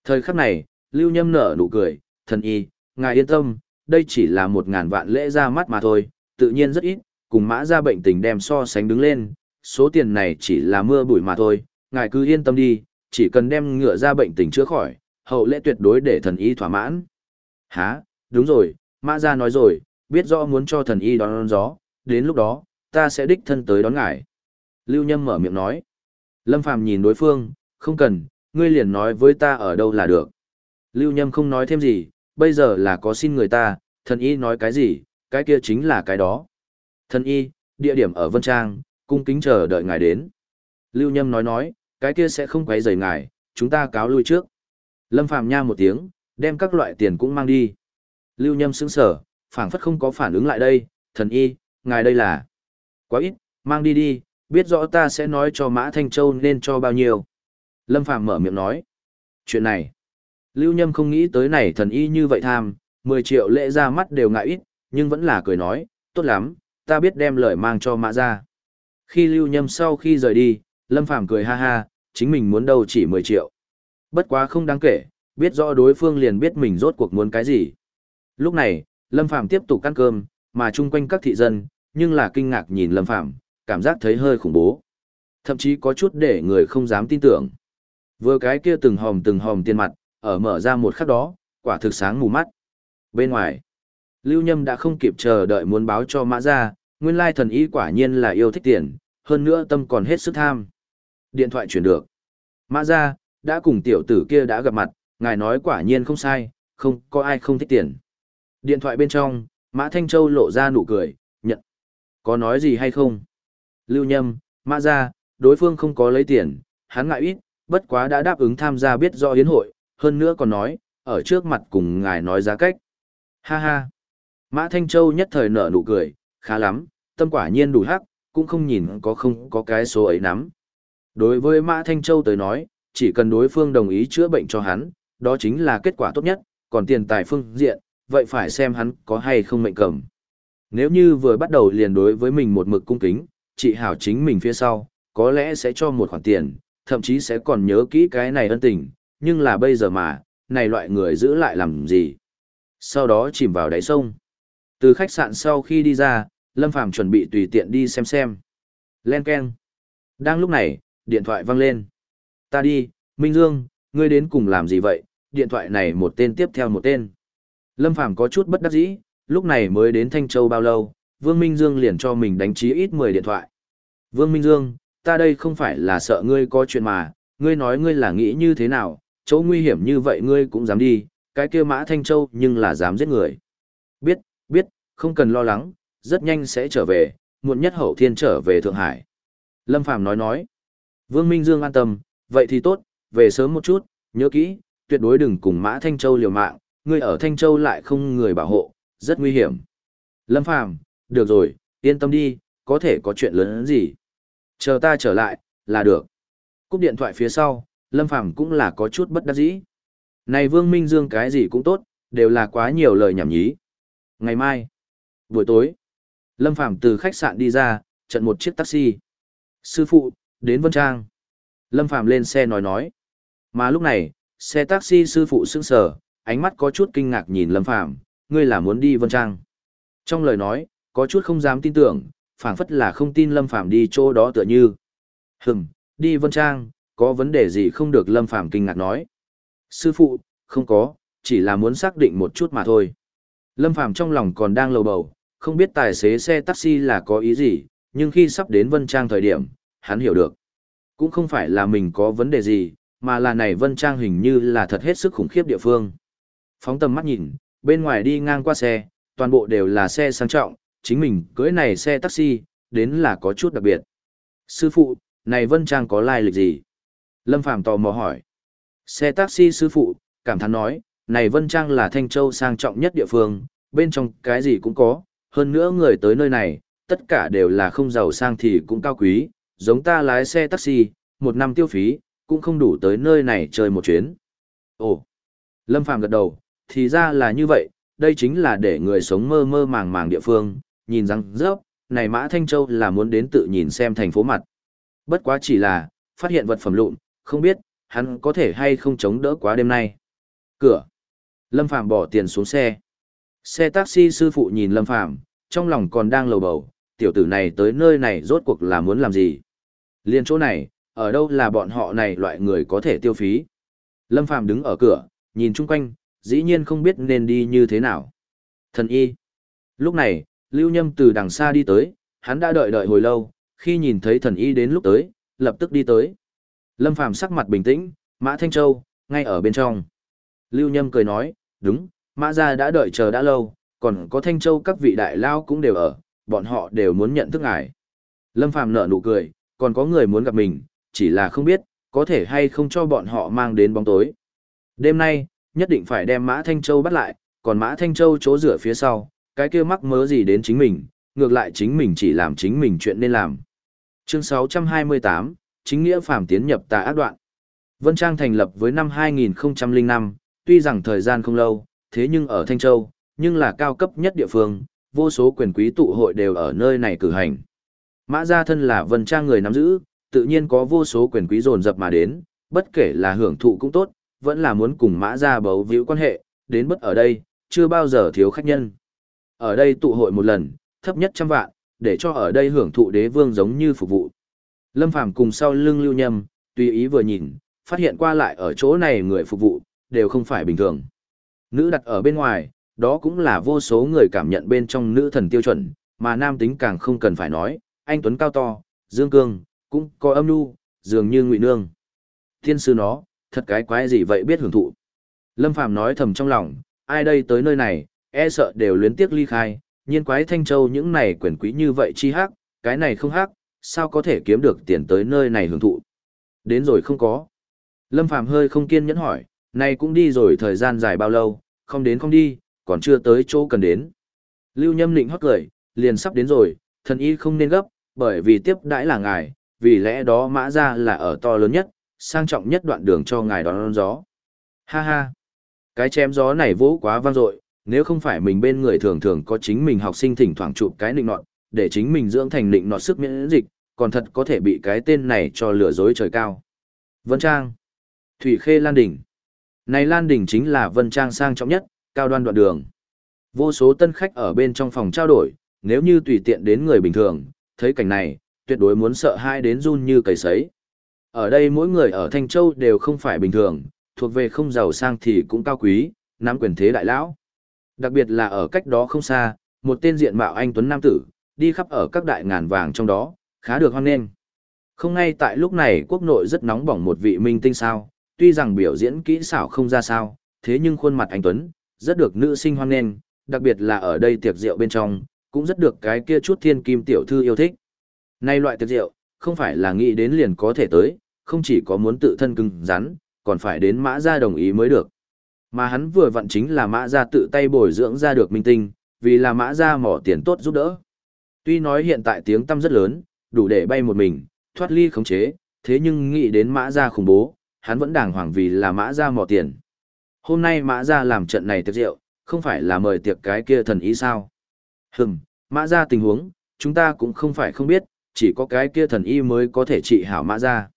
Thời khắc này, Lưu Nhâm nở nụ cười, thần y, ngài yên tâm, đây chỉ là một ngàn vạn lễ ra mắt mà thôi, tự nhiên rất ít, cùng mã ra bệnh tình đem so sánh đứng lên, số tiền này chỉ là mưa bụi mà thôi, ngài cứ yên tâm đi, chỉ cần đem ngựa ra bệnh tình chữa khỏi, hậu lễ tuyệt đối để thần y thỏa mãn. Hả, đúng rồi, mã ra nói rồi, biết rõ muốn cho thần y đón, đón gió, đến lúc đó, ta sẽ đích thân tới đón ngài. Lưu Nhâm mở miệng nói. Lâm Phàm nhìn đối phương, không cần, ngươi liền nói với ta ở đâu là được. Lưu Nhâm không nói thêm gì, bây giờ là có xin người ta, thần y nói cái gì, cái kia chính là cái đó. Thần y, địa điểm ở Vân Trang, cung kính chờ đợi ngài đến. Lưu Nhâm nói nói, cái kia sẽ không quấy rầy ngài, chúng ta cáo lui trước. Lâm Phàm nha một tiếng, đem các loại tiền cũng mang đi. Lưu Nhâm sững sờ, phảng phất không có phản ứng lại đây, thần y, ngài đây là. Quá ít, mang đi đi, biết rõ ta sẽ nói cho Mã Thanh Châu nên cho bao nhiêu. Lâm Phàm mở miệng nói. Chuyện này. Lưu Nhâm không nghĩ tới này thần y như vậy tham, 10 triệu lễ ra mắt đều ngại ít, nhưng vẫn là cười nói, tốt lắm, ta biết đem lời mang cho Mã ra. Khi Lưu Nhâm sau khi rời đi, Lâm Phàm cười ha ha, chính mình muốn đâu chỉ 10 triệu. Bất quá không đáng kể, biết rõ đối phương liền biết mình rốt cuộc muốn cái gì. Lúc này, Lâm Phàm tiếp tục ăn cơm, mà chung quanh các thị dân, nhưng là kinh ngạc nhìn Lâm Phàm cảm giác thấy hơi khủng bố. Thậm chí có chút để người không dám tin tưởng. Vừa cái kia từng hòm từng hòm tiền mặt, ở mở ra một khắc đó, quả thực sáng mù mắt. Bên ngoài, Lưu Nhâm đã không kịp chờ đợi muốn báo cho Mã Gia, nguyên lai thần y quả nhiên là yêu thích tiền, hơn nữa tâm còn hết sức tham. Điện thoại chuyển được. Mã Gia, đã cùng tiểu tử kia đã gặp mặt, ngài nói quả nhiên không sai, không có ai không thích tiền. Điện thoại bên trong, Mã Thanh Châu lộ ra nụ cười, nhận. Có nói gì hay không? Lưu Nhâm, Mã Gia, đối phương không có lấy tiền, hắn ngại ít, bất quá đã đáp ứng tham gia biết rõ hiến hội, hơn nữa còn nói, ở trước mặt cùng ngài nói giá cách. Ha ha. Mã Thanh Châu nhất thời nở nụ cười, khá lắm, tâm quả nhiên đủ hắc, cũng không nhìn có không có cái số ấy nắm. Đối với Mã Thanh Châu tới nói, chỉ cần đối phương đồng ý chữa bệnh cho hắn, đó chính là kết quả tốt nhất, còn tiền tài phương diện, vậy phải xem hắn có hay không mệnh cầm. Nếu như vừa bắt đầu liền đối với mình một mực cung kính, chị hảo chính mình phía sau, có lẽ sẽ cho một khoản tiền, thậm chí sẽ còn nhớ kỹ cái này ân tình, nhưng là bây giờ mà, này loại người giữ lại làm gì. Sau đó chìm vào đáy sông. Từ khách sạn sau khi đi ra, Lâm Phàm chuẩn bị tùy tiện đi xem xem. Len keng. Đang lúc này, điện thoại vang lên. Ta đi, Minh Dương, ngươi đến cùng làm gì vậy? Điện thoại này một tên tiếp theo một tên. Lâm Phàm có chút bất đắc dĩ, lúc này mới đến Thanh Châu bao lâu, Vương Minh Dương liền cho mình đánh trí ít 10 điện thoại. Vương Minh Dương, ta đây không phải là sợ ngươi có chuyện mà, ngươi nói ngươi là nghĩ như thế nào, chỗ nguy hiểm như vậy ngươi cũng dám đi, cái kia mã Thanh Châu nhưng là dám giết người. Biết, biết, không cần lo lắng, rất nhanh sẽ trở về, muộn nhất hậu thiên trở về Thượng Hải. Lâm Phàm nói nói. Vương Minh Dương an tâm, vậy thì tốt, về sớm một chút, nhớ kỹ, tuyệt đối đừng cùng Mã Thanh Châu liều mạng, ngươi ở Thanh Châu lại không người bảo hộ, rất nguy hiểm. Lâm Phàm, được rồi, yên tâm đi, có thể có chuyện lớn hơn gì. Chờ ta trở lại, là được. Cúp điện thoại phía sau, Lâm Phàm cũng là có chút bất đắc dĩ. Này Vương Minh Dương cái gì cũng tốt, đều là quá nhiều lời nhảm nhí. Ngày mai, buổi tối, Lâm Phàm từ khách sạn đi ra, trận một chiếc taxi. Sư phụ, đến Vân Trang. Lâm Phàm lên xe nói nói. Mà lúc này, xe taxi sư phụ sững sờ, ánh mắt có chút kinh ngạc nhìn Lâm Phàm, ngươi là muốn đi Vân Trang. Trong lời nói, có chút không dám tin tưởng, phảng phất là không tin Lâm Phàm đi chỗ đó tựa như. Hừm, đi Vân Trang, có vấn đề gì không được Lâm Phàm kinh ngạc nói. Sư phụ, không có, chỉ là muốn xác định một chút mà thôi. Lâm Phàm trong lòng còn đang lầu bầu, không biết tài xế xe taxi là có ý gì, nhưng khi sắp đến Vân Trang thời điểm, hắn hiểu được. Cũng không phải là mình có vấn đề gì, mà là này Vân Trang hình như là thật hết sức khủng khiếp địa phương. Phóng tầm mắt nhìn, bên ngoài đi ngang qua xe, toàn bộ đều là xe sang trọng, chính mình cưới này xe taxi, đến là có chút đặc biệt. Sư phụ, này Vân Trang có lai lịch gì? Lâm Phàm tò mò hỏi. Xe taxi sư phụ, cảm thán nói, này Vân Trang là Thanh Châu sang trọng nhất địa phương, bên trong cái gì cũng có, hơn nữa người tới nơi này, tất cả đều là không giàu sang thì cũng cao quý, giống ta lái xe taxi, một năm tiêu phí, cũng không đủ tới nơi này chơi một chuyến. Ồ, Lâm Phàm gật đầu, thì ra là như vậy, đây chính là để người sống mơ mơ màng màng địa phương, nhìn rằng rớp, này Mã Thanh Châu là muốn đến tự nhìn xem thành phố mặt. Bất quá chỉ là, phát hiện vật phẩm lụn, không biết, hắn có thể hay không chống đỡ quá đêm nay. Cửa. Lâm Phàm bỏ tiền xuống xe. Xe taxi sư phụ nhìn Lâm Phàm trong lòng còn đang lầu bầu, tiểu tử này tới nơi này rốt cuộc là muốn làm gì. Liên chỗ này, ở đâu là bọn họ này loại người có thể tiêu phí. Lâm Phàm đứng ở cửa, nhìn chung quanh, dĩ nhiên không biết nên đi như thế nào. Thần y. Lúc này, Lưu Nhâm từ đằng xa đi tới, hắn đã đợi đợi hồi lâu, khi nhìn thấy thần y đến lúc tới, lập tức đi tới. Lâm Phàm sắc mặt bình tĩnh, Mã Thanh Châu, ngay ở bên trong. Lưu Nhâm cười nói, đúng, Mã gia đã đợi chờ đã lâu, còn có Thanh Châu các vị đại lao cũng đều ở, bọn họ đều muốn nhận thức ngài. Lâm Phàm nở nụ cười, còn có người muốn gặp mình, chỉ là không biết, có thể hay không cho bọn họ mang đến bóng tối. Đêm nay, nhất định phải đem Mã Thanh Châu bắt lại, còn Mã Thanh Châu chỗ rửa phía sau, cái kia mắc mớ gì đến chính mình, ngược lại chính mình chỉ làm chính mình chuyện nên làm. Chương 628, chính nghĩa phàm tiến nhập tà ác đoạn. Vân Trang thành lập với năm 2005, tuy rằng thời gian không lâu, thế nhưng ở Thanh Châu, nhưng là cao cấp nhất địa phương, vô số quyền quý tụ hội đều ở nơi này cử hành. Mã gia thân là Vân Trang người nắm giữ, tự nhiên có vô số quyền quý dồn dập mà đến, bất kể là hưởng thụ cũng tốt, vẫn là muốn cùng Mã gia bấu víu quan hệ, đến bất ở đây, chưa bao giờ thiếu khách nhân. Ở đây tụ hội một lần, thấp nhất trăm vạn, để cho ở đây hưởng thụ đế vương giống như phục vụ. Lâm Phàm cùng sau lưng Lưu Nhâm, tùy ý vừa nhìn, phát hiện qua lại ở chỗ này người phục vụ, đều không phải bình thường. Nữ đặt ở bên ngoài, đó cũng là vô số người cảm nhận bên trong nữ thần tiêu chuẩn, mà nam tính càng không cần phải nói, anh Tuấn cao to, dương cương, cũng có âm nu, dường như ngụy nương. Thiên sư nó, thật cái quái gì vậy biết hưởng thụ. Lâm Phàm nói thầm trong lòng, ai đây tới nơi này, e sợ đều luyến tiếc ly khai, nhiên quái Thanh Châu những này quyền quý như vậy chi hắc, cái này không hắc, sao có thể kiếm được tiền tới nơi này hưởng thụ. Đến rồi không có. Lâm Phàm hơi không kiên nhẫn hỏi, này cũng đi rồi thời gian dài bao lâu, không đến không đi, còn chưa tới chỗ cần đến. Lưu Nhâm Nịnh hót cười, liền sắp đến rồi, thần y không nên gấp, Bởi vì tiếp đãi là ngài, vì lẽ đó mã ra là ở to lớn nhất, sang trọng nhất đoạn đường cho ngài đón gió. Ha ha! Cái chém gió này vỗ quá vang dội, nếu không phải mình bên người thường thường có chính mình học sinh thỉnh thoảng chụp cái nịnh nọt, để chính mình dưỡng thành nịnh nọt sức miễn dịch, còn thật có thể bị cái tên này cho lừa dối trời cao. Vân Trang Thủy Khê Lan Đỉnh Này Lan Đỉnh chính là Vân Trang sang trọng nhất, cao đoan đoạn đường. Vô số tân khách ở bên trong phòng trao đổi, nếu như tùy tiện đến người bình thường, thấy cảnh này, tuyệt đối muốn sợ hai đến run như cầy sấy. Ở đây mỗi người ở Thanh Châu đều không phải bình thường, thuộc về không giàu sang thì cũng cao quý, nắm quyền thế đại lão. Đặc biệt là ở cách đó không xa, một tên diện mạo anh Tuấn Nam Tử, đi khắp ở các đại ngàn vàng trong đó, khá được hoan nghênh. Không ngay tại lúc này quốc nội rất nóng bỏng một vị minh tinh sao, tuy rằng biểu diễn kỹ xảo không ra sao, thế nhưng khuôn mặt anh Tuấn, rất được nữ sinh hoan nghênh, đặc biệt là ở đây tiệc rượu bên trong, cũng rất được cái kia chút thiên kim tiểu thư yêu thích. Nay loại tiệc rượu, không phải là nghĩ đến liền có thể tới, không chỉ có muốn tự thân cứng rắn, còn phải đến mã gia đồng ý mới được. Mà hắn vừa vặn chính là mã gia tự tay bồi dưỡng ra được minh tinh, vì là mã gia mỏ tiền tốt giúp đỡ. Tuy nói hiện tại tiếng tâm rất lớn, đủ để bay một mình, thoát ly khống chế, thế nhưng nghĩ đến mã gia khủng bố, hắn vẫn đàng hoàng vì là mã gia mỏ tiền. Hôm nay mã gia làm trận này tiệc rượu, không phải là mời tiệc cái kia thần ý sao? Hừm, mã gia tình huống, chúng ta cũng không phải không biết, chỉ có cái kia thần y mới có thể trị hảo mã gia.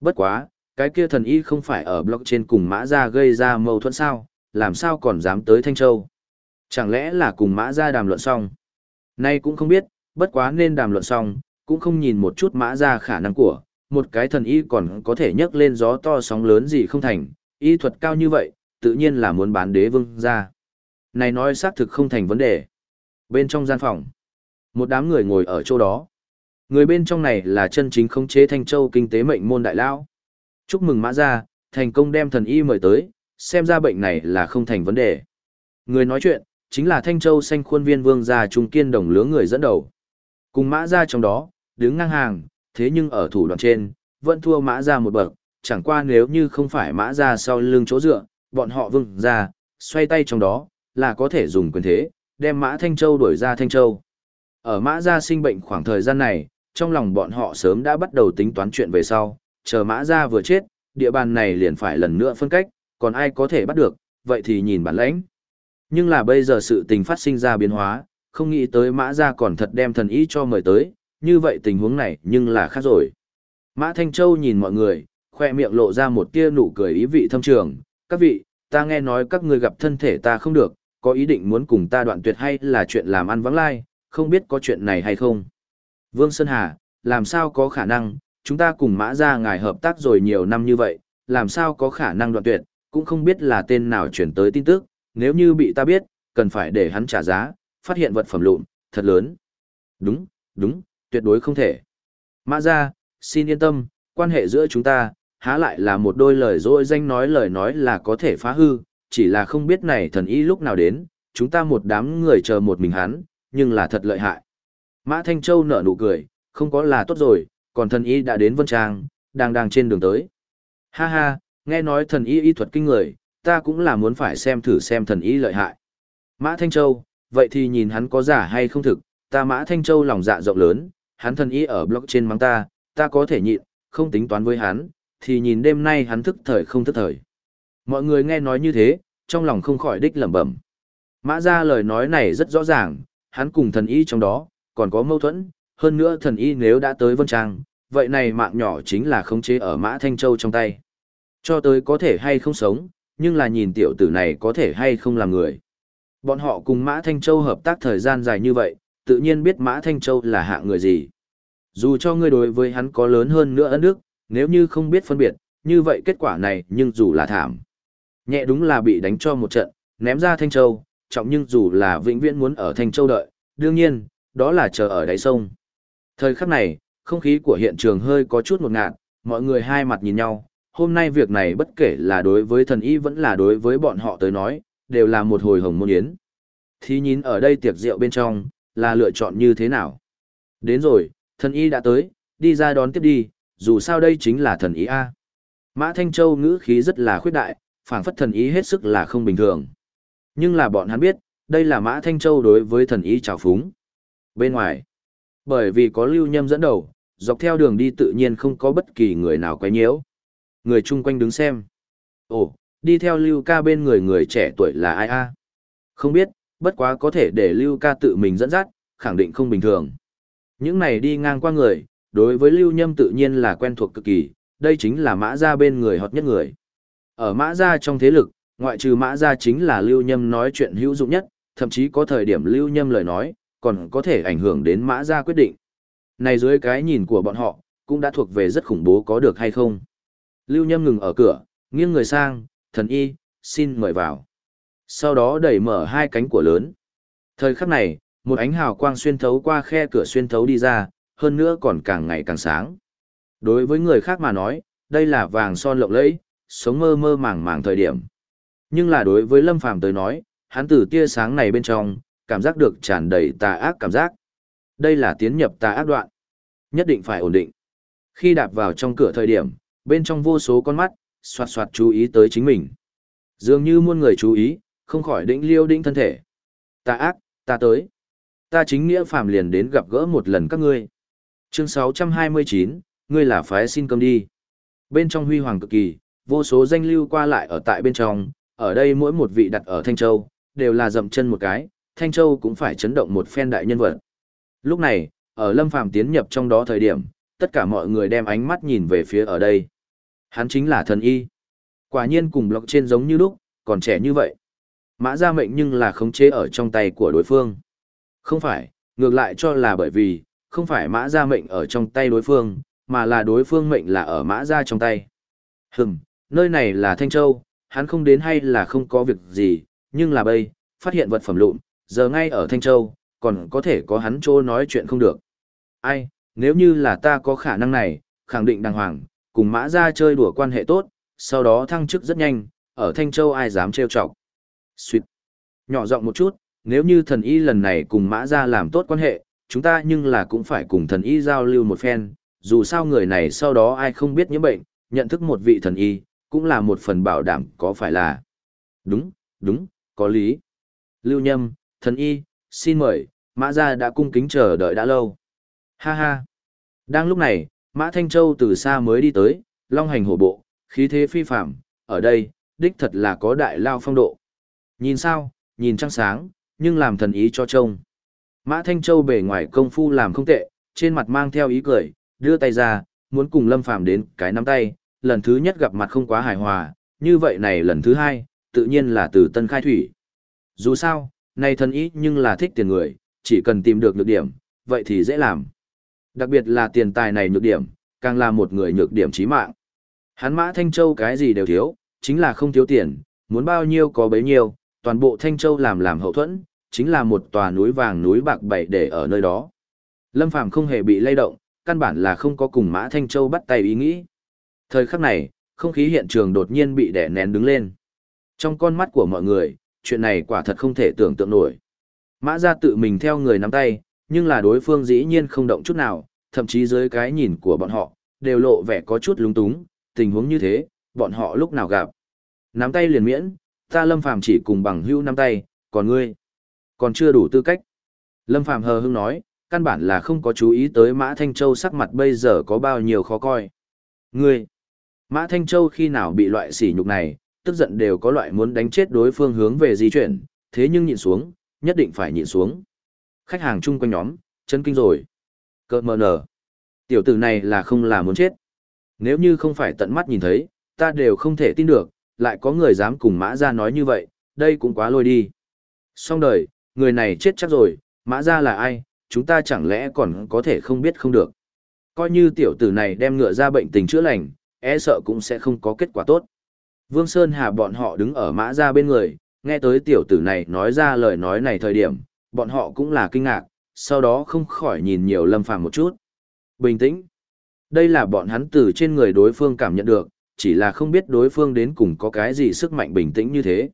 Bất quá, cái kia thần y không phải ở blockchain cùng mã gia gây ra mâu thuẫn sao, làm sao còn dám tới Thanh Châu? Chẳng lẽ là cùng mã gia đàm luận xong? Nay cũng không biết, bất quá nên đàm luận xong, cũng không nhìn một chút mã gia khả năng của, một cái thần y còn có thể nhấc lên gió to sóng lớn gì không thành, y thuật cao như vậy, tự nhiên là muốn bán đế vương ra. Này nói xác thực không thành vấn đề. Bên trong gian phòng, một đám người ngồi ở chỗ đó. Người bên trong này là chân chính khống chế Thanh Châu kinh tế mệnh môn đại lão. Chúc mừng Mã gia, thành công đem thần y mời tới, xem ra bệnh này là không thành vấn đề. Người nói chuyện, chính là Thanh Châu xanh khuôn viên vương gia trung kiên đồng lứa người dẫn đầu. Cùng Mã gia trong đó, đứng ngang hàng, thế nhưng ở thủ đoạn trên, vẫn thua Mã gia một bậc, chẳng qua nếu như không phải Mã gia sau lưng chỗ dựa, bọn họ vương gia, xoay tay trong đó, là có thể dùng quyền thế, đem Mã Thanh Châu đuổi ra Thanh Châu. Ở Mã gia sinh bệnh khoảng thời gian này, trong lòng bọn họ sớm đã bắt đầu tính toán chuyện về sau, chờ mã ra vừa chết, địa bàn này liền phải lần nữa phân cách, còn ai có thể bắt được, vậy thì nhìn bản lãnh. Nhưng là bây giờ sự tình phát sinh ra biến hóa, không nghĩ tới mã ra còn thật đem thần ý cho mời tới, như vậy tình huống này nhưng là khác rồi. Mã Thanh Châu nhìn mọi người, khoe miệng lộ ra một tia nụ cười ý vị thâm trường, các vị, ta nghe nói các người gặp thân thể ta không được, có ý định muốn cùng ta đoạn tuyệt hay là chuyện làm ăn vắng lai, không biết có chuyện này hay không. Vương Sơn Hà, làm sao có khả năng, chúng ta cùng mã ra ngài hợp tác rồi nhiều năm như vậy, làm sao có khả năng đoạn tuyệt, cũng không biết là tên nào chuyển tới tin tức, nếu như bị ta biết, cần phải để hắn trả giá, phát hiện vật phẩm lụn, thật lớn. Đúng, đúng, tuyệt đối không thể. Mã ra, xin yên tâm, quan hệ giữa chúng ta, há lại là một đôi lời dối danh nói lời nói là có thể phá hư, chỉ là không biết này thần ý lúc nào đến, chúng ta một đám người chờ một mình hắn, nhưng là thật lợi hại. Mã Thanh Châu nở nụ cười, không có là tốt rồi, còn thần y đã đến Vân Trang, đang đang trên đường tới. Ha ha, nghe nói thần y y thuật kinh người, ta cũng là muốn phải xem thử xem thần y lợi hại. Mã Thanh Châu, vậy thì nhìn hắn có giả hay không thực, ta Mã Thanh Châu lòng dạ rộng lớn, hắn thần y ở blog trên mắng ta, ta có thể nhịn, không tính toán với hắn, thì nhìn đêm nay hắn thức thời không thức thời. Mọi người nghe nói như thế, trong lòng không khỏi đích lẩm bẩm. Mã ra lời nói này rất rõ ràng, hắn cùng thần y trong đó, còn có mâu thuẫn, hơn nữa thần y nếu đã tới Vân Trang, vậy này mạng nhỏ chính là khống chế ở Mã Thanh Châu trong tay. Cho tới có thể hay không sống, nhưng là nhìn tiểu tử này có thể hay không làm người. Bọn họ cùng Mã Thanh Châu hợp tác thời gian dài như vậy, tự nhiên biết Mã Thanh Châu là hạ người gì. Dù cho ngươi đối với hắn có lớn hơn nữa ân đức, nếu như không biết phân biệt, như vậy kết quả này nhưng dù là thảm. Nhẹ đúng là bị đánh cho một trận, ném ra Thanh Châu, trọng nhưng dù là vĩnh viễn muốn ở Thanh Châu đợi, đương nhiên, đó là chờ ở đáy sông. Thời khắc này, không khí của hiện trường hơi có chút ngột ngạt, mọi người hai mặt nhìn nhau, hôm nay việc này bất kể là đối với thần y vẫn là đối với bọn họ tới nói, đều là một hồi hồng môn yến. Thì nhìn ở đây tiệc rượu bên trong, là lựa chọn như thế nào? Đến rồi, thần y đã tới, đi ra đón tiếp đi, dù sao đây chính là thần y A. Mã Thanh Châu ngữ khí rất là khuyết đại, phảng phất thần y hết sức là không bình thường. Nhưng là bọn hắn biết, đây là Mã Thanh Châu đối với thần y trào phúng. Bên ngoài, Bởi vì có lưu nhâm dẫn đầu, dọc theo đường đi tự nhiên không có bất kỳ người nào quấy nhiễu. Người chung quanh đứng xem. Ồ, đi theo lưu ca bên người người trẻ tuổi là ai a? Không biết, bất quá có thể để lưu ca tự mình dẫn dắt, khẳng định không bình thường. Những này đi ngang qua người, đối với lưu nhâm tự nhiên là quen thuộc cực kỳ, đây chính là mã gia bên người hot nhất người. Ở mã gia trong thế lực, ngoại trừ mã gia chính là lưu nhâm nói chuyện hữu dụng nhất, thậm chí có thời điểm lưu nhâm lời nói, còn có thể ảnh hưởng đến mã ra quyết định. Này dưới cái nhìn của bọn họ, cũng đã thuộc về rất khủng bố có được hay không. Lưu nhâm ngừng ở cửa, nghiêng người sang, thần y, xin mời vào. Sau đó đẩy mở hai cánh của lớn. Thời khắc này, một ánh hào quang xuyên thấu qua khe cửa xuyên thấu đi ra, hơn nữa còn càng ngày càng sáng. Đối với người khác mà nói, đây là vàng son lộng lẫy, sống mơ mơ màng màng thời điểm. Nhưng là đối với Lâm Phàm tới nói, hắn từ tia sáng này bên trong, cảm giác được tràn đầy tà ác cảm giác. Đây là tiến nhập tà ác đoạn. Nhất định phải ổn định. Khi đạp vào trong cửa thời điểm, bên trong vô số con mắt, soạt soạt chú ý tới chính mình. Dường như muôn người chú ý, không khỏi định liêu định thân thể. Tà ác, ta tới. Ta chính nghĩa phàm liền đến gặp gỡ một lần các ngươi. Chương 629, ngươi là phái xin cơm đi. Bên trong huy hoàng cực kỳ, vô số danh lưu qua lại ở tại bên trong, ở đây mỗi một vị đặt ở Thanh Châu, đều là dậm chân một cái, Thanh Châu cũng phải chấn động một phen đại nhân vật. Lúc này, ở Lâm Phàm tiến nhập trong đó thời điểm, tất cả mọi người đem ánh mắt nhìn về phía ở đây. Hắn chính là thần y. Quả nhiên cùng lọc trên giống như lúc, còn trẻ như vậy. Mã ra mệnh nhưng là khống chế ở trong tay của đối phương. Không phải, ngược lại cho là bởi vì, không phải mã ra mệnh ở trong tay đối phương, mà là đối phương mệnh là ở mã ra trong tay. Hừm, nơi này là Thanh Châu, hắn không đến hay là không có việc gì, nhưng là bây, phát hiện vật phẩm lụn, giờ ngay ở Thanh Châu, còn có thể có hắn chỗ nói chuyện không được. Ai, nếu như là ta có khả năng này, khẳng định đàng hoàng, cùng mã ra chơi đùa quan hệ tốt, sau đó thăng chức rất nhanh, ở Thanh Châu ai dám trêu chọc. Xuyệt. Nhỏ giọng một chút, nếu như thần y lần này cùng mã ra làm tốt quan hệ, chúng ta nhưng là cũng phải cùng thần y giao lưu một phen, dù sao người này sau đó ai không biết những bệnh, nhận thức một vị thần y, cũng là một phần bảo đảm có phải là. Đúng, đúng, có lý. Lưu Nhâm, thần y, xin mời, mã gia đã cung kính chờ đợi đã lâu. Ha ha. Đang lúc này, mã Thanh Châu từ xa mới đi tới, long hành hổ bộ, khí thế phi phạm, ở đây, đích thật là có đại lao phong độ. Nhìn sao, nhìn trăng sáng, nhưng làm thần ý cho trông. Mã Thanh Châu bề ngoài công phu làm không tệ, trên mặt mang theo ý cười, đưa tay ra, muốn cùng Lâm Phàm đến cái nắm tay, lần thứ nhất gặp mặt không quá hài hòa, như vậy này lần thứ hai, tự nhiên là từ tân khai thủy. Dù sao, nay thần ý nhưng là thích tiền người, chỉ cần tìm được nhược điểm, vậy thì dễ làm. Đặc biệt là tiền tài này nhược điểm, càng là một người nhược điểm chí mạng. Hắn Mã Thanh Châu cái gì đều thiếu, chính là không thiếu tiền, muốn bao nhiêu có bấy nhiêu, toàn bộ Thanh Châu làm làm hậu thuẫn, chính là một tòa núi vàng núi bạc bảy để ở nơi đó. Lâm Phàm không hề bị lay động, căn bản là không có cùng Mã Thanh Châu bắt tay ý nghĩ. Thời khắc này, không khí hiện trường đột nhiên bị đè nén đứng lên. Trong con mắt của mọi người, chuyện này quả thật không thể tưởng tượng nổi. Mã ra tự mình theo người nắm tay, nhưng là đối phương dĩ nhiên không động chút nào, thậm chí dưới cái nhìn của bọn họ, đều lộ vẻ có chút lúng túng, tình huống như thế, bọn họ lúc nào gặp. Nắm tay liền miễn, ta Lâm Phàm chỉ cùng bằng hữu nắm tay, còn ngươi, còn chưa đủ tư cách. Lâm Phàm hờ hững nói, căn bản là không có chú ý tới Mã Thanh Châu sắc mặt bây giờ có bao nhiêu khó coi. Ngươi, Mã Thanh Châu khi nào bị loại sỉ nhục này, tức giận đều có loại muốn đánh chết đối phương hướng về di chuyển, thế nhưng nhịn xuống, nhất định phải nhịn xuống. Khách hàng chung quanh nhóm, chân kinh rồi. Cơ mờ nở. Tiểu tử này là không là muốn chết. Nếu như không phải tận mắt nhìn thấy, ta đều không thể tin được, lại có người dám cùng mã ra nói như vậy, đây cũng quá lôi đi. Xong đời, người này chết chắc rồi, mã ra là ai, chúng ta chẳng lẽ còn có thể không biết không được. Coi như tiểu tử này đem ngựa ra bệnh tình chữa lành, e sợ cũng sẽ không có kết quả tốt. Vương Sơn Hà bọn họ đứng ở mã ra bên người, nghe tới tiểu tử này nói ra lời nói này thời điểm, bọn họ cũng là kinh ngạc, sau đó không khỏi nhìn nhiều lâm phàm một chút. Bình tĩnh. Đây là bọn hắn từ trên người đối phương cảm nhận được, chỉ là không biết đối phương đến cùng có cái gì sức mạnh bình tĩnh như thế.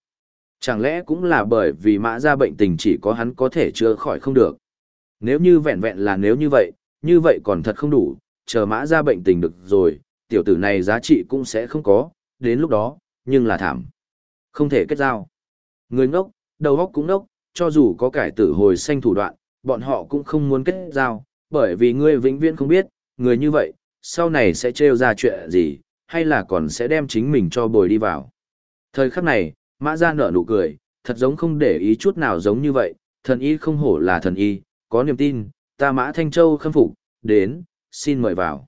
Chẳng lẽ cũng là bởi vì mã ra bệnh tình chỉ có hắn có thể chữa khỏi không được. Nếu như vẹn vẹn là nếu như vậy, như vậy còn thật không đủ, chờ mã ra bệnh tình được rồi, tiểu tử này giá trị cũng sẽ không có, đến lúc đó, nhưng là thảm. Không thể kết giao. Người ngốc, đầu óc cũng ngốc, cho dù có cải tử hồi sanh thủ đoạn, bọn họ cũng không muốn kết giao, bởi vì ngươi vĩnh viễn không biết, người như vậy, sau này sẽ trêu ra chuyện gì, hay là còn sẽ đem chính mình cho bồi đi vào. Thời khắc này, mã ra nở nụ cười, thật giống không để ý chút nào giống như vậy, thần y không hổ là thần y, có niềm tin, ta mã Thanh Châu khâm phục, đến, xin mời vào.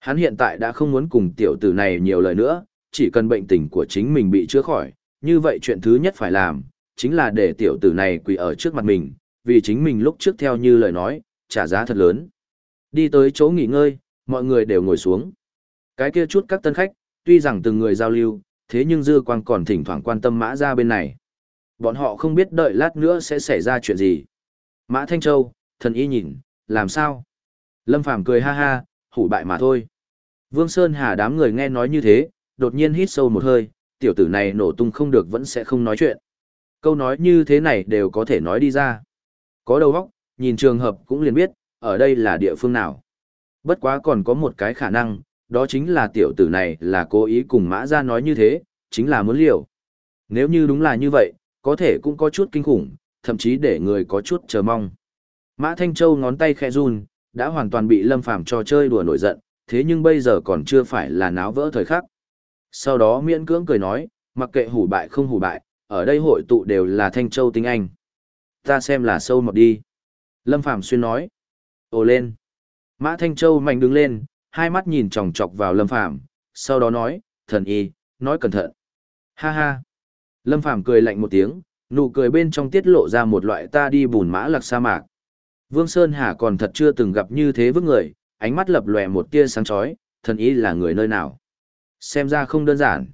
Hắn hiện tại đã không muốn cùng tiểu tử này nhiều lời nữa, chỉ cần bệnh tình của chính mình bị chữa khỏi, như vậy chuyện thứ nhất phải làm, chính là để tiểu tử này quỳ ở trước mặt mình, vì chính mình lúc trước theo như lời nói, trả giá thật lớn. Đi tới chỗ nghỉ ngơi, mọi người đều ngồi xuống. Cái kia chút các tân khách, tuy rằng từng người giao lưu, thế nhưng dư quang còn thỉnh thoảng quan tâm mã ra bên này. Bọn họ không biết đợi lát nữa sẽ xảy ra chuyện gì. Mã Thanh Châu, thần y nhìn, làm sao? Lâm Phàm cười ha ha, hủ bại mà thôi. Vương Sơn Hà đám người nghe nói như thế, đột nhiên hít sâu một hơi, tiểu tử này nổ tung không được vẫn sẽ không nói chuyện. Câu nói như thế này đều có thể nói đi ra. Có đầu óc, nhìn trường hợp cũng liền biết, ở đây là địa phương nào. Bất quá còn có một cái khả năng, đó chính là tiểu tử này là cố ý cùng mã ra nói như thế, chính là muốn liều. Nếu như đúng là như vậy, có thể cũng có chút kinh khủng, thậm chí để người có chút chờ mong. Mã Thanh Châu ngón tay khẽ run, đã hoàn toàn bị Lâm Phàm cho chơi đùa nổi giận, thế nhưng bây giờ còn chưa phải là náo vỡ thời khắc. Sau đó miễn cưỡng cười nói, mặc kệ hủ bại không hủ bại, ở đây hội tụ đều là Thanh Châu tinh anh. Ta xem là sâu một đi. Lâm Phàm xuyên nói. Ồ lên. Mã Thanh Châu mạnh đứng lên, hai mắt nhìn chòng chọc vào Lâm Phàm sau đó nói, thần y, nói cẩn thận. Ha ha. Lâm Phàm cười lạnh một tiếng, nụ cười bên trong tiết lộ ra một loại ta đi bùn mã lạc sa mạc. Vương Sơn Hà còn thật chưa từng gặp như thế với người, ánh mắt lập lòe một tia sáng chói, thần y là người nơi nào. Xem ra không đơn giản.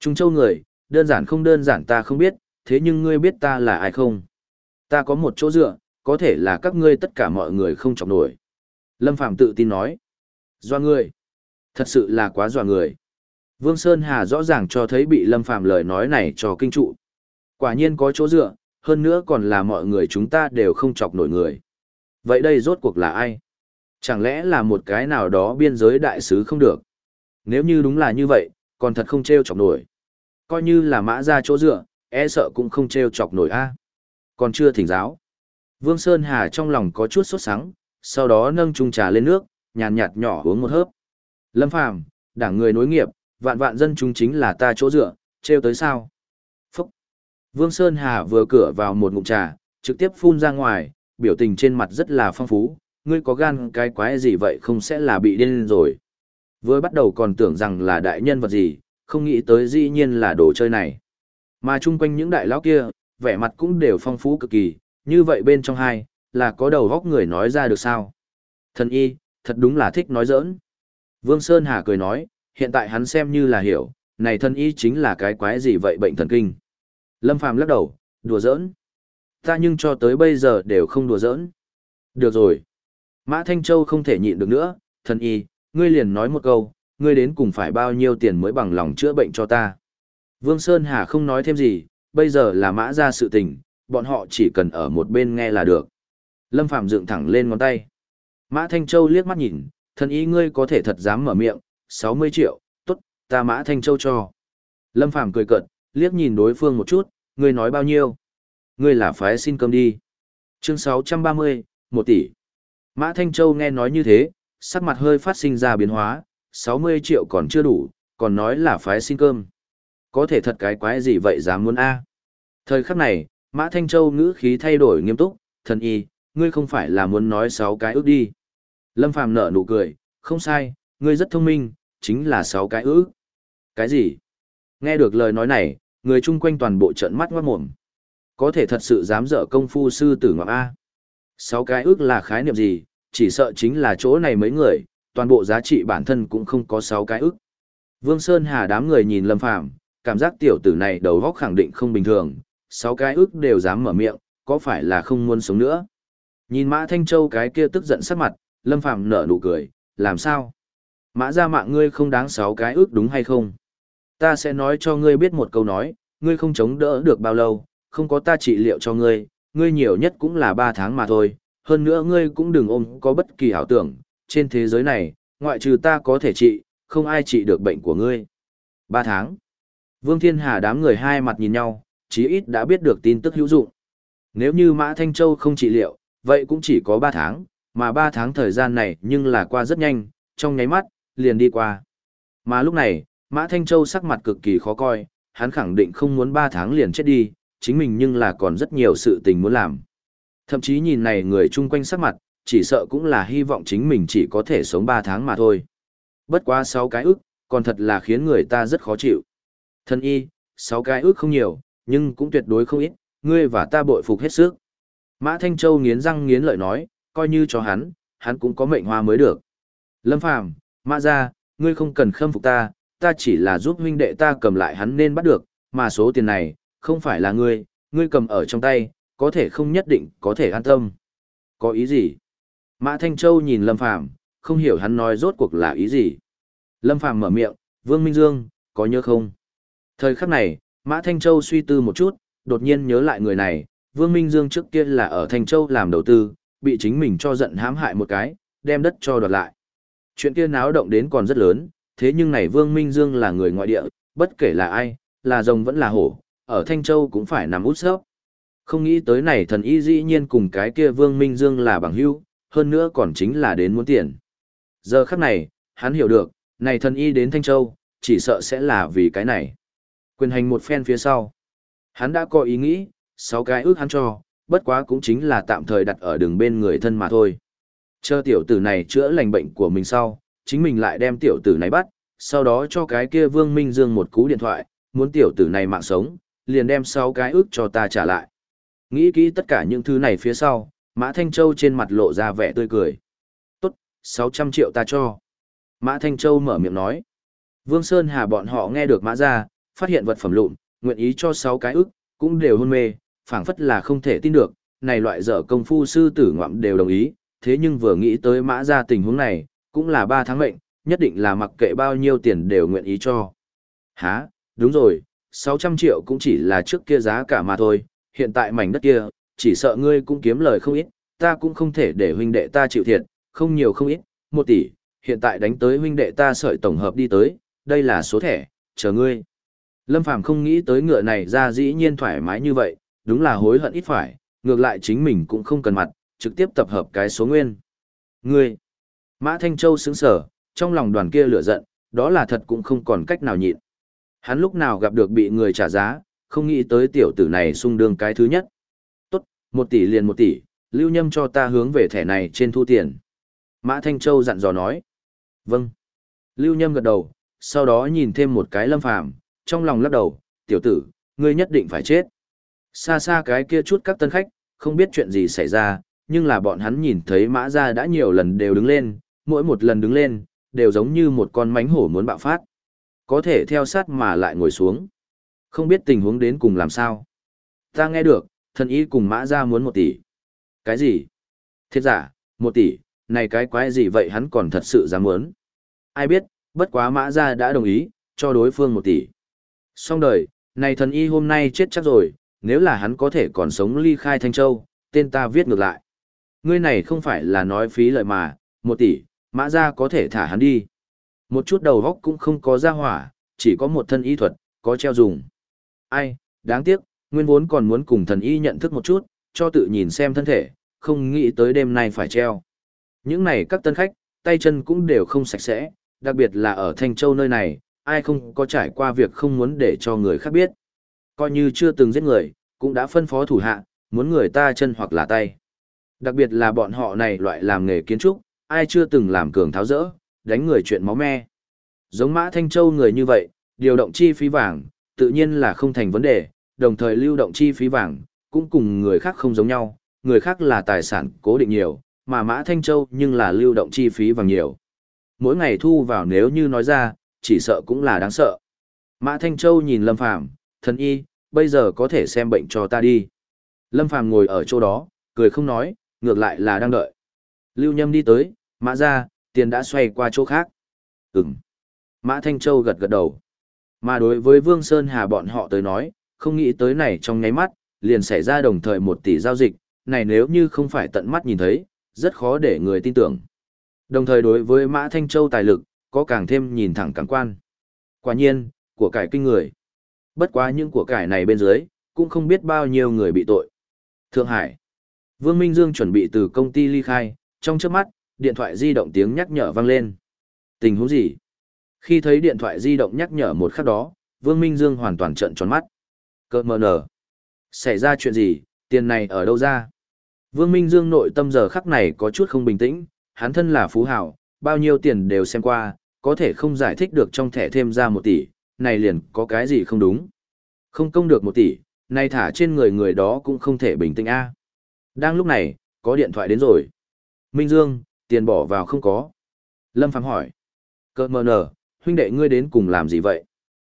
Trung châu người, đơn giản không đơn giản ta không biết, thế nhưng ngươi biết ta là ai không? Ta có một chỗ dựa, có thể là các ngươi tất cả mọi người không chọc nổi. Lâm phạm tự tin nói. Doa người. Thật sự là quá doa người. Vương Sơn Hà rõ ràng cho thấy bị Lâm phạm lời nói này cho kinh trụ. Quả nhiên có chỗ dựa, hơn nữa còn là mọi người chúng ta đều không chọc nổi người. Vậy đây rốt cuộc là ai? Chẳng lẽ là một cái nào đó biên giới đại sứ không được? Nếu như đúng là như vậy, còn thật không treo chọc nổi. Coi như là mã ra chỗ dựa, e sợ cũng không treo chọc nổi a. Còn chưa thỉnh giáo. Vương Sơn Hà trong lòng có chút sốt sắng, sau đó nâng chung trà lên nước, nhàn nhạt nhỏ uống một hớp. Lâm Phàm, đảng người nối nghiệp, vạn vạn dân chúng chính là ta chỗ dựa, treo tới sao? Phúc! Vương Sơn Hà vừa cửa vào một ngụm trà, trực tiếp phun ra ngoài, biểu tình trên mặt rất là phong phú, ngươi có gan cái quái gì vậy không sẽ là bị điên rồi. Vừa bắt đầu còn tưởng rằng là đại nhân vật gì, không nghĩ tới dĩ nhiên là đồ chơi này. Mà chung quanh những đại lão kia, vẻ mặt cũng đều phong phú cực kỳ, như vậy bên trong hai, là có đầu góc người nói ra được sao. Thần y, thật đúng là thích nói giỡn. Vương Sơn Hà cười nói, hiện tại hắn xem như là hiểu, này thần y chính là cái quái gì vậy bệnh thần kinh. Lâm Phàm lắc đầu, đùa giỡn. Ta nhưng cho tới bây giờ đều không đùa giỡn. Được rồi. Mã Thanh Châu không thể nhịn được nữa, thần y, ngươi liền nói một câu, ngươi đến cùng phải bao nhiêu tiền mới bằng lòng chữa bệnh cho ta. Vương Sơn Hà không nói thêm gì, bây giờ là mã ra sự tình, bọn họ chỉ cần ở một bên nghe là được. Lâm Phạm dựng thẳng lên ngón tay. Mã Thanh Châu liếc mắt nhìn, thần ý ngươi có thể thật dám mở miệng, 60 triệu, tốt, ta Mã Thanh Châu cho. Lâm Phạm cười cợt, liếc nhìn đối phương một chút, ngươi nói bao nhiêu? Ngươi là phái xin cơm đi. Chương 630, 1 tỷ. Mã Thanh Châu nghe nói như thế, sắc mặt hơi phát sinh ra biến hóa, 60 triệu còn chưa đủ, còn nói là phái xin cơm. Có thể thật cái quái gì vậy dám muốn A. Thời khắc này, Mã Thanh Châu ngữ khí thay đổi nghiêm túc, thần y, ngươi không phải là muốn nói 6 cái ước đi. Lâm Phàm nở nụ cười, không sai, ngươi rất thông minh, chính là 6 cái ước. Cái gì? Nghe được lời nói này, người chung quanh toàn bộ trận mắt ngoát mồm. Có thể thật sự dám dở công phu sư tử ngọc A. 6 cái ước là khái niệm gì, chỉ sợ chính là chỗ này mấy người, toàn bộ giá trị bản thân cũng không có 6 cái ức. Vương Sơn Hà đám người nhìn Lâm Phàm, cảm giác tiểu tử này đầu óc khẳng định không bình thường, 6 cái ức đều dám mở miệng, có phải là không muốn sống nữa. Nhìn Mã Thanh Châu cái kia tức giận sắc mặt, Lâm Phàm nở nụ cười, làm sao? Mã ra mạng ngươi không đáng 6 cái ức đúng hay không? Ta sẽ nói cho ngươi biết một câu nói, ngươi không chống đỡ được bao lâu, không có ta trị liệu cho ngươi, ngươi nhiều nhất cũng là 3 tháng mà thôi, hơn nữa ngươi cũng đừng ôm có bất kỳ ảo tưởng, trên thế giới này, ngoại trừ ta có thể trị, không ai trị được bệnh của ngươi. Ba tháng. Vương Thiên Hà đám người hai mặt nhìn nhau, chí ít đã biết được tin tức hữu dụng. Nếu như Mã Thanh Châu không trị liệu, vậy cũng chỉ có ba tháng, mà 3 tháng thời gian này nhưng là qua rất nhanh, trong nháy mắt, liền đi qua. Mà lúc này, Mã Thanh Châu sắc mặt cực kỳ khó coi, hắn khẳng định không muốn 3 tháng liền chết đi, chính mình nhưng là còn rất nhiều sự tình muốn làm. Thậm chí nhìn này người chung quanh sắc mặt, chỉ sợ cũng là hy vọng chính mình chỉ có thể sống 3 tháng mà thôi. Bất quá 6 cái ức, còn thật là khiến người ta rất khó chịu. Thân y, 6 cái ức không nhiều, nhưng cũng tuyệt đối không ít, ngươi và ta bội phục hết sức. Mã Thanh Châu nghiến răng nghiến lợi nói, coi như cho hắn, hắn cũng có mệnh hoa mới được. Lâm Phàm, Mã gia, ngươi không cần khâm phục ta, ta chỉ là giúp huynh đệ ta cầm lại hắn nên bắt được, mà số tiền này, không phải là ngươi, ngươi cầm ở trong tay, có thể không nhất định có thể an tâm. Có ý gì? Mã Thanh Châu nhìn Lâm Phàm, không hiểu hắn nói rốt cuộc là ý gì. Lâm Phàm mở miệng, Vương Minh Dương, có nhớ không? Thời khắc này, Mã Thanh Châu suy tư một chút, đột nhiên nhớ lại người này, Vương Minh Dương trước kia là ở Thanh Châu làm đầu tư, bị chính mình cho giận hãm hại một cái, đem đất cho đoạt lại. Chuyện kia náo động đến còn rất lớn, thế nhưng này Vương Minh Dương là người ngoại địa, bất kể là ai, là rồng vẫn là hổ, ở Thanh Châu cũng phải nằm út sớp. Không nghĩ tới này thần y dĩ nhiên cùng cái kia Vương Minh Dương là bằng hữu, hơn nữa còn chính là đến muốn tiền. Giờ khắc này, hắn hiểu được, này thần y đến Thanh Châu, chỉ sợ sẽ là vì cái này. Quyền hành một phen phía sau. Hắn đã có ý nghĩ, sáu cái ước hắn cho, bất quá cũng chính là tạm thời đặt ở đường bên người thân mà thôi. Chờ tiểu tử này chữa lành bệnh của mình sau, chính mình lại đem tiểu tử này bắt, sau đó cho cái kia Vương Minh Dương một cú điện thoại, muốn tiểu tử này mạng sống, liền đem sáu cái ước cho ta trả lại. Nghĩ kỹ tất cả những thứ này phía sau, Mã Thanh Châu trên mặt lộ ra vẻ tươi cười. Tốt, 600 triệu ta cho. Mã Thanh Châu mở miệng nói. Vương Sơn Hà bọn họ nghe được Mã ra, phát hiện vật phẩm lụn, nguyện ý cho 6 cái ức, cũng đều hôn mê, phảng phất là không thể tin được, này loại dở công phu sư tử ngoạm đều đồng ý, thế nhưng vừa nghĩ tới Mã ra tình huống này, cũng là 3 tháng mệnh, nhất định là mặc kệ bao nhiêu tiền đều nguyện ý cho. Hả, đúng rồi, 600 triệu cũng chỉ là trước kia giá cả mà thôi, hiện tại mảnh đất kia, chỉ sợ ngươi cũng kiếm lời không ít, ta cũng không thể để huynh đệ ta chịu thiệt, không nhiều không ít, một tỷ, hiện tại đánh tới huynh đệ ta sợi tổng hợp đi tới, đây là số thẻ, chờ ngươi. Lâm Phàm không nghĩ tới ngựa này ra dĩ nhiên thoải mái như vậy, đúng là hối hận ít phải, ngược lại chính mình cũng không cần mặt, trực tiếp tập hợp cái số nguyên. Ngươi, Mã Thanh Châu sững sở, trong lòng đoàn kia lửa giận, đó là thật cũng không còn cách nào nhịn. Hắn lúc nào gặp được bị người trả giá, không nghĩ tới tiểu tử này sung đương cái thứ nhất. Tốt, một tỷ liền một tỷ, lưu nhâm cho ta hướng về thẻ này trên thu tiền. Mã Thanh Châu dặn dò nói. Vâng. Lưu nhâm gật đầu, sau đó nhìn thêm một cái lâm phàm, trong lòng lắc đầu, tiểu tử, ngươi nhất định phải chết. Xa xa cái kia chút các tân khách, không biết chuyện gì xảy ra, nhưng là bọn hắn nhìn thấy mã ra đã nhiều lần đều đứng lên, mỗi một lần đứng lên, đều giống như một con mánh hổ muốn bạo phát. Có thể theo sát mà lại ngồi xuống. Không biết tình huống đến cùng làm sao. Ta nghe được, thần y cùng mã ra muốn một tỷ. Cái gì? Thiết giả, một tỷ, này cái quái gì vậy hắn còn thật sự dám muốn. Ai biết, bất quá mã ra đã đồng ý, cho đối phương một tỷ. Xong đời, này thần y hôm nay chết chắc rồi, nếu là hắn có thể còn sống ly khai Thanh Châu, tên ta viết ngược lại. Ngươi này không phải là nói phí lợi mà, một tỷ, mã ra có thể thả hắn đi. Một chút đầu góc cũng không có ra hỏa, chỉ có một thân y thuật, có treo dùng. Ai, đáng tiếc, nguyên vốn còn muốn cùng thần y nhận thức một chút, cho tự nhìn xem thân thể, không nghĩ tới đêm nay phải treo. Những này các tân khách, tay chân cũng đều không sạch sẽ, đặc biệt là ở Thanh Châu nơi này, ai không có trải qua việc không muốn để cho người khác biết. Coi như chưa từng giết người, cũng đã phân phó thủ hạ, muốn người ta chân hoặc là tay. Đặc biệt là bọn họ này loại làm nghề kiến trúc, ai chưa từng làm cường tháo rỡ, đánh người chuyện máu me. Giống mã Thanh Châu người như vậy, điều động chi phí vàng, tự nhiên là không thành vấn đề, đồng thời lưu động chi phí vàng, cũng cùng người khác không giống nhau, người khác là tài sản cố định nhiều, mà mã Thanh Châu nhưng là lưu động chi phí vàng nhiều. Mỗi ngày thu vào nếu như nói ra, chỉ sợ cũng là đáng sợ. Mã Thanh Châu nhìn Lâm Phàm, thần y, bây giờ có thể xem bệnh cho ta đi. Lâm Phàm ngồi ở chỗ đó, cười không nói, ngược lại là đang đợi. Lưu Nhâm đi tới, mã ra, tiền đã xoay qua chỗ khác. Ừm. Mã Thanh Châu gật gật đầu. Mà đối với Vương Sơn Hà bọn họ tới nói, không nghĩ tới này trong nháy mắt, liền xảy ra đồng thời một tỷ giao dịch, này nếu như không phải tận mắt nhìn thấy, rất khó để người tin tưởng. Đồng thời đối với Mã Thanh Châu tài lực, có càng thêm nhìn thẳng càng quan. Quả nhiên, của cải kinh người. Bất quá những của cải này bên dưới, cũng không biết bao nhiêu người bị tội. Thượng Hải. Vương Minh Dương chuẩn bị từ công ty ly khai, trong trước mắt, điện thoại di động tiếng nhắc nhở vang lên. Tình huống gì? Khi thấy điện thoại di động nhắc nhở một khắc đó, Vương Minh Dương hoàn toàn trợn tròn mắt. Cơ mờ nở. Xảy ra chuyện gì, tiền này ở đâu ra? Vương Minh Dương nội tâm giờ khắc này có chút không bình tĩnh, hắn thân là phú hảo, bao nhiêu tiền đều xem qua, có thể không giải thích được trong thẻ thêm ra một tỷ, này liền có cái gì không đúng. Không công được một tỷ, này thả trên người người đó cũng không thể bình tĩnh a. Đang lúc này, có điện thoại đến rồi. Minh Dương, tiền bỏ vào không có. Lâm Phàm hỏi. Cơ mờ nở, huynh đệ ngươi đến cùng làm gì vậy?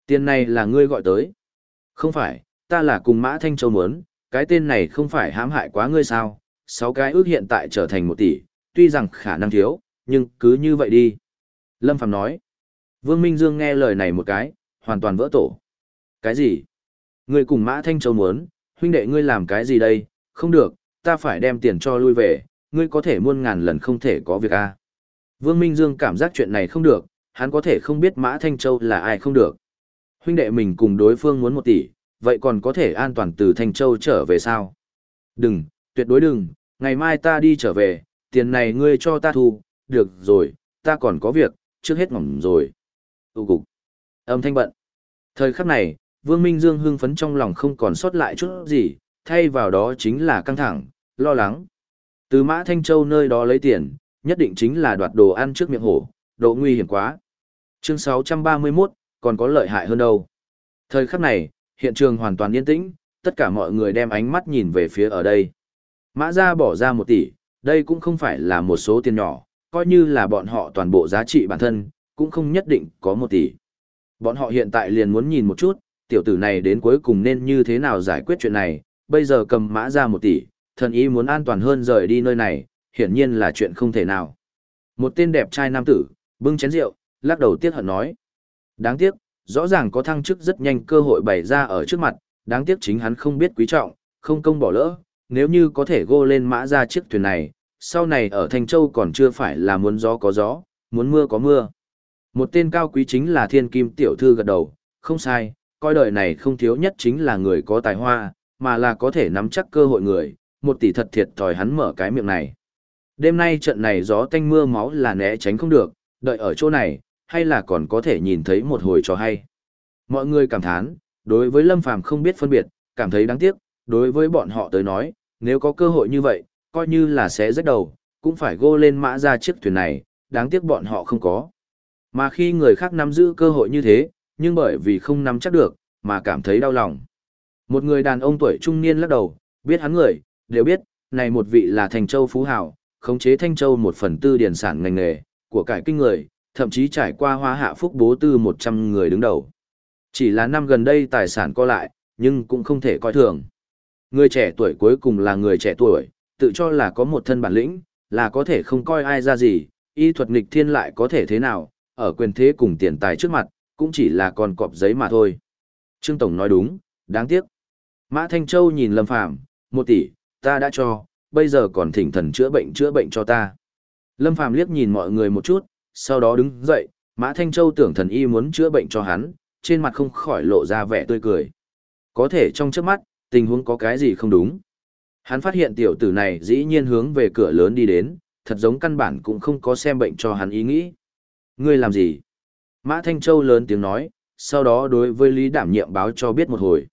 Tiền này là ngươi gọi tới. Không phải, ta là cùng Mã Thanh Châu muốn, cái tên này không phải hãm hại quá ngươi sao? Sáu cái ước hiện tại trở thành một tỷ, tuy rằng khả năng thiếu, nhưng cứ như vậy đi. Lâm Phàm nói. Vương Minh Dương nghe lời này một cái, hoàn toàn vỡ tổ. Cái gì? Ngươi cùng Mã Thanh Châu muốn, huynh đệ ngươi làm cái gì đây? Không được, ta phải đem tiền cho lui về, ngươi có thể muôn ngàn lần không thể có việc a. Vương Minh Dương cảm giác chuyện này không được, hắn có thể không biết Mã Thanh Châu là ai không được. Huynh đệ mình cùng đối phương muốn một tỷ, vậy còn có thể an toàn từ Thanh Châu trở về sao? Đừng, tuyệt đối đừng, ngày mai ta đi trở về, tiền này ngươi cho ta thu, được rồi, ta còn có việc, trước hết ngỏng rồi. Tụ cục. Âm thanh bận. Thời khắc này, Vương Minh Dương hưng phấn trong lòng không còn sót lại chút gì, thay vào đó chính là căng thẳng, lo lắng. Từ Mã Thanh Châu nơi đó lấy tiền, nhất định chính là đoạt đồ ăn trước miệng hổ, độ nguy hiểm quá. Chương 631, còn có lợi hại hơn đâu. Thời khắc này, hiện trường hoàn toàn yên tĩnh, tất cả mọi người đem ánh mắt nhìn về phía ở đây. Mã ra bỏ ra một tỷ, đây cũng không phải là một số tiền nhỏ, coi như là bọn họ toàn bộ giá trị bản thân, cũng không nhất định có một tỷ. Bọn họ hiện tại liền muốn nhìn một chút, tiểu tử này đến cuối cùng nên như thế nào giải quyết chuyện này, bây giờ cầm mã ra một tỷ, thần ý muốn an toàn hơn rời đi nơi này, hiển nhiên là chuyện không thể nào. Một tên đẹp trai nam tử, bưng chén rượu, lắc đầu tiếc hận nói. Đáng tiếc, rõ ràng có thăng chức rất nhanh cơ hội bày ra ở trước mặt, đáng tiếc chính hắn không biết quý trọng, không công bỏ lỡ, nếu như có thể gô lên mã ra chiếc thuyền này, sau này ở Thanh Châu còn chưa phải là muốn gió có gió, muốn mưa có mưa. Một tên cao quý chính là thiên kim tiểu thư gật đầu, không sai, coi đời này không thiếu nhất chính là người có tài hoa, mà là có thể nắm chắc cơ hội người, một tỷ thật thiệt thòi hắn mở cái miệng này. Đêm nay trận này gió tanh mưa máu là né tránh không được, đợi ở chỗ này, hay là còn có thể nhìn thấy một hồi trò hay. Mọi người cảm thán, đối với Lâm Phàm không biết phân biệt, cảm thấy đáng tiếc, đối với bọn họ tới nói, nếu có cơ hội như vậy, coi như là sẽ rách đầu, cũng phải gô lên mã ra chiếc thuyền này, đáng tiếc bọn họ không có. Mà khi người khác nắm giữ cơ hội như thế, nhưng bởi vì không nắm chắc được, mà cảm thấy đau lòng. Một người đàn ông tuổi trung niên lắc đầu, biết hắn người, đều biết, này một vị là Thành Châu Phú Hảo, khống chế Thanh Châu một phần tư điển sản ngành nghề, của cải kinh người, thậm chí trải qua hoa hạ phúc bố tư 100 người đứng đầu. Chỉ là năm gần đây tài sản co lại, nhưng cũng không thể coi thường. Người trẻ tuổi cuối cùng là người trẻ tuổi, tự cho là có một thân bản lĩnh, là có thể không coi ai ra gì, y thuật nghịch thiên lại có thể thế nào, ở quyền thế cùng tiền tài trước mặt, cũng chỉ là con cọp giấy mà thôi. Trương Tổng nói đúng, đáng tiếc. Mã Thanh Châu nhìn Lâm Phàm một tỷ, ta đã cho, bây giờ còn thỉnh thần chữa bệnh chữa bệnh cho ta. Lâm Phàm liếc nhìn mọi người một chút, sau đó đứng dậy, Mã Thanh Châu tưởng thần y muốn chữa bệnh cho hắn, trên mặt không khỏi lộ ra vẻ tươi cười. Có thể trong trước mắt, tình huống có cái gì không đúng. Hắn phát hiện tiểu tử này dĩ nhiên hướng về cửa lớn đi đến, thật giống căn bản cũng không có xem bệnh cho hắn ý nghĩ. Ngươi làm gì? Mã Thanh Châu lớn tiếng nói, sau đó đối với Lý Đảm nhiệm báo cho biết một hồi.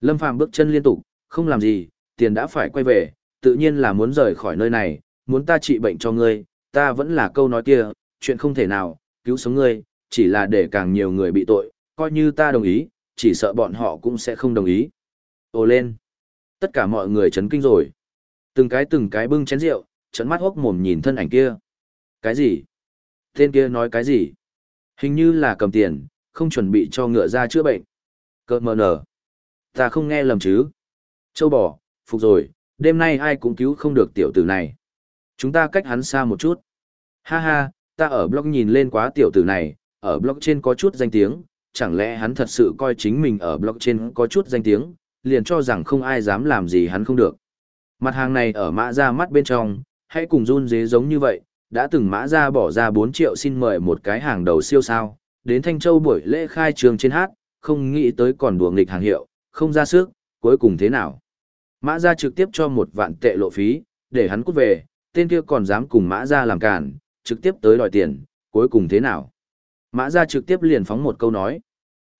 Lâm Phàm bước chân liên tục, không làm gì, tiền đã phải quay về, tự nhiên là muốn rời khỏi nơi này, muốn ta trị bệnh cho ngươi, ta vẫn là câu nói kia, chuyện không thể nào, cứu sống ngươi, chỉ là để càng nhiều người bị tội, coi như ta đồng ý, chỉ sợ bọn họ cũng sẽ không đồng ý. ô lên! Tất cả mọi người chấn kinh rồi. Từng cái từng cái bưng chén rượu, trận mắt hốc mồm nhìn thân ảnh kia. Cái gì? Tên kia nói cái gì? Hình như là cầm tiền, không chuẩn bị cho ngựa ra chữa bệnh. Cơ mờ nở. Ta không nghe lầm chứ. Châu bò, phục rồi, đêm nay ai cũng cứu không được tiểu tử này. Chúng ta cách hắn xa một chút. Ha ha, ta ở blog nhìn lên quá tiểu tử này, ở blog trên có chút danh tiếng, chẳng lẽ hắn thật sự coi chính mình ở blog trên có chút danh tiếng, liền cho rằng không ai dám làm gì hắn không được. Mặt hàng này ở mã ra mắt bên trong, hãy cùng run dế giống như vậy, đã từng mã ra bỏ ra 4 triệu xin mời một cái hàng đầu siêu sao, đến Thanh Châu buổi lễ khai trường trên hát, không nghĩ tới còn đùa nghịch hàng hiệu, không ra sức, cuối cùng thế nào. Mã ra trực tiếp cho một vạn tệ lộ phí, để hắn cút về, tên kia còn dám cùng mã ra làm cản, trực tiếp tới đòi tiền, cuối cùng thế nào? Mã ra trực tiếp liền phóng một câu nói.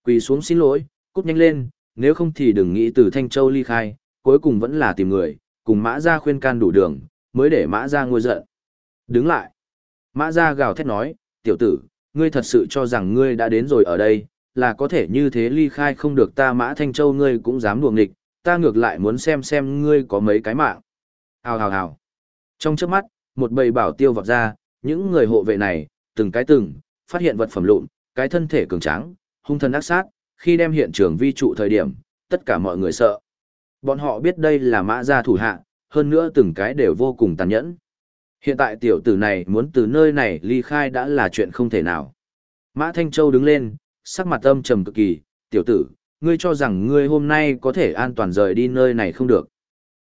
Quỳ xuống xin lỗi, cút nhanh lên, nếu không thì đừng nghĩ từ Thanh Châu ly khai, cuối cùng vẫn là tìm người, cùng mã ra khuyên can đủ đường, mới để mã ra ngôi giận. Đứng lại. Mã ra gào thét nói, tiểu tử, ngươi thật sự cho rằng ngươi đã đến rồi ở đây, là có thể như thế ly khai không được ta mã Thanh Châu ngươi cũng dám đuồng nghịch, ta ngược lại muốn xem xem ngươi có mấy cái mạng. Hào hào hào. Trong trước mắt, một bầy bảo tiêu vọt ra, những người hộ vệ này, từng cái từng, phát hiện vật phẩm lụn, cái thân thể cường tráng, hung thần ác sát, khi đem hiện trường vi trụ thời điểm, tất cả mọi người sợ. Bọn họ biết đây là mã gia thủ hạ, hơn nữa từng cái đều vô cùng tàn nhẫn. Hiện tại tiểu tử này muốn từ nơi này ly khai đã là chuyện không thể nào. Mã Thanh Châu đứng lên, sắc mặt âm trầm cực kỳ, tiểu tử, ngươi cho rằng ngươi hôm nay có thể an toàn rời đi nơi này không được.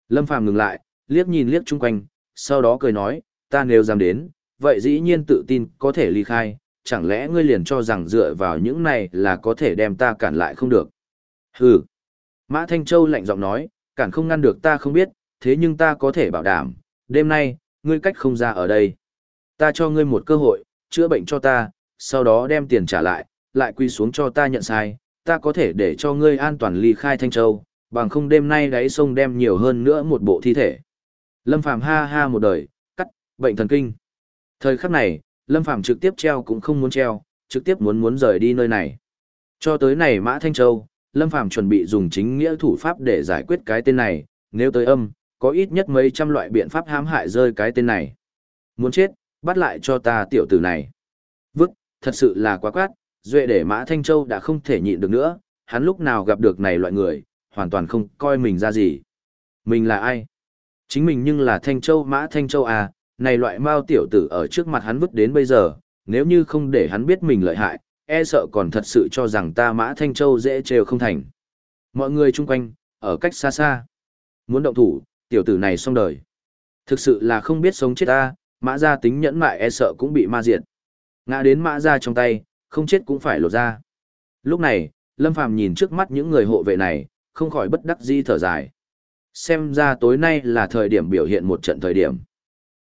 Lâm Phàm ngừng lại, liếc nhìn liếc chung quanh, sau đó cười nói, ta nếu dám đến, vậy dĩ nhiên tự tin có thể ly khai, chẳng lẽ ngươi liền cho rằng dựa vào những này là có thể đem ta cản lại không được. Hừ. Mã Thanh Châu lạnh giọng nói, cản không ngăn được ta không biết, thế nhưng ta có thể bảo đảm, đêm nay, ngươi cách không ra ở đây. Ta cho ngươi một cơ hội, chữa bệnh cho ta, sau đó đem tiền trả lại, lại quy xuống cho ta nhận sai, ta có thể để cho ngươi an toàn ly khai Thanh Châu, bằng không đêm nay đáy sông đem nhiều hơn nữa một bộ thi thể. Lâm Phàm ha ha một đời, cắt, bệnh thần kinh. Thời khắc này, Lâm Phàm trực tiếp treo cũng không muốn treo, trực tiếp muốn muốn rời đi nơi này. Cho tới này Mã Thanh Châu, Lâm Phàm chuẩn bị dùng chính nghĩa thủ pháp để giải quyết cái tên này, nếu tới âm, có ít nhất mấy trăm loại biện pháp hãm hại rơi cái tên này. Muốn chết, bắt lại cho ta tiểu tử này. Vứt, thật sự là quá quát, duệ để Mã Thanh Châu đã không thể nhịn được nữa, hắn lúc nào gặp được này loại người, hoàn toàn không coi mình ra gì. Mình là ai? Chính mình nhưng là Thanh Châu Mã Thanh Châu à, này loại mao tiểu tử ở trước mặt hắn vứt đến bây giờ, nếu như không để hắn biết mình lợi hại, e sợ còn thật sự cho rằng ta Mã Thanh Châu dễ trêu không thành. Mọi người chung quanh, ở cách xa xa. Muốn động thủ, tiểu tử này xong đời. Thực sự là không biết sống chết ta, mã gia tính nhẫn mại e sợ cũng bị ma diệt. Ngã đến mã gia trong tay, không chết cũng phải lột ra. Lúc này, Lâm Phàm nhìn trước mắt những người hộ vệ này, không khỏi bất đắc di thở dài. Xem ra tối nay là thời điểm biểu hiện một trận thời điểm.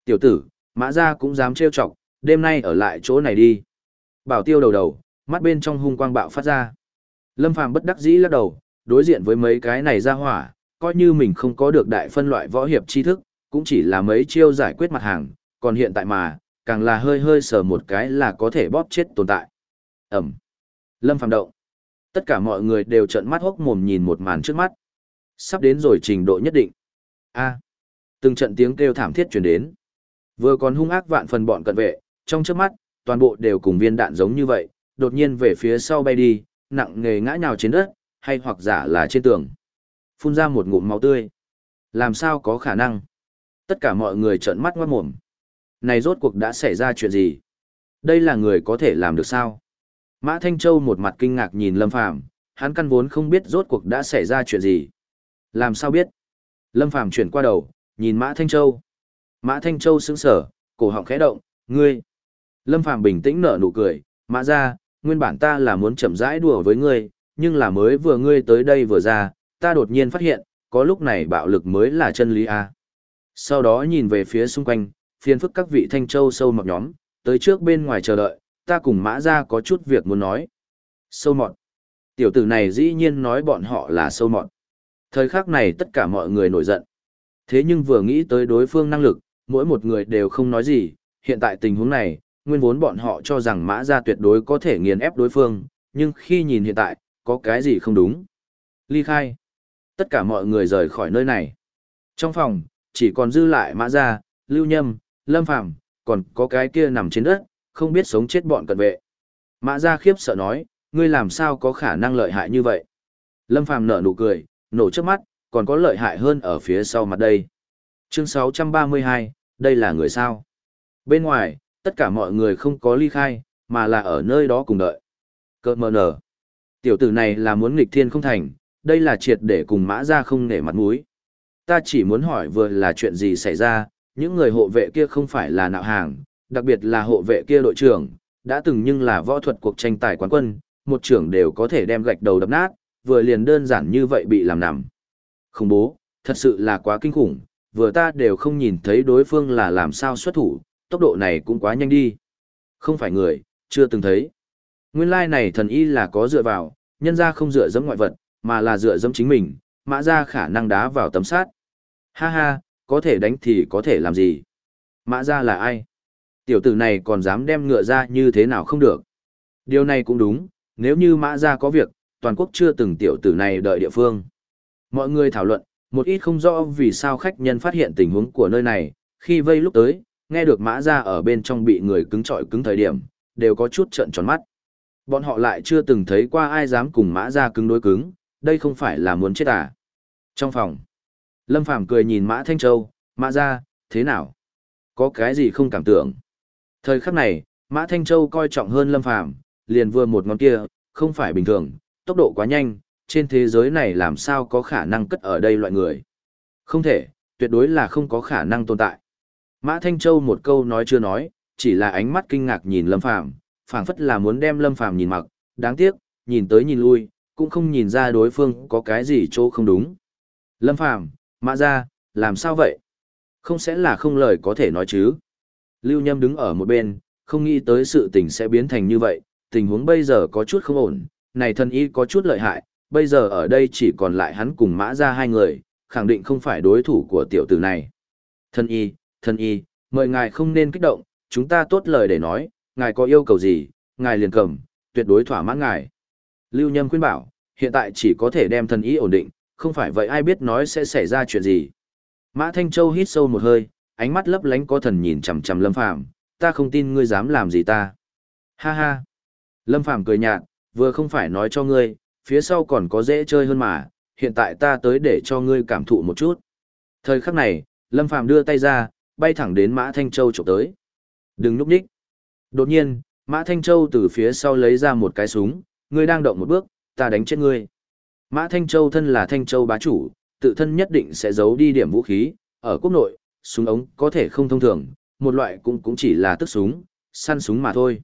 Tiểu tử, mã ra cũng dám trêu chọc, đêm nay ở lại chỗ này đi. Bảo tiêu đầu đầu, mắt bên trong hung quang bạo phát ra. Lâm Phàm bất đắc dĩ lắc đầu, đối diện với mấy cái này ra hỏa, coi như mình không có được đại phân loại võ hiệp tri thức, cũng chỉ là mấy chiêu giải quyết mặt hàng, còn hiện tại mà, càng là hơi hơi sờ một cái là có thể bóp chết tồn tại. Ẩm. Lâm Phàm động. Tất cả mọi người đều trợn mắt hốc mồm nhìn một màn trước mắt. Sắp đến rồi trình độ nhất định. A. Từng trận tiếng kêu thảm thiết truyền đến. Vừa còn hung ác vạn phần bọn cận vệ, trong trước mắt, toàn bộ đều cùng viên đạn giống như vậy, đột nhiên về phía sau bay đi, nặng nghề ngã nhào trên đất, hay hoặc giả là trên tường. Phun ra một ngụm máu tươi. Làm sao có khả năng? Tất cả mọi người trợn mắt ngoát mồm. Này rốt cuộc đã xảy ra chuyện gì? Đây là người có thể làm được sao? Mã Thanh Châu một mặt kinh ngạc nhìn Lâm Phàm, hắn căn vốn không biết rốt cuộc đã xảy ra chuyện gì. Làm sao biết? Lâm Phàm chuyển qua đầu, nhìn Mã Thanh Châu. Mã Thanh Châu sững sở, cổ họng khẽ động, ngươi. Lâm Phàm bình tĩnh nở nụ cười, Mã ra, nguyên bản ta là muốn chậm rãi đùa với ngươi, nhưng là mới vừa ngươi tới đây vừa ra, ta đột nhiên phát hiện, có lúc này bạo lực mới là chân lý a. Sau đó nhìn về phía xung quanh, phiền phức các vị Thanh Châu sâu mọt nhóm, tới trước bên ngoài chờ đợi, ta cùng Mã ra có chút việc muốn nói. Sâu mọt. Tiểu tử này dĩ nhiên nói bọn họ là sâu mọt. Thời khắc này tất cả mọi người nổi giận. Thế nhưng vừa nghĩ tới đối phương năng lực, mỗi một người đều không nói gì, hiện tại tình huống này, nguyên vốn bọn họ cho rằng mã gia tuyệt đối có thể nghiền ép đối phương, nhưng khi nhìn hiện tại, có cái gì không đúng. Ly khai. Tất cả mọi người rời khỏi nơi này. Trong phòng, chỉ còn dư lại mã gia, lưu nhâm, lâm phàm, còn có cái kia nằm trên đất, không biết sống chết bọn cận vệ. Mã gia khiếp sợ nói, ngươi làm sao có khả năng lợi hại như vậy. Lâm phàm nở nụ cười, nổ trước mắt, còn có lợi hại hơn ở phía sau mặt đây. Chương 632, đây là người sao? Bên ngoài, tất cả mọi người không có ly khai, mà là ở nơi đó cùng đợi. Cơ mờ nở. Tiểu tử này là muốn nghịch thiên không thành, đây là triệt để cùng mã ra không nể mặt mũi. Ta chỉ muốn hỏi vừa là chuyện gì xảy ra, những người hộ vệ kia không phải là nạo hàng, đặc biệt là hộ vệ kia đội trưởng, đã từng nhưng là võ thuật cuộc tranh tài quán quân, một trưởng đều có thể đem gạch đầu đập nát, vừa liền đơn giản như vậy bị làm nằm. Không bố, thật sự là quá kinh khủng, vừa ta đều không nhìn thấy đối phương là làm sao xuất thủ, tốc độ này cũng quá nhanh đi. Không phải người, chưa từng thấy. Nguyên lai này thần y là có dựa vào, nhân ra không dựa dẫm ngoại vật, mà là dựa dẫm chính mình, mã ra khả năng đá vào tấm sát. Ha ha, có thể đánh thì có thể làm gì? Mã ra là ai? Tiểu tử này còn dám đem ngựa ra như thế nào không được? Điều này cũng đúng, nếu như mã ra có việc, toàn quốc chưa từng tiểu tử này đợi địa phương. Mọi người thảo luận, một ít không rõ vì sao khách nhân phát hiện tình huống của nơi này, khi vây lúc tới, nghe được mã ra ở bên trong bị người cứng trọi cứng thời điểm, đều có chút trợn tròn mắt. Bọn họ lại chưa từng thấy qua ai dám cùng mã ra cứng đối cứng, đây không phải là muốn chết à. Trong phòng, Lâm Phàm cười nhìn mã Thanh Châu, mã ra, thế nào? Có cái gì không cảm tưởng? Thời khắc này, mã Thanh Châu coi trọng hơn Lâm Phàm liền vừa một ngón kia, không phải bình thường, tốc độ quá nhanh, trên thế giới này làm sao có khả năng cất ở đây loại người. Không thể, tuyệt đối là không có khả năng tồn tại. Mã Thanh Châu một câu nói chưa nói, chỉ là ánh mắt kinh ngạc nhìn Lâm Phàm, phảng phất là muốn đem Lâm Phàm nhìn mặc, đáng tiếc, nhìn tới nhìn lui, cũng không nhìn ra đối phương có cái gì chỗ không đúng. Lâm Phàm, Mã gia, làm sao vậy? Không sẽ là không lời có thể nói chứ? Lưu Nhâm đứng ở một bên, không nghĩ tới sự tình sẽ biến thành như vậy, tình huống bây giờ có chút không ổn, này thân y có chút lợi hại, bây giờ ở đây chỉ còn lại hắn cùng mã ra hai người, khẳng định không phải đối thủ của tiểu tử này. Thân y, thân y, mời ngài không nên kích động, chúng ta tốt lời để nói, ngài có yêu cầu gì, ngài liền cầm, tuyệt đối thỏa mãn ngài. Lưu Nhâm khuyên bảo, hiện tại chỉ có thể đem thân y ổn định, không phải vậy ai biết nói sẽ xảy ra chuyện gì. Mã Thanh Châu hít sâu một hơi, ánh mắt lấp lánh có thần nhìn chằm chằm Lâm Phàm, ta không tin ngươi dám làm gì ta. Ha ha. Lâm Phàm cười nhạt, vừa không phải nói cho ngươi, phía sau còn có dễ chơi hơn mà, hiện tại ta tới để cho ngươi cảm thụ một chút. Thời khắc này, Lâm Phàm đưa tay ra, bay thẳng đến Mã Thanh Châu chụp tới. Đừng núp nhích. Đột nhiên, Mã Thanh Châu từ phía sau lấy ra một cái súng, ngươi đang động một bước, ta đánh chết ngươi. Mã Thanh Châu thân là Thanh Châu bá chủ, tự thân nhất định sẽ giấu đi điểm vũ khí, ở quốc nội, súng ống có thể không thông thường, một loại cũng cũng chỉ là tức súng, săn súng mà thôi.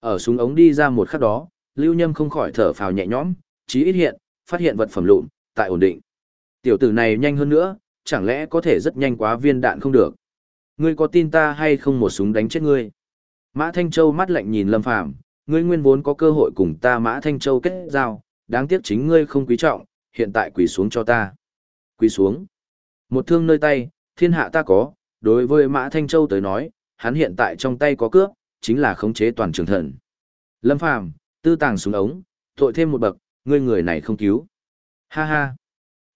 Ở súng ống đi ra một khắc đó, Lưu Nhâm không khỏi thở phào nhẹ nhõm, chí ít hiện, phát hiện vật phẩm lụn, tại ổn định. Tiểu tử này nhanh hơn nữa, chẳng lẽ có thể rất nhanh quá viên đạn không được. Ngươi có tin ta hay không một súng đánh chết ngươi? Mã Thanh Châu mắt lạnh nhìn Lâm Phàm, ngươi nguyên vốn có cơ hội cùng ta Mã Thanh Châu kết giao, đáng tiếc chính ngươi không quý trọng, hiện tại quỳ xuống cho ta. Quỳ xuống. Một thương nơi tay, thiên hạ ta có, đối với Mã Thanh Châu tới nói, hắn hiện tại trong tay có cướp, chính là khống chế toàn trường thần. Lâm Phàm, tư tàng xuống ống, tội thêm một bậc, ngươi người này không cứu. Ha ha.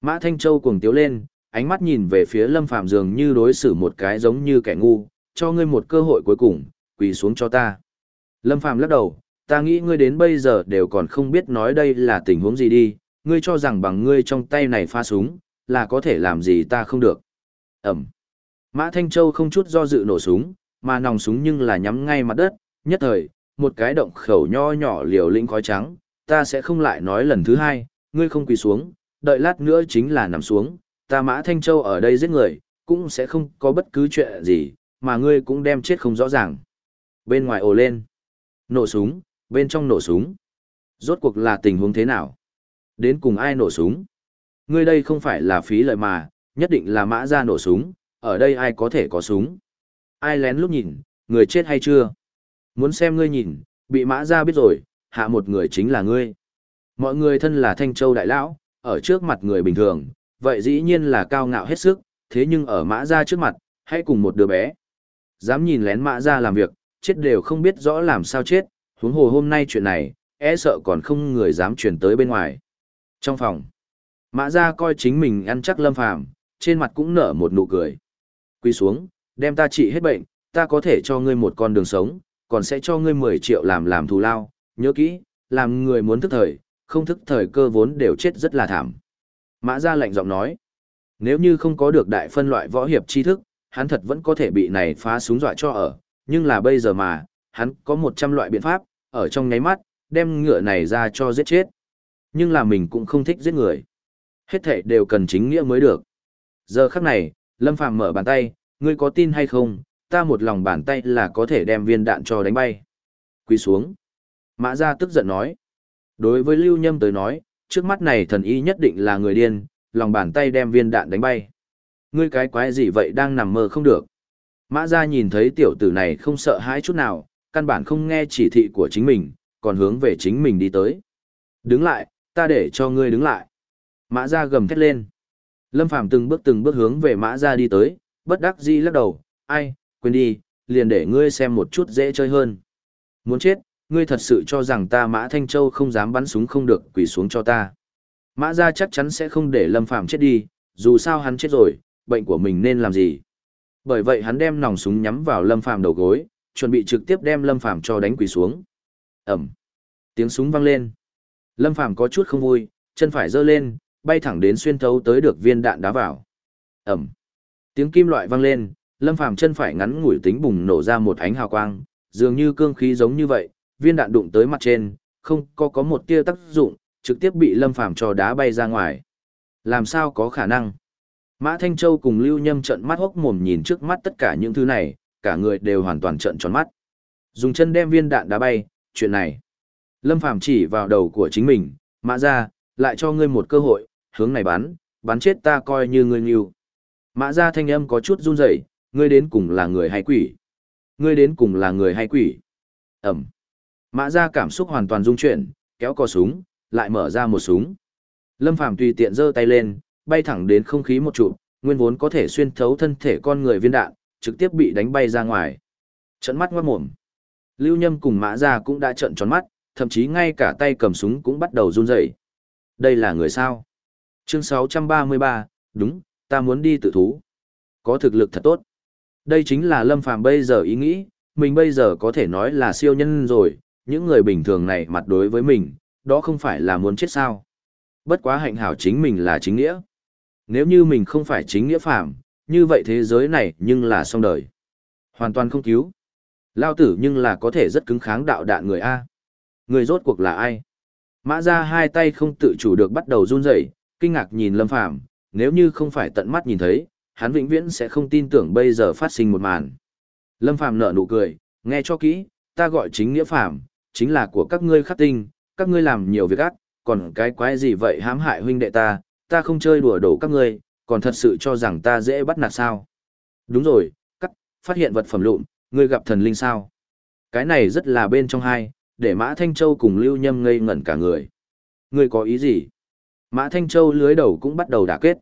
Mã Thanh Châu cuồng tiếu lên, ánh mắt nhìn về phía Lâm Phạm dường như đối xử một cái giống như kẻ ngu, cho ngươi một cơ hội cuối cùng, quỳ xuống cho ta. Lâm Phạm lắc đầu, ta nghĩ ngươi đến bây giờ đều còn không biết nói đây là tình huống gì đi, ngươi cho rằng bằng ngươi trong tay này pha súng, là có thể làm gì ta không được. Ẩm. Mã Thanh Châu không chút do dự nổ súng, mà nòng súng nhưng là nhắm ngay mặt đất, nhất thời, một cái động khẩu nho nhỏ liều lĩnh khói trắng, ta sẽ không lại nói lần thứ hai, ngươi không quỳ xuống, đợi lát nữa chính là nằm xuống, ta Mã Thanh Châu ở đây giết người, cũng sẽ không có bất cứ chuyện gì, mà ngươi cũng đem chết không rõ ràng. Bên ngoài ồ lên, nổ súng, bên trong nổ súng. Rốt cuộc là tình huống thế nào? Đến cùng ai nổ súng? Ngươi đây không phải là phí lợi mà, nhất định là mã ra nổ súng, ở đây ai có thể có súng? Ai lén lúc nhìn, người chết hay chưa? Muốn xem ngươi nhìn, bị mã ra biết rồi, hạ một người chính là ngươi. Mọi người thân là Thanh Châu Đại Lão, ở trước mặt người bình thường, vậy dĩ nhiên là cao ngạo hết sức, thế nhưng ở mã ra trước mặt, hãy cùng một đứa bé. Dám nhìn lén mã ra làm việc, chết đều không biết rõ làm sao chết, huống hồ hôm nay chuyện này, e sợ còn không người dám chuyển tới bên ngoài. Trong phòng, mã ra coi chính mình ăn chắc lâm phàm, trên mặt cũng nở một nụ cười. Quy xuống, đem ta trị hết bệnh, ta có thể cho ngươi một con đường sống, còn sẽ cho ngươi 10 triệu làm làm thù lao, nhớ kỹ, làm người muốn thức thời, không thức thời cơ vốn đều chết rất là thảm. Mã gia lạnh giọng nói, nếu như không có được đại phân loại võ hiệp tri thức, hắn thật vẫn có thể bị này phá súng dọa cho ở, nhưng là bây giờ mà, hắn có 100 loại biện pháp, ở trong nháy mắt, đem ngựa này ra cho giết chết. Nhưng là mình cũng không thích giết người. Hết thảy đều cần chính nghĩa mới được. Giờ khắc này, Lâm Phàm mở bàn tay, ngươi có tin hay không, ta một lòng bàn tay là có thể đem viên đạn cho đánh bay. Quỳ xuống. Mã gia tức giận nói. Đối với Lưu Nhâm tới nói, trước mắt này thần y nhất định là người điên, lòng bàn tay đem viên đạn đánh bay. Ngươi cái quái gì vậy đang nằm mơ không được. Mã Gia nhìn thấy tiểu tử này không sợ hãi chút nào, căn bản không nghe chỉ thị của chính mình, còn hướng về chính mình đi tới. Đứng lại, ta để cho ngươi đứng lại. Mã Gia gầm thét lên. Lâm Phàm từng bước từng bước hướng về Mã Gia đi tới, bất đắc dĩ lắc đầu, ai, quên đi, liền để ngươi xem một chút dễ chơi hơn. Muốn chết, ngươi thật sự cho rằng ta Mã Thanh Châu không dám bắn súng không được quỳ xuống cho ta. Mã Gia chắc chắn sẽ không để Lâm Phàm chết đi, dù sao hắn chết rồi, bệnh của mình nên làm gì. Bởi vậy hắn đem nòng súng nhắm vào Lâm Phàm đầu gối, chuẩn bị trực tiếp đem Lâm Phàm cho đánh quỳ xuống. Ẩm. Tiếng súng vang lên. Lâm Phàm có chút không vui, chân phải giơ lên, bay thẳng đến xuyên thấu tới được viên đạn đá vào. Ẩm. Tiếng kim loại vang lên, Lâm Phàm chân phải ngắn ngủi tính bùng nổ ra một ánh hào quang, dường như cương khí giống như vậy, viên đạn đụng tới mặt trên, không có có một tia tác dụng, trực tiếp bị Lâm Phàm cho đá bay ra ngoài. Làm sao có khả năng? Mã Thanh Châu cùng Lưu Nhâm trợn mắt hốc mồm nhìn trước mắt tất cả những thứ này, cả người đều hoàn toàn trợn tròn mắt. Dùng chân đem viên đạn đá bay, chuyện này. Lâm Phàm chỉ vào đầu của chính mình, mã ra, lại cho ngươi một cơ hội, hướng này bắn, bắn chết ta coi như ngươi nghiêu. Mã ra thanh âm có chút run rẩy, ngươi đến cùng là người hay quỷ? Ngươi đến cùng là người hay quỷ? Ẩm. Mã ra cảm xúc hoàn toàn rung chuyển, kéo cò súng, lại mở ra một súng. Lâm Phàm tùy tiện giơ tay lên, bay thẳng đến không khí một trụ, nguyên vốn có thể xuyên thấu thân thể con người viên đạn, trực tiếp bị đánh bay ra ngoài. Trận mắt ngoát mồm. Lưu Nhâm cùng Mã Gia cũng đã trợn tròn mắt, thậm chí ngay cả tay cầm súng cũng bắt đầu run rẩy. Đây là người sao? Chương 633, đúng, ta muốn đi tự thú. Có thực lực thật tốt. Đây chính là Lâm Phàm bây giờ ý nghĩ, mình bây giờ có thể nói là siêu nhân rồi, những người bình thường này mặt đối với mình, đó không phải là muốn chết sao. Bất quá hạnh hảo chính mình là chính nghĩa. Nếu như mình không phải chính nghĩa phạm, như vậy thế giới này nhưng là xong đời. Hoàn toàn không cứu. Lao tử nhưng là có thể rất cứng kháng đạo đạn người A. Người rốt cuộc là ai? Mã ra hai tay không tự chủ được bắt đầu run rẩy, kinh ngạc nhìn Lâm Phàm nếu như không phải tận mắt nhìn thấy, hắn vĩnh viễn sẽ không tin tưởng bây giờ phát sinh một màn. Lâm Phàm nở nụ cười, nghe cho kỹ, ta gọi chính nghĩa phàm, chính là của các ngươi khắc tinh, các ngươi làm nhiều việc ác, còn cái quái gì vậy hãm hại huynh đệ ta, ta không chơi đùa đổ các ngươi, còn thật sự cho rằng ta dễ bắt nạt sao. Đúng rồi, cắt, phát hiện vật phẩm lụn, ngươi gặp thần linh sao. Cái này rất là bên trong hai, để Mã Thanh Châu cùng Lưu Nhâm ngây ngẩn cả người. Ngươi có ý gì? Mã Thanh Châu lưới đầu cũng bắt đầu đả kết.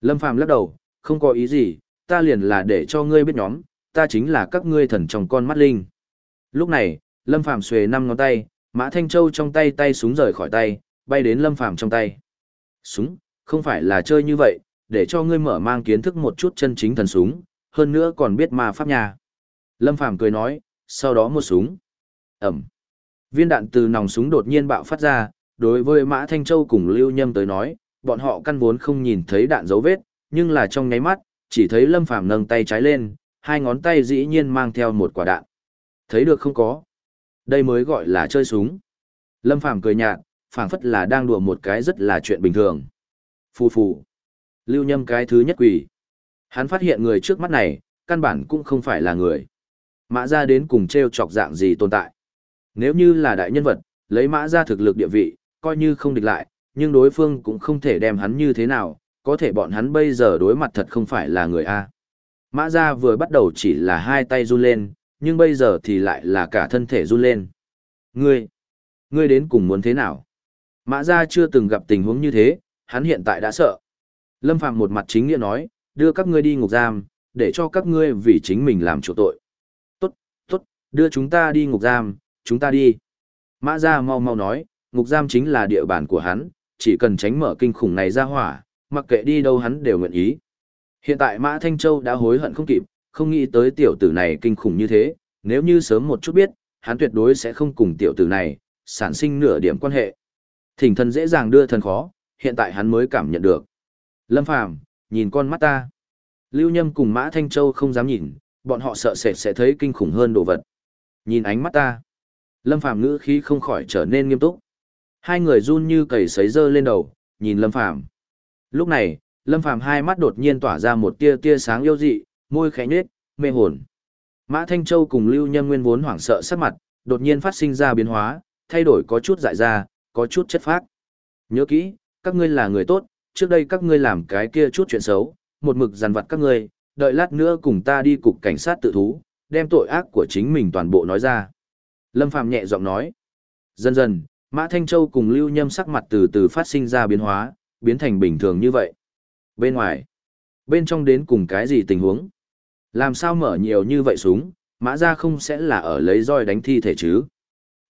Lâm Phàm lắc đầu, không có ý gì, ta liền là để cho ngươi biết nhóm, ta chính là các ngươi thần trong con mắt linh. Lúc này, Lâm Phàm xuề năm ngón tay, Mã Thanh Châu trong tay tay súng rời khỏi tay, bay đến Lâm Phàm trong tay. Súng, không phải là chơi như vậy, để cho ngươi mở mang kiến thức một chút chân chính thần súng, hơn nữa còn biết ma pháp nhà. Lâm Phàm cười nói, sau đó một súng. Ẩm. Viên đạn từ nòng súng đột nhiên bạo phát ra, đối với Mã Thanh Châu cùng Lưu Nhâm tới nói, bọn họ căn vốn không nhìn thấy đạn dấu vết, nhưng là trong nháy mắt, chỉ thấy Lâm Phàm nâng tay trái lên, hai ngón tay dĩ nhiên mang theo một quả đạn. Thấy được không có? Đây mới gọi là chơi súng. Lâm Phàm cười nhạt, phảng phất là đang đùa một cái rất là chuyện bình thường. Phù phù. Lưu Nhâm cái thứ nhất quỷ. Hắn phát hiện người trước mắt này, căn bản cũng không phải là người. Mã ra đến cùng treo chọc dạng gì tồn tại. Nếu như là đại nhân vật, lấy mã ra thực lực địa vị, coi như không địch lại, nhưng đối phương cũng không thể đem hắn như thế nào, có thể bọn hắn bây giờ đối mặt thật không phải là người A. Mã ra vừa bắt đầu chỉ là hai tay run lên, nhưng bây giờ thì lại là cả thân thể run lên. Ngươi, ngươi đến cùng muốn thế nào? Mã gia chưa từng gặp tình huống như thế, hắn hiện tại đã sợ. Lâm Phạm một mặt chính nghĩa nói, đưa các ngươi đi ngục giam, để cho các ngươi vì chính mình làm chủ tội. Tốt, tốt, đưa chúng ta đi ngục giam, chúng ta đi. Mã gia mau mau nói, ngục giam chính là địa bàn của hắn, chỉ cần tránh mở kinh khủng này ra hỏa, mặc kệ đi đâu hắn đều nguyện ý. Hiện tại Mã Thanh Châu đã hối hận không kịp, không nghĩ tới tiểu tử này kinh khủng như thế, nếu như sớm một chút biết, hắn tuyệt đối sẽ không cùng tiểu tử này, sản sinh nửa điểm quan hệ. Thỉnh thần dễ dàng đưa thần khó, hiện tại hắn mới cảm nhận được. Lâm Phàm nhìn con mắt ta. Lưu Nhâm cùng Mã Thanh Châu không dám nhìn, bọn họ sợ sệt sẽ thấy kinh khủng hơn đồ vật. Nhìn ánh mắt ta. Lâm Phàm ngữ khí không khỏi trở nên nghiêm túc. Hai người run như cầy sấy dơ lên đầu, nhìn Lâm Phàm. Lúc này, Lâm Phàm hai mắt đột nhiên tỏa ra một tia tia sáng yêu dị, môi khẽ nhếch, mê hồn. Mã Thanh Châu cùng Lưu Nhân Nguyên vốn hoảng sợ sắc mặt, đột nhiên phát sinh ra biến hóa, thay đổi có chút dại ra, có chút chất phác. Nhớ kỹ, các ngươi là người tốt, trước đây các ngươi làm cái kia chút chuyện xấu, một mực dằn vặt các ngươi, đợi lát nữa cùng ta đi cục cảnh sát tự thú, đem tội ác của chính mình toàn bộ nói ra. Lâm Phàm nhẹ giọng nói. Dần dần, Mã Thanh Châu cùng Lưu Nhâm sắc mặt từ từ phát sinh ra biến hóa, biến thành bình thường như vậy. Bên ngoài, bên trong đến cùng cái gì tình huống? Làm sao mở nhiều như vậy súng, Mã Gia không sẽ là ở lấy roi đánh thi thể chứ?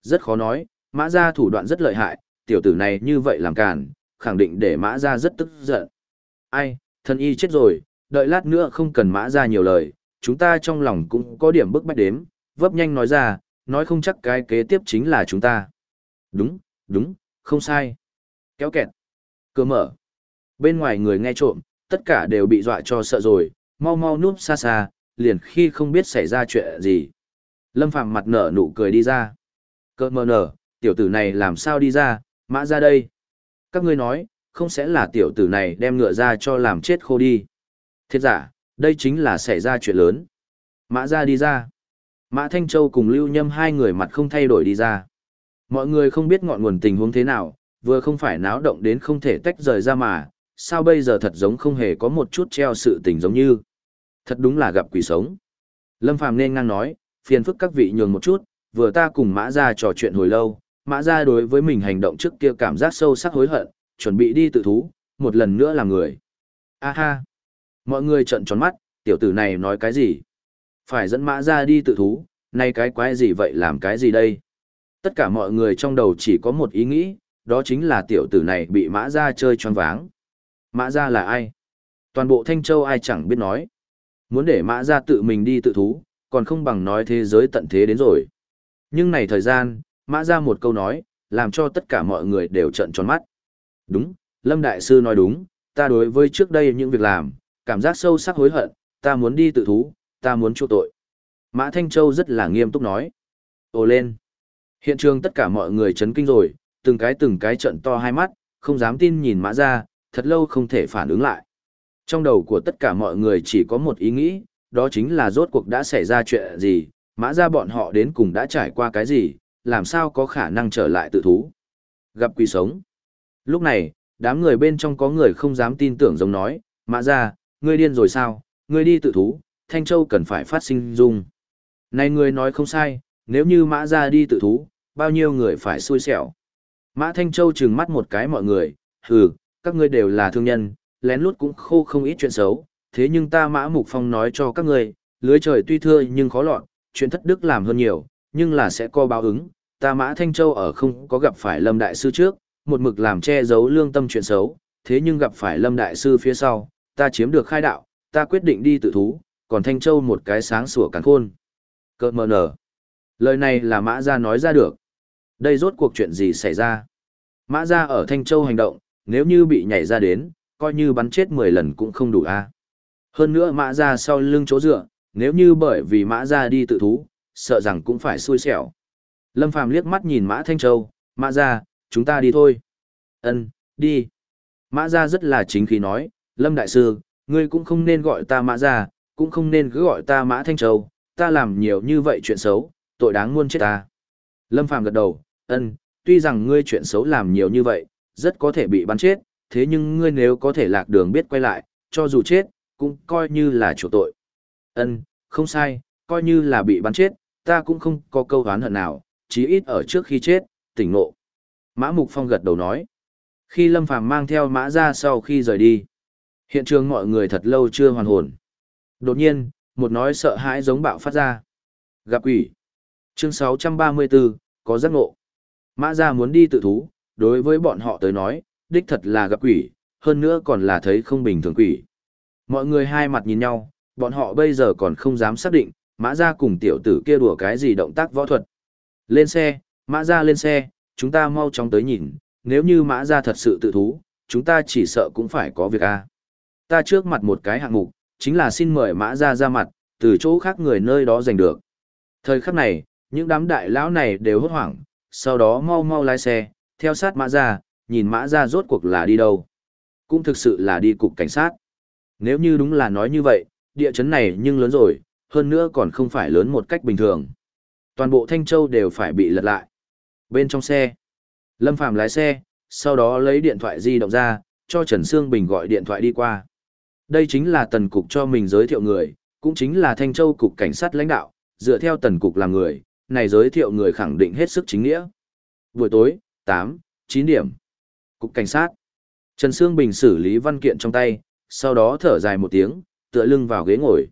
Rất khó nói, Mã Gia thủ đoạn rất lợi hại, tiểu tử này như vậy làm càn, khẳng định để Mã Gia rất tức giận. Ai, thân y chết rồi, đợi lát nữa không cần Mã Gia nhiều lời, chúng ta trong lòng cũng có điểm bức bách đếm, vấp nhanh nói ra, nói không chắc cái kế tiếp chính là chúng ta. Đúng, đúng, không sai. Kéo kẹt. Cửa mở. Bên ngoài người nghe trộm, tất cả đều bị dọa cho sợ rồi, mau mau núp xa xa, liền khi không biết xảy ra chuyện gì. Lâm Phàm mặt nở nụ cười đi ra. Cơ mờ nở, tiểu tử này làm sao đi ra, mã ra đây. Các ngươi nói, không sẽ là tiểu tử này đem ngựa ra cho làm chết khô đi. Thiệt giả, đây chính là xảy ra chuyện lớn. Mã ra đi ra. Mã Thanh Châu cùng Lưu Nhâm hai người mặt không thay đổi đi ra. Mọi người không biết ngọn nguồn tình huống thế nào, vừa không phải náo động đến không thể tách rời ra mà, sao bây giờ thật giống không hề có một chút treo sự tình giống như. Thật đúng là gặp quỷ sống. Lâm Phàm nên ngang nói, phiền phức các vị nhường một chút, vừa ta cùng Mã Gia trò chuyện hồi lâu, Mã Gia đối với mình hành động trước kia cảm giác sâu sắc hối hận, chuẩn bị đi tự thú, một lần nữa làm người. A ha! Mọi người trợn tròn mắt, tiểu tử này nói cái gì? Phải dẫn Mã Gia đi tự thú, nay cái quái gì vậy làm cái gì đây? Tất cả mọi người trong đầu chỉ có một ý nghĩ, đó chính là tiểu tử này bị Mã Gia chơi choáng váng. Mã Gia là ai? Toàn bộ Thanh Châu ai chẳng biết nói. Muốn để Mã Gia tự mình đi tự thú, còn không bằng nói thế giới tận thế đến rồi. Nhưng này thời gian, Mã Gia một câu nói, làm cho tất cả mọi người đều trợn tròn mắt. Đúng, Lâm Đại Sư nói đúng, ta đối với trước đây những việc làm, cảm giác sâu sắc hối hận, ta muốn đi tự thú, ta muốn chu tội. Mã Thanh Châu rất là nghiêm túc nói. ô lên. Hiện trường tất cả mọi người chấn kinh rồi, từng cái từng cái trận to hai mắt, không dám tin nhìn Mã Gia, thật lâu không thể phản ứng lại. Trong đầu của tất cả mọi người chỉ có một ý nghĩ, đó chính là rốt cuộc đã xảy ra chuyện gì, Mã Gia bọn họ đến cùng đã trải qua cái gì, làm sao có khả năng trở lại tự thú. Gặp quỷ sống. Lúc này, đám người bên trong có người không dám tin tưởng giống nói, Mã Gia, ngươi điên rồi sao, ngươi đi tự thú, Thanh Châu cần phải phát sinh dung. Này ngươi nói không sai, nếu như Mã Gia đi tự thú, bao nhiêu người phải xui xẻo. Mã Thanh Châu trừng mắt một cái mọi người, hừ, các ngươi đều là thương nhân, lén lút cũng khô không ít chuyện xấu, thế nhưng ta Mã Mục Phong nói cho các ngươi, lưới trời tuy thưa nhưng khó lọt, chuyện thất đức làm hơn nhiều, nhưng là sẽ có báo ứng. Ta Mã Thanh Châu ở không có gặp phải Lâm Đại Sư trước, một mực làm che giấu lương tâm chuyện xấu, thế nhưng gặp phải Lâm Đại Sư phía sau, ta chiếm được khai đạo, ta quyết định đi tự thú, còn Thanh Châu một cái sáng sủa càng khôn. Cơ mờ nở. Lời này là Mã Gia nói ra được. Đây rốt cuộc chuyện gì xảy ra? Mã Gia ở Thanh Châu hành động, nếu như bị nhảy ra đến, coi như bắn chết 10 lần cũng không đủ a. Hơn nữa Mã Gia sau lưng chỗ dựa, nếu như bởi vì Mã Gia đi tự thú, sợ rằng cũng phải xui xẻo. Lâm Phàm liếc mắt nhìn Mã Thanh Châu, Mã Gia, chúng ta đi thôi. Ân, đi. Mã Gia rất là chính khí nói, Lâm Đại Sư, ngươi cũng không nên gọi ta Mã Gia, cũng không nên cứ gọi ta Mã Thanh Châu, ta làm nhiều như vậy chuyện xấu, tội đáng muôn chết ta. Lâm Phàm gật đầu, ân, tuy rằng ngươi chuyện xấu làm nhiều như vậy, rất có thể bị bắn chết, thế nhưng ngươi nếu có thể lạc đường biết quay lại, cho dù chết, cũng coi như là chủ tội. Ân, không sai, coi như là bị bắn chết, ta cũng không có câu oán hận nào, chí ít ở trước khi chết, tỉnh ngộ. Mã Mục Phong gật đầu nói. Khi Lâm Phàm mang theo mã ra sau khi rời đi, hiện trường mọi người thật lâu chưa hoàn hồn. Đột nhiên, một nói sợ hãi giống bạo phát ra. Gặp quỷ. Chương 634, có giác ngộ. Mã ra muốn đi tự thú, đối với bọn họ tới nói, đích thật là gặp quỷ, hơn nữa còn là thấy không bình thường quỷ. Mọi người hai mặt nhìn nhau, bọn họ bây giờ còn không dám xác định, mã ra cùng tiểu tử kia đùa cái gì động tác võ thuật. Lên xe, mã ra lên xe, chúng ta mau chóng tới nhìn, nếu như mã ra thật sự tự thú, chúng ta chỉ sợ cũng phải có việc a. Ta trước mặt một cái hạng mục, chính là xin mời mã ra ra mặt, từ chỗ khác người nơi đó giành được. Thời khắc này, những đám đại lão này đều hốt hoảng, sau đó mau mau lái xe, theo sát mã ra, nhìn mã ra rốt cuộc là đi đâu. Cũng thực sự là đi cục cảnh sát. Nếu như đúng là nói như vậy, địa chấn này nhưng lớn rồi, hơn nữa còn không phải lớn một cách bình thường. Toàn bộ Thanh Châu đều phải bị lật lại. Bên trong xe, Lâm Phàm lái xe, sau đó lấy điện thoại di động ra, cho Trần Sương Bình gọi điện thoại đi qua. Đây chính là tần cục cho mình giới thiệu người, cũng chính là Thanh Châu cục cảnh sát lãnh đạo, dựa theo tần cục làm người, này giới thiệu người khẳng định hết sức chính nghĩa. Buổi tối, 8, 9 điểm. Cục cảnh sát. Trần Sương Bình xử lý văn kiện trong tay, sau đó thở dài một tiếng, tựa lưng vào ghế ngồi.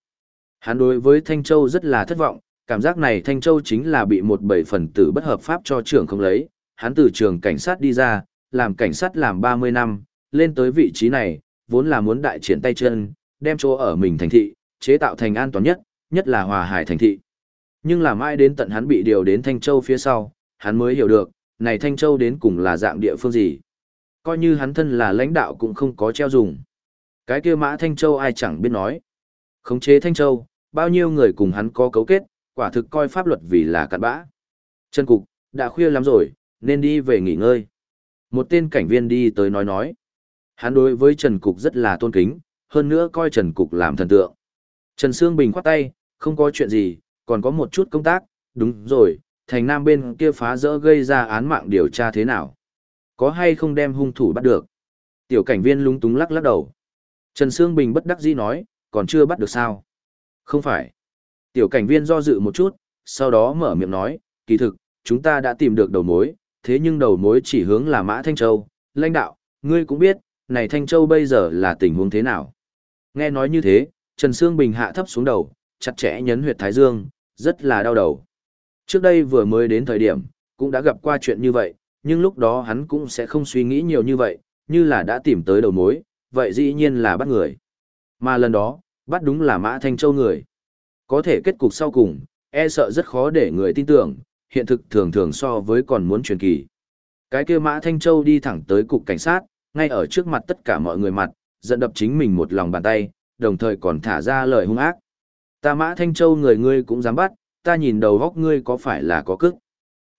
Hắn đối với Thanh Châu rất là thất vọng, cảm giác này Thanh Châu chính là bị một bảy phần tử bất hợp pháp cho trưởng không lấy. Hắn từ trường cảnh sát đi ra, làm cảnh sát làm 30 năm, lên tới vị trí này, vốn là muốn đại triển tay chân, đem chỗ ở mình thành thị, chế tạo thành an toàn nhất, nhất là hòa hải thành thị. Nhưng làm ai đến tận hắn bị điều đến Thanh Châu phía sau, hắn mới hiểu được, này Thanh Châu đến cùng là dạng địa phương gì. Coi như hắn thân là lãnh đạo cũng không có treo dùng. Cái kia mã Thanh Châu ai chẳng biết nói. Khống chế Thanh Châu, bao nhiêu người cùng hắn có cấu kết, quả thực coi pháp luật vì là cặn bã. Trần Cục, đã khuya lắm rồi, nên đi về nghỉ ngơi. Một tên cảnh viên đi tới nói nói. Hắn đối với Trần Cục rất là tôn kính, hơn nữa coi Trần Cục làm thần tượng. Trần Sương Bình khoát tay, không có chuyện gì, còn có một chút công tác, đúng rồi, thành nam bên kia phá rỡ gây ra án mạng điều tra thế nào? Có hay không đem hung thủ bắt được? Tiểu cảnh viên lúng túng lắc lắc đầu. Trần Sương Bình bất đắc dĩ nói, còn chưa bắt được sao? Không phải. Tiểu cảnh viên do dự một chút, sau đó mở miệng nói, kỳ thực, chúng ta đã tìm được đầu mối, thế nhưng đầu mối chỉ hướng là Mã Thanh Châu. Lãnh đạo, ngươi cũng biết, này Thanh Châu bây giờ là tình huống thế nào? Nghe nói như thế, Trần Sương Bình hạ thấp xuống đầu, chặt chẽ nhấn huyệt Thái Dương, rất là đau đầu. Trước đây vừa mới đến thời điểm, cũng đã gặp qua chuyện như vậy, nhưng lúc đó hắn cũng sẽ không suy nghĩ nhiều như vậy, như là đã tìm tới đầu mối, vậy dĩ nhiên là bắt người. Mà lần đó, bắt đúng là Mã Thanh Châu người. Có thể kết cục sau cùng, e sợ rất khó để người tin tưởng, hiện thực thường thường so với còn muốn truyền kỳ. Cái kia Mã Thanh Châu đi thẳng tới cục cảnh sát, ngay ở trước mặt tất cả mọi người mặt, giận đập chính mình một lòng bàn tay, đồng thời còn thả ra lời hung ác. Ta Mã Thanh Châu người ngươi cũng dám bắt, ta nhìn đầu góc ngươi có phải là có cức.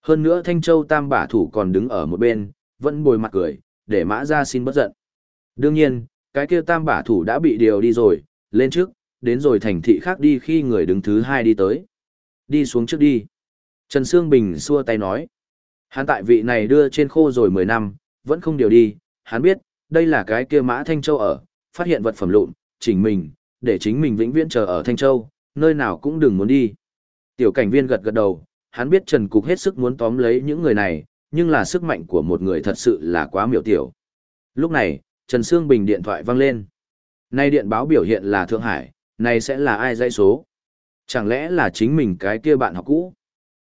Hơn nữa Thanh Châu tam bả thủ còn đứng ở một bên, vẫn bồi mặt cười, để mã ra xin bất giận. Đương nhiên, cái kia tam bả thủ đã bị điều đi rồi, lên trước, đến rồi thành thị khác đi khi người đứng thứ hai đi tới. Đi xuống trước đi. Trần Sương Bình xua tay nói. Hắn tại vị này đưa trên khô rồi 10 năm, vẫn không điều đi, hắn biết, đây là cái kia mã Thanh Châu ở, phát hiện vật phẩm lụn, chỉnh mình, để chính mình vĩnh viễn chờ ở Thanh Châu, nơi nào cũng đừng muốn đi. Tiểu cảnh viên gật gật đầu, hắn biết Trần Cục hết sức muốn tóm lấy những người này, nhưng là sức mạnh của một người thật sự là quá miểu tiểu. Lúc này, Trần Sương Bình điện thoại vang lên. Nay điện báo biểu hiện là Thượng Hải, này sẽ là ai dãy số? Chẳng lẽ là chính mình cái kia bạn học cũ?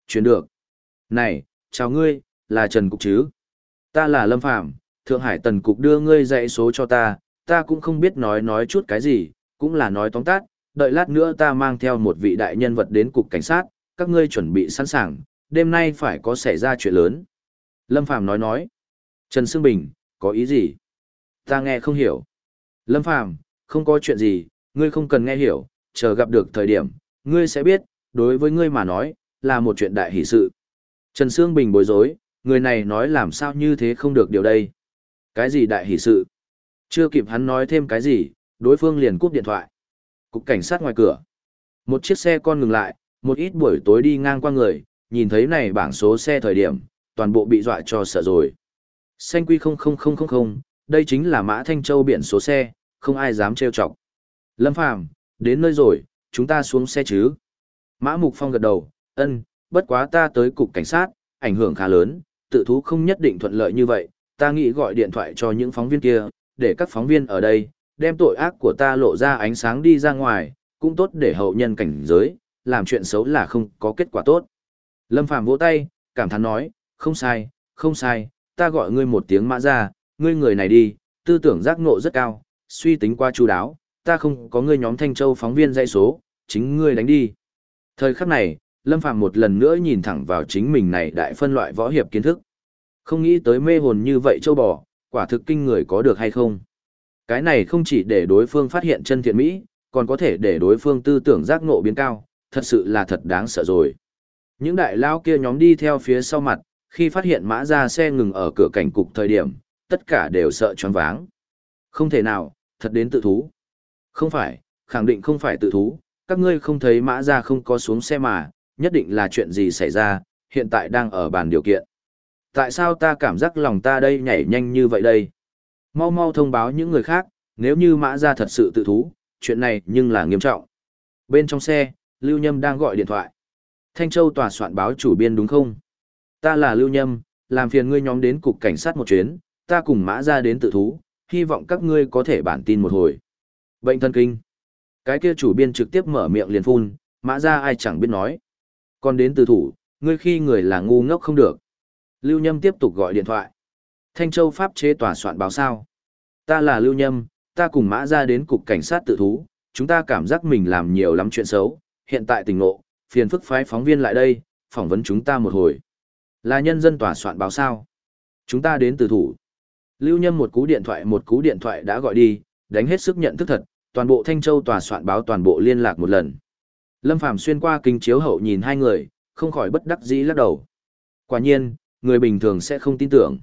Chuyển được. Này, chào ngươi, là Trần Cục chứ? Ta là Lâm Phạm, Thượng Hải Tần Cục đưa ngươi dãy số cho ta, ta cũng không biết nói nói chút cái gì, cũng là nói tóm tắt, đợi lát nữa ta mang theo một vị đại nhân vật đến cục cảnh sát, các ngươi chuẩn bị sẵn sàng, đêm nay phải có xảy ra chuyện lớn. Lâm Phàm nói nói. Trần Sương Bình, có ý gì? Ta nghe không hiểu. Lâm Phàm, không có chuyện gì, ngươi không cần nghe hiểu, chờ gặp được thời điểm, ngươi sẽ biết, đối với ngươi mà nói, là một chuyện đại hỷ sự. Trần Sương Bình bối rối, người này nói làm sao như thế không được điều đây. Cái gì đại hỷ sự? Chưa kịp hắn nói thêm cái gì, đối phương liền cúp điện thoại. Cục cảnh sát ngoài cửa. Một chiếc xe con ngừng lại, một ít buổi tối đi ngang qua người, nhìn thấy này bảng số xe thời điểm, toàn bộ bị dọa cho sợ rồi. Xanh quy 00000, đây chính là Mã Thanh Châu biển số xe, không ai dám trêu chọc. Lâm Phàm đến nơi rồi, chúng ta xuống xe chứ. Mã Mục Phong gật đầu, ân, bất quá ta tới cục cảnh sát, ảnh hưởng khá lớn, tự thú không nhất định thuận lợi như vậy, ta nghĩ gọi điện thoại cho những phóng viên kia, để các phóng viên ở đây, đem tội ác của ta lộ ra ánh sáng đi ra ngoài, cũng tốt để hậu nhân cảnh giới, làm chuyện xấu là không có kết quả tốt. Lâm Phàm vỗ tay, cảm thán nói, không sai, không sai, ta gọi ngươi một tiếng mã ra, ngươi người này đi, tư tưởng giác ngộ rất cao, suy tính qua chú đáo, ta không có ngươi nhóm Thanh Châu phóng viên dây số, chính ngươi đánh đi. Thời khắc này, Lâm Phàm một lần nữa nhìn thẳng vào chính mình này đại phân loại võ hiệp kiến thức. Không nghĩ tới mê hồn như vậy châu bò, quả thực kinh người có được hay không. Cái này không chỉ để đối phương phát hiện chân thiện mỹ, còn có thể để đối phương tư tưởng giác ngộ biến cao, thật sự là thật đáng sợ rồi. Những đại lao kia nhóm đi theo phía sau mặt, khi phát hiện mã ra xe ngừng ở cửa cảnh cục thời điểm, tất cả đều sợ choáng váng. Không thể nào, thật đến tự thú. Không phải, khẳng định không phải tự thú, các ngươi không thấy mã ra không có xuống xe mà, nhất định là chuyện gì xảy ra, hiện tại đang ở bàn điều kiện. Tại sao ta cảm giác lòng ta đây nhảy nhanh như vậy đây? Mau mau thông báo những người khác, Nếu như mã ra thật sự tự thú, chuyện này nhưng là nghiêm trọng. Bên trong xe, Lưu Nhâm đang gọi điện thoại. Thanh Châu tòa soạn báo chủ biên đúng không? Ta là Lưu Nhâm, làm phiền ngươi nhóm đến cục cảnh sát một chuyến, ta cùng mã ra đến tự thú, hy vọng các ngươi có thể bản tin một hồi. Bệnh thân kinh. Cái kia chủ biên trực tiếp mở miệng liền phun, mã ra ai chẳng biết nói. Còn đến tự thủ, ngươi khi người là ngu ngốc không được. Lưu Nhâm tiếp tục gọi điện thoại. Thanh Châu Pháp chế tòa soạn báo sao. Ta là Lưu Nhâm, ta cùng mã ra đến cục cảnh sát tự thú, chúng ta cảm giác mình làm nhiều lắm chuyện xấu, hiện tại tình ngộ, phiền phức phái phóng viên lại đây, phỏng vấn chúng ta một hồi. Là nhân dân tòa soạn báo sao? Chúng ta đến từ thủ. Lưu Nhâm một cú điện thoại một cú điện thoại đã gọi đi, đánh hết sức nhận thức thật, toàn bộ Thanh Châu tòa soạn báo toàn bộ liên lạc một lần. Lâm Phàm xuyên qua kinh chiếu hậu nhìn hai người, không khỏi bất đắc dĩ lắc đầu. Quả nhiên, người bình thường sẽ không tin tưởng.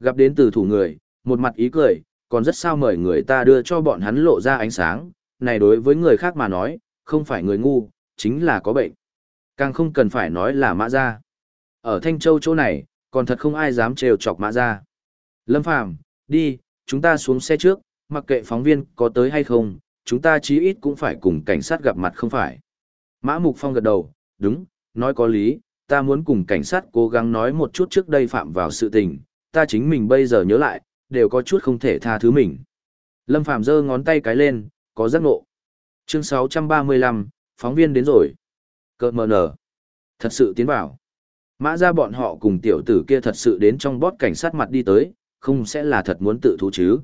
Gặp đến từ thủ người, một mặt ý cười, còn rất sao mời người ta đưa cho bọn hắn lộ ra ánh sáng, này đối với người khác mà nói, không phải người ngu, chính là có bệnh. Càng không cần phải nói là mã ra. Ở Thanh Châu chỗ này, còn thật không ai dám trêu chọc mã ra. Lâm Phàm đi, chúng ta xuống xe trước, mặc kệ phóng viên có tới hay không, chúng ta chí ít cũng phải cùng cảnh sát gặp mặt không phải. Mã Mục Phong gật đầu, đúng, nói có lý, ta muốn cùng cảnh sát cố gắng nói một chút trước đây phạm vào sự tình, ta chính mình bây giờ nhớ lại, đều có chút không thể tha thứ mình. Lâm Phàm giơ ngón tay cái lên, có giác ngộ. Chương 635, phóng viên đến rồi. Cơ mờ nở. Thật sự tiến vào. Mã ra bọn họ cùng tiểu tử kia thật sự đến trong bót cảnh sát mặt đi tới, không sẽ là thật muốn tự thú chứ.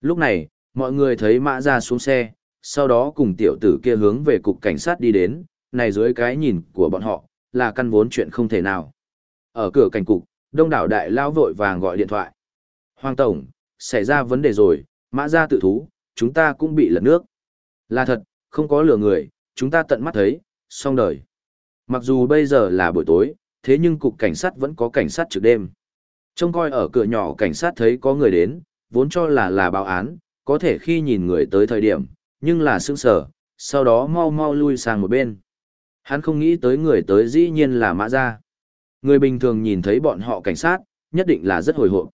Lúc này, mọi người thấy mã ra xuống xe, sau đó cùng tiểu tử kia hướng về cục cảnh sát đi đến, này dưới cái nhìn của bọn họ, là căn vốn chuyện không thể nào. Ở cửa cảnh cục, đông đảo đại lao vội vàng gọi điện thoại. Hoàng Tổng, xảy ra vấn đề rồi, mã ra tự thú, chúng ta cũng bị lật nước. Là thật, không có lừa người, chúng ta tận mắt thấy, xong đời. Mặc dù bây giờ là buổi tối, thế nhưng cục cảnh sát vẫn có cảnh sát trực đêm. Trông coi ở cửa nhỏ cảnh sát thấy có người đến, vốn cho là là báo án, có thể khi nhìn người tới thời điểm, nhưng là sững sở, sau đó mau mau lui sang một bên. Hắn không nghĩ tới người tới dĩ nhiên là mã gia. Người bình thường nhìn thấy bọn họ cảnh sát, nhất định là rất hồi hộp.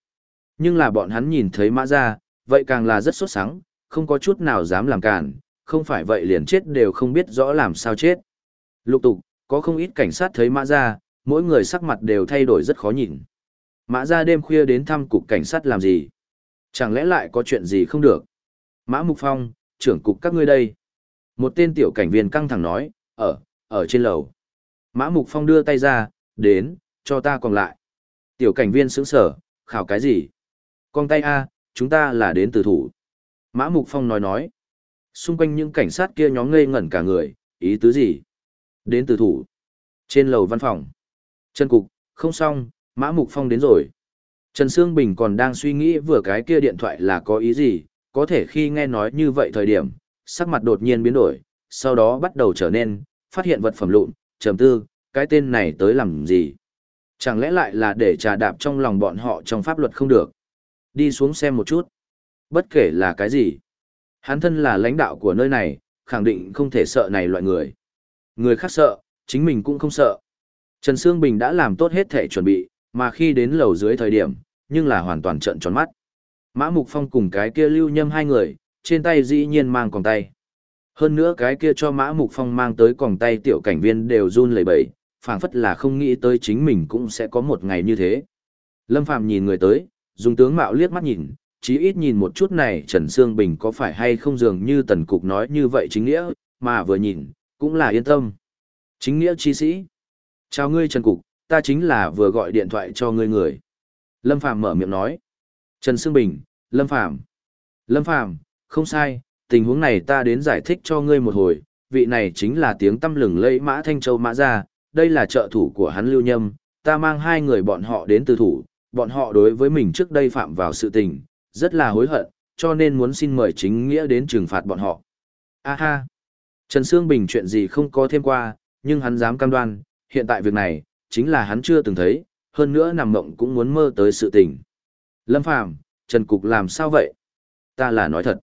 Nhưng là bọn hắn nhìn thấy mã gia, vậy càng là rất sốt sắng, không có chút nào dám làm cản, không phải vậy liền chết đều không biết rõ làm sao chết. Lục tục, có không ít cảnh sát thấy mã gia, mỗi người sắc mặt đều thay đổi rất khó nhìn. Mã gia đêm khuya đến thăm cục cảnh sát làm gì? Chẳng lẽ lại có chuyện gì không được? Mã Mục Phong, trưởng cục các ngươi đây. Một tên tiểu cảnh viên căng thẳng nói, ở, ở trên lầu. Mã Mục Phong đưa tay ra, đến, cho ta còn lại. Tiểu cảnh viên sững sở, khảo cái gì? Con tay A, chúng ta là đến từ thủ. Mã Mục Phong nói nói. Xung quanh những cảnh sát kia nhóm ngây ngẩn cả người, ý tứ gì? Đến từ thủ. Trên lầu văn phòng. Chân cục, không xong, Mã Mục Phong đến rồi. Trần Sương Bình còn đang suy nghĩ vừa cái kia điện thoại là có ý gì, có thể khi nghe nói như vậy thời điểm, sắc mặt đột nhiên biến đổi, sau đó bắt đầu trở nên, phát hiện vật phẩm lụn, trầm tư, cái tên này tới làm gì? Chẳng lẽ lại là để trà đạp trong lòng bọn họ trong pháp luật không được? Đi xuống xem một chút. Bất kể là cái gì. Hắn thân là lãnh đạo của nơi này, khẳng định không thể sợ này loại người. Người khác sợ, chính mình cũng không sợ. Trần Sương Bình đã làm tốt hết thể chuẩn bị, mà khi đến lầu dưới thời điểm, nhưng là hoàn toàn trợn tròn mắt. Mã Mục Phong cùng cái kia lưu nhâm hai người, trên tay dĩ nhiên mang còng tay. Hơn nữa cái kia cho Mã Mục Phong mang tới còng tay tiểu cảnh viên đều run lẩy bẩy, phảng phất là không nghĩ tới chính mình cũng sẽ có một ngày như thế. Lâm Phàm nhìn người tới, dùng tướng mạo liếc mắt nhìn, chí ít nhìn một chút này Trần Sương Bình có phải hay không dường như tần cục nói như vậy chính nghĩa, mà vừa nhìn, cũng là yên tâm. Chính nghĩa chi sĩ. Chào ngươi Trần Cục, ta chính là vừa gọi điện thoại cho ngươi người. Lâm Phàm mở miệng nói. Trần Sương Bình, Lâm Phàm Lâm Phàm không sai, tình huống này ta đến giải thích cho ngươi một hồi, vị này chính là tiếng tâm lừng lẫy Mã Thanh Châu Mã Gia, đây là trợ thủ của hắn Lưu Nhâm, ta mang hai người bọn họ đến từ thủ, bọn họ đối với mình trước đây phạm vào sự tình, rất là hối hận, cho nên muốn xin mời chính nghĩa đến trừng phạt bọn họ. A ha! Trần Sương Bình chuyện gì không có thêm qua, nhưng hắn dám cam đoan, hiện tại việc này, chính là hắn chưa từng thấy, hơn nữa nằm mộng cũng muốn mơ tới sự tình. Lâm Phàm, Trần Cục làm sao vậy? Ta là nói thật.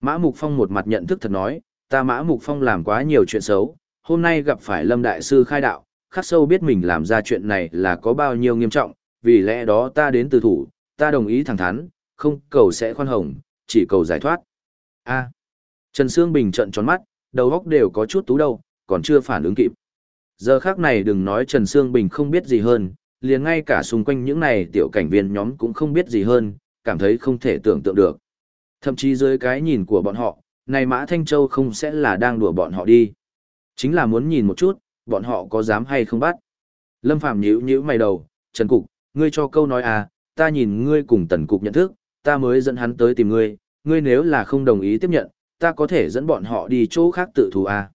Mã Mục Phong một mặt nhận thức thật nói, ta Mã Mục Phong làm quá nhiều chuyện xấu, hôm nay gặp phải Lâm Đại Sư khai đạo, khắc sâu biết mình làm ra chuyện này là có bao nhiêu nghiêm trọng, vì lẽ đó ta đến từ thủ, ta đồng ý thẳng thắn, không cầu sẽ khoan hồng, chỉ cầu giải thoát, A. Trần Sương Bình trợn tròn mắt, đầu óc đều có chút tú đầu, còn chưa phản ứng kịp. Giờ khác này đừng nói Trần Sương Bình không biết gì hơn, liền ngay cả xung quanh những này tiểu cảnh viên nhóm cũng không biết gì hơn, cảm thấy không thể tưởng tượng được. Thậm chí dưới cái nhìn của bọn họ, này Mã Thanh Châu không sẽ là đang đùa bọn họ đi. Chính là muốn nhìn một chút, bọn họ có dám hay không bắt. Lâm Phạm nhíu nhíu mày đầu, Trần Cục, ngươi cho câu nói à, ta nhìn ngươi cùng Tần Cục nhận thức, ta mới dẫn hắn tới tìm ngươi, ngươi nếu là không đồng ý tiếp nhận, ta có thể dẫn bọn họ đi chỗ khác tự thú à.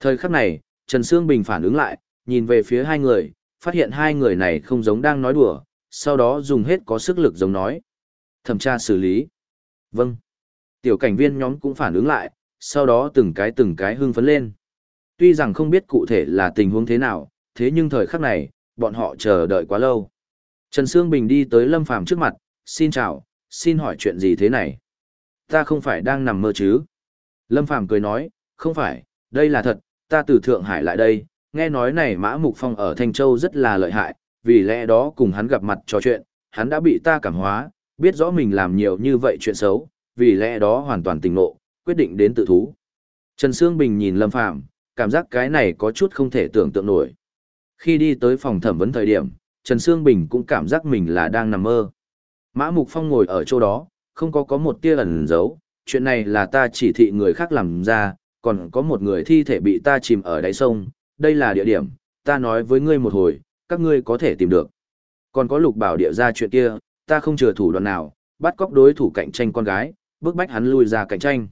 Thời khắc này, Trần Sương Bình phản ứng lại, nhìn về phía hai người, phát hiện hai người này không giống đang nói đùa, sau đó dùng hết có sức lực giống nói. Thẩm tra xử lý. Vâng. Tiểu cảnh viên nhóm cũng phản ứng lại, sau đó từng cái từng cái hưng phấn lên. Tuy rằng không biết cụ thể là tình huống thế nào, thế nhưng thời khắc này, bọn họ chờ đợi quá lâu. Trần Sương Bình đi tới Lâm Phàm trước mặt, xin chào, xin hỏi chuyện gì thế này? Ta không phải đang nằm mơ chứ? Lâm Phàm cười nói, không phải, đây là thật, ta từ Thượng Hải lại đây, nghe nói này Mã Mục Phong ở Thanh Châu rất là lợi hại, vì lẽ đó cùng hắn gặp mặt trò chuyện, hắn đã bị ta cảm hóa, biết rõ mình làm nhiều như vậy chuyện xấu, vì lẽ đó hoàn toàn tỉnh ngộ, quyết định đến tự thú. Trần Sương Bình nhìn Lâm Phàm, cảm giác cái này có chút không thể tưởng tượng nổi. Khi đi tới phòng thẩm vấn thời điểm, Trần Sương Bình cũng cảm giác mình là đang nằm mơ. Mã Mục Phong ngồi ở chỗ đó, không có có một tia ẩn giấu, chuyện này là ta chỉ thị người khác làm ra, còn có một người thi thể bị ta chìm ở đáy sông, đây là địa điểm, ta nói với ngươi một hồi, các ngươi có thể tìm được. Còn có lục bảo địa ra chuyện kia, ta không chờ thủ đoạn nào, bắt cóc đối thủ cạnh tranh con gái, bước bách hắn lui ra cạnh tranh.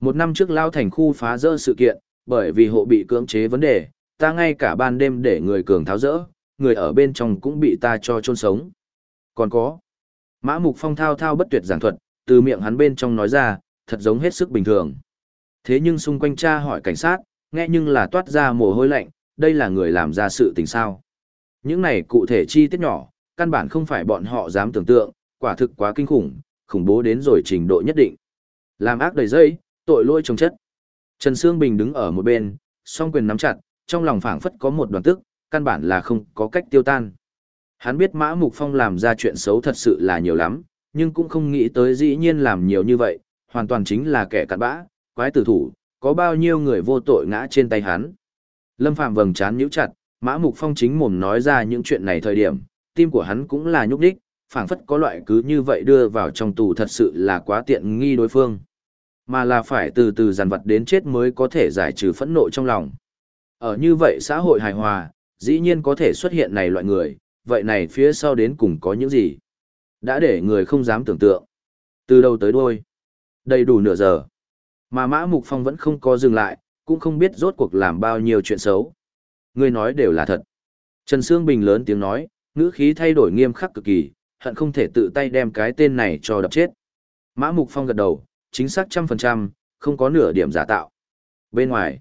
Một năm trước lao thành khu phá rỡ sự kiện, bởi vì hộ bị cưỡng chế vấn đề, ta ngay cả ban đêm để người cường tháo rỡ, người ở bên trong cũng bị ta cho chôn sống. Còn có, Mã Mục Phong thao thao bất tuyệt giảng thuật, từ miệng hắn bên trong nói ra, thật giống hết sức bình thường. Thế nhưng xung quanh cha hỏi cảnh sát, nghe nhưng là toát ra mồ hôi lạnh, đây là người làm ra sự tình sao. Những này cụ thể chi tiết nhỏ, căn bản không phải bọn họ dám tưởng tượng, quả thực quá kinh khủng, khủng bố đến rồi trình độ nhất định. Làm ác đầy dây, tội lỗi trồng chất. Trần Sương Bình đứng ở một bên, song quyền nắm chặt, trong lòng phảng phất có một đoàn tức, căn bản là không có cách tiêu tan. Hắn biết Mã Mục Phong làm ra chuyện xấu thật sự là nhiều lắm, nhưng cũng không nghĩ tới dĩ nhiên làm nhiều như vậy, hoàn toàn chính là kẻ cặn bã, quái tử thủ, có bao nhiêu người vô tội ngã trên tay hắn. Lâm Phạm vầng trán nhíu chặt, Mã Mục Phong chính mồm nói ra những chuyện này thời điểm, tim của hắn cũng là nhúc đích, phảng phất có loại cứ như vậy đưa vào trong tù thật sự là quá tiện nghi đối phương. Mà là phải từ từ giàn vật đến chết mới có thể giải trừ phẫn nộ trong lòng. Ở như vậy xã hội hài hòa, dĩ nhiên có thể xuất hiện này loại người, vậy này phía sau đến cùng có những gì? Đã để người không dám tưởng tượng. Từ đầu tới đuôi, đầy đủ nửa giờ. Mà Mã Mục Phong vẫn không có dừng lại, cũng không biết rốt cuộc làm bao nhiêu chuyện xấu. Người nói đều là thật. Trần Sương Bình lớn tiếng nói, ngữ khí thay đổi nghiêm khắc cực kỳ, hận không thể tự tay đem cái tên này cho đập chết. Mã Mục Phong gật đầu, chính xác trăm phần trăm, không có nửa điểm giả tạo. Bên ngoài,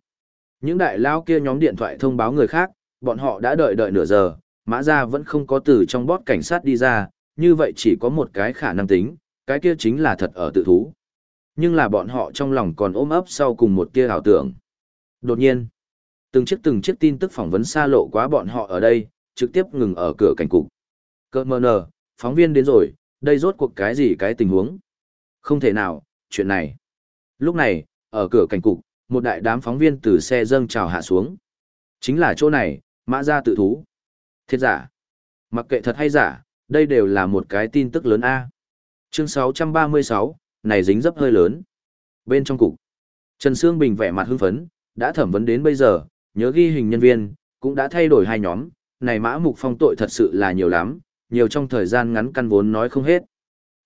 những đại lao kia nhóm điện thoại thông báo người khác, bọn họ đã đợi đợi nửa giờ, mã ra vẫn không có từ trong bót cảnh sát đi ra, như vậy chỉ có một cái khả năng tính, cái kia chính là thật ở tự thú. Nhưng là bọn họ trong lòng còn ôm ấp sau cùng một tia ảo tưởng. Đột nhiên, từng chiếc từng chiếc tin tức phỏng vấn xa lộ quá bọn họ ở đây, trực tiếp ngừng ở cửa cảnh cục. Cơ mờ nờ, phóng viên đến rồi, đây rốt cuộc cái gì cái tình huống? Không thể nào, chuyện này. Lúc này, ở cửa cảnh cục, một đại đám phóng viên từ xe dâng trào hạ xuống. Chính là chỗ này, mã ra tự thú thiệt giả. Mặc kệ thật hay giả, đây đều là một cái tin tức lớn A. Chương 636, này dính dấp hơi lớn. Bên trong cục, Trần Sương Bình vẻ mặt hưng phấn, đã thẩm vấn đến bây giờ, nhớ ghi hình nhân viên, cũng đã thay đổi hai nhóm, này mã mục phong tội thật sự là nhiều lắm, nhiều trong thời gian ngắn căn vốn nói không hết.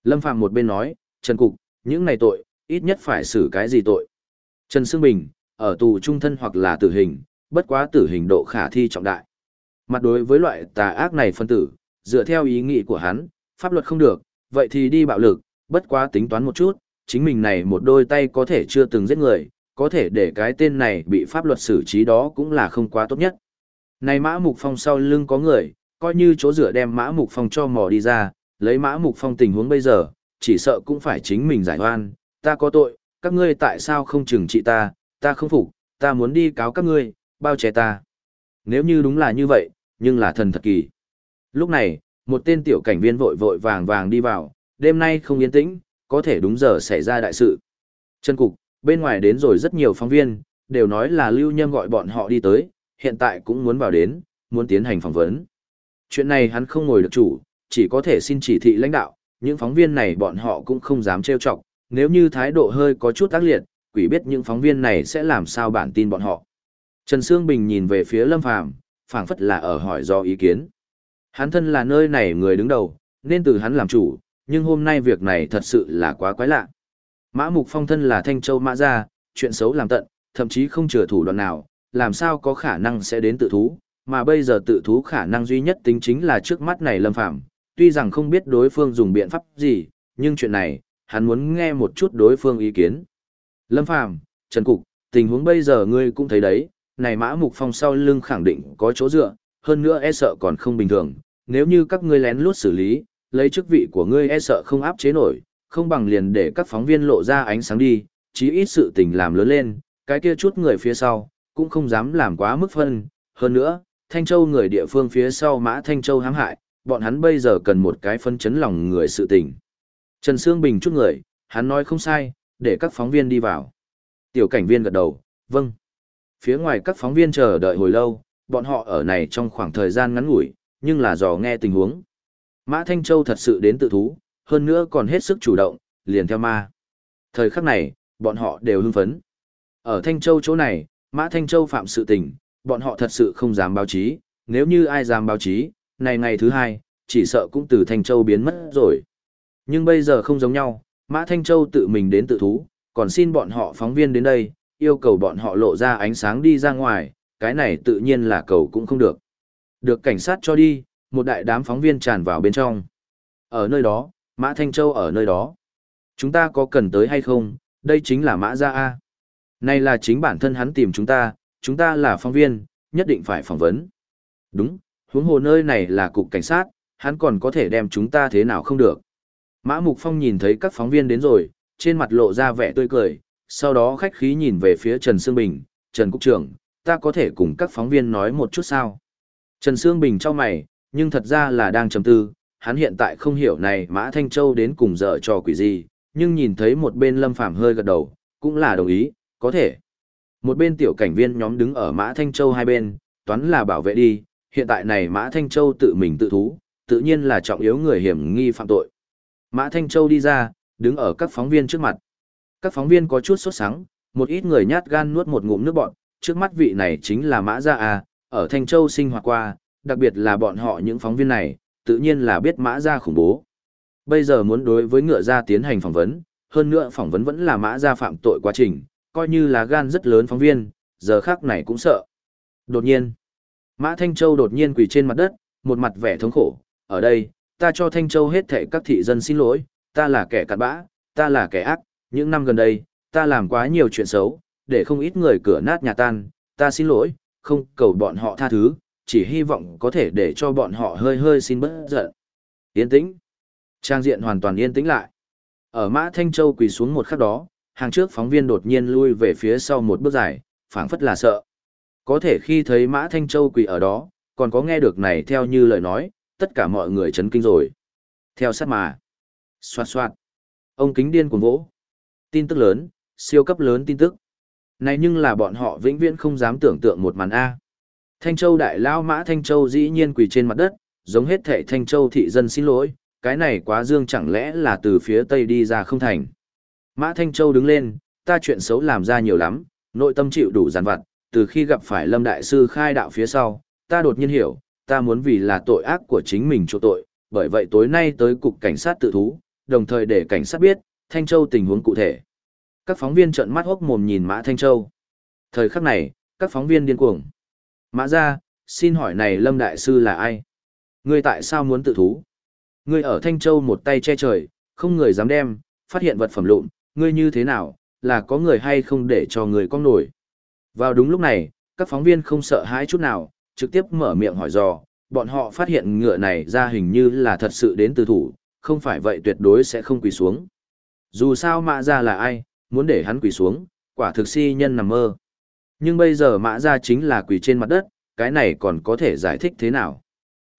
Lâm Phạm một bên nói, Trần Cục, những này tội, ít nhất phải xử cái gì tội. Trần Sương Bình, ở tù trung thân hoặc là tử hình, bất quá tử hình độ khả thi trọng đại. Mặt đối với loại tà ác này phân tử, dựa theo ý nghĩ của hắn, pháp luật không được, vậy thì đi bạo lực, bất quá tính toán một chút, chính mình này một đôi tay có thể chưa từng giết người, có thể để cái tên này bị pháp luật xử trí đó cũng là không quá tốt nhất. Này mã mục phong sau lưng có người, coi như chỗ rửa đem mã mục phong cho mò đi ra, lấy mã mục phong tình huống bây giờ, chỉ sợ cũng phải chính mình giải oan, ta có tội, các ngươi tại sao không trừng trị ta, ta không phục, ta muốn đi cáo các ngươi, bao che ta. Nếu như đúng là như vậy, nhưng là thần thật kỳ. Lúc này, một tên tiểu cảnh viên vội vội vàng vàng đi vào, đêm nay không yên tĩnh, có thể đúng giờ xảy ra đại sự. Trần Cục, bên ngoài đến rồi rất nhiều phóng viên, đều nói là Lưu Nhâm gọi bọn họ đi tới, hiện tại cũng muốn vào đến, muốn tiến hành phỏng vấn. Chuyện này hắn không ngồi được chủ, chỉ có thể xin chỉ thị lãnh đạo, những phóng viên này bọn họ cũng không dám trêu chọc, nếu như thái độ hơi có chút ác liệt, quỷ biết những phóng viên này sẽ làm sao bản tin bọn họ. Trần Sương Bình nhìn về phía Lâm Phàm, phảng phất là ở hỏi do ý kiến. Hắn thân là nơi này người đứng đầu, nên từ hắn làm chủ, nhưng hôm nay việc này thật sự là quá quái lạ. Mã Mục Phong thân là Thanh Châu Mã Gia, chuyện xấu làm tận, thậm chí không chừa thủ đoạn nào, làm sao có khả năng sẽ đến tự thú, mà bây giờ tự thú khả năng duy nhất tính chính là trước mắt này Lâm Phàm tuy rằng không biết đối phương dùng biện pháp gì, nhưng chuyện này, hắn muốn nghe một chút đối phương ý kiến. Lâm Phàm Trần Cục, tình huống bây giờ ngươi cũng thấy đấy, này Mã Mục Phong sau lưng khẳng định có chỗ dựa, hơn nữa e sợ còn không bình thường, nếu như các ngươi lén lút xử lý, lấy chức vị của ngươi e sợ không áp chế nổi, không bằng liền để các phóng viên lộ ra ánh sáng đi, chí ít sự tình làm lớn lên, cái kia chút người phía sau, cũng không dám làm quá mức phân, hơn nữa, Thanh Châu người địa phương phía sau Mã Thanh Châu hãm hại, bọn hắn bây giờ cần một cái phân chấn lòng người sự tình. Trần Sương Bình chút người, hắn nói không sai, để các phóng viên đi vào. Tiểu cảnh viên gật đầu, vâng. Phía ngoài các phóng viên chờ đợi hồi lâu, bọn họ ở này trong khoảng thời gian ngắn ngủi, nhưng là dò nghe tình huống. Mã Thanh Châu thật sự đến tự thú, hơn nữa còn hết sức chủ động, liền theo ma. Thời khắc này, bọn họ đều hưng phấn. Ở Thanh Châu chỗ này, Mã Thanh Châu phạm sự tình, bọn họ thật sự không dám báo chí, nếu như ai dám báo chí, này ngày thứ hai, chỉ sợ cũng từ Thanh Châu biến mất rồi. Nhưng bây giờ không giống nhau, Mã Thanh Châu tự mình đến tự thú, còn xin bọn họ phóng viên đến đây, yêu cầu bọn họ lộ ra ánh sáng đi ra ngoài, cái này tự nhiên là cầu cũng không được. Được cảnh sát cho đi, một đại đám phóng viên tràn vào bên trong. Ở nơi đó, Mã Thanh Châu ở nơi đó. Chúng ta có cần tới hay không, đây chính là Mã Gia A. Này là chính bản thân hắn tìm chúng ta, chúng ta là phóng viên, nhất định phải phỏng vấn. Đúng, huống hồ nơi này là cục cảnh sát, hắn còn có thể đem chúng ta thế nào không được. Mã Mục Phong nhìn thấy các phóng viên đến rồi, trên mặt lộ ra vẻ tươi cười, sau đó khách khí nhìn về phía Trần Sương Bình, Trần Cục trưởng, ta có thể cùng các phóng viên nói một chút sao? Trần Sương Bình cho mày, nhưng thật ra là đang trầm tư, hắn hiện tại không hiểu này Mã Thanh Châu đến cùng dở trò quỷ gì, nhưng nhìn thấy một bên Lâm Phàm hơi gật đầu, cũng là đồng ý, có thể. Một bên tiểu cảnh viên nhóm đứng ở Mã Thanh Châu hai bên, toán là bảo vệ đi, hiện tại này Mã Thanh Châu tự mình tự thú, tự nhiên là trọng yếu người hiểm nghi phạm tội. Mã Thanh Châu đi ra, đứng ở các phóng viên trước mặt. Các phóng viên có chút sốt sắng, một ít người nhát gan nuốt một ngụm nước bọn, trước mắt vị này chính là Mã Gia A, ở Thanh Châu sinh hoạt qua, đặc biệt là bọn họ những phóng viên này, tự nhiên là biết Mã Gia khủng bố. Bây giờ muốn đối với ngựa gia tiến hành phỏng vấn, hơn nữa phỏng vấn vẫn là Mã Gia phạm tội quá trình, coi như là gan rất lớn phóng viên, giờ khác này cũng sợ. Đột nhiên, Mã Thanh Châu đột nhiên quỳ trên mặt đất, một mặt vẻ thống khổ, ở đây, ta cho Thanh Châu hết thệ các thị dân xin lỗi, ta là kẻ cặn bã, ta là kẻ ác, những năm gần đây, ta làm quá nhiều chuyện xấu, để không ít người cửa nát nhà tan, ta xin lỗi, không cầu bọn họ tha thứ, chỉ hy vọng có thể để cho bọn họ hơi hơi xin bớt giận. Yên tĩnh. Trang diện hoàn toàn yên tĩnh lại. Ở Mã Thanh Châu quỳ xuống một khắc đó, hàng trước phóng viên đột nhiên lui về phía sau một bước dài, phảng phất là sợ. Có thể khi thấy Mã Thanh Châu quỳ ở đó, còn có nghe được này theo như lời nói, tất cả mọi người chấn kinh rồi. Theo sát mà. Xoạt xoạt. Ông kính điên cuồng vỗ. Tin tức lớn, siêu cấp lớn tin tức. Này nhưng là bọn họ vĩnh viễn không dám tưởng tượng một màn A. Thanh Châu đại lao mã Thanh Châu dĩ nhiên quỳ trên mặt đất, giống hết thệ Thanh Châu thị dân xin lỗi, cái này quá dương chẳng lẽ là từ phía Tây đi ra không thành. Mã Thanh Châu đứng lên, ta chuyện xấu làm ra nhiều lắm, nội tâm chịu đủ giàn vặt, từ khi gặp phải Lâm Đại Sư khai đạo phía sau, ta đột nhiên hiểu, ta muốn vì là tội ác của chính mình chỗ tội, bởi vậy tối nay tới cục cảnh sát tự thú, đồng thời để cảnh sát biết, Thanh Châu tình huống cụ thể. Các phóng viên trợn mắt hốc mồm nhìn Mã Thanh Châu. Thời khắc này, các phóng viên điên cuồng. Mã ra, xin hỏi này Lâm Đại Sư là ai? Ngươi tại sao muốn tự thú? Ngươi ở Thanh Châu một tay che trời, không người dám đem, phát hiện vật phẩm lụn, ngươi như thế nào, là có người hay không để cho người con nổi. Vào đúng lúc này, các phóng viên không sợ hãi chút nào, trực tiếp mở miệng hỏi dò, bọn họ phát hiện ngựa này ra hình như là thật sự đến từ thủ, không phải vậy tuyệt đối sẽ không quỳ xuống. Dù sao mã ra là ai, muốn để hắn quỳ xuống, quả thực si nhân nằm mơ. Nhưng bây giờ mã ra chính là quỳ trên mặt đất, cái này còn có thể giải thích thế nào?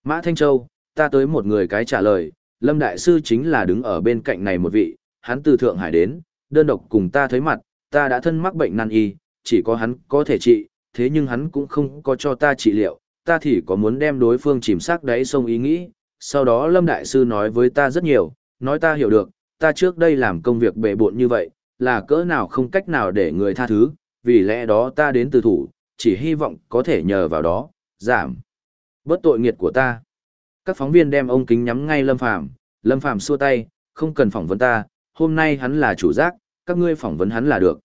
Mã Thanh Châu, ta tới một người cái trả lời, Lâm Đại Sư chính là đứng ở bên cạnh này một vị, hắn từ Thượng Hải đến, đơn độc cùng ta thấy mặt, ta đã thân mắc bệnh nan y, chỉ có hắn có thể trị, thế nhưng hắn cũng không có cho ta trị liệu, ta thì có muốn đem đối phương chìm xác đáy sông ý nghĩ. Sau đó Lâm Đại Sư nói với ta rất nhiều, nói ta hiểu được, ta trước đây làm công việc bệ bộn như vậy, là cỡ nào không cách nào để người tha thứ, vì lẽ đó ta đến từ thủ, chỉ hy vọng có thể nhờ vào đó, giảm bớt tội nghiệt của ta. Các phóng viên đem ông kính nhắm ngay Lâm Phàm, Lâm Phàm xua tay, không cần phỏng vấn ta, hôm nay hắn là chủ giác, các ngươi phỏng vấn hắn là được.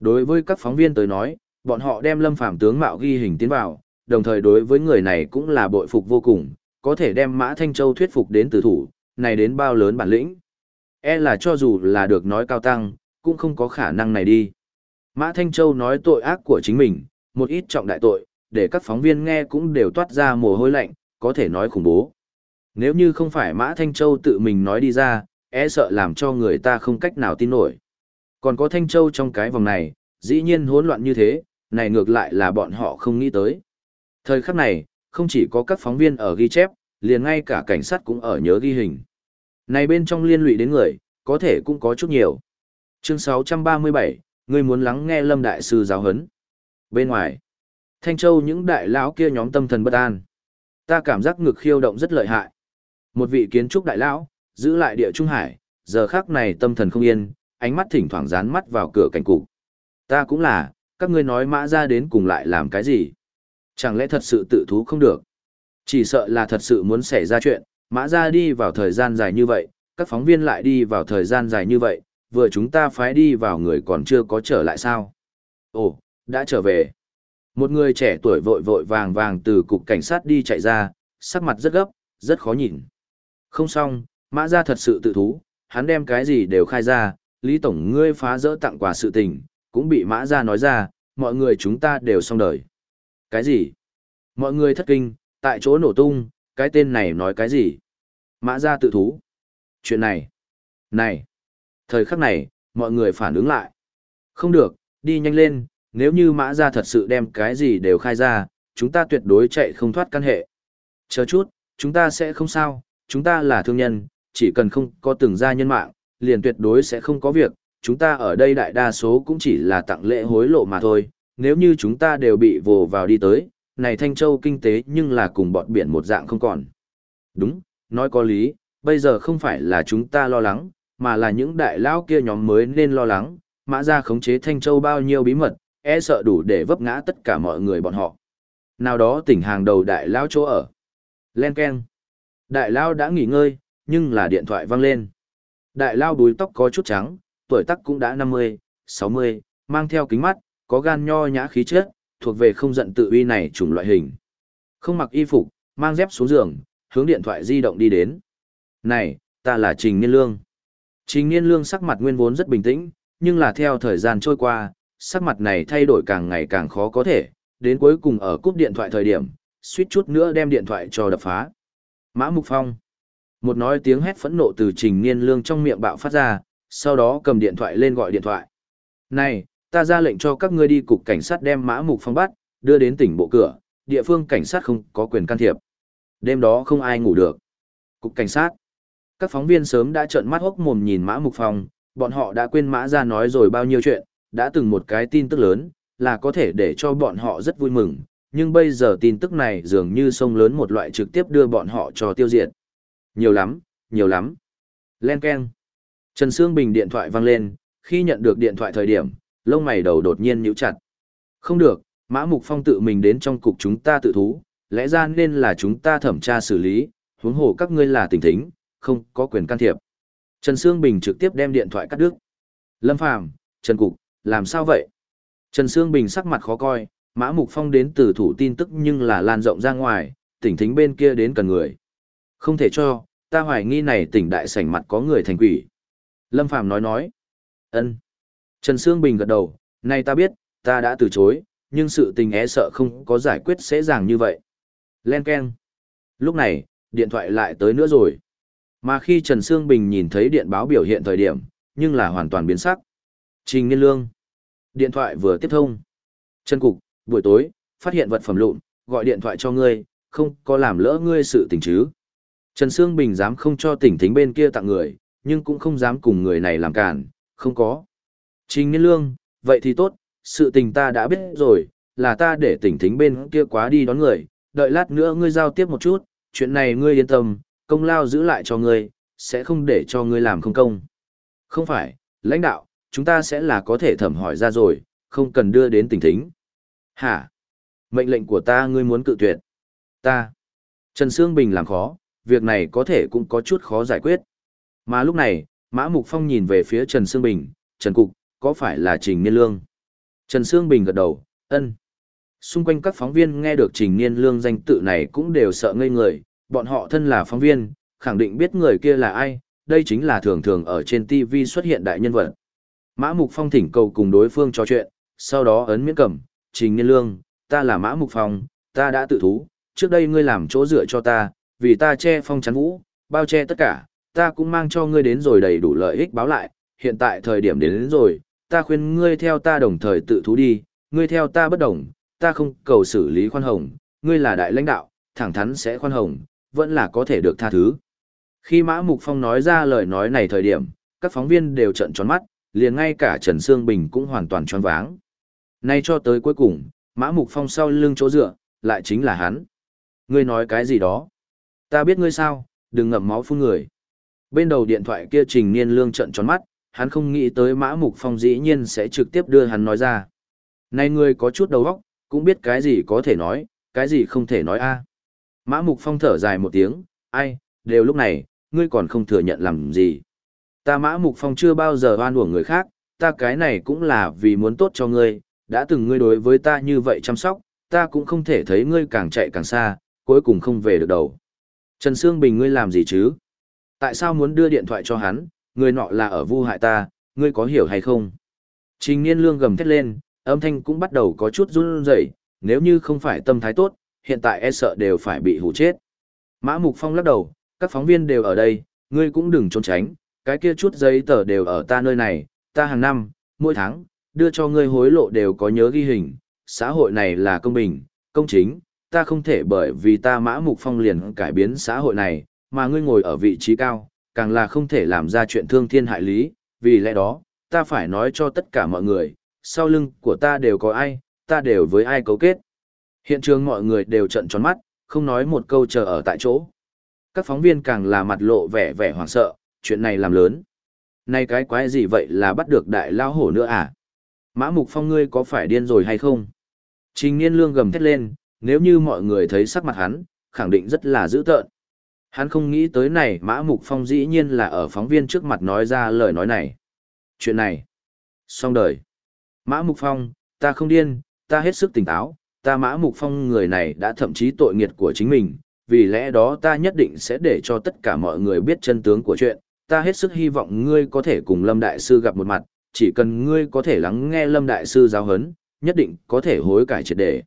Đối với các phóng viên tới nói, bọn họ đem Lâm Phàm tướng mạo ghi hình tiến vào, đồng thời đối với người này cũng là bội phục vô cùng, có thể đem Mã Thanh Châu thuyết phục đến từ thủ, này đến bao lớn bản lĩnh. E là cho dù là được nói cao tăng, cũng không có khả năng này đi. Mã Thanh Châu nói tội ác của chính mình, một ít trọng đại tội, để các phóng viên nghe cũng đều toát ra mồ hôi lạnh, có thể nói khủng bố. Nếu như không phải Mã Thanh Châu tự mình nói đi ra, e sợ làm cho người ta không cách nào tin nổi. Còn có Thanh Châu trong cái vòng này, dĩ nhiên hỗn loạn như thế, này ngược lại là bọn họ không nghĩ tới. Thời khắc này, không chỉ có các phóng viên ở ghi chép, liền ngay cả cảnh sát cũng ở nhớ ghi hình. Này bên trong liên lụy đến người, có thể cũng có chút nhiều. Chương 637, người muốn lắng nghe Lâm Đại Sư giáo hấn. Bên ngoài, Thanh Châu những đại lão kia nhóm tâm thần bất an. Ta cảm giác ngực khiêu động rất lợi hại. Một vị kiến trúc đại lão, giữ lại địa trung hải, giờ khắc này tâm thần không yên, ánh mắt thỉnh thoảng dán mắt vào cửa cảnh cục. Ta cũng là, các ngươi nói mã ra đến cùng lại làm cái gì? Chẳng lẽ thật sự tự thú không được? Chỉ sợ là thật sự muốn xảy ra chuyện, mã ra đi vào thời gian dài như vậy, các phóng viên lại đi vào thời gian dài như vậy, vừa chúng ta phái đi vào người còn chưa có trở lại sao? Ồ, đã trở về. Một người trẻ tuổi vội vội vàng vàng từ cục cảnh sát đi chạy ra, sắc mặt rất gấp, rất khó nhìn. Không xong, mã ra thật sự tự thú, hắn đem cái gì đều khai ra, Lý Tổng ngươi phá rỡ tặng quà sự tình, cũng bị mã ra nói ra, mọi người chúng ta đều xong đời. Cái gì? Mọi người thất kinh, tại chỗ nổ tung, cái tên này nói cái gì? Mã ra tự thú. Chuyện này. Này. Thời khắc này, mọi người phản ứng lại. Không được, đi nhanh lên, nếu như mã ra thật sự đem cái gì đều khai ra, chúng ta tuyệt đối chạy không thoát căn hệ. Chờ chút, chúng ta sẽ không sao, chúng ta là thương nhân, chỉ cần không có từng gia nhân mạng, liền tuyệt đối sẽ không có việc, chúng ta ở đây đại đa số cũng chỉ là tặng lễ hối lộ mà thôi, nếu như chúng ta đều bị vồ vào đi tới, này Thanh Châu kinh tế nhưng là cùng bọt biển một dạng không còn. Đúng, nói có lý, bây giờ không phải là chúng ta lo lắng, mà là những đại lão kia nhóm mới nên lo lắng, mã ra khống chế Thanh Châu bao nhiêu bí mật, e sợ đủ để vấp ngã tất cả mọi người bọn họ. Nào đó tỉnh hàng đầu đại lão chỗ ở. Len Ken. Đại lão đã nghỉ ngơi, nhưng là điện thoại vang lên. Đại lão đuôi tóc có chút trắng, tuổi tác cũng đã 50, 60, mang theo kính mắt, có gan nho nhã khí chất, thuộc về không giận tự uy này chủng loại hình. Không mặc y phục, mang dép xuống giường, hướng điện thoại di động đi đến. Này, ta là Trình Niên Lương. Trình Niên Lương sắc mặt nguyên vốn rất bình tĩnh, nhưng là theo thời gian trôi qua, sắc mặt này thay đổi càng ngày càng khó có thể, đến cuối cùng ở cúp điện thoại thời điểm, suýt chút nữa đem điện thoại cho đập phá. Mã Mục Phong. Một nói tiếng hét phẫn nộ từ Trình Niên Lương trong miệng bạo phát ra, sau đó cầm điện thoại lên gọi điện thoại. Này, ta ra lệnh cho các ngươi đi cục cảnh sát đem Mã Mục Phong bắt, đưa đến tỉnh bộ cửa, địa phương cảnh sát không có quyền can thiệp. Đêm đó không ai ngủ được. Cục cảnh sát. Các phóng viên sớm đã trợn mắt hốc mồm nhìn Mã Mục Phong, bọn họ đã quên Mã ra nói rồi bao nhiêu chuyện, đã từng một cái tin tức lớn, là có thể để cho bọn họ rất vui mừng, nhưng bây giờ tin tức này dường như sông lớn một loại trực tiếp đưa bọn họ cho tiêu diệt. Nhiều lắm, nhiều lắm. Len Ken. Trần Sương Bình điện thoại vang lên, khi nhận được điện thoại thời điểm, lông mày đầu đột nhiên nhíu chặt. Không được, Mã Mục Phong tự mình đến trong cục chúng ta tự thú, lẽ ra nên là chúng ta thẩm tra xử lý, huống hồ các ngươi là tỉnh thính, không có quyền can thiệp. Trần Sương Bình trực tiếp đem điện thoại cắt đứt. Lâm Phàm, Trần Cục, làm sao vậy? Trần Sương Bình sắc mặt khó coi, Mã Mục Phong đến từ thủ tin tức nhưng là lan rộng ra ngoài, tỉnh thính bên kia đến cần người. Không thể cho, ta hoài nghi này tỉnh đại sảnh mặt có người thành quỷ. Lâm Phàm nói nói. ân. Trần Sương Bình gật đầu, nay ta biết, ta đã từ chối, nhưng sự tình é e sợ không có giải quyết dễ dàng như vậy. Len Ken. Lúc này, điện thoại lại tới nữa rồi. Mà khi Trần Sương Bình nhìn thấy điện báo biểu hiện thời điểm, nhưng là hoàn toàn biến sắc. Trình Nghiên Lương. Điện thoại vừa tiếp thông. Trần Cục, buổi tối, phát hiện vật phẩm lụn, gọi điện thoại cho ngươi, không có làm lỡ ngươi sự tình chứ. Trần Sương Bình dám không cho tỉnh thính bên kia tặng người, nhưng cũng không dám cùng người này làm cản, không có. Trình Niên Lương, vậy thì tốt, sự tình ta đã biết rồi, là ta để tỉnh thính bên kia quá đi đón người, đợi lát nữa ngươi giao tiếp một chút, chuyện này ngươi yên tâm, công lao giữ lại cho ngươi, sẽ không để cho ngươi làm không công. Không phải, lãnh đạo, chúng ta sẽ là có thể thẩm hỏi ra rồi, không cần đưa đến tỉnh thính. Hả? Mệnh lệnh của ta ngươi muốn cự tuyệt. Ta. Trần Sương Bình làm khó, việc này có thể cũng có chút khó giải quyết. Mà lúc này, Mã Mục Phong nhìn về phía Trần Sương Bình, Trần Cục, có phải là Trình Niên Lương? Trần Sương Bình gật đầu, ân. Xung quanh các phóng viên nghe được Trình Niên Lương danh tự này cũng đều sợ ngây người, bọn họ thân là phóng viên, khẳng định biết người kia là ai, đây chính là thường thường ở trên TV xuất hiện đại nhân vật. Mã Mục Phong thỉnh cầu cùng đối phương trò chuyện, sau đó ấn miễn cầm, Trình Niên Lương, ta là Mã Mục Phong, ta đã tự thú, trước đây ngươi làm chỗ dựa cho ta, vì ta che phong chắn vũ, bao che tất cả, ta cũng mang cho ngươi đến rồi đầy đủ lợi ích báo lại, hiện tại thời điểm đến, đến rồi, ta khuyên ngươi theo ta đồng thời tự thú đi, ngươi theo ta bất đồng, ta không cầu xử lý khoan hồng, ngươi là đại lãnh đạo, thẳng thắn sẽ khoan hồng, vẫn là có thể được tha thứ. Khi Mã Mục Phong nói ra lời nói này thời điểm, các phóng viên đều trợn tròn mắt, liền ngay cả Trần Sương Bình cũng hoàn toàn tròn váng. Nay cho tới cuối cùng, Mã Mục Phong sau lưng chỗ dựa, lại chính là hắn. Ngươi nói cái gì đó? Ta biết ngươi sao, đừng ngậm máu phun người. Bên đầu điện thoại kia Trình Niên Lương trợn tròn mắt, hắn không nghĩ tới Mã Mục Phong dĩ nhiên sẽ trực tiếp đưa hắn nói ra. Này ngươi có chút đầu óc, cũng biết cái gì có thể nói, cái gì không thể nói a. À. Mã Mục Phong thở dài một tiếng, ai, đều lúc này, ngươi còn không thừa nhận làm gì. Ta Mã Mục Phong chưa bao giờ oan uổng người khác, ta cái này cũng là vì muốn tốt cho ngươi, đã từng ngươi đối với ta như vậy chăm sóc, ta cũng không thể thấy ngươi càng chạy càng xa, cuối cùng không về được đầu. Trần Sương Bình ngươi làm gì chứ? Tại sao muốn đưa điện thoại cho hắn, người nọ là ở vu hại ta, ngươi có hiểu hay không? Trình Niên Lương gầm thét lên, âm thanh cũng bắt đầu có chút run rẩy, nếu như không phải tâm thái tốt, hiện tại e sợ đều phải bị hủ chết. Mã Mục Phong lắc đầu, các phóng viên đều ở đây, ngươi cũng đừng trốn tránh, cái kia chút giấy tờ đều ở ta nơi này, ta hàng năm, mỗi tháng, đưa cho ngươi hối lộ đều có nhớ ghi hình, xã hội này là công bình, công chính, ta không thể bởi vì ta Mã Mục Phong liền cải biến xã hội này, mà ngươi ngồi ở vị trí cao, càng là không thể làm ra chuyện thương thiên hại lý, vì lẽ đó, ta phải nói cho tất cả mọi người, sau lưng của ta đều có ai, ta đều với ai cấu kết. Hiện trường mọi người đều trận tròn mắt, không nói một câu chờ ở tại chỗ. Các phóng viên càng là mặt lộ vẻ vẻ hoảng sợ, chuyện này làm lớn. Này cái quái gì vậy là bắt được đại lao hổ nữa à? Mã Mục Phong ngươi có phải điên rồi hay không? Trình Niên Lương gầm thét lên, nếu như mọi người thấy sắc mặt hắn, khẳng định rất là dữ tợn. Hắn không nghĩ tới này Mã Mục Phong dĩ nhiên là ở phóng viên trước mặt nói ra lời nói này. Chuyện này. Xong đời. Mã Mục Phong, ta không điên, ta hết sức tỉnh táo, ta Mã Mục Phong người này đã thậm chí tội nghiệt của chính mình, vì lẽ đó ta nhất định sẽ để cho tất cả mọi người biết chân tướng của chuyện, ta hết sức hy vọng ngươi có thể cùng Lâm Đại Sư gặp một mặt, chỉ cần ngươi có thể lắng nghe Lâm Đại Sư giáo hấn, nhất định có thể hối cải triệt để.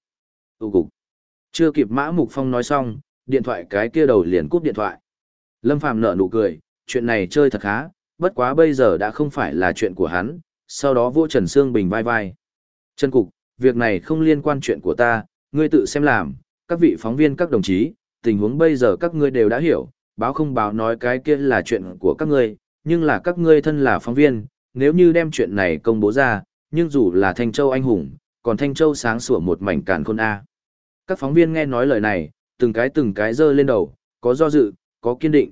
Tụ cục. Chưa kịp Mã Mục Phong nói xong, điện thoại cái kia đầu liền cúp điện thoại. Lâm Phàm nở nụ cười, chuyện này chơi thật khá, bất quá bây giờ đã không phải là chuyện của hắn, sau đó vô Trần Sương Bình vai vai. Trần Cục, việc này không liên quan chuyện của ta, ngươi tự xem làm, các vị phóng viên các đồng chí, tình huống bây giờ các ngươi đều đã hiểu, báo không báo nói cái kia là chuyện của các ngươi, nhưng là các ngươi thân là phóng viên, nếu như đem chuyện này công bố ra, nhưng dù là Thanh Châu anh hùng, còn Thanh Châu sáng sủa một mảnh càn khôn A. Các phóng viên nghe nói lời này, từng cái từng cái giơ lên đầu, có do dự, có kiên định.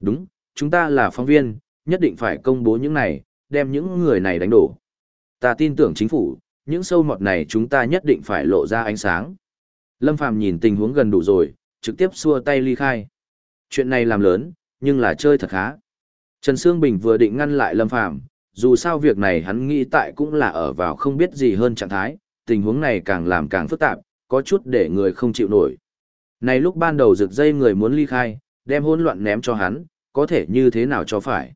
Đúng, chúng ta là phóng viên, nhất định phải công bố những này, đem những người này đánh đổ. Ta tin tưởng chính phủ, những sâu mọt này chúng ta nhất định phải lộ ra ánh sáng. Lâm Phàm nhìn tình huống gần đủ rồi, trực tiếp xua tay ly khai. Chuyện này làm lớn, nhưng là chơi thật khá. Trần Sương Bình vừa định ngăn lại Lâm Phàm, dù sao việc này hắn nghĩ tại cũng là ở vào không biết gì hơn trạng thái, tình huống này càng làm càng phức tạp, có chút để người không chịu nổi. Này lúc ban đầu rực dây người muốn ly khai, đem hỗn loạn ném cho hắn, có thể như thế nào cho phải.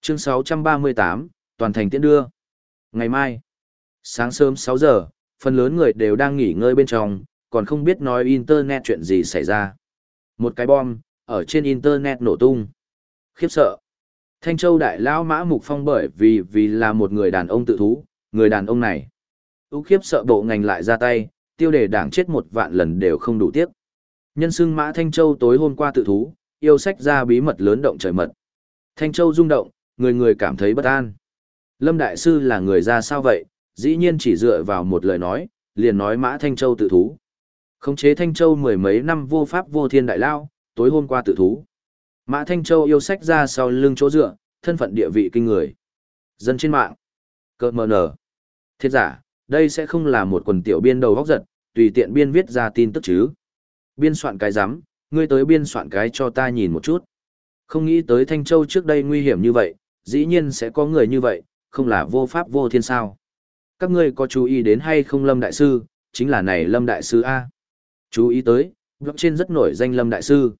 Chương 638, toàn thành tiễn đưa. Ngày mai, sáng sớm 6 giờ, phần lớn người đều đang nghỉ ngơi bên trong, còn không biết nói Internet chuyện gì xảy ra. Một cái bom, ở trên Internet nổ tung. Khiếp sợ. Thanh Châu Đại Lão Mã Mục Phong bởi vì vì là một người đàn ông tự thú, người đàn ông này. Ú khiếp sợ bộ ngành lại ra tay, tiêu đề đảng chết một vạn lần đều không đủ tiếc. Nhân xưng Mã Thanh Châu tối hôm qua tự thú, yêu sách ra bí mật lớn động trời mật. Thanh Châu rung động, người người cảm thấy bất an. Lâm Đại Sư là người ra sao vậy, dĩ nhiên chỉ dựa vào một lời nói, liền nói Mã Thanh Châu tự thú. Khống chế Thanh Châu mười mấy năm vô pháp vô thiên đại lao, tối hôm qua tự thú. Mã Thanh Châu yêu sách ra sau lưng chỗ dựa, thân phận địa vị kinh người. Dân trên mạng. Cơ mờ nở. Thiết giả, đây sẽ không là một quần tiểu biên đầu góc giật, tùy tiện biên viết ra tin tức chứ. Biên soạn cái rắm ngươi tới biên soạn cái cho ta nhìn một chút. Không nghĩ tới Thanh Châu trước đây nguy hiểm như vậy, dĩ nhiên sẽ có người như vậy, không là vô pháp vô thiên sao. Các ngươi có chú ý đến hay không Lâm Đại Sư, chính là này Lâm Đại Sư A. Chú ý tới, blog trên rất nổi danh Lâm Đại Sư.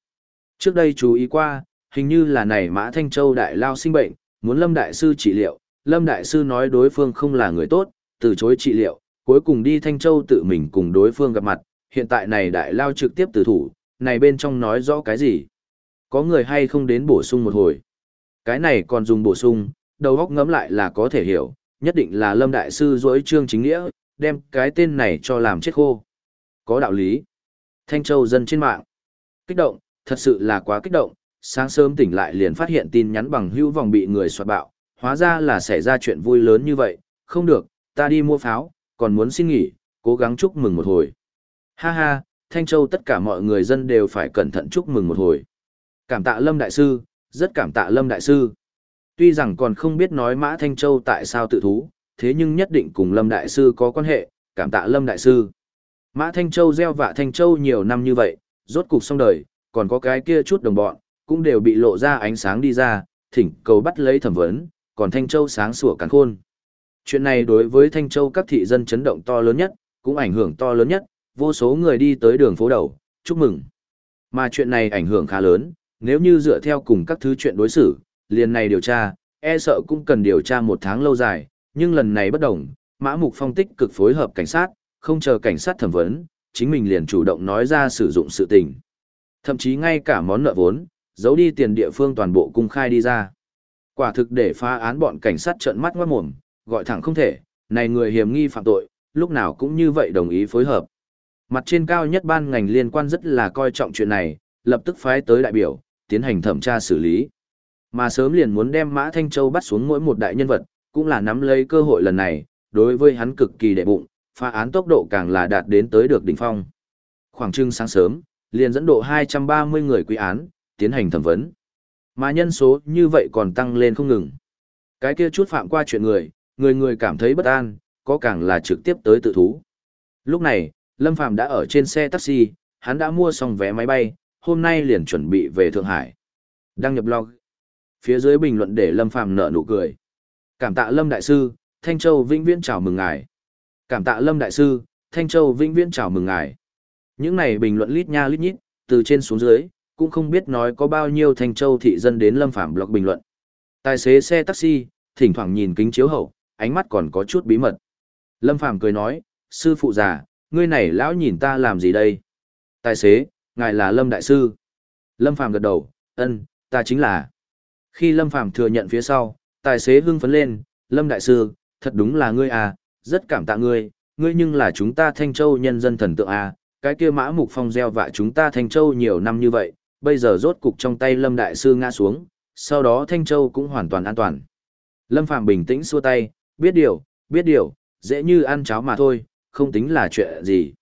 Trước đây chú ý qua, hình như là này Mã Thanh Châu Đại Lao sinh bệnh, muốn Lâm Đại Sư trị liệu, Lâm Đại Sư nói đối phương không là người tốt, từ chối trị liệu, cuối cùng đi Thanh Châu tự mình cùng đối phương gặp mặt, hiện tại này Đại Lao trực tiếp từ thủ, này bên trong nói rõ cái gì? Có người hay không đến bổ sung một hồi? Cái này còn dùng bổ sung, đầu góc ngẫm lại là có thể hiểu, nhất định là Lâm Đại Sư dối trương chính nghĩa, đem cái tên này cho làm chết khô. Có đạo lý. Thanh Châu dân trên mạng. Kích động, thật sự là quá kích động, sáng sớm tỉnh lại liền phát hiện tin nhắn bằng hữu vòng bị người soạt bạo, hóa ra là xảy ra chuyện vui lớn như vậy, không được, ta đi mua pháo, còn muốn xin nghỉ, cố gắng chúc mừng một hồi. Ha ha, Thanh Châu tất cả mọi người dân đều phải cẩn thận chúc mừng một hồi. Cảm tạ Lâm Đại Sư, rất cảm tạ Lâm Đại Sư. Tuy rằng còn không biết nói Mã Thanh Châu tại sao tự thú, thế nhưng nhất định cùng Lâm Đại Sư có quan hệ, cảm tạ Lâm Đại Sư. Mã Thanh Châu gieo vạ Thanh Châu nhiều năm như vậy, rốt cục xong đời, còn có cái kia chút đồng bọn, cũng đều bị lộ ra ánh sáng đi ra, thỉnh cầu bắt lấy thẩm vấn, còn Thanh Châu sáng sủa càng khôn. Chuyện này đối với Thanh Châu các thị dân chấn động to lớn nhất, cũng ảnh hưởng to lớn nhất, vô số người đi tới đường phố đầu, chúc mừng. Mà chuyện này ảnh hưởng khá lớn, nếu như dựa theo cùng các thứ chuyện đối xử, liền này điều tra, e sợ cũng cần điều tra một tháng lâu dài, nhưng lần này bất đồng, Mã Mục Phong tích cực phối hợp cảnh sát, không chờ cảnh sát thẩm vấn, chính mình liền chủ động nói ra sử dụng sự tình. Thậm chí ngay cả món nợ vốn, giấu đi tiền địa phương toàn bộ cung khai đi ra. Quả thực để phá án bọn cảnh sát trợn mắt ngoát mồm, gọi thẳng không thể, này người hiểm nghi phạm tội, lúc nào cũng như vậy đồng ý phối hợp. Mặt trên cao nhất ban ngành liên quan rất là coi trọng chuyện này, lập tức phái tới đại biểu, tiến hành thẩm tra xử lý. Mà sớm liền muốn đem Mã Thanh Châu bắt xuống mỗi một đại nhân vật, cũng là nắm lấy cơ hội lần này, đối với hắn cực kỳ đệ bụng, phá án tốc độ càng là đạt đến tới được đỉnh phong. Khoảng trưng sáng sớm, liền dẫn độ 230 người quy án, tiến hành thẩm vấn. Mà nhân số như vậy còn tăng lên không ngừng. Cái kia chút phạm qua chuyện người, người người cảm thấy bất an, có càng là trực tiếp tới tự thú. Lúc này, Lâm Phàm đã ở trên xe taxi, hắn đã mua xong vé máy bay, hôm nay liền chuẩn bị về Thượng Hải. Đăng nhập blog. Phía dưới bình luận để Lâm Phàm nở nụ cười. Cảm tạ Lâm Đại Sư, Thanh Châu vĩnh viễn chào mừng ngài. Cảm tạ Lâm Đại Sư, Thanh Châu vĩnh viễn chào mừng ngài. Những này bình luận lít nha lít nhít, từ trên xuống dưới, cũng không biết nói có bao nhiêu Thanh Châu thị dân đến Lâm Phàm blog bình luận. Tài xế xe taxi, thỉnh thoảng nhìn kính chiếu hậu, ánh mắt còn có chút bí mật. Lâm Phàm cười nói, sư phụ già, ngươi này lão nhìn ta làm gì đây? Tài xế, ngài là Lâm Đại Sư. Lâm Phàm gật đầu, ân, ta chính là. Khi Lâm Phàm thừa nhận phía sau, tài xế hưng phấn lên, Lâm Đại Sư, thật đúng là ngươi à, rất cảm tạ ngươi, ngươi nhưng là chúng ta Thanh Châu nhân dân thần tượng à, cái kia mã mục phong gieo vạ chúng ta Thanh Châu nhiều năm như vậy, bây giờ rốt cục trong tay Lâm Đại Sư ngã xuống, sau đó Thanh Châu cũng hoàn toàn an toàn. Lâm Phàm bình tĩnh xua tay, biết điều, biết điều, dễ như ăn cháo mà thôi, không tính là chuyện gì.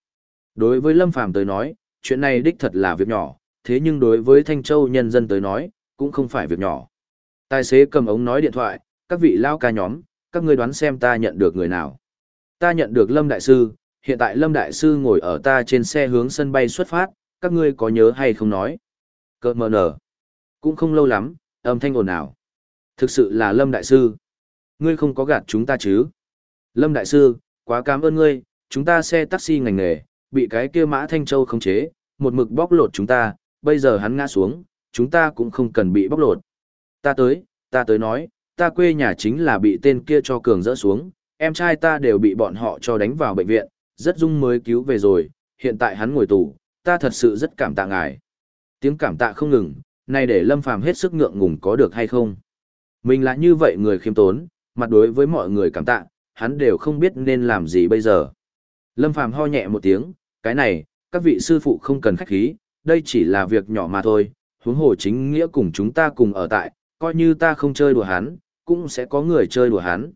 Đối với Lâm Phàm tới nói, chuyện này đích thật là việc nhỏ, thế nhưng đối với Thanh Châu nhân dân tới nói, cũng không phải việc nhỏ. Tài xế cầm ống nói điện thoại, các vị lao ca nhóm, các ngươi đoán xem ta nhận được người nào. Ta nhận được Lâm Đại Sư, hiện tại Lâm Đại Sư ngồi ở ta trên xe hướng sân bay xuất phát, các ngươi có nhớ hay không nói. Cơ mờ nở. Cũng không lâu lắm, âm thanh ồn ào. Thực sự là Lâm Đại Sư. Ngươi không có gạt chúng ta chứ. Lâm Đại Sư, quá cảm ơn ngươi, chúng ta xe taxi ngành nghề, bị cái kia mã Thanh Châu khống chế, một mực bóc lột chúng ta, bây giờ hắn ngã xuống, chúng ta cũng không cần bị bóc lột. Ta tới, ta tới nói, ta quê nhà chính là bị tên kia cho cường dỡ xuống, em trai ta đều bị bọn họ cho đánh vào bệnh viện, rất dung mới cứu về rồi, hiện tại hắn ngồi tù, ta thật sự rất cảm tạ ngài. Tiếng cảm tạ không ngừng, này để Lâm Phàm hết sức ngượng ngùng có được hay không. Mình là như vậy người khiêm tốn, mặt đối với mọi người cảm tạ, hắn đều không biết nên làm gì bây giờ. Lâm Phàm ho nhẹ một tiếng, cái này, các vị sư phụ không cần khách khí, đây chỉ là việc nhỏ mà thôi, huống hồ chính nghĩa cùng chúng ta cùng ở tại, coi như ta không chơi đùa hắn, cũng sẽ có người chơi đùa hắn.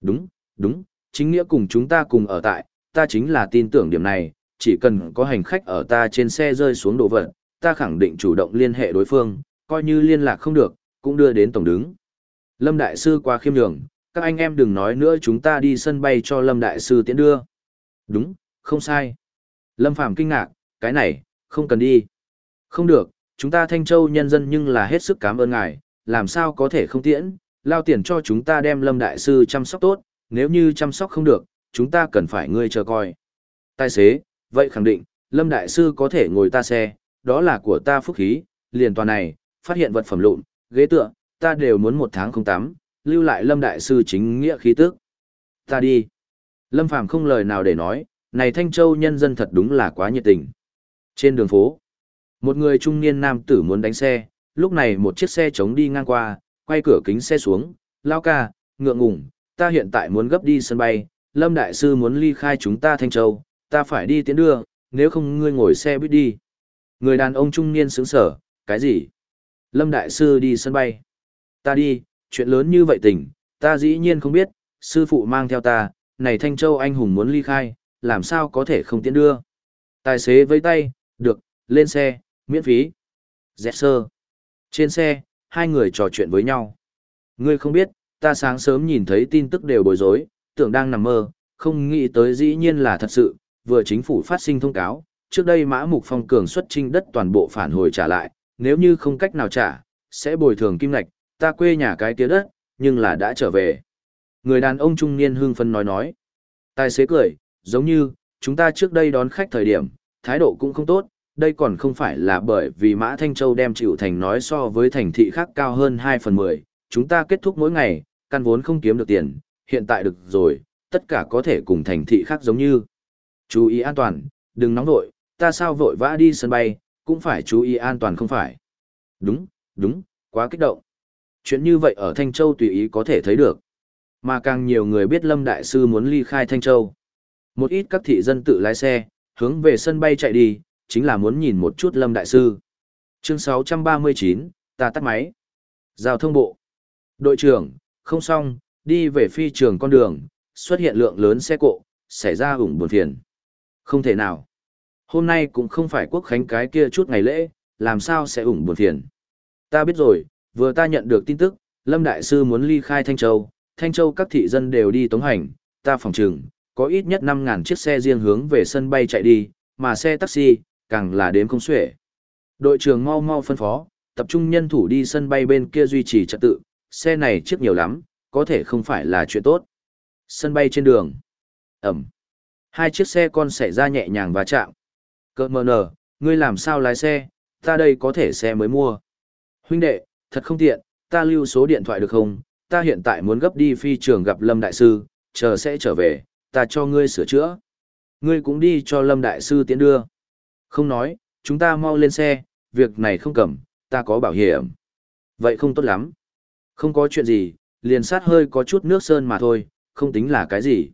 Đúng, đúng, chính nghĩa cùng chúng ta cùng ở tại, ta chính là tin tưởng điểm này, chỉ cần có hành khách ở ta trên xe rơi xuống đồ vật, ta khẳng định chủ động liên hệ đối phương, coi như liên lạc không được, cũng đưa đến tổng đứng. Lâm Đại Sư qua khiêm nhường, các anh em đừng nói nữa chúng ta đi sân bay cho Lâm Đại Sư tiễn đưa. Đúng, không sai. Lâm Phàm kinh ngạc, cái này, không cần đi. Không được, chúng ta Thanh Châu nhân dân nhưng là hết sức cảm ơn ngài, làm sao có thể không tiễn, lao tiền cho chúng ta đem Lâm Đại Sư chăm sóc tốt, nếu như chăm sóc không được, chúng ta cần phải ngươi chờ coi. Tài xế, vậy khẳng định, Lâm Đại Sư có thể ngồi ta xe, đó là của ta phúc khí, liền toàn này, phát hiện vật phẩm lụn, ghế tựa, ta đều muốn một tháng không tắm, lưu lại Lâm Đại Sư chính nghĩa khí tức. Ta đi. Lâm Phàm không lời nào để nói, này Thanh Châu nhân dân thật đúng là quá nhiệt tình. Trên đường phố, một người trung niên nam tử muốn đánh xe, lúc này một chiếc xe chống đi ngang qua, quay cửa kính xe xuống, lao ca, ngượng ngùng, ta hiện tại muốn gấp đi sân bay, Lâm Đại Sư muốn ly khai chúng ta Thanh Châu, ta phải đi tiến đưa, nếu không ngươi ngồi xe buýt đi. Người đàn ông trung niên sướng sở, cái gì? Lâm Đại Sư đi sân bay. Ta đi, chuyện lớn như vậy tình, ta dĩ nhiên không biết, sư phụ mang theo ta, này Thanh Châu anh hùng muốn ly khai, làm sao có thể không tiến đưa. Tài xế với tay, được, lên xe, miễn phí. Dẹt sơ. Trên xe, hai người trò chuyện với nhau. Ngươi không biết, ta sáng sớm nhìn thấy tin tức đều bối rối, tưởng đang nằm mơ, không nghĩ tới dĩ nhiên là thật sự, vừa chính phủ phát sinh thông cáo, trước đây mã mục phong cường xuất trinh đất toàn bộ phản hồi trả lại, nếu như không cách nào trả, sẽ bồi thường kim lạch, ta quê nhà cái tía đất, nhưng là đã trở về. Người đàn ông trung niên hưng phân nói nói. Tài xế cười, giống như, chúng ta trước đây đón khách thời điểm, thái độ cũng không tốt, đây còn không phải là bởi vì Mã Thanh Châu đem chịu thành nói so với thành thị khác cao hơn 2 phần 10, chúng ta kết thúc mỗi ngày, căn vốn không kiếm được tiền, hiện tại được rồi, tất cả có thể cùng thành thị khác giống như. Chú ý an toàn, đừng nóng vội, ta sao vội vã đi sân bay, cũng phải chú ý an toàn không phải. Đúng, đúng, quá kích động. Chuyện như vậy ở Thanh Châu tùy ý có thể thấy được. Mà càng nhiều người biết Lâm Đại Sư muốn ly khai Thanh Châu. Một ít các thị dân tự lái xe, hướng về sân bay chạy đi, chính là muốn nhìn một chút Lâm Đại Sư. Chương 639, ta tắt máy. Giao thông bộ. Đội trưởng, không xong, đi về phi trường con đường, xuất hiện lượng lớn xe cộ, xảy ra ủng buồn phiền. Không thể nào. Hôm nay cũng không phải quốc khánh cái kia chút ngày lễ, làm sao sẽ ủng buồn phiền. Ta biết rồi, vừa ta nhận được tin tức, Lâm Đại Sư muốn ly khai Thanh Châu, Thanh Châu các thị dân đều đi tống hành, ta phòng trừng, có ít nhất 5.000 chiếc xe riêng hướng về sân bay chạy đi, mà xe taxi, càng là đếm không xuể. Đội trưởng mau mau phân phó, tập trung nhân thủ đi sân bay bên kia duy trì trật tự, xe này chiếc nhiều lắm, có thể không phải là chuyện tốt. Sân bay trên đường. Ẩm. Hai chiếc xe con xảy ra nhẹ nhàng và chạm. Cơ mờ nở, ngươi làm sao lái xe, ta đây có thể xe mới mua. Huynh đệ, thật không tiện, ta lưu số điện thoại được không? Ta hiện tại muốn gấp đi phi trường gặp Lâm Đại Sư, chờ sẽ trở về, ta cho ngươi sửa chữa. Ngươi cũng đi cho Lâm Đại Sư tiến đưa. Không nói, chúng ta mau lên xe, việc này không cầm, ta có bảo hiểm. Vậy không tốt lắm. Không có chuyện gì, liền sát hơi có chút nước sơn mà thôi, không tính là cái gì.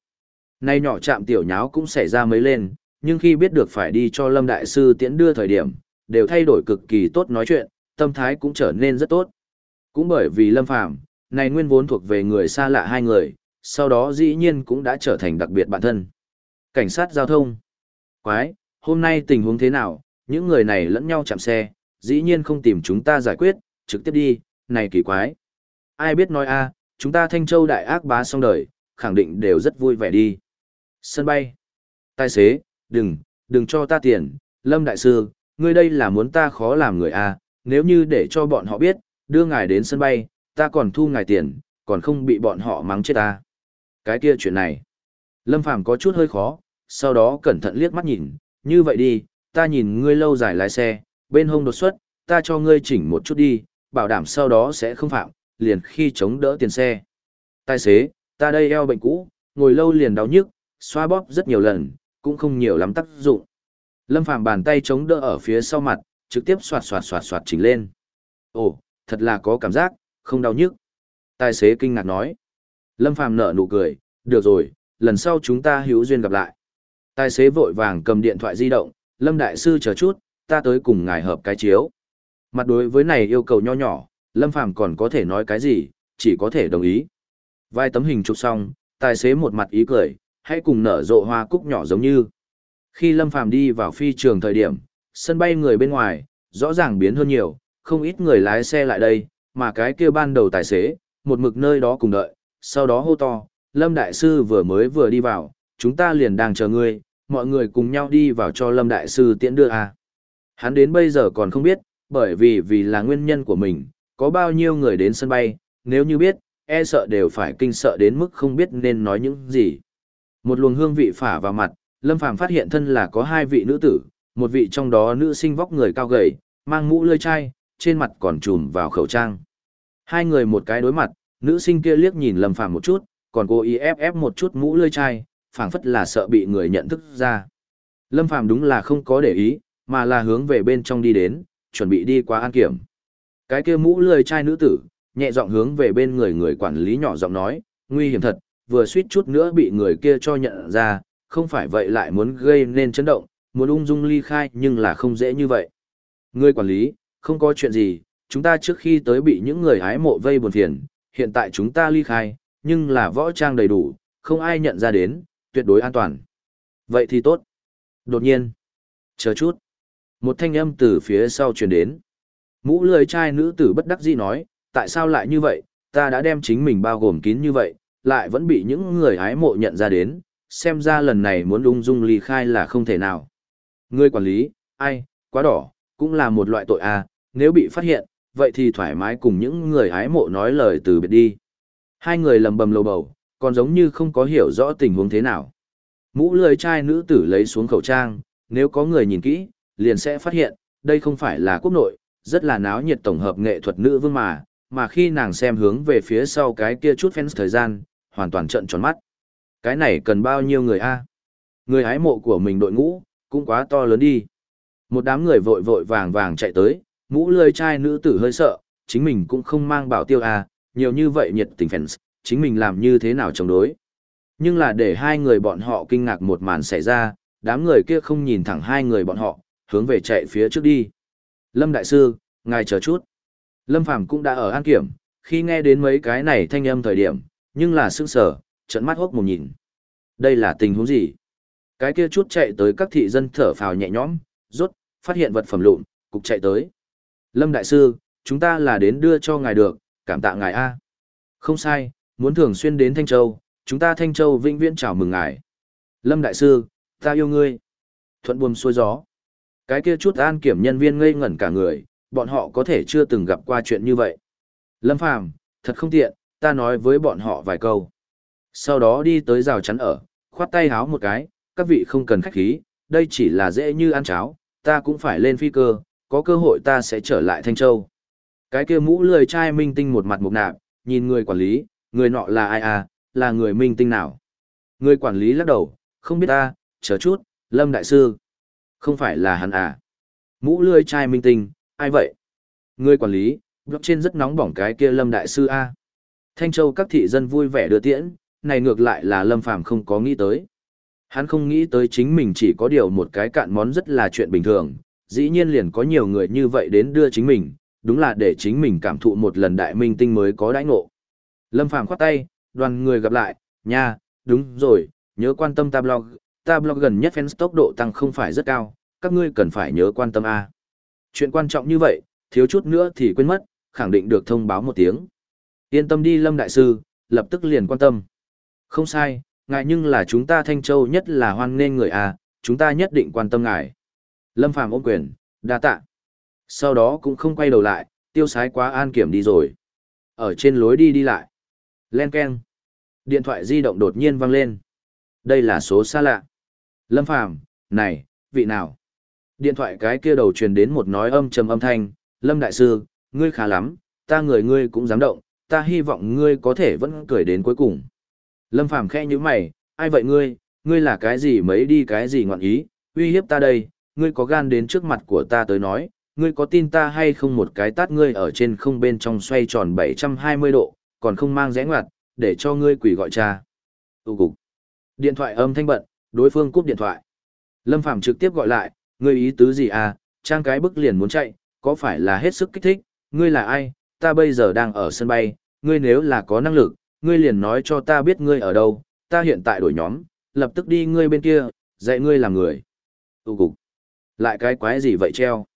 Nay nhỏ chạm tiểu nháo cũng xảy ra mấy lên, nhưng khi biết được phải đi cho Lâm Đại Sư tiễn đưa thời điểm, đều thay đổi cực kỳ tốt nói chuyện, tâm thái cũng trở nên rất tốt. Cũng bởi vì Lâm Phàm này nguyên vốn thuộc về người xa lạ hai người, sau đó dĩ nhiên cũng đã trở thành đặc biệt bản thân. Cảnh sát giao thông. Quái, hôm nay tình huống thế nào, những người này lẫn nhau chạm xe, dĩ nhiên không tìm chúng ta giải quyết, trực tiếp đi, này kỳ quái. Ai biết nói a, chúng ta Thanh Châu đại ác bá xong đời, khẳng định đều rất vui vẻ đi. Sân bay. Tài xế, đừng, đừng cho ta tiền, Lâm Đại Sư, ngươi đây là muốn ta khó làm người a, nếu như để cho bọn họ biết, đưa ngài đến sân bay, ta còn thu ngài tiền, còn không bị bọn họ mắng chết ta. Cái kia chuyện này. Lâm Phàm có chút hơi khó, sau đó cẩn thận liếc mắt nhìn, như vậy đi, ta nhìn ngươi lâu dài lái xe, bên hông đột xuất, ta cho ngươi chỉnh một chút đi, bảo đảm sau đó sẽ không phạm, liền khi chống đỡ tiền xe. Tài xế, ta đây eo bệnh cũ, ngồi lâu liền đau nhức, xoa bóp rất nhiều lần, cũng không nhiều lắm tác dụng. Lâm Phàm bàn tay chống đỡ ở phía sau mặt, trực tiếp xoạt xoạt xoạt xoạt chỉnh lên. Ồ, thật là có cảm giác, không đau nhức. Tài xế kinh ngạc nói. Lâm Phàm nở nụ cười, được rồi, lần sau chúng ta hữu duyên gặp lại. Tài xế vội vàng cầm điện thoại di động, Lâm Đại Sư chờ chút, ta tới cùng ngài hợp cái chiếu. Mặt đối với này yêu cầu nho nhỏ, Lâm Phàm còn có thể nói cái gì, chỉ có thể đồng ý. Vài tấm hình chụp xong, Tài xế một mặt ý cười, hãy cùng nở rộ hoa cúc nhỏ giống như. Khi Lâm Phàm đi vào phi trường thời điểm, sân bay người bên ngoài, rõ ràng biến hơn nhiều, không ít người lái xe lại đây, mà cái kia ban đầu tài xế, một mực nơi đó cùng đợi, sau đó hô to, Lâm Đại Sư vừa mới vừa đi vào, chúng ta liền đang chờ ngươi, mọi người cùng nhau đi vào cho Lâm Đại Sư tiễn đưa à. Hắn đến bây giờ còn không biết, bởi vì vì là nguyên nhân của mình, có bao nhiêu người đến sân bay, nếu như biết, e sợ đều phải kinh sợ đến mức không biết nên nói những gì. Một luồng hương vị phả vào mặt, Lâm Phàm phát hiện thân là có hai vị nữ tử, một vị trong đó nữ sinh vóc người cao gầy, mang mũ lơi chai, trên mặt còn trùm vào khẩu trang. Hai người một cái đối mặt, nữ sinh kia liếc nhìn Lâm Phàm một chút, còn cô ý ép ép một chút mũ lươi chai, phảng phất là sợ bị người nhận thức ra. Lâm Phàm đúng là không có để ý, mà là hướng về bên trong đi đến, chuẩn bị đi qua an kiểm. Cái kia mũ lười trai nữ tử, nhẹ giọng hướng về bên người người quản lý nhỏ giọng nói, nguy hiểm thật, vừa suýt chút nữa bị người kia cho nhận ra, không phải vậy lại muốn gây nên chấn động, muốn ung dung ly khai nhưng là không dễ như vậy. Người quản lý, không có chuyện gì, chúng ta trước khi tới bị những người hái mộ vây buồn phiền, hiện tại chúng ta ly khai, nhưng là võ trang đầy đủ, không ai nhận ra đến, tuyệt đối an toàn. Vậy thì tốt. Đột nhiên. Chờ chút. Một thanh âm từ phía sau truyền đến. Mũ lười trai nữ tử bất đắc dĩ nói, tại sao lại như vậy, ta đã đem chính mình bao gồm kín như vậy, lại vẫn bị những người hái mộ nhận ra đến, xem ra lần này muốn lung dung ly khai là không thể nào. Người quản lý, ai, quá đỏ, cũng là một loại tội à, nếu bị phát hiện, vậy thì thoải mái cùng những người hái mộ nói lời từ biệt đi. Hai người lầm bầm lầu bầu, còn giống như không có hiểu rõ tình huống thế nào. Mũ lưới trai nữ tử lấy xuống khẩu trang, nếu có người nhìn kỹ, liền sẽ phát hiện, đây không phải là quốc nội, rất là náo nhiệt tổng hợp nghệ thuật nữ vương mà, mà khi nàng xem hướng về phía sau cái kia chút fans thời gian, hoàn toàn trận tròn mắt. Cái này cần bao nhiêu người a? Người hái mộ của mình đội ngũ, cũng quá to lớn đi. Một đám người vội vội vàng vàng chạy tới, mũ lươi trai nữ tử hơi sợ, chính mình cũng không mang bảo tiêu a, nhiều như vậy nhiệt tình fans, chính mình làm như thế nào chống đối. Nhưng là để hai người bọn họ kinh ngạc một màn xảy ra, đám người kia không nhìn thẳng hai người bọn họ, hướng về chạy phía trước đi. Lâm Đại Sư, ngài chờ chút. Lâm Phàm cũng đã ở an kiểm, khi nghe đến mấy cái này thanh âm thời điểm, nhưng là sững sờ, trận mắt hốc một nhìn. Đây là tình huống gì? Cái kia chút chạy tới các thị dân thở phào nhẹ nhõm, rốt, phát hiện vật phẩm lụn, cục chạy tới. Lâm Đại Sư, chúng ta là đến đưa cho ngài được, cảm tạ ngài A. Không sai, muốn thường xuyên đến Thanh Châu, chúng ta Thanh Châu vĩnh viễn chào mừng ngài. Lâm Đại Sư, ta yêu ngươi. Thuận buồm xuôi gió. Cái kia chút an kiểm nhân viên ngây ngẩn cả người, bọn họ có thể chưa từng gặp qua chuyện như vậy. Lâm Phàm, thật không tiện, ta nói với bọn họ vài câu. Sau đó đi tới rào chắn ở, khoát tay háo một cái, các vị không cần khách khí, đây chỉ là dễ như ăn cháo, ta cũng phải lên phi cơ, có cơ hội ta sẽ trở lại Thanh Châu. Cái kia mũ lười trai minh tinh một mặt mục nạp, nhìn người quản lý, người nọ là ai à, là người minh tinh nào. Người quản lý lắc đầu, không biết ta, chờ chút, Lâm Đại Sư. Không phải là hắn à. Mũ lười trai minh tinh, ai vậy? Người quản lý, trên rất nóng bỏng cái kia Lâm Đại Sư A. Thanh Châu các thị dân vui vẻ đưa tiễn, này ngược lại là Lâm Phàm không có nghĩ tới. Hắn không nghĩ tới chính mình chỉ có điều một cái cạn món rất là chuyện bình thường, dĩ nhiên liền có nhiều người như vậy đến đưa chính mình, đúng là để chính mình cảm thụ một lần đại minh tinh mới có đãi ngộ. Lâm Phàm khoát tay, đoàn người gặp lại, nha, đúng rồi, nhớ quan tâm ta blog, ta blog gần nhất fans tốc độ tăng không phải rất cao, các ngươi cần phải nhớ quan tâm a. Chuyện quan trọng như vậy, thiếu chút nữa thì quên mất, khẳng định được thông báo một tiếng. Yên tâm đi Lâm Đại Sư, lập tức liền quan tâm. Không sai, ngài nhưng là chúng ta Thanh Châu nhất là hoan nghênh người a, chúng ta nhất định quan tâm ngài. Lâm Phàm ôm quyền, đa tạ. Sau đó cũng không quay đầu lại, tiêu sái quá an kiểm đi rồi. Ở trên lối đi đi lại. Len keng. Điện thoại di động đột nhiên vang lên. Đây là số xa lạ. Lâm Phàm, này, vị nào? Điện thoại cái kia đầu truyền đến một nói âm trầm âm thanh, Lâm Đại Sư, ngươi khá lắm, ta người ngươi cũng dám động, ta hy vọng ngươi có thể vẫn cười đến cuối cùng. Lâm Phàm khẽ như mày, ai vậy ngươi, ngươi là cái gì mấy đi cái gì ngọn ý, uy hiếp ta đây, ngươi có gan đến trước mặt của ta tới nói, ngươi có tin ta hay không một cái tát ngươi ở trên không bên trong xoay tròn 720 độ, còn không mang rẽ ngoặt, để cho ngươi quỷ gọi cha. Tụ cục. Điện thoại âm thanh bận, đối phương cúp điện thoại. Lâm Phàm trực tiếp gọi lại, ngươi ý tứ gì à, trang cái bức liền muốn chạy, có phải là hết sức kích thích, ngươi là ai, ta bây giờ đang ở sân bay, ngươi nếu là có năng lực, ngươi liền nói cho ta biết ngươi ở đâu, ta hiện tại đổi nhóm, lập tức đi ngươi bên kia, dạy ngươi làm người. Tụ cục. Lại cái quái gì vậy treo?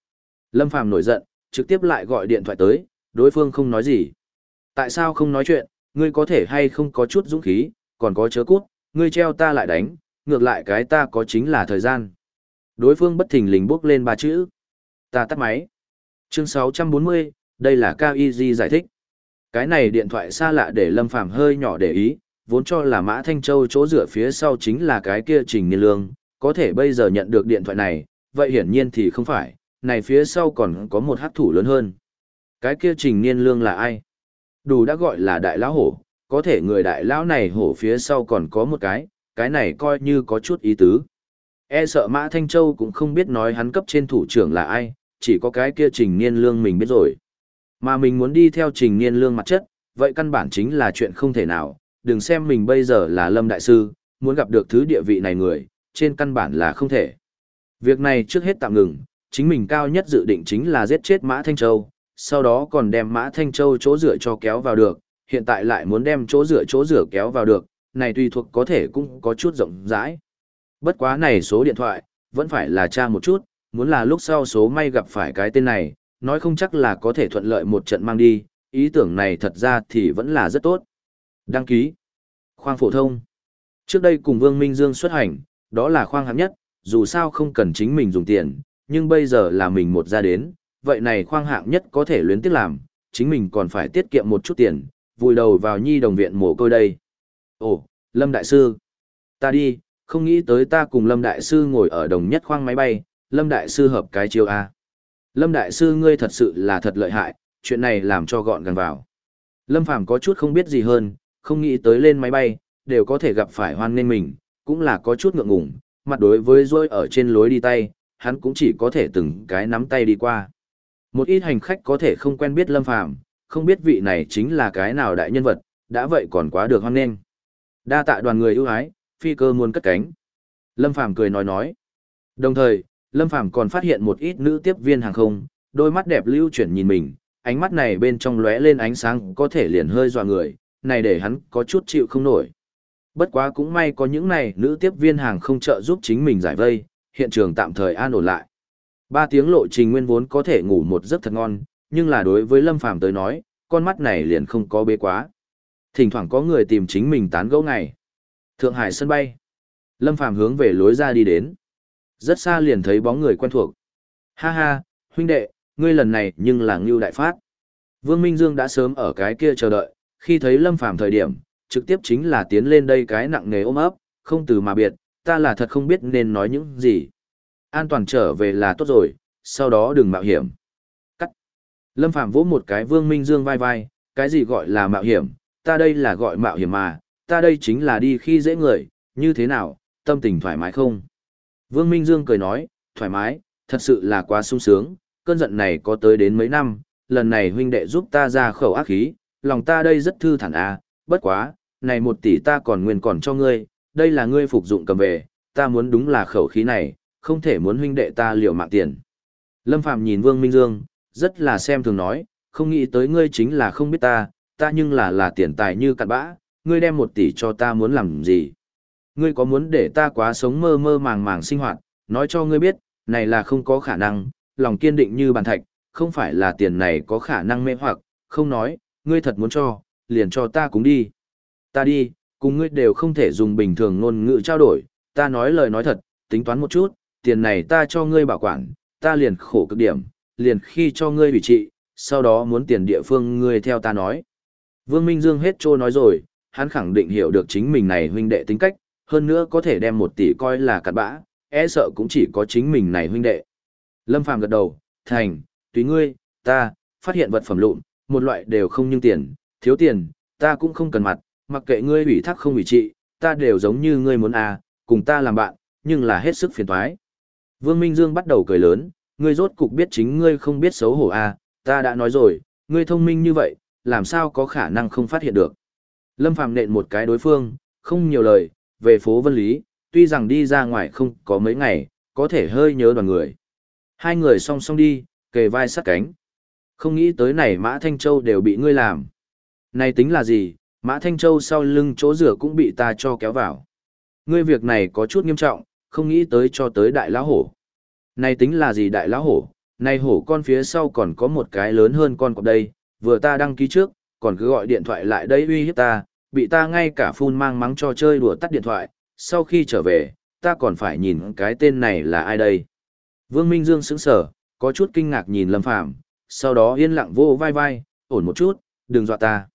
Lâm Phàm nổi giận, trực tiếp lại gọi điện thoại tới, đối phương không nói gì. Tại sao không nói chuyện, ngươi có thể hay không có chút dũng khí, còn có chớ cút, ngươi treo ta lại đánh, ngược lại cái ta có chính là thời gian. Đối phương bất thình lình bước lên ba chữ. Ta tắt máy. Chương 640, đây là Cao Y Di giải thích. Cái này điện thoại xa lạ để Lâm Phàm hơi nhỏ để ý, vốn cho là Mã Thanh Châu chỗ dựa phía sau chính là cái kia Trình Niên Lương, có thể bây giờ nhận được điện thoại này, vậy hiển nhiên thì không phải, này phía sau còn có một hắc thủ lớn hơn. Cái kia Trình Niên Lương là ai? Đủ đã gọi là đại lão hổ, có thể người đại lão này hổ phía sau còn có một cái, cái này coi như có chút ý tứ. E sợ Mã Thanh Châu cũng không biết nói hắn cấp trên thủ trưởng là ai, chỉ có cái kia Trình Niên Lương mình biết rồi. Mà mình muốn đi theo Trình Niên Lương mặt chất, vậy căn bản chính là chuyện không thể nào, đừng xem mình bây giờ là Lâm Đại Sư, muốn gặp được thứ địa vị này người, trên căn bản là không thể. Việc này trước hết tạm ngừng, chính mình cao nhất dự định chính là giết chết Mã Thanh Châu, sau đó còn đem Mã Thanh Châu chỗ rửa cho kéo vào được, hiện tại lại muốn đem chỗ rửa chỗ rửa kéo vào được, này tùy thuộc có thể cũng có chút rộng rãi. Bất quá này số điện thoại, vẫn phải là tra một chút, muốn là lúc sau số may gặp phải cái tên này, nói không chắc là có thể thuận lợi một trận mang đi, ý tưởng này thật ra thì vẫn là rất tốt. Đăng ký. Khoang phổ thông. Trước đây cùng Vương Minh Dương xuất hành, đó là khoang hạng nhất, dù sao không cần chính mình dùng tiền, nhưng bây giờ là mình một ra đến, vậy này khoang hạng nhất có thể luyến tiếc làm, chính mình còn phải tiết kiệm một chút tiền, vùi đầu vào nhi đồng viện mồ côi đây. Ồ, Lâm Đại Sư. Ta đi, không nghĩ tới ta cùng Lâm Đại Sư ngồi ở đồng nhất khoang máy bay, Lâm Đại Sư hợp cái chiêu A. Lâm Đại Sư ngươi thật sự là thật lợi hại, chuyện này làm cho gọn gàng vào. Lâm Phàm có chút không biết gì hơn, không nghĩ tới lên máy bay, đều có thể gặp phải hoan nên mình, cũng là có chút ngượng ngùng, mặt đối với rôi ở trên lối đi tay, hắn cũng chỉ có thể từng cái nắm tay đi qua. Một ít hành khách có thể không quen biết Lâm Phàm không biết vị này chính là cái nào đại nhân vật, đã vậy còn quá được hoan nghênh. Đa tạ đoàn người ưu ái, phi cơ muốn cất cánh. Lâm Phàm cười nói nói. Đồng thời, Lâm Phàm còn phát hiện một ít nữ tiếp viên hàng không, đôi mắt đẹp lưu chuyển nhìn mình, ánh mắt này bên trong lóe lên ánh sáng có thể liền hơi dọa người, này để hắn có chút chịu không nổi. Bất quá cũng may có những này nữ tiếp viên hàng không trợ giúp chính mình giải vây, hiện trường tạm thời an ổn lại. Ba tiếng lộ trình nguyên vốn có thể ngủ một giấc thật ngon, nhưng là đối với Lâm Phàm tới nói, con mắt này liền không có bế quá. Thỉnh thoảng có người tìm chính mình tán gẫu ngày. Thượng Hải sân bay. Lâm Phàm hướng về lối ra đi đến. Rất xa liền thấy bóng người quen thuộc. Ha ha, huynh đệ, ngươi lần này nhưng là ngưu đại phát. Vương Minh Dương đã sớm ở cái kia chờ đợi, khi thấy Lâm Phàm thời điểm, trực tiếp chính là tiến lên đây cái nặng nghề ôm ấp, không từ mà biệt, ta là thật không biết nên nói những gì. An toàn trở về là tốt rồi, sau đó đừng mạo hiểm. Cắt. Lâm Phàm vỗ một cái Vương Minh Dương vai vai, cái gì gọi là mạo hiểm, ta đây là gọi mạo hiểm mà, ta đây chính là đi khi dễ người, như thế nào, tâm tình thoải mái không? Vương Minh Dương cười nói, thoải mái, thật sự là quá sung sướng, cơn giận này có tới đến mấy năm, lần này huynh đệ giúp ta ra khẩu ác khí, lòng ta đây rất thư thản à, bất quá, này một tỷ ta còn nguyên còn cho ngươi, đây là ngươi phục dụng cầm về, ta muốn đúng là khẩu khí này, không thể muốn huynh đệ ta liều mạng tiền. Lâm Phạm nhìn Vương Minh Dương, rất là xem thường nói, không nghĩ tới ngươi chính là không biết ta, ta nhưng là là tiền tài như cặn bã, ngươi đem một tỷ cho ta muốn làm gì. Ngươi có muốn để ta quá sống mơ mơ màng màng sinh hoạt, nói cho ngươi biết, này là không có khả năng, lòng kiên định như bàn thạch, không phải là tiền này có khả năng mê hoặc, không nói, ngươi thật muốn cho, liền cho ta cũng đi. Ta đi, cùng ngươi đều không thể dùng bình thường ngôn ngữ trao đổi, ta nói lời nói thật, tính toán một chút, tiền này ta cho ngươi bảo quản, ta liền khổ cực điểm, liền khi cho ngươi ủy trị, sau đó muốn tiền địa phương ngươi theo ta nói. Vương Minh Dương hết trô nói rồi, hắn khẳng định hiểu được chính mình này huynh đệ tính cách, hơn nữa có thể đem một tỷ coi là cặn bã, e sợ cũng chỉ có chính mình này huynh đệ. Lâm Phàm gật đầu, thành, tùy ngươi, ta, phát hiện vật phẩm lụn, một loại đều không nhưng tiền, thiếu tiền, ta cũng không cần mặt, mặc kệ ngươi ủy thác không ủy trị, ta đều giống như ngươi muốn à, cùng ta làm bạn, nhưng là hết sức phiền toái. Vương Minh Dương bắt đầu cười lớn, ngươi rốt cục biết chính ngươi không biết xấu hổ à, ta đã nói rồi, ngươi thông minh như vậy, làm sao có khả năng không phát hiện được. Lâm Phàm nện một cái đối phương, không nhiều lời, về phố Vân Lý, tuy rằng đi ra ngoài không có mấy ngày, có thể hơi nhớ đoàn người. Hai người song song đi, kề vai sát cánh. Không nghĩ tới này Mã Thanh Châu đều bị ngươi làm. Này tính là gì, Mã Thanh Châu sau lưng chỗ rửa cũng bị ta cho kéo vào. Ngươi việc này có chút nghiêm trọng, không nghĩ tới cho tới đại lão hổ. Này tính là gì đại lão hổ, này hổ con phía sau còn có một cái lớn hơn con cọp đây, vừa ta đăng ký trước, còn cứ gọi điện thoại lại đây uy hiếp ta, bị ta ngay cả phun mang mắng cho chơi đùa tắt điện thoại, sau khi trở về, ta còn phải nhìn cái tên này là ai đây. Vương Minh Dương sững sờ, có chút kinh ngạc nhìn Lâm Phàm, sau đó yên lặng vô vai vai, ổn một chút, đừng dọa ta.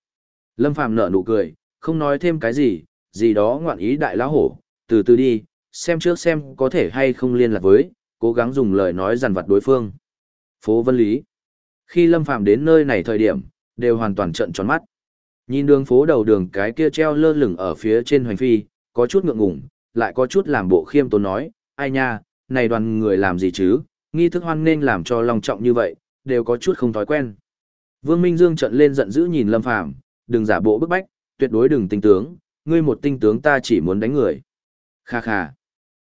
Lâm Phàm nở nụ cười, không nói thêm cái gì, gì đó ngoạn ý đại lão hổ, từ từ đi, xem trước xem có thể hay không liên lạc với, cố gắng dùng lời nói dằn vặt đối phương. Phố Vân Lý. Khi Lâm Phàm đến nơi này thời điểm, đều hoàn toàn trận tròn mắt. Nhìn đường phố đầu đường cái kia treo lơ lửng ở phía trên hoành phi, có chút ngượng ngùng, lại có chút làm bộ khiêm tốn nói, ai nha, này đoàn người làm gì chứ, nghi thức hoan nên làm cho lòng trọng như vậy, đều có chút không thói quen. Vương Minh Dương trận lên giận dữ nhìn Lâm Phàm, đừng giả bộ bức bách, tuyệt đối đừng tinh tướng, ngươi một tinh tướng ta chỉ muốn đánh người. Kha kha.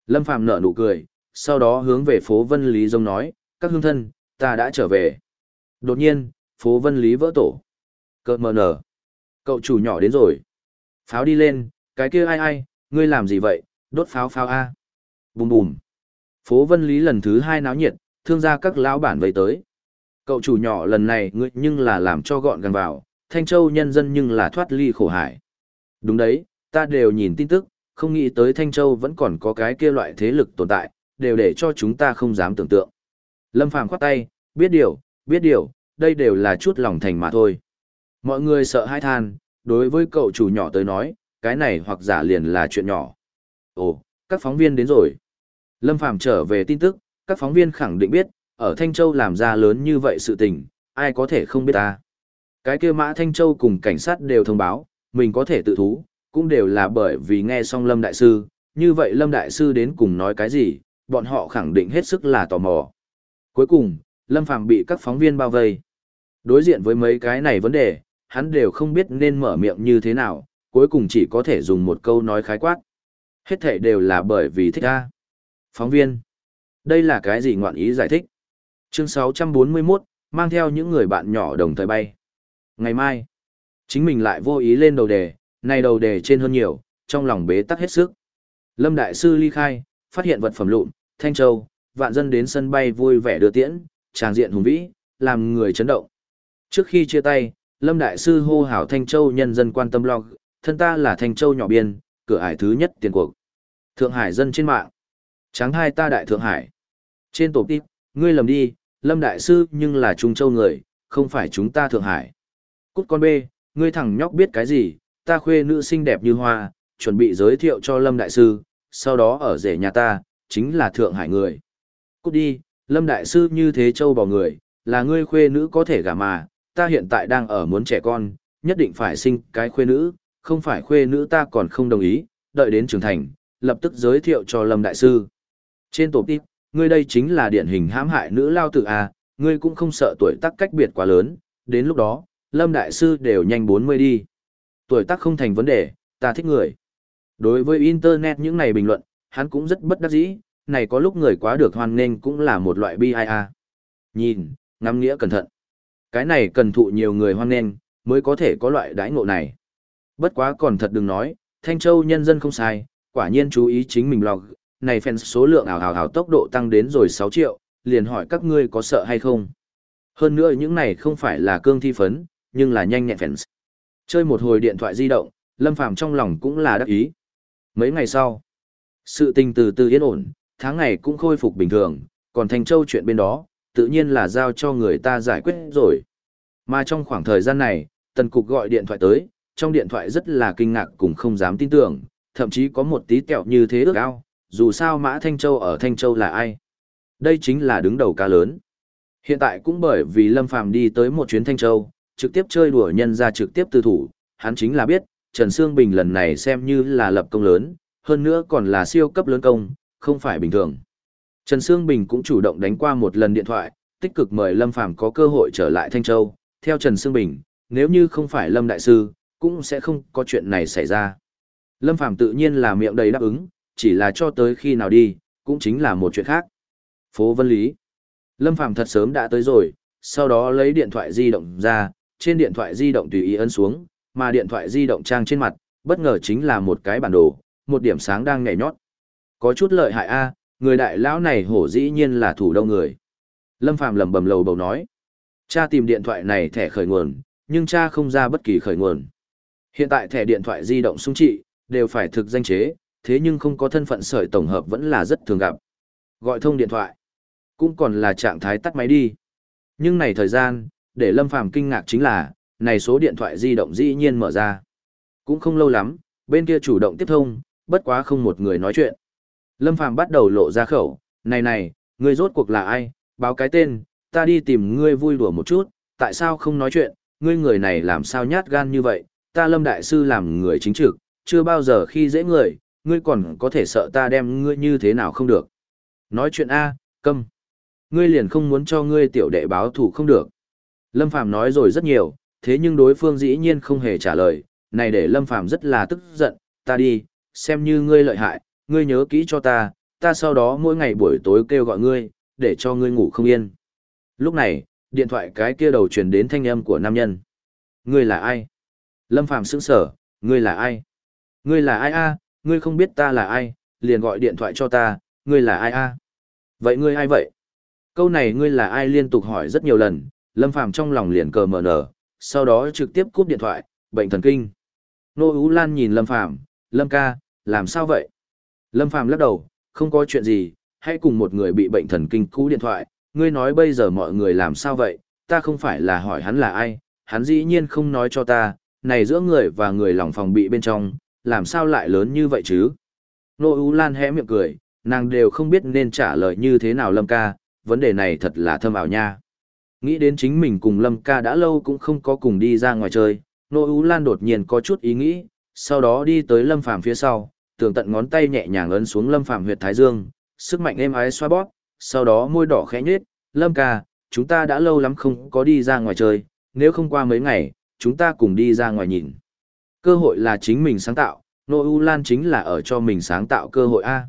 Lâm Phàm nở nụ cười, sau đó hướng về phố Vân Lý Dông nói, các hương thân, ta đã trở về. Đột nhiên, phố Vân Lý vỡ tổ. Cợt mờ nở. Cậu chủ nhỏ đến rồi. Pháo đi lên, cái kia ai ai, ngươi làm gì vậy, đốt pháo pháo A. Bùm bùm. Phố Vân Lý lần thứ hai náo nhiệt, thương gia các lão bản vây tới. Cậu chủ nhỏ lần này ngươi nhưng là làm cho gọn gàng vào, Thanh Châu nhân dân nhưng là thoát ly khổ hải. Đúng đấy, ta đều nhìn tin tức, không nghĩ tới Thanh Châu vẫn còn có cái kia loại thế lực tồn tại, đều để cho chúng ta không dám tưởng tượng. Lâm Phàm khoát tay, biết điều, biết điều, đây đều là chút lòng thành mà thôi. Mọi người sợ hãi than, đối với cậu chủ nhỏ tới nói, cái này hoặc giả liền là chuyện nhỏ. Ồ, các phóng viên đến rồi. Lâm Phàm trở về tin tức, các phóng viên khẳng định biết, ở Thanh Châu làm ra lớn như vậy sự tình, ai có thể không biết ta. Cái kia Mã Thanh Châu cùng cảnh sát đều thông báo, mình có thể tự thú, cũng đều là bởi vì nghe xong Lâm Đại Sư, như vậy Lâm Đại Sư đến cùng nói cái gì, bọn họ khẳng định hết sức là tò mò. Cuối cùng, Lâm Phàm bị các phóng viên bao vây. Đối diện với mấy cái này vấn đề, hắn đều không biết nên mở miệng như thế nào, cuối cùng chỉ có thể dùng một câu nói khái quát. Hết thể đều là bởi vì thích ta. Phóng viên. Đây là cái gì ngoạn ý giải thích? Chương 641, mang theo những người bạn nhỏ đồng thời bay. Ngày mai, chính mình lại vô ý lên đầu đề, này đầu đề trên hơn nhiều, trong lòng bế tắc hết sức. Lâm Đại Sư ly khai, phát hiện vật phẩm lụn, Thanh Châu, vạn dân đến sân bay vui vẻ đưa tiễn, tràng diện hùng vĩ, làm người chấn động. Trước khi chia tay, Lâm Đại Sư hô hào Thanh Châu nhân dân quan tâm lo, thân ta là Thanh Châu nhỏ biên, cửa ải thứ nhất tiền cuộc. Thượng Hải dân trên mạng. Tráng hai ta đại Thượng Hải. Trên tổ tiếp, ngươi lầm đi, Lâm Đại Sư nhưng là Trung Châu người, không phải chúng ta Thượng Hải. Cút con bê, ngươi thằng nhóc biết cái gì, ta khuê nữ xinh đẹp như hoa, chuẩn bị giới thiệu cho Lâm Đại Sư, sau đó ở rể nhà ta, chính là Thượng Hải người. Cút đi, Lâm Đại Sư như thế châu bò người, là ngươi khuê nữ có thể gả mà, ta hiện tại đang ở muốn trẻ con, nhất định phải sinh cái khuê nữ, không phải khuê nữ ta còn không đồng ý, đợi đến trưởng thành, lập tức giới thiệu cho Lâm Đại Sư. Trên tổ tiếp, ngươi đây chính là điển hình hãm hại nữ lao tử à? ngươi cũng không sợ tuổi tác cách biệt quá lớn, đến lúc đó, Lâm Đại Sư đều nhanh 40 đi. Tuổi tác không thành vấn đề, ta thích người. Đối với Internet những này bình luận, hắn cũng rất bất đắc dĩ, này có lúc người quá được hoan nghênh cũng là một loại bi ai a. Nhìn, ngắm nghĩa cẩn thận. Cái này cần thụ nhiều người hoan nghênh, mới có thể có loại đãi ngộ này. Bất quá còn thật đừng nói, Thanh Châu nhân dân không sai, quả nhiên chú ý chính mình log, này fans số lượng ảo hào hào tốc độ tăng đến rồi 6 triệu, liền hỏi các ngươi có sợ hay không. Hơn nữa những này không phải là cương thi phấn, nhưng là nhanh nhẹn fans. Chơi một hồi điện thoại di động, Lâm Phàm trong lòng cũng là đắc ý. Mấy ngày sau, sự tình từ từ yên ổn, tháng ngày cũng khôi phục bình thường, còn Thanh Châu chuyện bên đó, tự nhiên là giao cho người ta giải quyết rồi. Mà trong khoảng thời gian này, Tần Cục gọi điện thoại tới, trong điện thoại rất là kinh ngạc cùng không dám tin tưởng, thậm chí có một tí kẹo như thế ước ao, dù sao Mã Thanh Châu ở Thanh Châu là ai. Đây chính là đứng đầu ca lớn. Hiện tại cũng bởi vì Lâm Phàm đi tới một chuyến Thanh Châu, trực tiếp chơi đùa nhân ra trực tiếp tư thủ, hắn chính là biết, Trần Sương Bình lần này xem như là lập công lớn, hơn nữa còn là siêu cấp lớn công, không phải bình thường. Trần Sương Bình cũng chủ động đánh qua một lần điện thoại, tích cực mời Lâm Phàm có cơ hội trở lại Thanh Châu. Theo Trần Sương Bình, nếu như không phải Lâm Đại Sư, cũng sẽ không có chuyện này xảy ra. Lâm Phàm tự nhiên là miệng đầy đáp ứng, chỉ là cho tới khi nào đi, cũng chính là một chuyện khác. Phố Vân Lý Lâm Phàm thật sớm đã tới rồi, sau đó lấy điện thoại di động ra, trên điện thoại di động tùy ý ấn xuống, mà điện thoại di động trang trên mặt, bất ngờ chính là một cái bản đồ, một điểm sáng đang nhảy nhót. Có chút lợi hại a, người đại lão này hổ dĩ nhiên là thủ đông người. Lâm Phàm lẩm bẩm lầu bầu nói. Cha tìm điện thoại này thẻ khởi nguồn, nhưng cha không ra bất kỳ khởi nguồn. Hiện tại thẻ điện thoại di động sung trị, đều phải thực danh chế, thế nhưng không có thân phận sợi tổng hợp vẫn là rất thường gặp. Gọi thông điện thoại, cũng còn là trạng thái tắt máy đi. Nhưng này thời gian, để Lâm Phàm kinh ngạc chính là, này số điện thoại di động dĩ nhiên mở ra. Cũng không lâu lắm, bên kia chủ động tiếp thông, bất quá không một người nói chuyện. Lâm Phàm bắt đầu lộ ra khẩu, này này, ngươi rốt cuộc là ai, báo cái tên, ta đi tìm ngươi vui đùa một chút, tại sao không nói chuyện, ngươi người này làm sao nhát gan như vậy, ta Lâm Đại Sư làm người chính trực, chưa bao giờ khi dễ người, ngươi còn có thể sợ ta đem ngươi như thế nào không được. Nói chuyện A, câm. Ngươi liền không muốn cho ngươi tiểu đệ báo thủ không được. Lâm Phàm nói rồi rất nhiều, thế nhưng đối phương dĩ nhiên không hề trả lời, này để Lâm Phàm rất là tức giận, ta đi, xem như ngươi lợi hại, ngươi nhớ kỹ cho ta, ta sau đó mỗi ngày buổi tối kêu gọi ngươi, để cho ngươi ngủ không yên. Lúc này, điện thoại cái kia đầu truyền đến thanh âm của nam nhân. Ngươi là ai? Lâm Phàm sững sở, ngươi là ai? Ngươi là ai a? Ngươi không biết ta là ai, liền gọi điện thoại cho ta, ngươi là ai a? Vậy ngươi ai vậy? Câu này ngươi là ai liên tục hỏi rất nhiều lần, Lâm Phàm trong lòng liền cờ mở nở, sau đó trực tiếp cúp điện thoại, bệnh thần kinh. Nô Ú Lan nhìn Lâm Phàm, Lâm ca, làm sao vậy? Lâm Phàm lắc đầu, không có chuyện gì, hãy cùng một người bị bệnh thần kinh cú điện thoại, ngươi nói bây giờ mọi người làm sao vậy, ta không phải là hỏi hắn là ai, hắn dĩ nhiên không nói cho ta, này giữa người và người lòng phòng bị bên trong, làm sao lại lớn như vậy chứ? Nô Ú Lan hé miệng cười, nàng đều không biết nên trả lời như thế nào Lâm ca, vấn đề này thật là thâm ảo nha. Nghĩ đến chính mình cùng Lâm ca đã lâu cũng không có cùng đi ra ngoài chơi, Nô Ú Lan đột nhiên có chút ý nghĩ, sau đó đi tới Lâm Phàm phía sau, tường tận ngón tay nhẹ nhàng ấn xuống Lâm Phàm huyệt thái dương, sức mạnh êm ái xoa bóp, sau đó môi đỏ khẽ nhếch, "Lâm ca, chúng ta đã lâu lắm không có đi ra ngoài chơi, nếu không qua mấy ngày, chúng ta cùng đi ra ngoài nhìn." Cơ hội là chính mình sáng tạo, Nô U Lan chính là ở cho mình sáng tạo cơ hội a.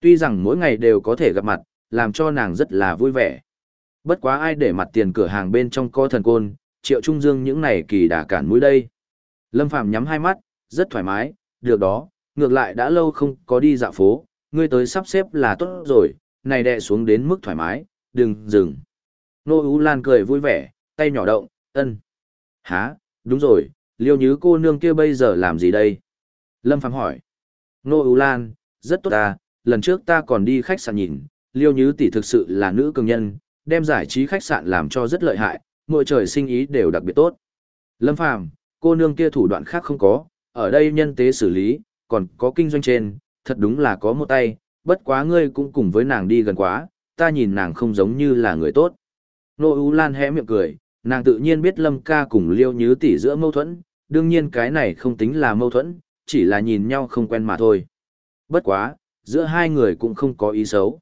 Tuy rằng mỗi ngày đều có thể gặp mặt, làm cho nàng rất là vui vẻ. Bất quá ai để mặt tiền cửa hàng bên trong co thần côn, Triệu Trung Dương những này kỳ đà cản mũi đây. Lâm Phàm nhắm hai mắt, rất thoải mái, được đó, ngược lại đã lâu không có đi dạo phố, ngươi tới sắp xếp là tốt rồi, này đè xuống đến mức thoải mái, đừng dừng. Nô Ú Lan cười vui vẻ, tay nhỏ động, ân. Hả, đúng rồi, liêu nhứ cô nương kia bây giờ làm gì đây? Lâm Phàm hỏi. Nô Ú Lan, rất tốt ta, lần trước ta còn đi khách sạn nhìn, liêu nhứ tỷ thực sự là nữ cường nhân, đem giải trí khách sạn làm cho rất lợi hại, mỗi trời sinh ý đều đặc biệt tốt. Lâm Phàm, cô nương kia thủ đoạn khác không có, ở đây nhân tế xử lý, còn có kinh doanh trên, thật đúng là có một tay, bất quá ngươi cũng cùng với nàng đi gần quá, ta nhìn nàng không giống như là người tốt. Nô U Lan hé miệng cười, nàng tự nhiên biết Lâm ca cùng Liêu Nhứ tỷ giữa mâu thuẫn, đương nhiên cái này không tính là mâu thuẫn, chỉ là nhìn nhau không quen mà thôi. Bất quá, giữa hai người cũng không có ý xấu.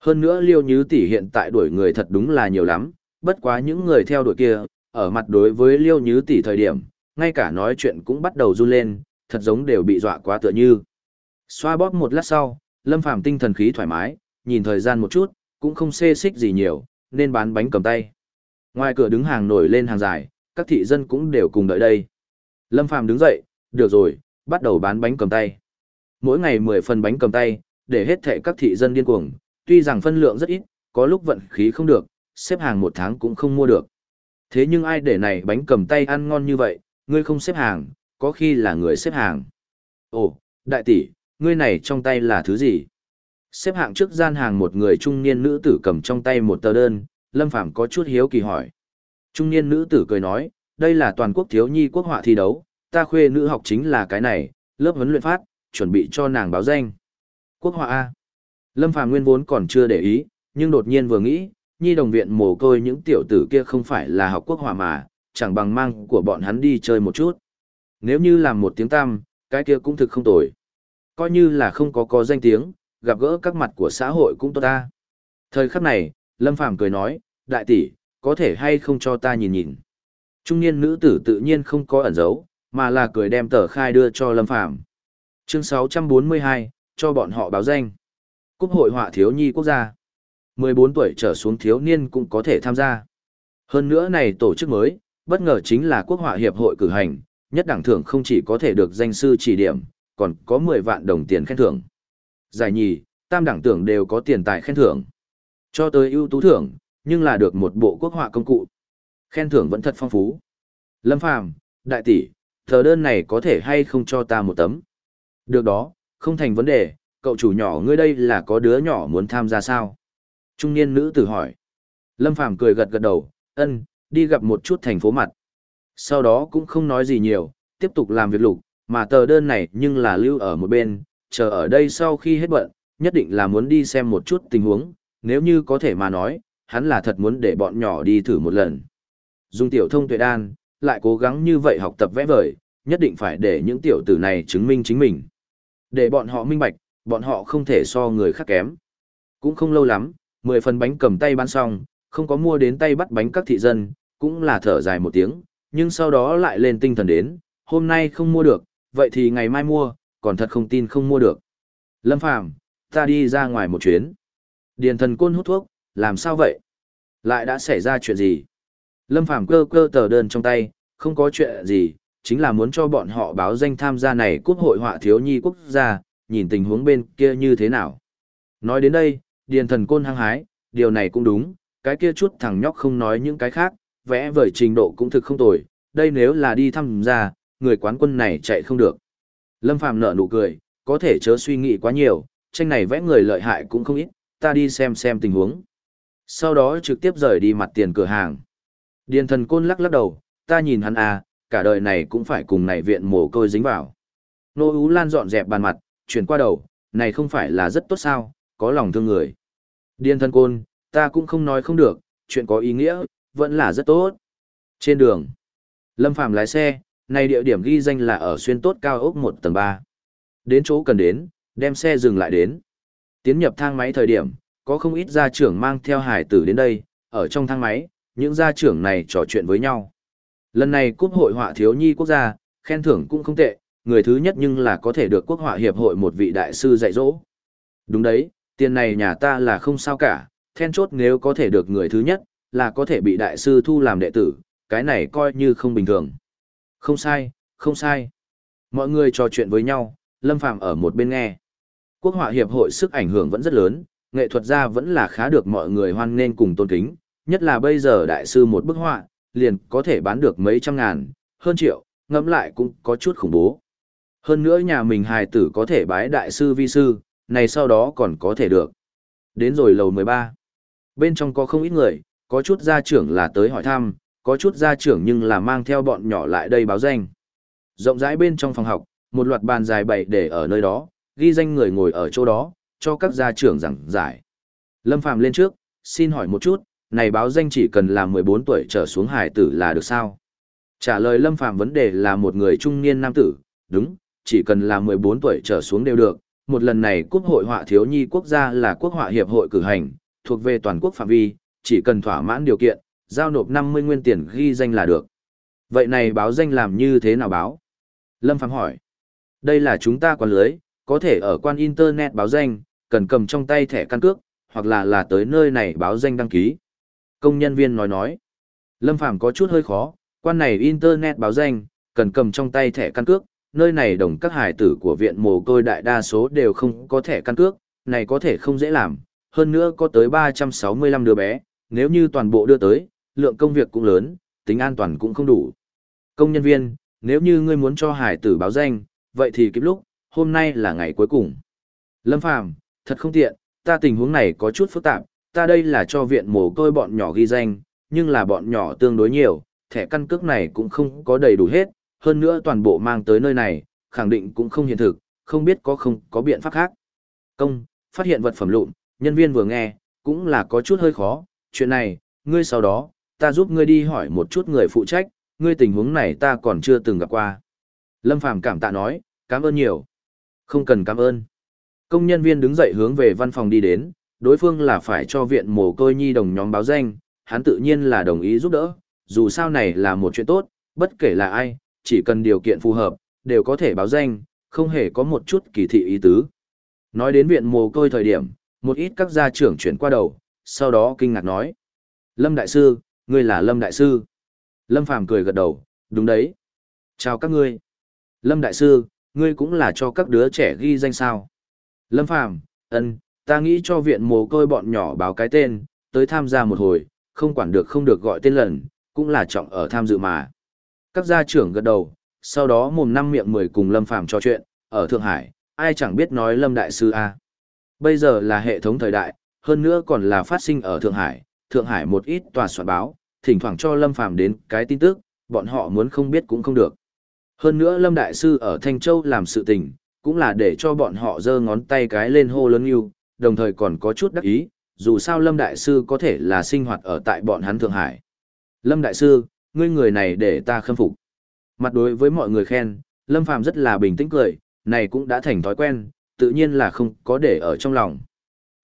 Hơn nữa Liêu Nhứ tỷ hiện tại đuổi người thật đúng là nhiều lắm, bất quá những người theo đuổi kia, ở mặt đối với Liêu Nhứ tỷ thời điểm, ngay cả nói chuyện cũng bắt đầu run lên, thật giống đều bị dọa quá tựa như. Xoa bóp một lát sau, Lâm Phàm tinh thần khí thoải mái, nhìn thời gian một chút, cũng không xê xích gì nhiều, nên bán bánh cầm tay. Ngoài cửa đứng hàng nổi lên hàng dài, các thị dân cũng đều cùng đợi đây. Lâm Phàm đứng dậy, được rồi, bắt đầu bán bánh cầm tay. Mỗi ngày 10 phần bánh cầm tay, để hết thệ các thị dân điên cuồng, tuy rằng phân lượng rất ít, có lúc vận khí không được, xếp hàng một tháng cũng không mua được. Thế nhưng ai để này bánh cầm tay ăn ngon như vậy, ngươi không xếp hàng, có khi là người xếp hàng. Ồ, đại tỷ, ngươi này trong tay là thứ gì? Xếp hạng trước gian hàng một người trung niên nữ tử cầm trong tay một tờ đơn, Lâm Phàm có chút hiếu kỳ hỏi. Trung niên nữ tử cười nói, đây là toàn quốc thiếu nhi quốc họa thi đấu, ta khuê nữ học chính là cái này, lớp huấn luyện phát, chuẩn bị cho nàng báo danh. Quốc họa A. Lâm Phàm nguyên vốn còn chưa để ý, nhưng đột nhiên vừa nghĩ, nhi đồng viện mồ côi những tiểu tử kia không phải là học quốc họa mà, chẳng bằng mang của bọn hắn đi chơi một chút. Nếu như làm một tiếng tam, cái kia cũng thực không tồi. Coi như là không có có danh tiếng, gặp gỡ các mặt của xã hội cũng tốt ta. Thời khắc này, Lâm Phàm cười nói, đại tỷ, có thể hay không cho ta nhìn nhìn. Trung niên nữ tử tự nhiên không có ẩn giấu, mà là cười đem tờ khai đưa cho Lâm Phàm. Chương 642, cho bọn họ báo danh. Cúp hội họa thiếu nhi quốc gia. 14 tuổi trở xuống thiếu niên cũng có thể tham gia. Hơn nữa này tổ chức mới, bất ngờ chính là quốc họa hiệp hội cử hành, nhất đẳng thưởng không chỉ có thể được danh sư chỉ điểm, còn có 10 vạn đồng tiền khen thưởng. Giải nhì, tam đẳng tưởng đều có tiền tài khen thưởng. Cho tới ưu tú thưởng, nhưng là được một bộ quốc họa công cụ. Khen thưởng vẫn thật phong phú. Lâm Phàm, đại tỷ, tờ đơn này có thể hay không cho ta một tấm? Được đó, không thành vấn đề, cậu chủ nhỏ ngươi đây là có đứa nhỏ muốn tham gia sao? Trung niên nữ tử hỏi. Lâm Phàm cười gật gật đầu, ân, đi gặp một chút thành phố mặt. Sau đó cũng không nói gì nhiều, tiếp tục làm việc lục, mà tờ đơn này nhưng là lưu ở một bên, chờ ở đây sau khi hết bận, nhất định là muốn đi xem một chút tình huống, nếu như có thể mà nói, hắn là thật muốn để bọn nhỏ đi thử một lần. Dung tiểu thông tuệ đan, lại cố gắng như vậy học tập vẽ vời, nhất định phải để những tiểu tử này chứng minh chính mình. Để bọn họ minh bạch, bọn họ không thể so người khác kém. Cũng không lâu lắm, 10 phần bánh cầm tay bán xong, không có mua đến tay bắt bánh các thị dân, cũng là thở dài một tiếng, nhưng sau đó lại lên tinh thần đến, hôm nay không mua được, vậy thì ngày mai mua, còn thật không tin không mua được. Lâm Phàm ta đi ra ngoài một chuyến. Điền thần côn hút thuốc, làm sao vậy? Lại đã xảy ra chuyện gì? Lâm Phàm cơ cơ tờ đơn trong tay, không có chuyện gì, chính là muốn cho bọn họ báo danh tham gia này quốc hội họa thiếu nhi quốc gia, nhìn tình huống bên kia như thế nào. Nói đến đây, điền thần côn hăng hái, điều này cũng đúng, cái kia chút thằng nhóc không nói những cái khác, vẽ vời trình độ cũng thực không tồi, đây nếu là đi thăm gia, người quán quân này chạy không được. Lâm Phàm nở nụ cười, có thể chớ suy nghĩ quá nhiều, tranh này vẽ người lợi hại cũng không ít, ta đi xem xem tình huống. Sau đó trực tiếp rời đi mặt tiền cửa hàng. Điền thần côn lắc lắc đầu, ta nhìn hắn à, cả đời này cũng phải cùng này viện mồ côi dính vào. Nô Ú Lan dọn dẹp bàn mặt, chuyển qua đầu, này không phải là rất tốt sao, có lòng thương người. điên thân côn, ta cũng không nói không được, chuyện có ý nghĩa, vẫn là rất tốt. Trên đường, Lâm Phàm lái xe, này địa điểm ghi danh là ở xuyên tốt cao ốc 1 tầng 3. Đến chỗ cần đến, đem xe dừng lại đến. Tiến nhập thang máy thời điểm, có không ít gia trưởng mang theo hải tử đến đây, ở trong thang máy, những gia trưởng này trò chuyện với nhau. Lần này cúp hội họa thiếu nhi quốc gia, khen thưởng cũng không tệ, người thứ nhất nhưng là có thể được quốc họa hiệp hội một vị đại sư dạy dỗ. Đúng đấy, tiền này nhà ta là không sao cả, then chốt nếu có thể được người thứ nhất, là có thể bị đại sư thu làm đệ tử, cái này coi như không bình thường. Không sai, không sai. Mọi người trò chuyện với nhau, Lâm Phàm ở một bên nghe. Quốc họa hiệp hội sức ảnh hưởng vẫn rất lớn, nghệ thuật gia vẫn là khá được mọi người hoan nghênh cùng tôn kính, nhất là bây giờ đại sư một bức họa, liền có thể bán được mấy trăm ngàn, hơn triệu, ngẫm lại cũng có chút khủng bố. Hơn nữa nhà mình hài tử có thể bái đại sư vi sư, này sau đó còn có thể được. Đến rồi lầu 13. Bên trong có không ít người, có chút gia trưởng là tới hỏi thăm, có chút gia trưởng nhưng là mang theo bọn nhỏ lại đây báo danh. Rộng rãi bên trong phòng học, một loạt bàn dài bày để ở nơi đó, ghi danh người ngồi ở chỗ đó, cho các gia trưởng giảng giải. Lâm Phàm lên trước, xin hỏi một chút, này báo danh chỉ cần là 14 tuổi trở xuống hải tử là được sao? Trả lời Lâm Phàm vấn đề là một người trung niên nam tử, đúng, chỉ cần là 14 tuổi trở xuống đều được. Một lần này Quốc hội họa thiếu nhi quốc gia là Quốc họa hiệp hội cử hành, thuộc về toàn quốc phạm vi, chỉ cần thỏa mãn điều kiện, giao nộp 50 nguyên tiền ghi danh là được. Vậy này báo danh làm như thế nào báo? Lâm Phàm hỏi. Đây là chúng ta quản lưới, có thể ở quan internet báo danh, cần cầm trong tay thẻ căn cước, hoặc là là tới nơi này báo danh đăng ký. Công nhân viên nói nói. Lâm Phàm có chút hơi khó, quan này internet báo danh, cần cầm trong tay thẻ căn cước, nơi này đồng các hải tử của viện mồ côi đại đa số đều không có thẻ căn cước, này có thể không dễ làm, hơn nữa có tới 365 đứa bé, nếu như toàn bộ đưa tới, lượng công việc cũng lớn, tính an toàn cũng không đủ. Công nhân viên, nếu như ngươi muốn cho hải tử báo danh, vậy thì kịp lúc, hôm nay là ngày cuối cùng. Lâm Phàm, thật không tiện, ta tình huống này có chút phức tạp, ta đây là cho viện mồ côi bọn nhỏ ghi danh, nhưng là bọn nhỏ tương đối nhiều, thẻ căn cước này cũng không có đầy đủ hết, hơn nữa toàn bộ mang tới nơi này, khẳng định cũng không hiện thực, không biết có không có biện pháp khác. Công, phát hiện vật phẩm lụn, nhân viên vừa nghe, cũng là có chút hơi khó, chuyện này, ngươi sau đó, ta giúp ngươi đi hỏi một chút người phụ trách, ngươi tình huống này ta còn chưa từng gặp qua. Lâm Phàm cảm tạ nói, cảm ơn nhiều. Không cần cảm ơn. Công nhân viên đứng dậy hướng về văn phòng đi đến, đối phương là phải cho viện mồ côi nhi đồng nhóm báo danh, hắn tự nhiên là đồng ý giúp đỡ, dù sao này là một chuyện tốt, bất kể là ai, chỉ cần điều kiện phù hợp, đều có thể báo danh, không hề có một chút kỳ thị ý tứ. Nói đến viện mồ côi thời điểm, một ít các gia trưởng chuyển qua đầu, sau đó kinh ngạc nói. Lâm Đại Sư, ngươi là Lâm Đại Sư. Lâm Phàm cười gật đầu, đúng đấy. Chào các ngươi. Lâm Đại Sư, ngươi cũng là cho các đứa trẻ ghi danh sao. Lâm Phàm ân, ta nghĩ cho viện mồ côi bọn nhỏ báo cái tên, tới tham gia một hồi, không quản được không được gọi tên lần, cũng là trọng ở tham dự mà. Các gia trưởng gật đầu, sau đó mồm năm miệng mười cùng Lâm Phàm trò chuyện, ở Thượng Hải, ai chẳng biết nói Lâm Đại Sư A. Bây giờ là hệ thống thời đại, hơn nữa còn là phát sinh ở Thượng Hải, Thượng Hải một ít tòa soạn báo, thỉnh thoảng cho Lâm Phàm đến cái tin tức, bọn họ muốn không biết cũng không được. Hơn nữa Lâm Đại Sư ở Thanh Châu làm sự tình, cũng là để cho bọn họ giơ ngón tay cái lên hô lớn yêu, đồng thời còn có chút đắc ý, dù sao Lâm Đại Sư có thể là sinh hoạt ở tại bọn hắn Thượng Hải. Lâm Đại Sư, ngươi người này để ta khâm phục. Mặt đối với mọi người khen, Lâm Phàm rất là bình tĩnh cười, này cũng đã thành thói quen, tự nhiên là không có để ở trong lòng.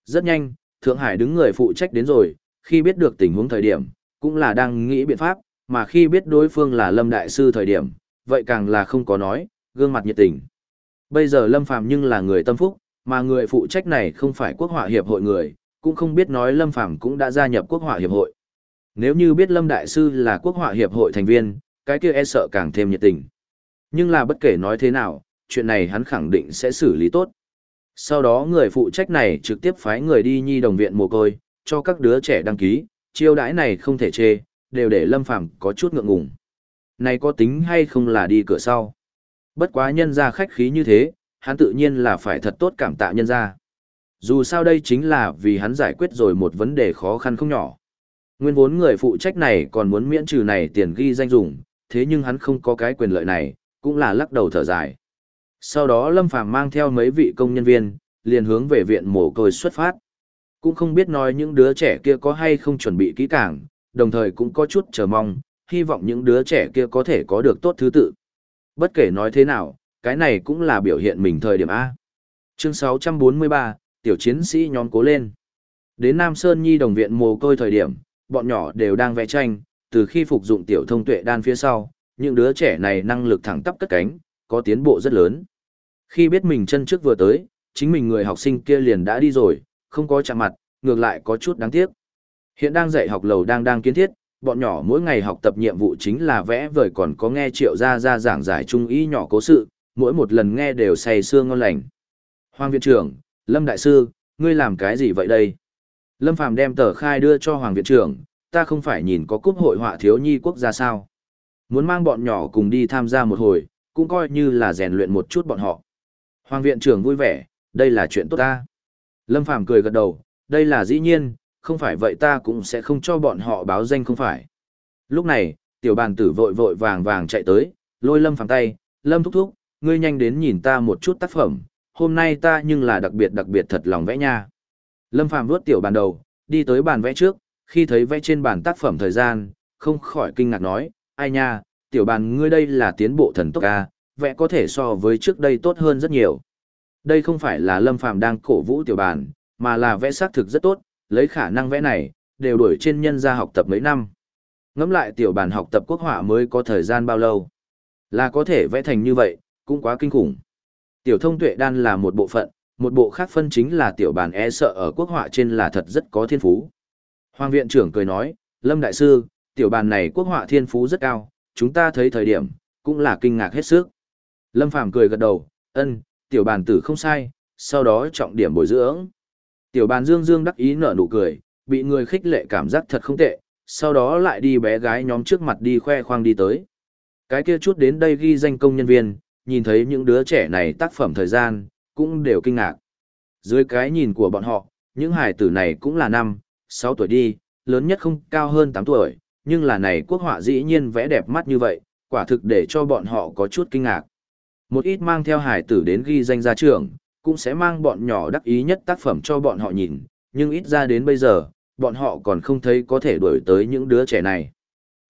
Rất nhanh, Thượng Hải đứng người phụ trách đến rồi, khi biết được tình huống thời điểm, cũng là đang nghĩ biện pháp, mà khi biết đối phương là Lâm Đại Sư thời điểm, vậy càng là không có nói, gương mặt nhiệt tình. Bây giờ Lâm Phàm nhưng là người tâm phúc, mà người phụ trách này không phải quốc họa hiệp hội người, cũng không biết nói Lâm Phàm cũng đã gia nhập quốc họa hiệp hội. Nếu như biết Lâm Đại Sư là quốc họa hiệp hội thành viên, cái kia e sợ càng thêm nhiệt tình. Nhưng là bất kể nói thế nào, chuyện này hắn khẳng định sẽ xử lý tốt. Sau đó người phụ trách này trực tiếp phái người đi nhi đồng viện mồ côi, cho các đứa trẻ đăng ký, chiêu đãi này không thể chê, đều để Lâm Phàm có chút ngượng ngùng. Này có tính hay không là đi cửa sau? Bất quá nhân ra khách khí như thế, hắn tự nhiên là phải thật tốt cảm tạ nhân ra. Dù sao đây chính là vì hắn giải quyết rồi một vấn đề khó khăn không nhỏ. Nguyên vốn người phụ trách này còn muốn miễn trừ này tiền ghi danh dùng, thế nhưng hắn không có cái quyền lợi này, cũng là lắc đầu thở dài. Sau đó Lâm Phàm mang theo mấy vị công nhân viên, liền hướng về viện mồ côi xuất phát. Cũng không biết nói những đứa trẻ kia có hay không chuẩn bị kỹ càng, đồng thời cũng có chút chờ mong, hy vọng những đứa trẻ kia có thể có được tốt thứ tự. Bất kể nói thế nào, cái này cũng là biểu hiện mình thời điểm A. Chương 643, Tiểu chiến sĩ nhóm cố lên. Đến Nam Sơn Nhi đồng viện mồ côi thời điểm, bọn nhỏ đều đang vẽ tranh, từ khi phục dụng tiểu thông tuệ đan phía sau, những đứa trẻ này năng lực thẳng tắp cất cánh, có tiến bộ rất lớn. Khi biết mình chân trước vừa tới, chính mình người học sinh kia liền đã đi rồi, không có chạm mặt, ngược lại có chút đáng tiếc. Hiện đang dạy học lầu đang đang kiến thiết, bọn nhỏ mỗi ngày học tập nhiệm vụ chính là vẽ vời còn có nghe triệu gia gia giảng giải trung ý nhỏ cố sự, mỗi một lần nghe đều say xương ngon lành. Hoàng viện trưởng, Lâm Đại Sư, ngươi làm cái gì vậy đây? Lâm Phàm đem tờ khai đưa cho Hoàng viện trưởng, ta không phải nhìn có cúp hội họa thiếu nhi quốc gia sao. Muốn mang bọn nhỏ cùng đi tham gia một hồi, cũng coi như là rèn luyện một chút bọn họ. Hoàng viện trưởng vui vẻ, đây là chuyện tốt ta. Lâm Phàm cười gật đầu, đây là dĩ nhiên, không phải vậy ta cũng sẽ không cho bọn họ báo danh không phải. Lúc này, tiểu bàn tử vội vội vàng vàng chạy tới, lôi Lâm Phàm tay, Lâm thúc thúc, ngươi nhanh đến nhìn ta một chút tác phẩm, hôm nay ta nhưng là đặc biệt đặc biệt thật lòng vẽ nha. Lâm Phàm vuốt tiểu bàn đầu, đi tới bàn vẽ trước, khi thấy vẽ trên bàn tác phẩm thời gian, không khỏi kinh ngạc nói, ai nha, tiểu bàn ngươi đây là tiến bộ thần tốc ca, vẽ có thể so với trước đây tốt hơn rất nhiều. Đây không phải là Lâm Phàm đang cổ vũ tiểu bàn, mà là vẽ xác thực rất tốt, lấy khả năng vẽ này, đều đuổi trên nhân gia học tập mấy năm. Ngẫm lại tiểu bàn học tập quốc họa mới có thời gian bao lâu. Là có thể vẽ thành như vậy, cũng quá kinh khủng. Tiểu thông tuệ đan là một bộ phận, một bộ khác phân chính là tiểu bàn e sợ ở quốc họa trên là thật rất có thiên phú. Hoàng viện trưởng cười nói, Lâm Đại Sư, tiểu bàn này quốc họa thiên phú rất cao, chúng ta thấy thời điểm, cũng là kinh ngạc hết sức. Lâm Phàm cười gật đầu, ân, tiểu bàn tử không sai, sau đó trọng điểm bồi dưỡng. Tiểu bàn dương dương đắc ý nở nụ cười, bị người khích lệ cảm giác thật không tệ, sau đó lại đi bé gái nhóm trước mặt đi khoe khoang đi tới. Cái kia chút đến đây ghi danh công nhân viên, nhìn thấy những đứa trẻ này tác phẩm thời gian, cũng đều kinh ngạc. Dưới cái nhìn của bọn họ, những hài tử này cũng là năm, 6 tuổi đi, lớn nhất không cao hơn 8 tuổi, nhưng là này quốc họa dĩ nhiên vẽ đẹp mắt như vậy, quả thực để cho bọn họ có chút kinh ngạc. Một ít mang theo hài tử đến ghi danh ra trường, cũng sẽ mang bọn nhỏ đắc ý nhất tác phẩm cho bọn họ nhìn, nhưng ít ra đến bây giờ, bọn họ còn không thấy có thể đuổi tới những đứa trẻ này.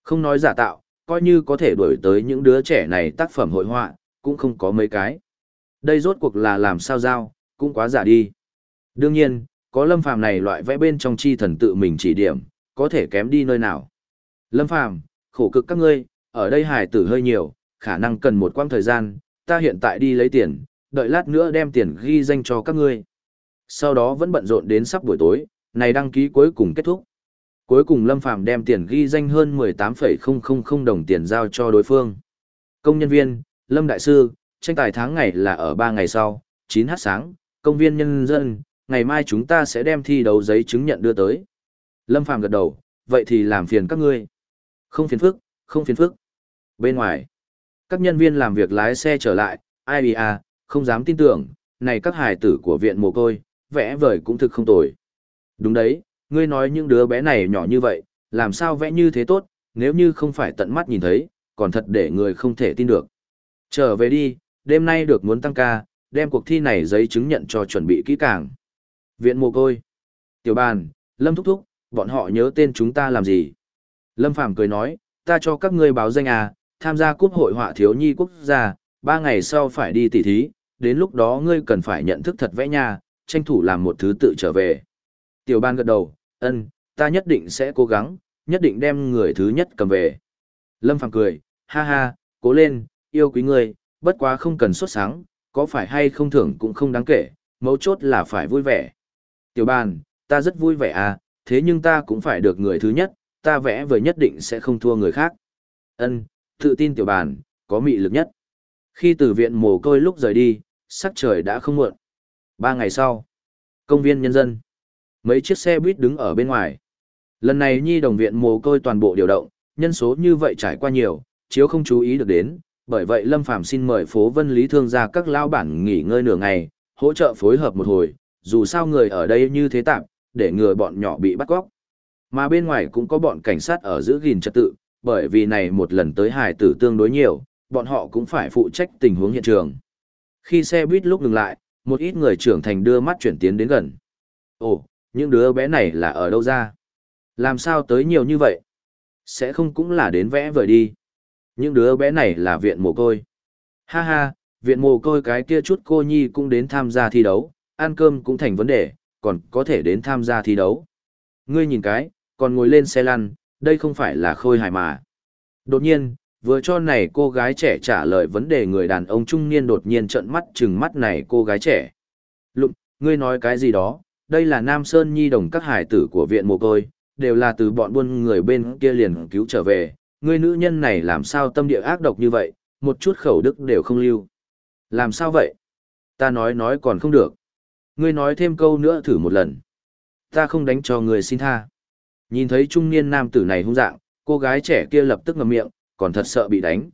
Không nói giả tạo, coi như có thể đuổi tới những đứa trẻ này tác phẩm hội họa, cũng không có mấy cái. Đây rốt cuộc là làm sao giao, cũng quá giả đi. Đương nhiên, có lâm phàm này loại vẽ bên trong chi thần tự mình chỉ điểm, có thể kém đi nơi nào. Lâm phàm, khổ cực các ngươi, ở đây hải tử hơi nhiều, khả năng cần một quãng thời gian, ta hiện tại đi lấy tiền, đợi lát nữa đem tiền ghi danh cho các ngươi. Sau đó vẫn bận rộn đến sắp buổi tối, này đăng ký cuối cùng kết thúc. Cuối cùng Lâm Phàm đem tiền ghi danh hơn 18,000 đồng tiền giao cho đối phương. Công nhân viên, Lâm Đại Sư, tranh tài tháng ngày là ở 3 ngày sau, 9h sáng, công viên nhân dân, ngày mai chúng ta sẽ đem thi đấu giấy chứng nhận đưa tới. Lâm Phàm gật đầu, vậy thì làm phiền các ngươi. Không phiền phức, không phiền phức. Bên ngoài, các nhân viên làm việc lái xe trở lại, ai à, không dám tin tưởng, này các hài tử của viện mồ côi, vẽ vời cũng thực không tồi. Đúng đấy, ngươi nói những đứa bé này nhỏ như vậy, làm sao vẽ như thế tốt, nếu như không phải tận mắt nhìn thấy, còn thật để người không thể tin được. Trở về đi, đêm nay được muốn tăng ca, đem cuộc thi này giấy chứng nhận cho chuẩn bị kỹ càng. Viện mồ côi. Tiểu bàn, Lâm Thúc Thúc, bọn họ nhớ tên chúng ta làm gì? Lâm Phàm cười nói, ta cho các ngươi báo danh à, tham gia cúp hội họa thiếu nhi quốc gia, ba ngày sau phải đi tỉ thí, đến lúc đó ngươi cần phải nhận thức thật vẽ nha, tranh thủ làm một thứ tự trở về. Tiểu ban gật đầu, ân, ta nhất định sẽ cố gắng, nhất định đem người thứ nhất cầm về. Lâm Phàm cười, ha ha, cố lên, yêu quý ngươi, bất quá không cần xuất sáng, có phải hay không thưởng cũng không đáng kể, mấu chốt là phải vui vẻ. Tiểu bàn, ta rất vui vẻ à, thế nhưng ta cũng phải được người thứ nhất, ta vẽ vời nhất định sẽ không thua người khác. Ân, tự tin tiểu bàn, có mị lực nhất. Khi từ viện mồ côi lúc rời đi, sắc trời đã không muộn. Ba ngày sau, công viên nhân dân. Mấy chiếc xe buýt đứng ở bên ngoài. Lần này nhi đồng viện mồ côi toàn bộ điều động, nhân số như vậy trải qua nhiều, chiếu không chú ý được đến. Bởi vậy Lâm Phàm xin mời phố Vân Lý Thương ra các lao bản nghỉ ngơi nửa ngày, hỗ trợ phối hợp một hồi, dù sao người ở đây như thế tạm, để ngừa bọn nhỏ bị bắt cóc. Mà bên ngoài cũng có bọn cảnh sát ở giữ gìn trật tự, bởi vì này một lần tới hải tử tương đối nhiều, bọn họ cũng phải phụ trách tình huống hiện trường. Khi xe buýt lúc ngừng lại, một ít người trưởng thành đưa mắt chuyển tiến đến gần. Ồ, những đứa bé này là ở đâu ra? Làm sao tới nhiều như vậy? Sẽ không cũng là đến vẽ vời đi. Những đứa bé này là viện mồ côi. Ha ha, viện mồ côi cái kia chút cô nhi cũng đến tham gia thi đấu, ăn cơm cũng thành vấn đề, còn có thể đến tham gia thi đấu. Ngươi nhìn cái, còn ngồi lên xe lăn, đây không phải là khôi hài mà. Đột nhiên, vừa cho này cô gái trẻ trả lời vấn đề người đàn ông trung niên đột nhiên trợn mắt chừng mắt này cô gái trẻ. Lụng, ngươi nói cái gì đó, đây là Nam Sơn Nhi đồng các hải tử của viện mồ côi, đều là từ bọn buôn người bên kia liền cứu trở về, ngươi nữ nhân này làm sao tâm địa ác độc như vậy, một chút khẩu đức đều không lưu. Làm sao vậy? Ta nói nói còn không được. Ngươi nói thêm câu nữa thử một lần. Ta không đánh cho người xin tha. Nhìn thấy trung niên nam tử này hung dạng, cô gái trẻ kia lập tức ngậm miệng, còn thật sợ bị đánh.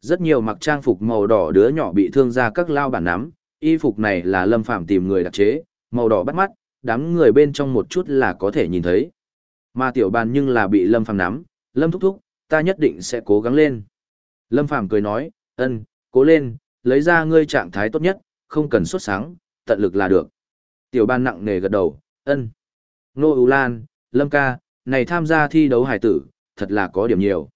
Rất nhiều mặc trang phục màu đỏ đứa nhỏ bị thương ra các lao bản nắm, y phục này là lâm phạm tìm người đặc chế, màu đỏ bắt mắt, đám người bên trong một chút là có thể nhìn thấy. Mà tiểu bàn nhưng là bị lâm phạm nắm, lâm thúc thúc, ta nhất định sẽ cố gắng lên. Lâm Phàm cười nói, ân, cố lên, lấy ra ngươi trạng thái tốt nhất, không cần xuất sáng, tận lực là được. Tiểu ban nặng nề gật đầu, ân. Nô U Lan, Lâm ca, này tham gia thi đấu hải tử, thật là có điểm nhiều.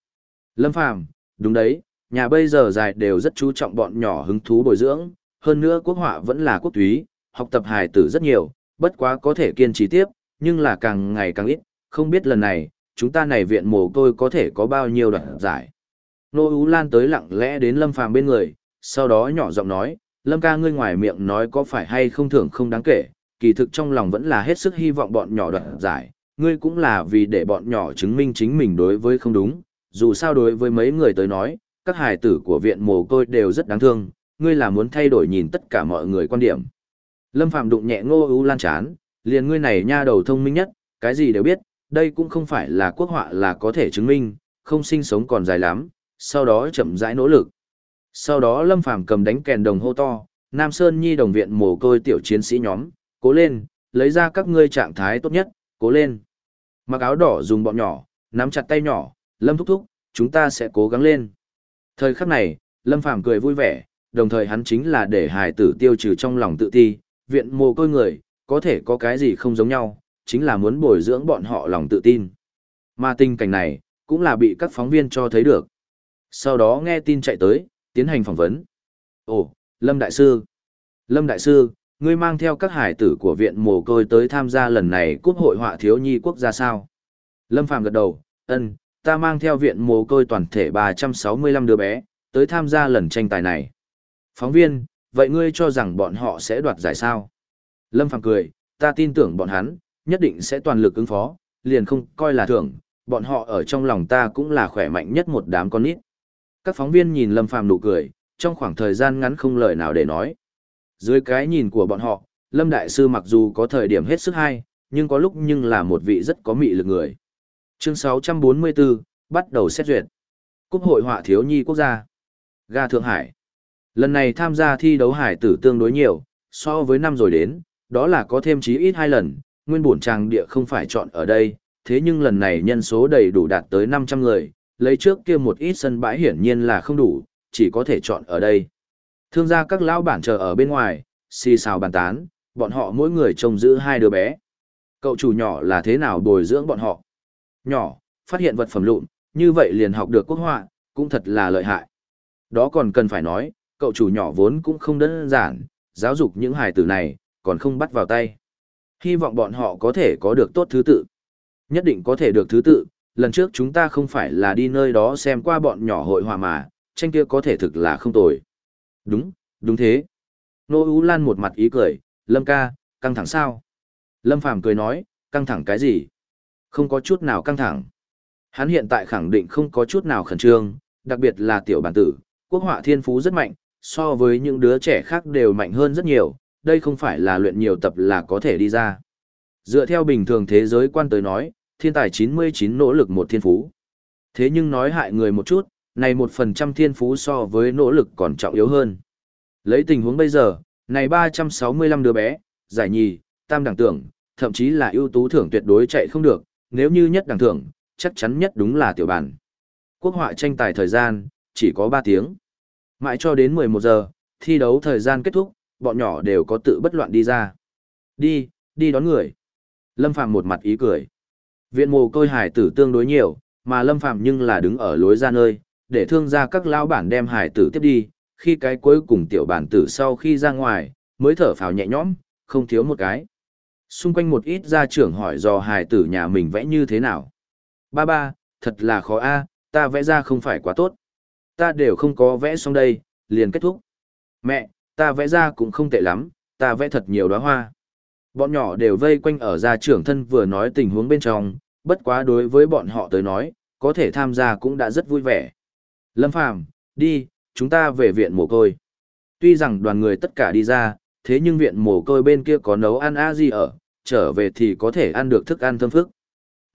Lâm Phàm, đúng đấy, nhà bây giờ dài đều rất chú trọng bọn nhỏ hứng thú bồi dưỡng, hơn nữa quốc họa vẫn là quốc túy, học tập hài tử rất nhiều, bất quá có thể kiên trì tiếp, nhưng là càng ngày càng ít, không biết lần này, chúng ta này viện mồ côi có thể có bao nhiêu đoạn giải. Nô Ú Lan tới lặng lẽ đến Lâm Phàm bên người, sau đó nhỏ giọng nói, Lâm ca ngươi ngoài miệng nói có phải hay không thưởng không đáng kể, kỳ thực trong lòng vẫn là hết sức hy vọng bọn nhỏ đoạn giải, ngươi cũng là vì để bọn nhỏ chứng minh chính mình đối với không đúng, dù sao đối với mấy người tới nói, các hài tử của viện mồ côi đều rất đáng thương, ngươi là muốn thay đổi nhìn tất cả mọi người quan điểm. Lâm Phạm đụng nhẹ ngô ưu lan chán, liền ngươi này nha đầu thông minh nhất, cái gì đều biết, đây cũng không phải là quốc họa là có thể chứng minh, không sinh sống còn dài lắm, sau đó chậm rãi nỗ lực. Sau đó Lâm Phàm cầm đánh kèn đồng hô to, Nam Sơn Nhi đồng viện mồ côi tiểu chiến sĩ nhóm, cố lên, lấy ra các ngươi trạng thái tốt nhất, cố lên. Mặc áo đỏ dùng bọn nhỏ, nắm chặt tay nhỏ, Lâm thúc thúc, chúng ta sẽ cố gắng lên. Thời khắc này, Lâm Phàm cười vui vẻ, đồng thời hắn chính là để hài tử tiêu trừ trong lòng tự ti, viện mồ côi người, có thể có cái gì không giống nhau, chính là muốn bồi dưỡng bọn họ lòng tự tin. Mà tình cảnh này, cũng là bị các phóng viên cho thấy được. Sau đó nghe tin chạy tới, tiến hành phỏng vấn. Ồ, Lâm Đại Sư. Lâm Đại Sư, ngươi mang theo các hải tử của viện mồ côi tới tham gia lần này cúp hội họa thiếu nhi quốc gia sao? Lâm Phàm gật đầu, ân, ta mang theo viện mồ côi toàn thể 365 đứa bé, tới tham gia lần tranh tài này. Phóng viên, vậy ngươi cho rằng bọn họ sẽ đoạt giải sao? Lâm Phàm cười, ta tin tưởng bọn hắn, nhất định sẽ toàn lực ứng phó, liền không coi là thưởng, bọn họ ở trong lòng ta cũng là khỏe mạnh nhất một đám con nít. Các phóng viên nhìn Lâm Phàm nụ cười, trong khoảng thời gian ngắn không lời nào để nói. Dưới cái nhìn của bọn họ, Lâm Đại Sư mặc dù có thời điểm hết sức hay, nhưng có lúc nhưng là một vị rất có mị lực người. Chương 644, bắt đầu xét duyệt. Cúp hội họa thiếu nhi quốc gia. Ga Thượng Hải. Lần này tham gia thi đấu hải tử tương đối nhiều, so với năm rồi đến, đó là có thêm chí ít hai lần, nguyên bổn trang địa không phải chọn ở đây, thế nhưng lần này nhân số đầy đủ đạt tới 500 người, lấy trước kia một ít sân bãi hiển nhiên là không đủ, chỉ có thể chọn ở đây. Thương gia các lão bản chờ ở bên ngoài, xì xào bàn tán, bọn họ mỗi người trông giữ hai đứa bé. Cậu chủ nhỏ là thế nào bồi dưỡng bọn họ? Nhỏ, phát hiện vật phẩm lụn, như vậy liền học được quốc họa, cũng thật là lợi hại. Đó còn cần phải nói, cậu chủ nhỏ vốn cũng không đơn giản, giáo dục những hài tử này, còn không bắt vào tay. Hy vọng bọn họ có thể có được tốt thứ tự. Nhất định có thể được thứ tự, lần trước chúng ta không phải là đi nơi đó xem qua bọn nhỏ hội hòa mà, tranh kia có thể thực là không tồi. Đúng, đúng thế. Nô Ú Lan một mặt ý cười, Lâm ca, căng thẳng sao? Lâm Phàm cười nói, căng thẳng cái gì? Không có chút nào căng thẳng. Hắn hiện tại khẳng định không có chút nào khẩn trương, đặc biệt là tiểu bản tử, quốc họa thiên phú rất mạnh, so với những đứa trẻ khác đều mạnh hơn rất nhiều, đây không phải là luyện nhiều tập là có thể đi ra. Dựa theo bình thường thế giới quan tới nói, thiên tài 99 nỗ lực một thiên phú. Thế nhưng nói hại người một chút, này một phần trăm thiên phú so với nỗ lực còn trọng yếu hơn. Lấy tình huống bây giờ, này 365 đứa bé, giải nhì, tam đẳng tưởng, thậm chí là ưu tú thưởng tuyệt đối chạy không được, nếu như nhất đẳng thưởng, chắc chắn nhất đúng là tiểu bản. Quốc họa tranh tài thời gian, chỉ có 3 tiếng. Mãi cho đến 11 giờ, thi đấu thời gian kết thúc, bọn nhỏ đều có tự bất loạn đi ra. Đi, đi đón người. Lâm Phạm một mặt ý cười. Viện mồ côi hải tử tương đối nhiều, mà Lâm Phạm nhưng là đứng ở lối ra nơi, để thương gia các lão bản đem hải tử tiếp đi, khi cái cuối cùng tiểu bản tử sau khi ra ngoài, mới thở phào nhẹ nhõm, không thiếu một cái. Xung quanh một ít gia trưởng hỏi do hải tử nhà mình vẽ như thế nào. Ba ba, thật là khó a, ta vẽ ra không phải quá tốt. Ta đều không có vẽ xong đây, liền kết thúc. Mẹ, ta vẽ ra cũng không tệ lắm, ta vẽ thật nhiều đóa hoa. Bọn nhỏ đều vây quanh ở gia trưởng thân vừa nói tình huống bên trong, bất quá đối với bọn họ tới nói, có thể tham gia cũng đã rất vui vẻ. Lâm Phàm, đi, chúng ta về viện mồ côi. Tuy rằng đoàn người tất cả đi ra, thế nhưng viện mồ côi bên kia có nấu ăn a gì ở, trở về thì có thể ăn được thức ăn thơm phức.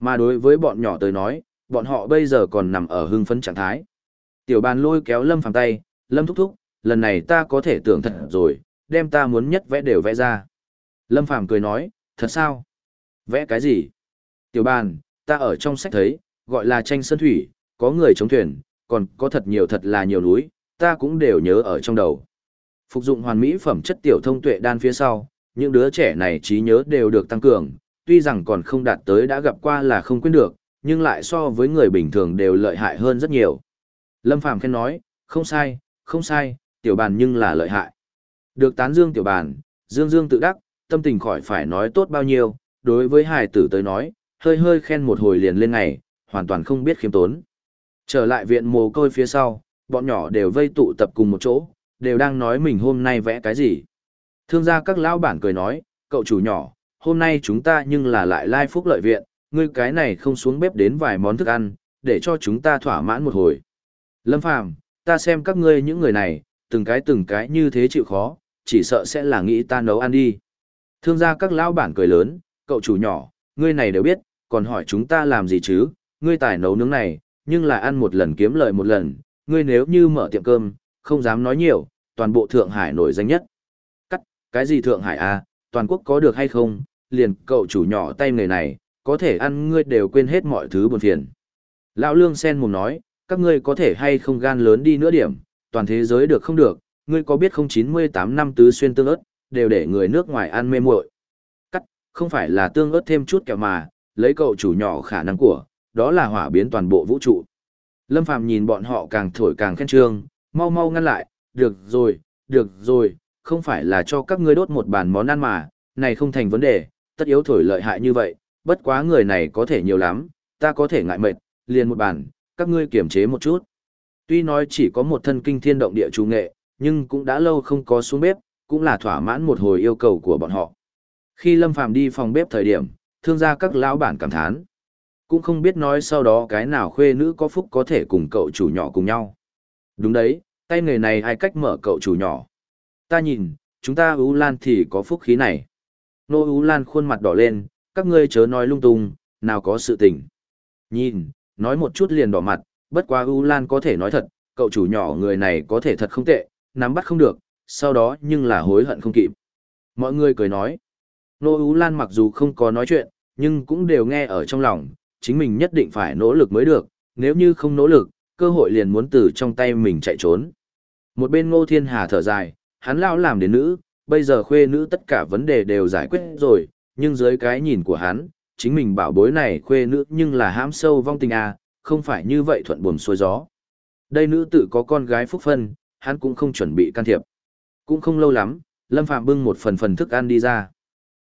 Mà đối với bọn nhỏ tới nói, bọn họ bây giờ còn nằm ở hưng phấn trạng thái. Tiểu bàn lôi kéo Lâm Phàm tay, Lâm thúc thúc, lần này ta có thể tưởng thật rồi, đem ta muốn nhất vẽ đều vẽ ra. Lâm Phàm cười nói, thật sao? Vẽ cái gì? Tiểu bàn, ta ở trong sách thấy, gọi là tranh sơn thủy, có người chống thuyền, còn có thật nhiều thật là nhiều núi, ta cũng đều nhớ ở trong đầu. Phục dụng hoàn mỹ phẩm chất tiểu thông tuệ đan phía sau, những đứa trẻ này trí nhớ đều được tăng cường, tuy rằng còn không đạt tới đã gặp qua là không quên được, nhưng lại so với người bình thường đều lợi hại hơn rất nhiều. Lâm Phàm khen nói, không sai, không sai, tiểu bàn nhưng là lợi hại. Được tán dương tiểu bàn, dương dương tự đắc, tâm tình khỏi phải nói tốt bao nhiêu, đối với hài tử tới nói, hơi hơi khen một hồi liền lên ngày, hoàn toàn không biết khiêm tốn. Trở lại viện mồ côi phía sau, bọn nhỏ đều vây tụ tập cùng một chỗ, đều đang nói mình hôm nay vẽ cái gì. Thương gia các lão bản cười nói, cậu chủ nhỏ, hôm nay chúng ta nhưng là lại lai phúc lợi viện, ngươi cái này không xuống bếp đến vài món thức ăn, để cho chúng ta thỏa mãn một hồi. Lâm Phàm, ta xem các ngươi những người này, từng cái từng cái như thế chịu khó, chỉ sợ sẽ là nghĩ ta nấu ăn đi. Thương gia các lão bản cười lớn, cậu chủ nhỏ, ngươi này đều biết, còn hỏi chúng ta làm gì chứ, ngươi tài nấu nướng này, nhưng là ăn một lần kiếm lợi một lần, ngươi nếu như mở tiệm cơm, không dám nói nhiều, toàn bộ Thượng Hải nổi danh nhất. Cắt, cái gì Thượng Hải à, toàn quốc có được hay không, liền cậu chủ nhỏ tay người này, có thể ăn ngươi đều quên hết mọi thứ buồn phiền. Lão Lương sen mồm nói, các ngươi có thể hay không gan lớn đi nữa điểm, toàn thế giới được không được, ngươi có biết không 98 năm tứ xuyên tương ớt, đều để người nước ngoài ăn mê muội. Cắt, không phải là tương ớt thêm chút kẹo mà, lấy cậu chủ nhỏ khả năng của, đó là hỏa biến toàn bộ vũ trụ. Lâm Phàm nhìn bọn họ càng thổi càng khen trương, mau mau ngăn lại, được rồi, được rồi, không phải là cho các ngươi đốt một bàn món ăn mà, này không thành vấn đề, tất yếu thổi lợi hại như vậy, bất quá người này có thể nhiều lắm, ta có thể ngại mệt, liền một bàn, các ngươi kiểm chế một chút. Tuy nói chỉ có một thân kinh thiên động địa chủ nghệ, nhưng cũng đã lâu không có xuống bếp, cũng là thỏa mãn một hồi yêu cầu của bọn họ. Khi Lâm Phàm đi phòng bếp thời điểm, thương gia các lão bản cảm thán. Cũng không biết nói sau đó cái nào khuê nữ có phúc có thể cùng cậu chủ nhỏ cùng nhau. Đúng đấy, tay nghề này ai cách mở cậu chủ nhỏ. Ta nhìn, chúng ta Ú Lan thì có phúc khí này. Nô Ú Lan khuôn mặt đỏ lên, các ngươi chớ nói lung tung, nào có sự tình. Nhìn, nói một chút liền đỏ mặt, bất quá U Lan có thể nói thật, cậu chủ nhỏ người này có thể thật không tệ, nắm bắt không được, sau đó nhưng là hối hận không kịp. Mọi người cười nói. Nô U Lan mặc dù không có nói chuyện, nhưng cũng đều nghe ở trong lòng, chính mình nhất định phải nỗ lực mới được, nếu như không nỗ lực, cơ hội liền muốn từ trong tay mình chạy trốn. Một bên Ngô Thiên Hà thở dài, hắn lão làm đến nữ, bây giờ khuê nữ tất cả vấn đề đều giải quyết rồi, nhưng dưới cái nhìn của hắn, chính mình bảo bối này khuê nữ nhưng là hãm sâu vong tình à, không phải như vậy thuận buồm xuôi gió. Đây nữ tử có con gái phúc phân, hắn cũng không chuẩn bị can thiệp. Cũng không lâu lắm, Lâm Phạm bưng một phần phần thức ăn đi ra.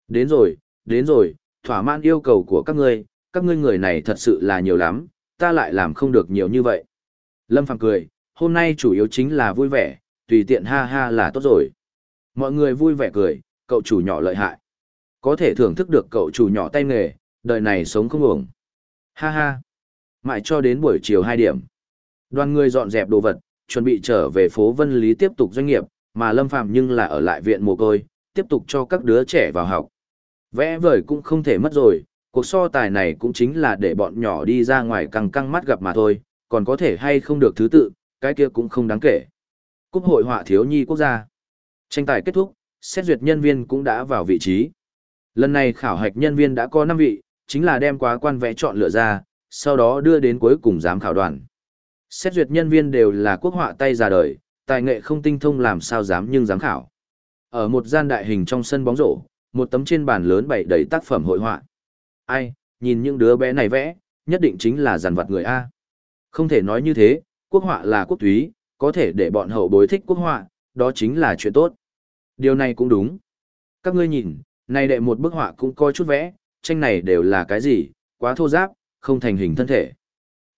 Đến rồi, đến rồi, thỏa mãn yêu cầu của các ngươi, các ngươi người này thật sự là nhiều lắm, ta lại làm không được nhiều như vậy. Lâm Phạm cười, hôm nay chủ yếu chính là vui vẻ, tùy tiện ha ha là tốt rồi. Mọi người vui vẻ cười, cậu chủ nhỏ lợi hại. Có thể thưởng thức được cậu chủ nhỏ tay nghề, đời này sống không ổng. Ha ha. Mãi cho đến buổi chiều 2 điểm. Đoàn người dọn dẹp đồ vật, chuẩn bị trở về phố Vân Lý tiếp tục doanh nghiệp, mà Lâm Phàm nhưng là ở lại viện mồ côi, tiếp tục cho các đứa trẻ vào học. Vẽ vời cũng không thể mất rồi, cuộc so tài này cũng chính là để bọn nhỏ đi ra ngoài căng căng mắt gặp mà thôi, còn có thể hay không được thứ tự, cái kia cũng không đáng kể. Cúp hội họa thiếu nhi quốc gia. Tranh tài kết thúc, xét duyệt nhân viên cũng đã vào vị trí. Lần này khảo hạch nhân viên đã có 5 vị, chính là đem quá quan vẽ chọn lựa ra, sau đó đưa đến cuối cùng giám khảo đoàn. Xét duyệt nhân viên đều là quốc họa tay ra đời, tài nghệ không tinh thông làm sao dám nhưng giám khảo. Ở một gian đại hình trong sân bóng rổ, một tấm trên bàn lớn bày đầy tác phẩm hội họa. Ai, nhìn những đứa bé này vẽ, nhất định chính là giàn vật người A. Không thể nói như thế, quốc họa là quốc túy, có thể để bọn hậu bối thích quốc họa, đó chính là chuyện tốt. Điều này cũng đúng. Các ngươi nhìn, này đệ một bức họa cũng coi chút vẽ, tranh này đều là cái gì, quá thô giáp, không thành hình thân thể.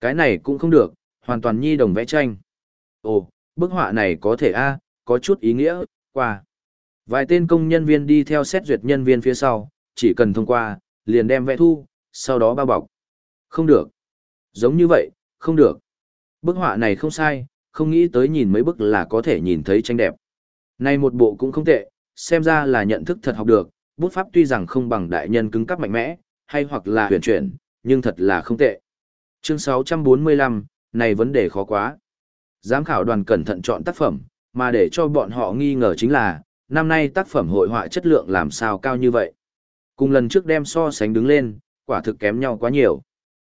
Cái này cũng không được, hoàn toàn nhi đồng vẽ tranh. Ồ, bức họa này có thể a, có chút ý nghĩa, qua. Vài tên công nhân viên đi theo xét duyệt nhân viên phía sau, chỉ cần thông qua, liền đem vẽ thu, sau đó bao bọc. Không được. Giống như vậy, không được. Bức họa này không sai, không nghĩ tới nhìn mấy bức là có thể nhìn thấy tranh đẹp. Này một bộ cũng không tệ, xem ra là nhận thức thật học được, bút pháp tuy rằng không bằng đại nhân cứng cắp mạnh mẽ, hay hoặc là huyền chuyển, nhưng thật là không tệ. Chương 645, này vấn đề khó quá. Giám khảo đoàn cẩn thận chọn tác phẩm, mà để cho bọn họ nghi ngờ chính là, năm nay tác phẩm hội họa chất lượng làm sao cao như vậy. Cùng lần trước đem so sánh đứng lên, quả thực kém nhau quá nhiều.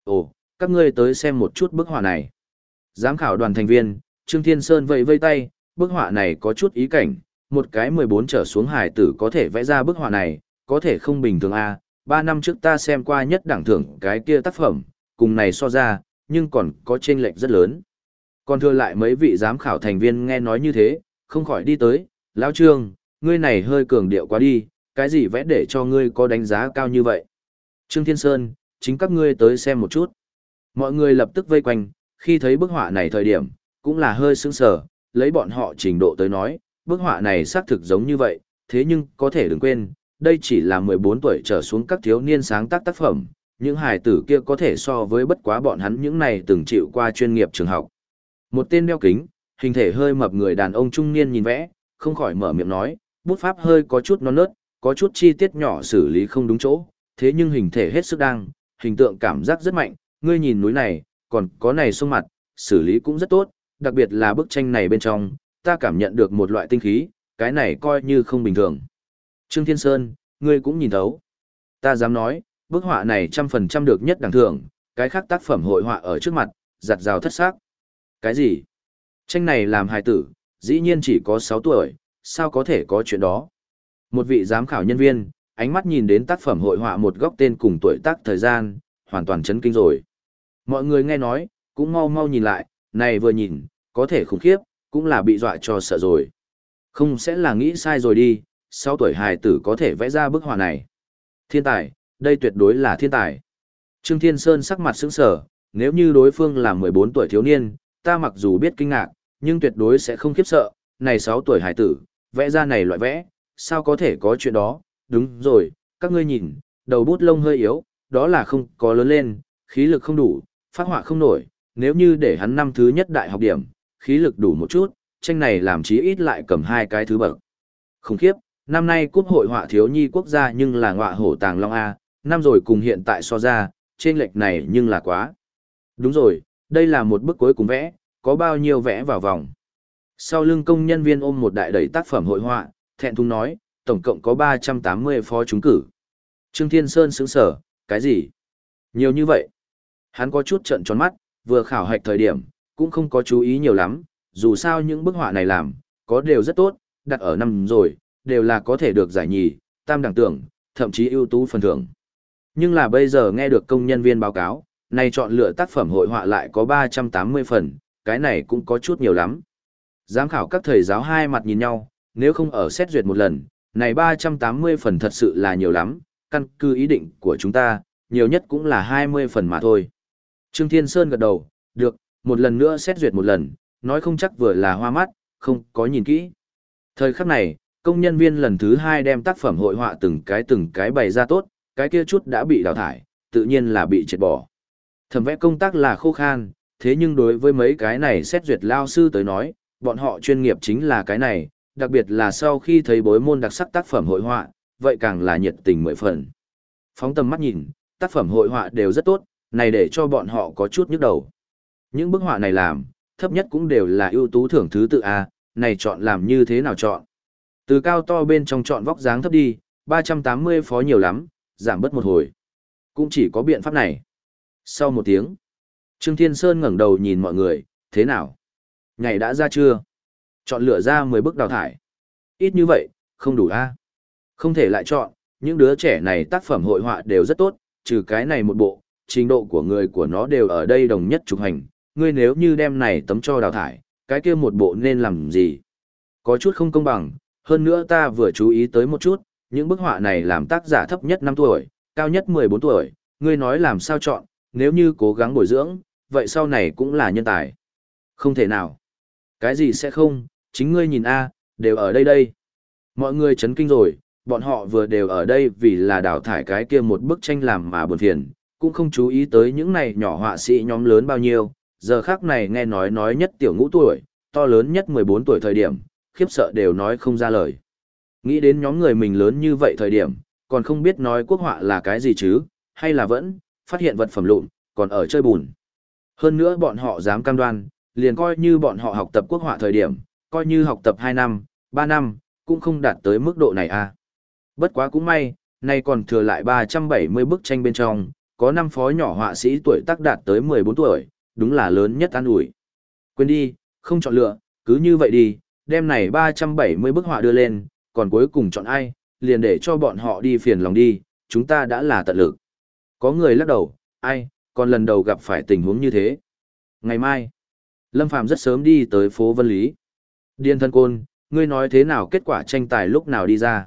Ồ, các ngươi tới xem một chút bức họa này. Giám khảo đoàn thành viên, Trương Thiên Sơn vẫy vây tay, bức họa này có chút ý cảnh, một cái 14 trở xuống hải tử có thể vẽ ra bức họa này, có thể không bình thường a. À. Ba năm trước ta xem qua nhất đẳng thưởng cái kia tác phẩm, cùng này so ra, nhưng còn có chênh lệch rất lớn. Còn thưa lại mấy vị giám khảo thành viên nghe nói như thế, không khỏi đi tới, lão trương, ngươi này hơi cường điệu quá đi, cái gì vẽ để cho ngươi có đánh giá cao như vậy. Trương Thiên Sơn, chính các ngươi tới xem một chút. Mọi người lập tức vây quanh, khi thấy bức họa này thời điểm, cũng là hơi sững sờ, lấy bọn họ trình độ tới nói, bức họa này xác thực giống như vậy, thế nhưng có thể đừng quên, đây chỉ là 14 tuổi trở xuống các thiếu niên sáng tác tác phẩm, những hài tử kia có thể so với bất quá bọn hắn những này từng chịu qua chuyên nghiệp trường học. Một tên đeo kính, hình thể hơi mập người đàn ông trung niên nhìn vẽ, không khỏi mở miệng nói, bút pháp hơi có chút non nớt, có chút chi tiết nhỏ xử lý không đúng chỗ, thế nhưng hình thể hết sức đang, hình tượng cảm giác rất mạnh, ngươi nhìn núi này, còn có này sông mặt, xử lý cũng rất tốt, đặc biệt là bức tranh này bên trong, ta cảm nhận được một loại tinh khí, cái này coi như không bình thường. Trương Thiên Sơn, ngươi cũng nhìn thấu. Ta dám nói, bức họa này trăm phần trăm được nhất đẳng thưởng, cái khác tác phẩm hội họa ở trước mặt, giặt rào thất xác. Cái gì? Tranh này làm hài tử, dĩ nhiên chỉ có 6 tuổi, sao có thể có chuyện đó? Một vị giám khảo nhân viên, ánh mắt nhìn đến tác phẩm hội họa một góc tên cùng tuổi tác thời gian, hoàn toàn chấn kinh rồi. Mọi người nghe nói, cũng mau mau nhìn lại, này vừa nhìn, có thể khủng khiếp, cũng là bị dọa cho sợ rồi. Không sẽ là nghĩ sai rồi đi, sáu tuổi hài tử có thể vẽ ra bức họa này. Thiên tài, đây tuyệt đối là thiên tài. Trương Thiên Sơn sắc mặt sững sờ, nếu như đối phương là 14 tuổi thiếu niên, ta mặc dù biết kinh ngạc, nhưng tuyệt đối sẽ không khiếp sợ, này 6 tuổi hải tử, vẽ ra này loại vẽ, sao có thể có chuyện đó, đúng rồi, các ngươi nhìn, đầu bút lông hơi yếu, đó là không có lớn lên, khí lực không đủ, phát họa không nổi, nếu như để hắn năm thứ nhất đại học điểm, khí lực đủ một chút, tranh này làm chí ít lại cầm hai cái thứ bậc. Khủng khiếp, năm nay cúp hội họa thiếu nhi quốc gia nhưng là ngọa hổ tàng long A, năm rồi cùng hiện tại so ra, trên lệch này nhưng là quá. Đúng rồi, đây là một bức cuối cùng vẽ, có bao nhiêu vẽ vào vòng. Sau lưng công nhân viên ôm một đại đầy tác phẩm hội họa, thẹn thùng nói, tổng cộng có 380 phó trúng cử. Trương Thiên Sơn sững sở, cái gì? Nhiều như vậy. Hắn có chút trận tròn mắt, vừa khảo hạch thời điểm, cũng không có chú ý nhiều lắm, dù sao những bức họa này làm, có đều rất tốt, đặt ở năm rồi, đều là có thể được giải nhì, tam đẳng tưởng, thậm chí ưu tú phần thưởng. Nhưng là bây giờ nghe được công nhân viên báo cáo, này chọn lựa tác phẩm hội họa lại có 380 phần, cái này cũng có chút nhiều lắm. Giám khảo các thầy giáo hai mặt nhìn nhau, nếu không ở xét duyệt một lần, này 380 phần thật sự là nhiều lắm, căn cứ ý định của chúng ta, nhiều nhất cũng là 20 phần mà thôi. Trương Thiên Sơn gật đầu, được, một lần nữa xét duyệt một lần, nói không chắc vừa là hoa mắt, không có nhìn kỹ. Thời khắc này, công nhân viên lần thứ hai đem tác phẩm hội họa từng cái từng cái bày ra tốt, cái kia chút đã bị đào thải, tự nhiên là bị triệt bỏ. Thẩm vẽ công tác là khô khan, thế nhưng đối với mấy cái này xét duyệt lao sư tới nói, bọn họ chuyên nghiệp chính là cái này, đặc biệt là sau khi thấy bối môn đặc sắc tác phẩm hội họa, vậy càng là nhiệt tình mười phần. Phóng tầm mắt nhìn, tác phẩm hội họa đều rất tốt, này để cho bọn họ có chút nhức đầu. Những bức họa này làm, thấp nhất cũng đều là ưu tú thưởng thứ tự A, này chọn làm như thế nào chọn. Từ cao to bên trong chọn vóc dáng thấp đi, 380 phó nhiều lắm, giảm bớt một hồi. Cũng chỉ có biện pháp này. Sau một tiếng, Trương Thiên Sơn ngẩng đầu nhìn mọi người, thế nào? Ngày đã ra chưa? Chọn lựa ra 10 bức đào thải. Ít như vậy, không đủ a Không thể lại chọn, những đứa trẻ này tác phẩm hội họa đều rất tốt, trừ cái này một bộ, trình độ của người của nó đều ở đây đồng nhất trục hành. Ngươi nếu như đem này tấm cho đào thải, cái kia một bộ nên làm gì? Có chút không công bằng, hơn nữa ta vừa chú ý tới một chút, những bức họa này làm tác giả thấp nhất 5 tuổi, cao nhất 14 tuổi, ngươi nói làm sao chọn, nếu như cố gắng bồi dưỡng, vậy sau này cũng là nhân tài. Không thể nào. Cái gì sẽ không, chính ngươi nhìn a, đều ở đây đây. Mọi người chấn kinh rồi, bọn họ vừa đều ở đây vì là đào thải cái kia một bức tranh làm mà buồn phiền, cũng không chú ý tới những này nhỏ họa sĩ nhóm lớn bao nhiêu, giờ khác này nghe nói nói nhất tiểu ngũ tuổi, to lớn nhất 14 tuổi thời điểm, khiếp sợ đều nói không ra lời. Nghĩ đến nhóm người mình lớn như vậy thời điểm, còn không biết nói quốc họa là cái gì chứ, hay là vẫn, phát hiện vật phẩm lụn, còn ở chơi bùn. Hơn nữa bọn họ dám cam đoan, liền coi như bọn họ học tập quốc họa thời điểm, coi như học tập 2 năm, 3 năm, cũng không đạt tới mức độ này à. Bất quá cũng may, nay còn thừa lại 370 bức tranh bên trong, có 5 phó nhỏ họa sĩ tuổi tác đạt tới 14 tuổi, đúng là lớn nhất an ủi. Quên đi, không chọn lựa, cứ như vậy đi, đem này 370 bức họa đưa lên, còn cuối cùng chọn ai, liền để cho bọn họ đi phiền lòng đi, chúng ta đã là tận lực. Có người lắc đầu, ai, còn lần đầu gặp phải tình huống như thế. Ngày mai, Lâm Phàm rất sớm đi tới phố Vân Lý. Điên thân côn, ngươi nói thế nào kết quả tranh tài lúc nào đi ra.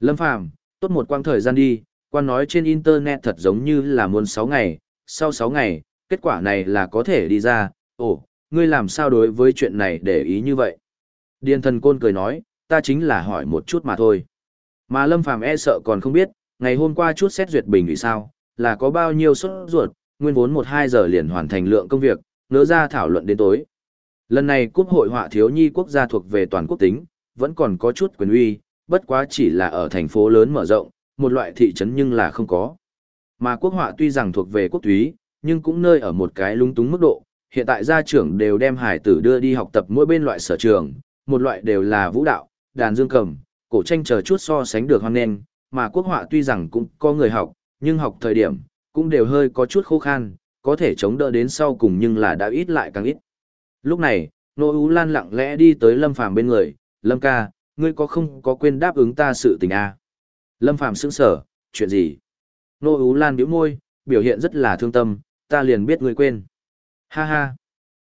Lâm Phàm tốt một quang thời gian đi, quan nói trên internet thật giống như là muốn 6 ngày, sau 6 ngày, kết quả này là có thể đi ra, ồ, ngươi làm sao đối với chuyện này để ý như vậy. Điền thần côn cười nói, ta chính là hỏi một chút mà thôi. Mà Lâm Phàm e sợ còn không biết, ngày hôm qua chút xét duyệt bình vì sao, là có bao nhiêu suất ruột, nguyên vốn 1-2 giờ liền hoàn thành lượng công việc, nỡ ra thảo luận đến tối. Lần này cúp hội họa thiếu nhi quốc gia thuộc về toàn quốc tính, vẫn còn có chút quyền uy, bất quá chỉ là ở thành phố lớn mở rộng, một loại thị trấn nhưng là không có. Mà quốc họa tuy rằng thuộc về quốc túy, nhưng cũng nơi ở một cái lung túng mức độ, hiện tại gia trưởng đều đem hải tử đưa đi học tập mỗi bên loại sở trường, một loại đều là vũ đạo, đàn dương cầm, cổ tranh chờ chút so sánh được hoang nghênh, mà quốc họa tuy rằng cũng có người học, nhưng học thời điểm, cũng đều hơi có chút khô khan, có thể chống đỡ đến sau cùng nhưng là đã ít lại càng ít. Lúc này, Nô Ú Lan lặng lẽ đi tới Lâm Phàm bên người, Lâm ca, ngươi có không có quên đáp ứng ta sự tình à? Lâm Phàm sững sở, chuyện gì? Nô Ú Lan biểu môi, biểu hiện rất là thương tâm, ta liền biết ngươi quên. Ha ha.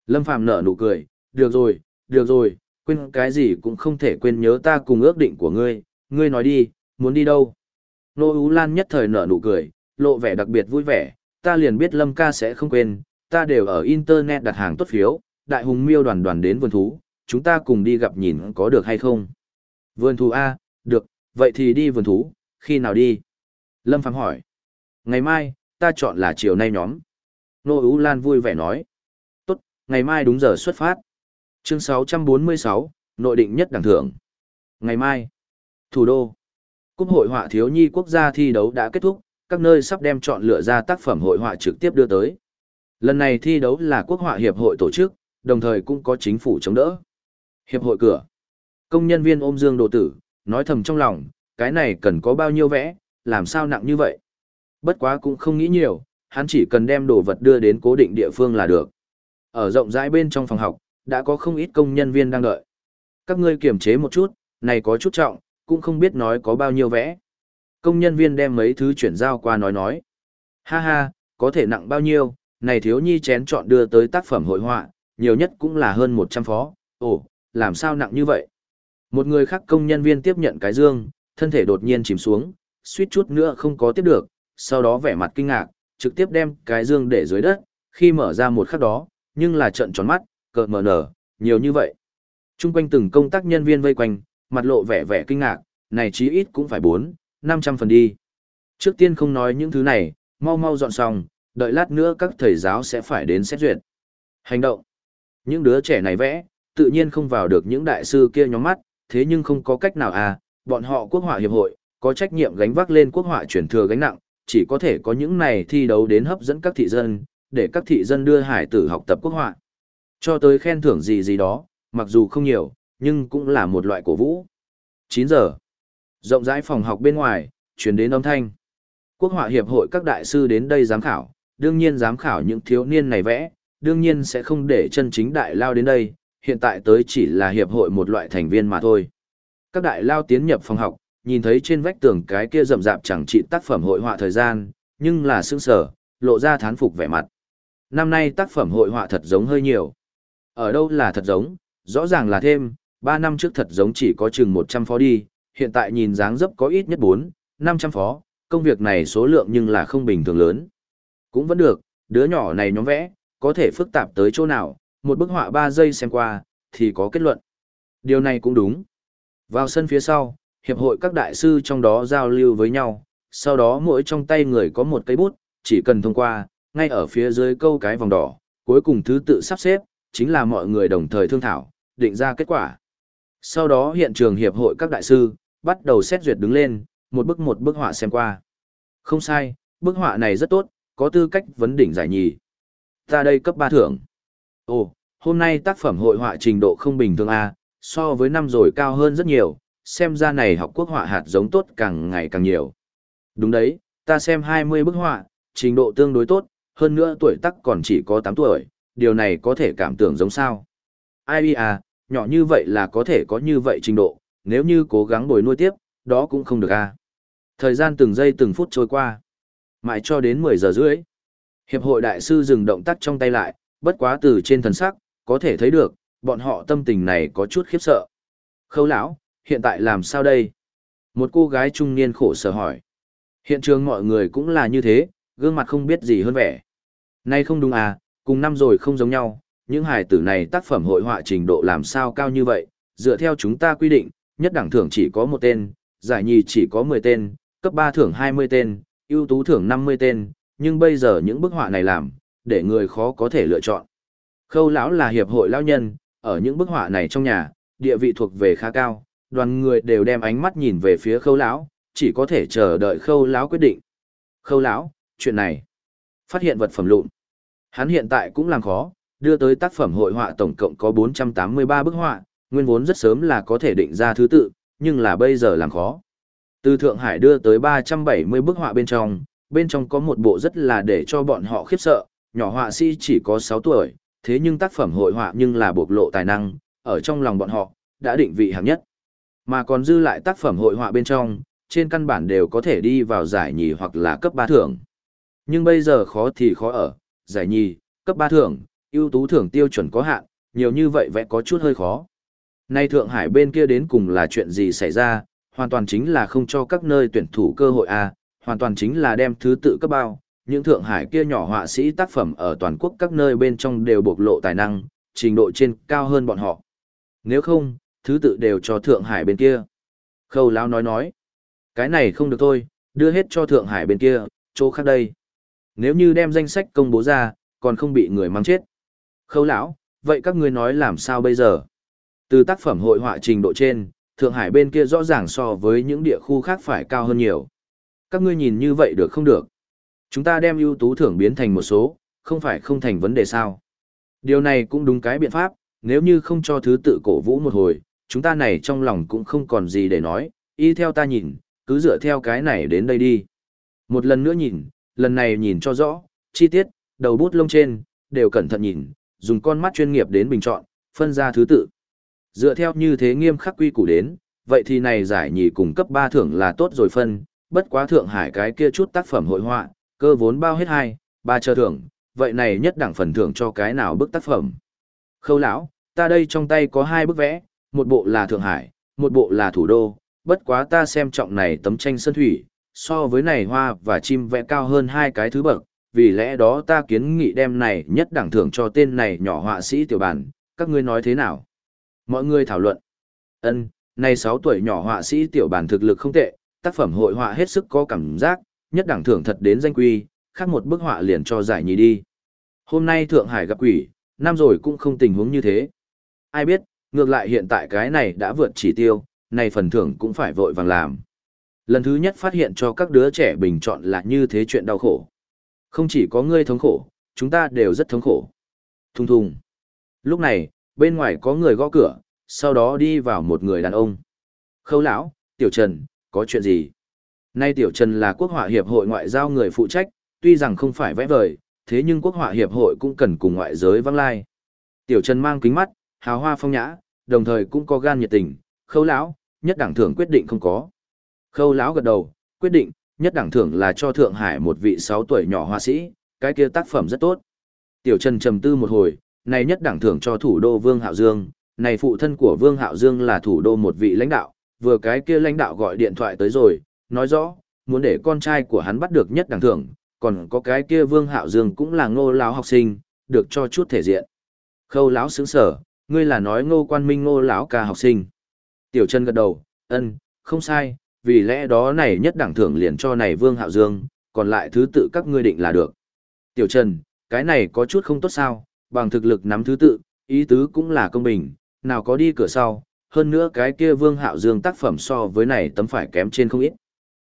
Lâm Phàm nở nụ cười, được rồi, được rồi, quên cái gì cũng không thể quên nhớ ta cùng ước định của ngươi, ngươi nói đi, muốn đi đâu? Nô Ú Lan nhất thời nở nụ cười, lộ vẻ đặc biệt vui vẻ, ta liền biết Lâm ca sẽ không quên, ta đều ở Internet đặt hàng tốt phiếu, đại hùng miêu đoàn đoàn đến vườn thú, chúng ta cùng đi gặp nhìn có được hay không? Vườn thú A, được, vậy thì đi vườn thú, khi nào đi? Lâm Phạm hỏi. Ngày mai, ta chọn là chiều nay nhóm. Nô Ú Lan vui vẻ nói. Tốt, ngày mai đúng giờ xuất phát. Chương 646, nội định nhất đẳng thưởng. Ngày mai, thủ đô. Cúp hội họa thiếu nhi quốc gia thi đấu đã kết thúc, các nơi sắp đem chọn lựa ra tác phẩm hội họa trực tiếp đưa tới. Lần này thi đấu là quốc họa hiệp hội tổ chức, đồng thời cũng có chính phủ chống đỡ. Hiệp hội cửa. Công nhân viên ôm dương đồ tử, nói thầm trong lòng, cái này cần có bao nhiêu vẽ, làm sao nặng như vậy. Bất quá cũng không nghĩ nhiều, hắn chỉ cần đem đồ vật đưa đến cố định địa phương là được. Ở rộng rãi bên trong phòng học, đã có không ít công nhân viên đang đợi. Các ngươi kiềm chế một chút, này có chút trọng, cũng không biết nói có bao nhiêu vẽ. Công nhân viên đem mấy thứ chuyển giao qua nói nói. Ha ha, có thể nặng bao nhiêu, này thiếu nhi chén chọn đưa tới tác phẩm hội họa, nhiều nhất cũng là hơn 100 phó. Ồ, làm sao nặng như vậy? Một người khác công nhân viên tiếp nhận cái dương, thân thể đột nhiên chìm xuống, suýt chút nữa không có tiếp được, sau đó vẻ mặt kinh ngạc, trực tiếp đem cái dương để dưới đất, khi mở ra một khắc đó, nhưng là trận tròn mắt, cờ mờ nở, nhiều như vậy. Trung quanh từng công tác nhân viên vây quanh, mặt lộ vẻ vẻ kinh ngạc, này chí ít cũng phải 4, 500 phần đi. Trước tiên không nói những thứ này, mau mau dọn xong, đợi lát nữa các thầy giáo sẽ phải đến xét duyệt. Hành động. Những đứa trẻ này vẽ, tự nhiên không vào được những đại sư kia nhóm mắt, thế nhưng không có cách nào à, bọn họ quốc họa hiệp hội, có trách nhiệm gánh vác lên quốc họa truyền thừa gánh nặng, chỉ có thể có những này thi đấu đến hấp dẫn các thị dân, để các thị dân đưa hải tử học tập quốc họa. Cho tới khen thưởng gì gì đó, mặc dù không nhiều, nhưng cũng là một loại cổ vũ. 9 giờ. Rộng rãi phòng học bên ngoài, chuyển đến âm thanh. Quốc họa hiệp hội các đại sư đến đây giám khảo, đương nhiên giám khảo những thiếu niên này vẽ, đương nhiên sẽ không để chân chính đại lao đến đây, hiện tại tới chỉ là hiệp hội một loại thành viên mà thôi. Các đại lao tiến nhập phòng học, nhìn thấy trên vách tường cái kia rậm rạp chẳng trị tác phẩm hội họa thời gian, nhưng là sương sở, lộ ra thán phục vẻ mặt. Năm nay tác phẩm hội họa thật giống hơi nhiều. Ở đâu là thật giống, rõ ràng là thêm, 3 năm trước thật giống chỉ có chừng 100 phó đi, hiện tại nhìn dáng dấp có ít nhất 4, 500 phó, công việc này số lượng nhưng là không bình thường lớn. Cũng vẫn được, đứa nhỏ này nhóm vẽ, có thể phức tạp tới chỗ nào, một bức họa 3 giây xem qua, thì có kết luận. Điều này cũng đúng. Vào sân phía sau, hiệp hội các đại sư trong đó giao lưu với nhau, sau đó mỗi trong tay người có một cây bút, chỉ cần thông qua, ngay ở phía dưới câu cái vòng đỏ, cuối cùng thứ tự sắp xếp, chính là mọi người đồng thời thương thảo, định ra kết quả. Sau đó hiện trường hiệp hội các đại sư, bắt đầu xét duyệt đứng lên, một bức một bức họa xem qua. Không sai, bức họa này rất tốt, có tư cách vấn đỉnh giải nhì. Ta đây cấp 3 thưởng. Ồ, hôm nay tác phẩm hội họa trình độ không bình thường A, so với năm rồi cao hơn rất nhiều, xem ra này học quốc họa hạt giống tốt càng ngày càng nhiều. Đúng đấy, ta xem 20 bức họa, trình độ tương đối tốt, hơn nữa tuổi tác còn chỉ có 8 tuổi, điều này có thể cảm tưởng giống sao. Ai à, nhỏ như vậy là có thể có như vậy trình độ, nếu như cố gắng bồi nuôi tiếp, đó cũng không được à. Thời gian từng giây từng phút trôi qua, mãi cho đến 10 giờ rưỡi. Hiệp hội đại sư dừng động tác trong tay lại, bất quá từ trên thần sắc, có thể thấy được, bọn họ tâm tình này có chút khiếp sợ. Khâu lão, hiện tại làm sao đây? Một cô gái trung niên khổ sở hỏi. Hiện trường mọi người cũng là như thế, gương mặt không biết gì hơn vẻ. Nay không đúng à, cùng năm rồi không giống nhau, những hài tử này tác phẩm hội họa trình độ làm sao cao như vậy, dựa theo chúng ta quy định, nhất đẳng thưởng chỉ có một tên, giải nhì chỉ có 10 tên, cấp 3 thưởng 20 tên, ưu tú thưởng 50 tên, nhưng bây giờ những bức họa này làm, để người khó có thể lựa chọn. Khâu lão là hiệp hội lão nhân, ở những bức họa này trong nhà, địa vị thuộc về khá cao, đoàn người đều đem ánh mắt nhìn về phía khâu lão, chỉ có thể chờ đợi khâu lão quyết định. Khâu lão, chuyện này, phát hiện vật phẩm lụn. Hắn hiện tại cũng làm khó, đưa tới tác phẩm hội họa tổng cộng có 483 bức họa, nguyên vốn rất sớm là có thể định ra thứ tự, nhưng là bây giờ làm khó. Từ Thượng Hải đưa tới 370 bức họa bên trong, bên trong có một bộ rất là để cho bọn họ khiếp sợ, nhỏ họa sĩ chỉ có 6 tuổi, thế nhưng tác phẩm hội họa nhưng là bộc lộ tài năng, ở trong lòng bọn họ, đã định vị hạng nhất. Mà còn dư lại tác phẩm hội họa bên trong, trên căn bản đều có thể đi vào giải nhì hoặc là cấp 3 thưởng. Nhưng bây giờ khó thì khó ở, giải nhì, cấp 3 thưởng, ưu tú thưởng tiêu chuẩn có hạn, nhiều như vậy vẽ có chút hơi khó. Nay Thượng Hải bên kia đến cùng là chuyện gì xảy ra, hoàn toàn chính là không cho các nơi tuyển thủ cơ hội a, à, hoàn toàn chính là đem thứ tự cấp bao. Những Thượng Hải kia nhỏ họa sĩ tác phẩm ở toàn quốc các nơi bên trong đều bộc lộ tài năng, trình độ trên cao hơn bọn họ. Nếu không, thứ tự đều cho Thượng Hải bên kia. Khâu Lão nói nói, cái này không được thôi, đưa hết cho Thượng Hải bên kia, chỗ khác đây. Nếu như đem danh sách công bố ra, còn không bị người mang chết. Khâu lão, vậy các ngươi nói làm sao bây giờ? Từ tác phẩm hội họa trình độ trên, Thượng Hải bên kia rõ ràng so với những địa khu khác phải cao hơn nhiều. Các ngươi nhìn như vậy được không được? Chúng ta đem ưu tú thưởng biến thành một số, không phải không thành vấn đề sao? Điều này cũng đúng cái biện pháp, nếu như không cho thứ tự cổ vũ một hồi, chúng ta này trong lòng cũng không còn gì để nói, y theo ta nhìn, cứ dựa theo cái này đến đây đi. Một lần nữa nhìn, lần này nhìn cho rõ, chi tiết, đầu bút lông trên, đều cẩn thận nhìn, dùng con mắt chuyên nghiệp đến bình chọn, phân ra thứ tự. Dựa theo như thế nghiêm khắc quy củ đến, vậy thì này giải nhì cùng cấp 3 thưởng là tốt rồi phân, bất quá Thượng Hải cái kia chút tác phẩm hội họa, cơ vốn bao hết hai, ba chờ thưởng, vậy này nhất đẳng phần thưởng cho cái nào bức tác phẩm. Khâu lão, ta đây trong tay có hai bức vẽ, một bộ là Thượng Hải, một bộ là thủ đô, bất quá ta xem trọng này tấm tranh sơn thủy, so với này hoa và chim vẽ cao hơn hai cái thứ bậc, vì lẽ đó ta kiến nghị đem này nhất đẳng thưởng cho tên này nhỏ họa sĩ tiểu bản, các ngươi nói thế nào? Mọi người thảo luận. Ân, này 6 tuổi nhỏ họa sĩ tiểu bản thực lực không tệ, tác phẩm hội họa hết sức có cảm giác, nhất đẳng thưởng thật đến danh quy, khác một bức họa liền cho giải nhì đi. Hôm nay Thượng Hải gặp quỷ, năm rồi cũng không tình huống như thế. Ai biết, ngược lại hiện tại cái này đã vượt chỉ tiêu, này phần thưởng cũng phải vội vàng làm. Lần thứ nhất phát hiện cho các đứa trẻ bình chọn là như thế chuyện đau khổ. Không chỉ có ngươi thống khổ, chúng ta đều rất thống khổ. Thùng thùng. Lúc này, bên ngoài có người gõ cửa, sau đó đi vào một người đàn ông. Khâu lão, Tiểu Trần, có chuyện gì? Nay Tiểu Trần là quốc họa hiệp hội ngoại giao người phụ trách, tuy rằng không phải vẽ vời, thế nhưng quốc họa hiệp hội cũng cần cùng ngoại giới văng lai. Tiểu Trần mang kính mắt, hào hoa phong nhã, đồng thời cũng có gan nhiệt tình, khâu lão, nhất đẳng thưởng quyết định không có. Khâu lão gật đầu, quyết định, nhất đẳng thưởng là cho Thượng Hải một vị 6 tuổi nhỏ họa sĩ, cái kia tác phẩm rất tốt. Tiểu Trần trầm tư một hồi, này nhất đẳng thưởng cho thủ đô Vương Hạo Dương, này phụ thân của Vương Hạo Dương là thủ đô một vị lãnh đạo, vừa cái kia lãnh đạo gọi điện thoại tới rồi, nói rõ, muốn để con trai của hắn bắt được nhất đẳng thưởng, còn có cái kia Vương Hạo Dương cũng là ngô lão học sinh, được cho chút thể diện. Khâu lão sướng sở, ngươi là nói ngô quan minh ngô lão ca học sinh. Tiểu Trần gật đầu, ân, không sai, vì lẽ đó này nhất đẳng thưởng liền cho này Vương Hạo Dương, còn lại thứ tự các ngươi định là được. Tiểu Trần, cái này có chút không tốt sao, bằng thực lực nắm thứ tự, ý tứ cũng là công bình, nào có đi cửa sau, hơn nữa cái kia Vương Hạo Dương tác phẩm so với này tấm phải kém trên không ít.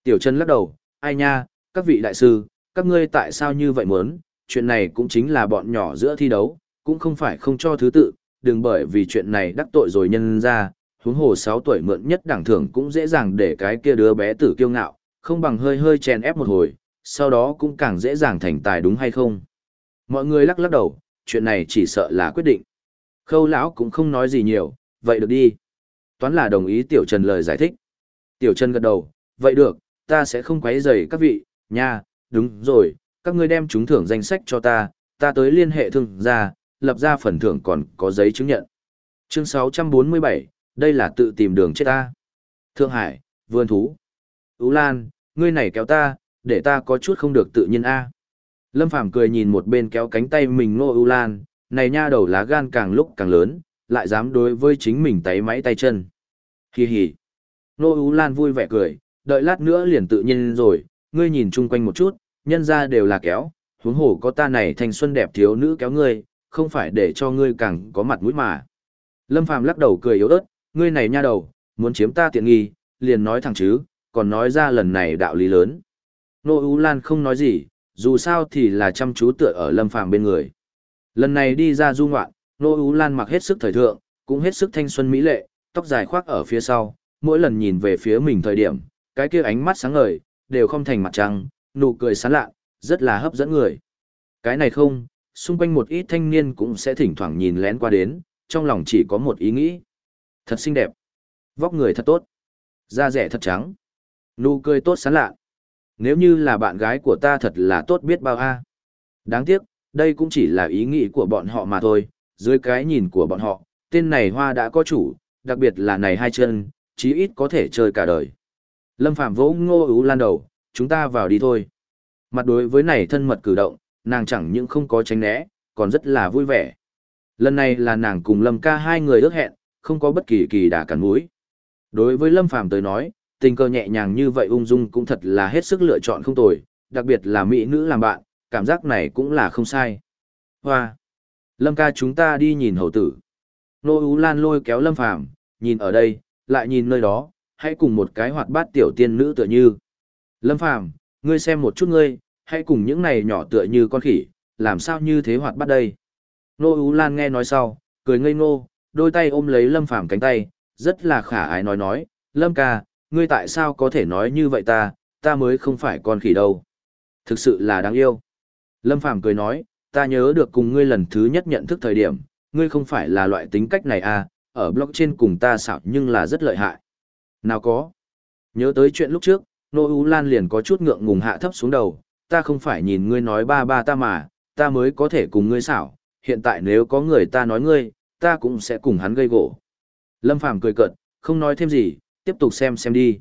Tiểu Trần lắc đầu, ai nha, các vị đại sư, các ngươi tại sao như vậy muốn, chuyện này cũng chính là bọn nhỏ giữa thi đấu, cũng không phải không cho thứ tự, đừng bởi vì chuyện này đắc tội rồi nhân ra, huống hồ 6 tuổi mượn nhất đẳng thưởng cũng dễ dàng để cái kia đứa bé tử kiêu ngạo, không bằng hơi hơi chèn ép một hồi, sau đó cũng càng dễ dàng thành tài đúng hay không. Mọi người lắc lắc đầu, chuyện này chỉ sợ là quyết định. Khâu lão cũng không nói gì nhiều, vậy được đi. Toán là đồng ý Tiểu Trần lời giải thích. Tiểu Trần gật đầu, vậy được, ta sẽ không quấy rầy các vị, nha, đúng rồi, các ngươi đem chúng thưởng danh sách cho ta, ta tới liên hệ thương gia, lập ra phần thưởng còn có giấy chứng nhận. Chương 647, đây là tự tìm đường chết ta. Thượng Hải, vườn thú. Ú Lan, ngươi này kéo ta, để ta có chút không được tự nhiên a. Lâm Phàm cười nhìn một bên kéo cánh tay mình Ngô Ú Lan, này nha đầu lá gan càng lúc càng lớn, lại dám đối với chính mình tay máy tay chân. Hi hi. Ngô Ú Lan vui vẻ cười, đợi lát nữa liền tự nhiên rồi, ngươi nhìn chung quanh một chút, nhân ra đều là kéo, huống hồ có ta này thanh xuân đẹp thiếu nữ kéo ngươi, không phải để cho ngươi càng có mặt mũi mà. Lâm Phàm lắc đầu cười yếu ớt, ngươi này nha đầu, muốn chiếm ta tiện nghi, liền nói thẳng chứ, còn nói ra lần này đạo lý lớn. Nô Ú Lan không nói gì, dù sao thì là chăm chú tựa ở Lâm Phàm bên người. Lần này đi ra du ngoạn, Nô Ú Lan mặc hết sức thời thượng, cũng hết sức thanh xuân mỹ lệ, tóc dài khoác ở phía sau, mỗi lần nhìn về phía mình thời điểm, cái kia ánh mắt sáng ngời, đều không thành mặt trăng, nụ cười sán lạ, rất là hấp dẫn người. Cái này không, xung quanh một ít thanh niên cũng sẽ thỉnh thoảng nhìn lén qua đến, trong lòng chỉ có một ý nghĩ. Thật xinh đẹp. Vóc người thật tốt. Da rẻ thật trắng. Nụ cười tốt sán lạ. Nếu như là bạn gái của ta thật là tốt biết bao a. Đáng tiếc, đây cũng chỉ là ý nghĩ của bọn họ mà thôi, dưới cái nhìn của bọn họ, tên này hoa đã có chủ, đặc biệt là này hai chân, chí ít có thể chơi cả đời. Lâm Phạm vỗ ngô ú lan đầu, chúng ta vào đi thôi. Mặt đối với này thân mật cử động, nàng chẳng những không có tránh né, còn rất là vui vẻ. Lần này là nàng cùng Lâm ca hai người ước hẹn, không có bất kỳ kỳ đà cản mũi. Đối với Lâm Phàm tới nói, tình cờ nhẹ nhàng như vậy ung dung cũng thật là hết sức lựa chọn không tồi, đặc biệt là mỹ nữ làm bạn, cảm giác này cũng là không sai. Hoa! Lâm ca chúng ta đi nhìn hầu tử. Nô Ú Lan lôi kéo Lâm Phàm nhìn ở đây, lại nhìn nơi đó, hãy cùng một cái hoạt bát tiểu tiên nữ tựa như. Lâm Phàm ngươi xem một chút ngươi, hãy cùng những này nhỏ tựa như con khỉ, làm sao như thế hoạt bát đây. Nô Ú Lan nghe nói sau, cười ngây ngô, đôi tay ôm lấy Lâm Phàm cánh tay, rất là khả ái nói nói, Lâm ca, ngươi tại sao có thể nói như vậy ta, ta mới không phải con khỉ đâu. Thực sự là đáng yêu. Lâm Phàm cười nói, ta nhớ được cùng ngươi lần thứ nhất nhận thức thời điểm, ngươi không phải là loại tính cách này à, ở blog trên cùng ta xảo nhưng là rất lợi hại. Nào có. Nhớ tới chuyện lúc trước, Nô U Lan liền có chút ngượng ngùng hạ thấp xuống đầu, ta không phải nhìn ngươi nói ba ba ta mà, ta mới có thể cùng ngươi xảo, hiện tại nếu có người ta nói ngươi, ta cũng sẽ cùng hắn gây gỗ. Lâm Phàm cười cợt, không nói thêm gì, tiếp tục xem xem đi.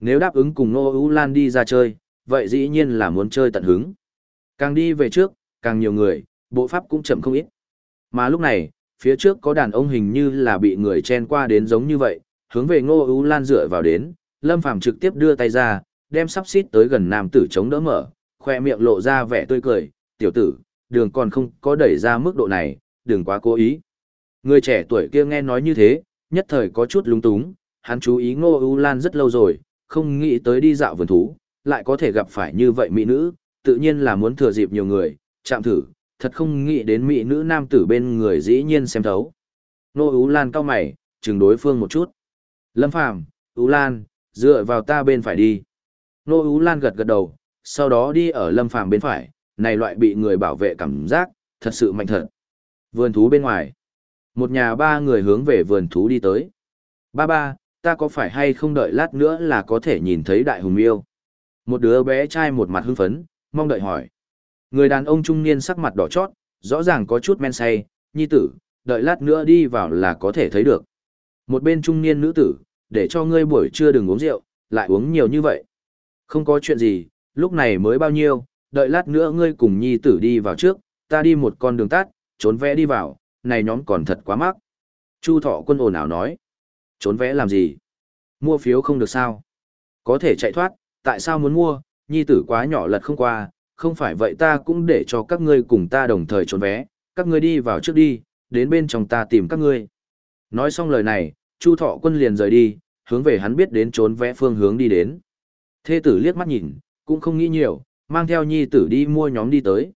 Nếu đáp ứng cùng Nô U Lan đi ra chơi, vậy dĩ nhiên là muốn chơi tận hứng. Càng đi về trước, càng nhiều người, bộ pháp cũng chậm không ít. Mà lúc này, phía trước có đàn ông hình như là bị người chen qua đến giống như vậy, hướng về Ngô U Lan dựa vào đến, Lâm Phàm trực tiếp đưa tay ra, đem sắp xít tới gần nam tử chống đỡ mở, khoe miệng lộ ra vẻ tươi cười, "Tiểu tử, đường còn không có đẩy ra mức độ này, đừng quá cố ý." Người trẻ tuổi kia nghe nói như thế, nhất thời có chút lung túng, hắn chú ý Ngô U Lan rất lâu rồi, không nghĩ tới đi dạo vườn thú, lại có thể gặp phải như vậy mỹ nữ, tự nhiên là muốn thừa dịp nhiều người, chạm thử, thật không nghĩ đến mỹ nữ nam tử bên người dĩ nhiên xem thấu. Ngô U Lan cao mày, chừng đối phương một chút. Lâm Phàm U Lan, dựa vào ta bên phải đi. Ngô U Lan gật gật đầu, sau đó đi ở Lâm Phàm bên phải, này loại bị người bảo vệ cảm giác, thật sự mạnh thật. Vườn thú bên ngoài. Một nhà ba người hướng về vườn thú đi tới. Ba ba, ta có phải hay không đợi lát nữa là có thể nhìn thấy đại hùng miêu? Một đứa bé trai một mặt hưng phấn, mong đợi hỏi. Người đàn ông trung niên sắc mặt đỏ chót, rõ ràng có chút men say, nhi tử, đợi lát nữa đi vào là có thể thấy được. Một bên trung niên nữ tử, để cho ngươi buổi trưa đừng uống rượu, lại uống nhiều như vậy. Không có chuyện gì, lúc này mới bao nhiêu, đợi lát nữa ngươi cùng nhi tử đi vào trước, ta đi một con đường tắt, trốn vẽ đi vào, này nhóm còn thật quá mắc. Chu thọ quân ồn ào nói. Trốn vẽ làm gì? Mua phiếu không được sao? Có thể chạy thoát, tại sao muốn mua, nhi tử quá nhỏ lật không qua, không phải vậy ta cũng để cho các ngươi cùng ta đồng thời trốn vé, các ngươi đi vào trước đi, đến bên trong ta tìm các ngươi. Nói xong lời này, Chu Thọ Quân liền rời đi, hướng về hắn biết đến trốn vé phương hướng đi đến. Thê tử liếc mắt nhìn, cũng không nghĩ nhiều, mang theo nhi tử đi mua nhóm đi tới.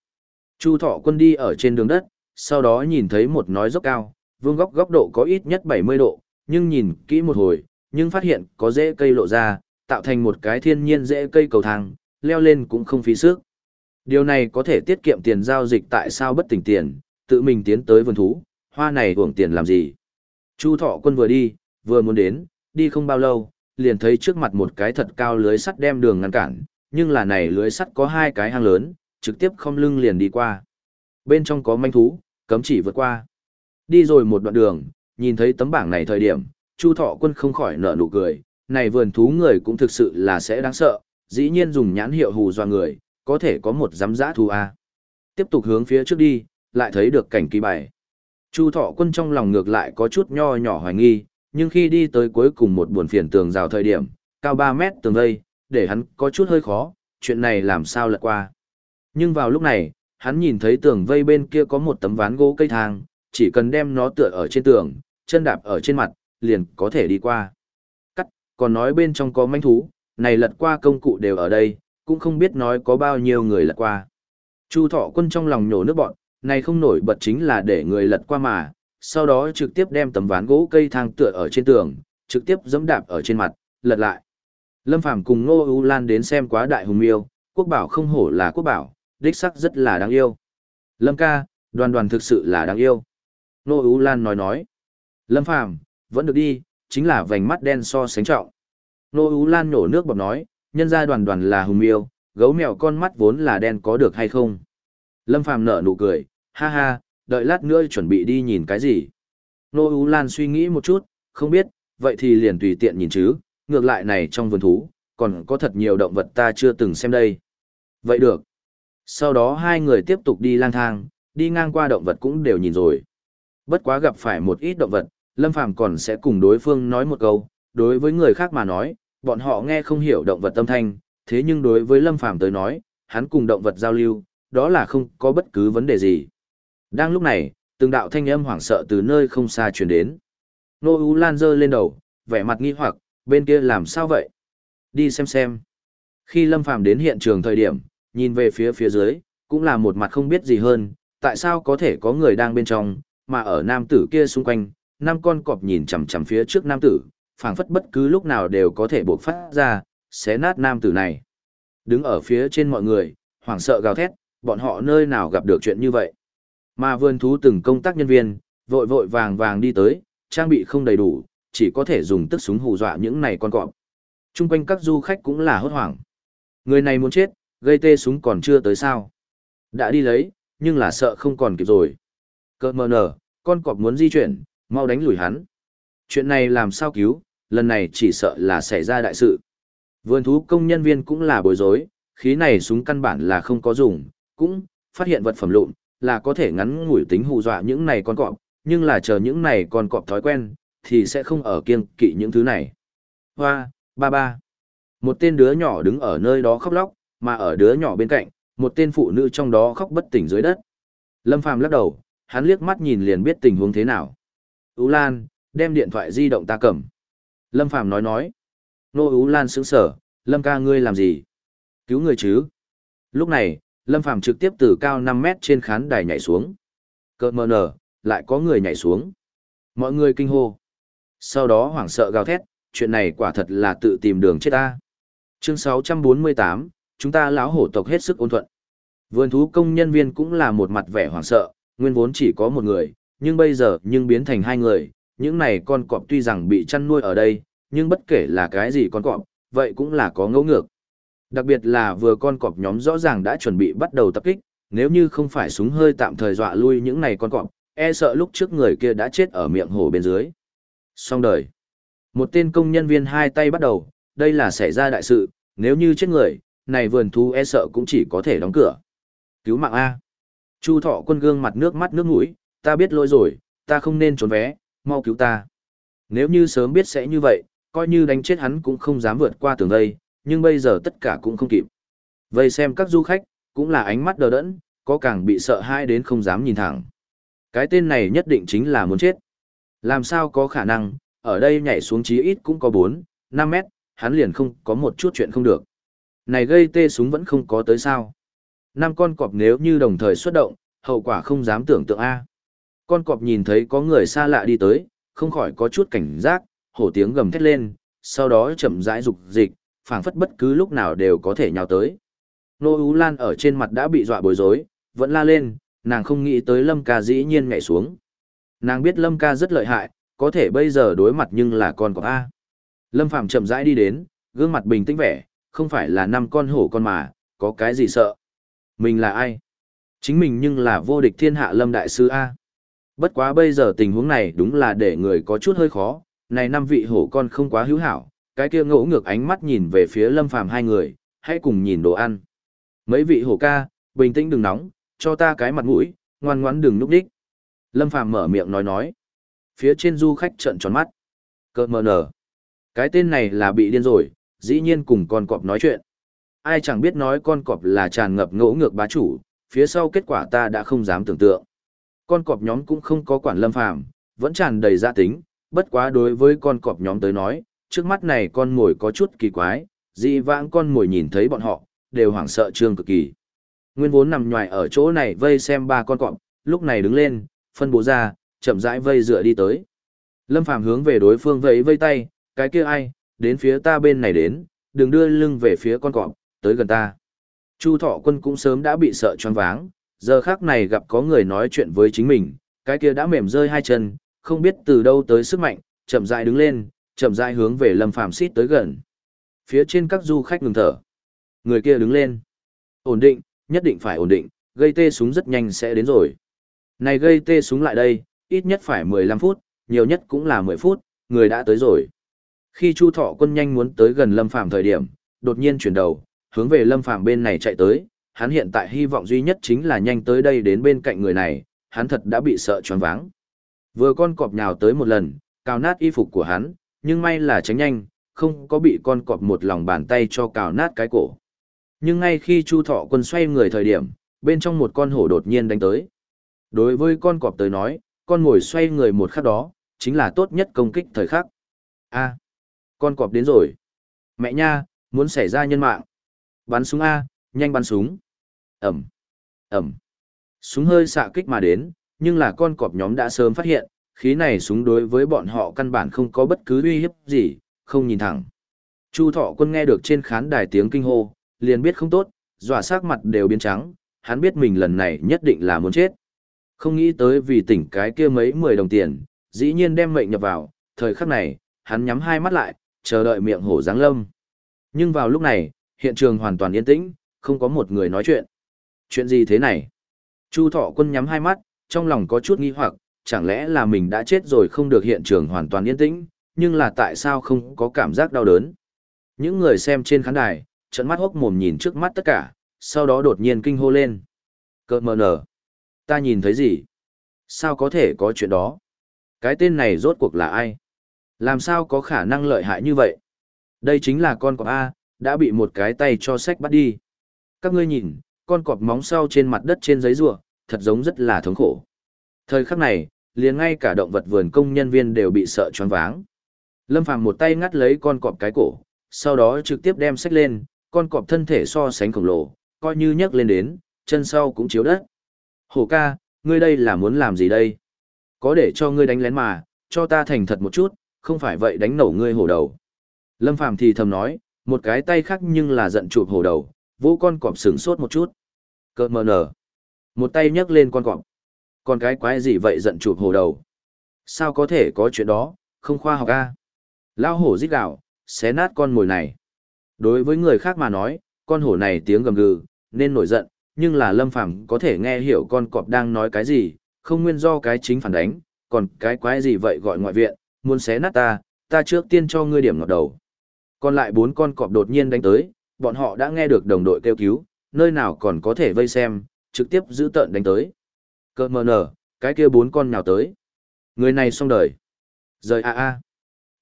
Chu Thọ Quân đi ở trên đường đất, sau đó nhìn thấy một nói dốc cao, vương góc góc độ có ít nhất 70 độ, nhưng nhìn kỹ một hồi, nhưng phát hiện có rễ cây lộ ra, tạo thành một cái thiên nhiên rễ cây cầu thang, leo lên cũng không phí sức. Điều này có thể tiết kiệm tiền giao dịch tại sao bất tỉnh tiền, tự mình tiến tới vườn thú, hoa này hưởng tiền làm gì. Chu thọ quân vừa đi, vừa muốn đến, đi không bao lâu, liền thấy trước mặt một cái thật cao lưới sắt đem đường ngăn cản, nhưng là này lưới sắt có hai cái hang lớn, trực tiếp không lưng liền đi qua. Bên trong có manh thú, cấm chỉ vượt qua. Đi rồi một đoạn đường, nhìn thấy tấm bảng này thời điểm, Chu Thọ Quân không khỏi nở nụ cười, này vườn thú người cũng thực sự là sẽ đáng sợ, dĩ nhiên dùng nhãn hiệu hù dọa người, có thể có một giám giã thú A. Tiếp tục hướng phía trước đi, lại thấy được cảnh kỳ bài. Chu thọ quân trong lòng ngược lại có chút nho nhỏ hoài nghi, nhưng khi đi tới cuối cùng một buồn phiền tường rào thời điểm, cao 3 mét tường vây, để hắn có chút hơi khó, chuyện này làm sao lật qua. Nhưng vào lúc này, hắn nhìn thấy tường vây bên kia có một tấm ván gỗ cây thang, chỉ cần đem nó tựa ở trên tường, chân đạp ở trên mặt, liền có thể đi qua. Cắt, còn nói bên trong có manh thú, này lật qua công cụ đều ở đây, cũng không biết nói có bao nhiêu người lật qua. Chu thọ quân trong lòng nhổ nước bọn, này không nổi bật chính là để người lật qua mà, sau đó trực tiếp đem tấm ván gỗ cây thang tựa ở trên tường, trực tiếp dẫm đạp ở trên mặt, lật lại. Lâm Phàm cùng Ngô U Lan đến xem quá đại hùng miêu, quốc bảo không hổ là quốc bảo, đích sắc rất là đáng yêu. Lâm ca, đoàn đoàn thực sự là đáng yêu. Nô U Lan nói nói. Lâm Phàm vẫn được đi, chính là vành mắt đen so sánh trọng. Nô U Lan nổ nước bọt nói, nhân gia đoàn đoàn là hùng miêu, gấu mèo con mắt vốn là đen có được hay không. Lâm Phàm nở nụ cười, ha ha, đợi lát nữa chuẩn bị đi nhìn cái gì. Nô Ú Lan suy nghĩ một chút, không biết, vậy thì liền tùy tiện nhìn chứ, ngược lại này trong vườn thú, còn có thật nhiều động vật ta chưa từng xem đây. Vậy được. Sau đó hai người tiếp tục đi lang thang, đi ngang qua động vật cũng đều nhìn rồi. Bất quá gặp phải một ít động vật, Lâm Phàm còn sẽ cùng đối phương nói một câu, đối với người khác mà nói, bọn họ nghe không hiểu động vật tâm thanh, thế nhưng đối với Lâm Phàm tới nói, hắn cùng động vật giao lưu, đó là không có bất cứ vấn đề gì. Đang lúc này, từng đạo thanh âm hoảng sợ từ nơi không xa truyền đến. Nô u Lan giơ lên đầu, vẻ mặt nghi hoặc, bên kia làm sao vậy? Đi xem xem. Khi Lâm Phàm đến hiện trường thời điểm, nhìn về phía phía dưới, cũng là một mặt không biết gì hơn, tại sao có thể có người đang bên trong, mà ở nam tử kia xung quanh, năm con cọp nhìn chằm chằm phía trước nam tử, phảng phất bất cứ lúc nào đều có thể buộc phát ra, xé nát nam tử này. Đứng ở phía trên mọi người, hoảng sợ gào thét, bọn họ nơi nào gặp được chuyện như vậy. Mà vườn thú từng công tác nhân viên, vội vội vàng vàng đi tới, trang bị không đầy đủ, chỉ có thể dùng tức súng hù dọa những này con cọp. Trung quanh các du khách cũng là hốt hoảng. Người này muốn chết, gây tê súng còn chưa tới sao. Đã đi lấy, nhưng là sợ không còn kịp rồi. Cơ mờ nở, con cọp muốn di chuyển, mau đánh lùi hắn. Chuyện này làm sao cứu, lần này chỉ sợ là xảy ra đại sự. Vườn thú công nhân viên cũng là bối rối, khí này súng căn bản là không có dùng, cũng phát hiện vật phẩm lụn, là có thể ngắn ngủi tính hù dọa những này con cọp, nhưng là chờ những này con cọp thói quen, thì sẽ không ở kiêng kỵ những thứ này. Hoa, ba ba. Một tên đứa nhỏ đứng ở nơi đó khóc lóc, mà ở đứa nhỏ bên cạnh, một tên phụ nữ trong đó khóc bất tỉnh dưới đất. Lâm Phàm lắc đầu, hắn liếc mắt nhìn liền biết tình huống thế nào. Ú Lan, đem điện thoại di động ta cầm. Lâm Phàm nói nói. Nô Ú Lan sững sở, Lâm ca ngươi làm gì? Cứu người chứ? Lúc này, Lâm Phàm trực tiếp từ cao 5 mét trên khán đài nhảy xuống. Cơ mờ nở, lại có người nhảy xuống. Mọi người kinh hô. Sau đó hoảng sợ gào thét, chuyện này quả thật là tự tìm đường chết ta. Chương 648, chúng ta lão hổ tộc hết sức ôn thuận. Vườn thú công nhân viên cũng là một mặt vẻ hoảng sợ, nguyên vốn chỉ có một người, nhưng bây giờ nhưng biến thành hai người, những này con cọp tuy rằng bị chăn nuôi ở đây, nhưng bất kể là cái gì con cọp, vậy cũng là có ngẫu ngược. Đặc biệt là vừa con cọp nhóm rõ ràng đã chuẩn bị bắt đầu tập kích, nếu như không phải súng hơi tạm thời dọa lui những này con cọp, e sợ lúc trước người kia đã chết ở miệng hồ bên dưới. Xong đời. Một tên công nhân viên hai tay bắt đầu, đây là xảy ra đại sự, nếu như chết người, này vườn thú e sợ cũng chỉ có thể đóng cửa. Cứu mạng A. Chu thọ quân gương mặt nước mắt nước mũi, ta biết lỗi rồi, ta không nên trốn vé, mau cứu ta. Nếu như sớm biết sẽ như vậy, coi như đánh chết hắn cũng không dám vượt qua tường vây, nhưng bây giờ tất cả cũng không kịp. Vây xem các du khách, cũng là ánh mắt đờ đẫn, có càng bị sợ hãi đến không dám nhìn thẳng. Cái tên này nhất định chính là muốn chết. Làm sao có khả năng, ở đây nhảy xuống chí ít cũng có 4, 5 mét, hắn liền không có một chút chuyện không được. Này gây tê súng vẫn không có tới sao. Năm con cọp nếu như đồng thời xuất động, hậu quả không dám tưởng tượng A. Con cọp nhìn thấy có người xa lạ đi tới, không khỏi có chút cảnh giác, hổ tiếng gầm thét lên, sau đó chậm rãi rục dịch, phảng phất bất cứ lúc nào đều có thể nhào tới. Nô Ú Lan ở trên mặt đã bị dọa bối rối, vẫn la lên, nàng không nghĩ tới Lâm ca dĩ nhiên nhảy xuống. Nàng biết Lâm ca rất lợi hại, có thể bây giờ đối mặt nhưng là con của A. Lâm Phàm chậm rãi đi đến, gương mặt bình tĩnh vẻ, không phải là năm con hổ con mà, có cái gì sợ. Mình là ai? Chính mình nhưng là vô địch thiên hạ Lâm Đại Sư A. Bất quá bây giờ tình huống này đúng là để người có chút hơi khó, này năm vị hổ con không quá hữu hảo, cái kia ngỗ ngược ánh mắt nhìn về phía Lâm Phàm hai người, hãy cùng nhìn đồ ăn. Mấy vị hổ ca, bình tĩnh đừng nóng, cho ta cái mặt mũi, ngoan ngoãn đừng núp đích. Lâm Phàm mở miệng nói nói. Phía trên du khách trợn tròn mắt. Cơ mờ nở. Cái tên này là bị điên rồi, dĩ nhiên cùng con cọp nói chuyện. Ai chẳng biết nói con cọp là tràn ngập ngỗ ngược bá chủ, phía sau kết quả ta đã không dám tưởng tượng. Con cọp nhóm cũng không có quản lâm phàm, vẫn tràn đầy gia tính, bất quá đối với con cọp nhóm tới nói, trước mắt này con mồi có chút kỳ quái, dị vãng con mồi nhìn thấy bọn họ, đều hoảng sợ trương cực kỳ. Nguyên vốn nằm nhòi ở chỗ này vây xem ba con cọp, lúc này đứng lên, phân bố ra, chậm rãi vây dựa đi tới. Lâm Phàm hướng về đối phương vẫy vây tay, cái kia ai, đến phía ta bên này đến, đừng đưa lưng về phía con cọp, tới gần ta. Chu Thọ Quân cũng sớm đã bị sợ choáng váng, giờ khác này gặp có người nói chuyện với chính mình, cái kia đã mềm rơi hai chân, không biết từ đâu tới sức mạnh, chậm rãi đứng lên, chậm rãi hướng về Lâm Phàm xít tới gần. Phía trên các du khách ngừng thở. Người kia đứng lên. Ổn định, nhất định phải ổn định, gây tê súng rất nhanh sẽ đến rồi. Này gây tê súng lại đây, ít nhất phải 15 phút, nhiều nhất cũng là 10 phút, người đã tới rồi. Khi Chu Thọ Quân nhanh muốn tới gần Lâm Phàm thời điểm, đột nhiên chuyển đầu, hướng về Lâm Phàm bên này chạy tới, hắn hiện tại hy vọng duy nhất chính là nhanh tới đây đến bên cạnh người này, hắn thật đã bị sợ choáng váng. Vừa con cọp nhào tới một lần, cào nát y phục của hắn, nhưng may là tránh nhanh, không có bị con cọp một lòng bàn tay cho cào nát cái cổ. Nhưng ngay khi Chu Thọ Quân xoay người thời điểm, bên trong một con hổ đột nhiên đánh tới. Đối với con cọp tới nói, con ngồi xoay người một khắc đó, chính là tốt nhất công kích thời khắc. A, con cọp đến rồi. Mẹ nha, muốn xảy ra nhân mạng. Bắn súng A, nhanh bắn súng. Ẩm, Ẩm. Súng hơi xạ kích mà đến, nhưng là con cọp nhóm đã sớm phát hiện, khí này súng đối với bọn họ căn bản không có bất cứ uy hiếp gì, không nhìn thẳng. Chu thọ quân nghe được trên khán đài tiếng kinh hô, liền biết không tốt, dọa sắc mặt đều biến trắng, hắn biết mình lần này nhất định là muốn chết. Không nghĩ tới vì tỉnh cái kia mấy mười đồng tiền, dĩ nhiên đem mệnh nhập vào, thời khắc này, hắn nhắm hai mắt lại, chờ đợi miệng hổ giáng lâm. Nhưng vào lúc này, hiện trường hoàn toàn yên tĩnh, không có một người nói chuyện. Chuyện gì thế này? Chu thọ quân nhắm hai mắt, trong lòng có chút nghi hoặc, chẳng lẽ là mình đã chết rồi không được hiện trường hoàn toàn yên tĩnh, nhưng là tại sao không có cảm giác đau đớn? Những người xem trên khán đài, trận mắt hốc mồm nhìn trước mắt tất cả, sau đó đột nhiên kinh hô lên. Cơ mờ nở. Ta nhìn thấy gì? Sao có thể có chuyện đó? Cái tên này rốt cuộc là ai? Làm sao có khả năng lợi hại như vậy? Đây chính là con cọp A, đã bị một cái tay cho sách bắt đi. Các ngươi nhìn, con cọp móng sau trên mặt đất trên giấy rùa, thật giống rất là thống khổ. Thời khắc này, liền ngay cả động vật vườn công nhân viên đều bị sợ choáng váng. Lâm Phàm một tay ngắt lấy con cọp cái cổ, sau đó trực tiếp đem sách lên, con cọp thân thể so sánh khổng lồ, coi như nhấc lên đến, chân sau cũng chiếu đất. Hổ ca, ngươi đây là muốn làm gì đây? Có để cho ngươi đánh lén mà, cho ta thành thật một chút, không phải vậy đánh nổ ngươi hổ đầu. Lâm Phàm thì thầm nói, một cái tay khác nhưng là giận chụp hổ đầu, vỗ con cọp sửng sốt một chút. Cợt mờ nở. Một tay nhấc lên con cọp. Còn cái quái gì vậy giận chụp hổ đầu? Sao có thể có chuyện đó, không khoa học a? Lao hổ rít gạo, xé nát con mồi này. Đối với người khác mà nói, con hổ này tiếng gầm gừ, nên nổi giận, nhưng là Lâm Phàm có thể nghe hiểu con cọp đang nói cái gì, không nguyên do cái chính phản đánh, còn cái quái gì vậy gọi ngoại viện, muốn xé nát ta, ta trước tiên cho ngươi điểm ngọt đầu. Còn lại bốn con cọp đột nhiên đánh tới, bọn họ đã nghe được đồng đội kêu cứu, nơi nào còn có thể vây xem, trực tiếp giữ tận đánh tới. Cơ mờ nở, cái kia bốn con nhào tới. Người này xong đời. Rời a a.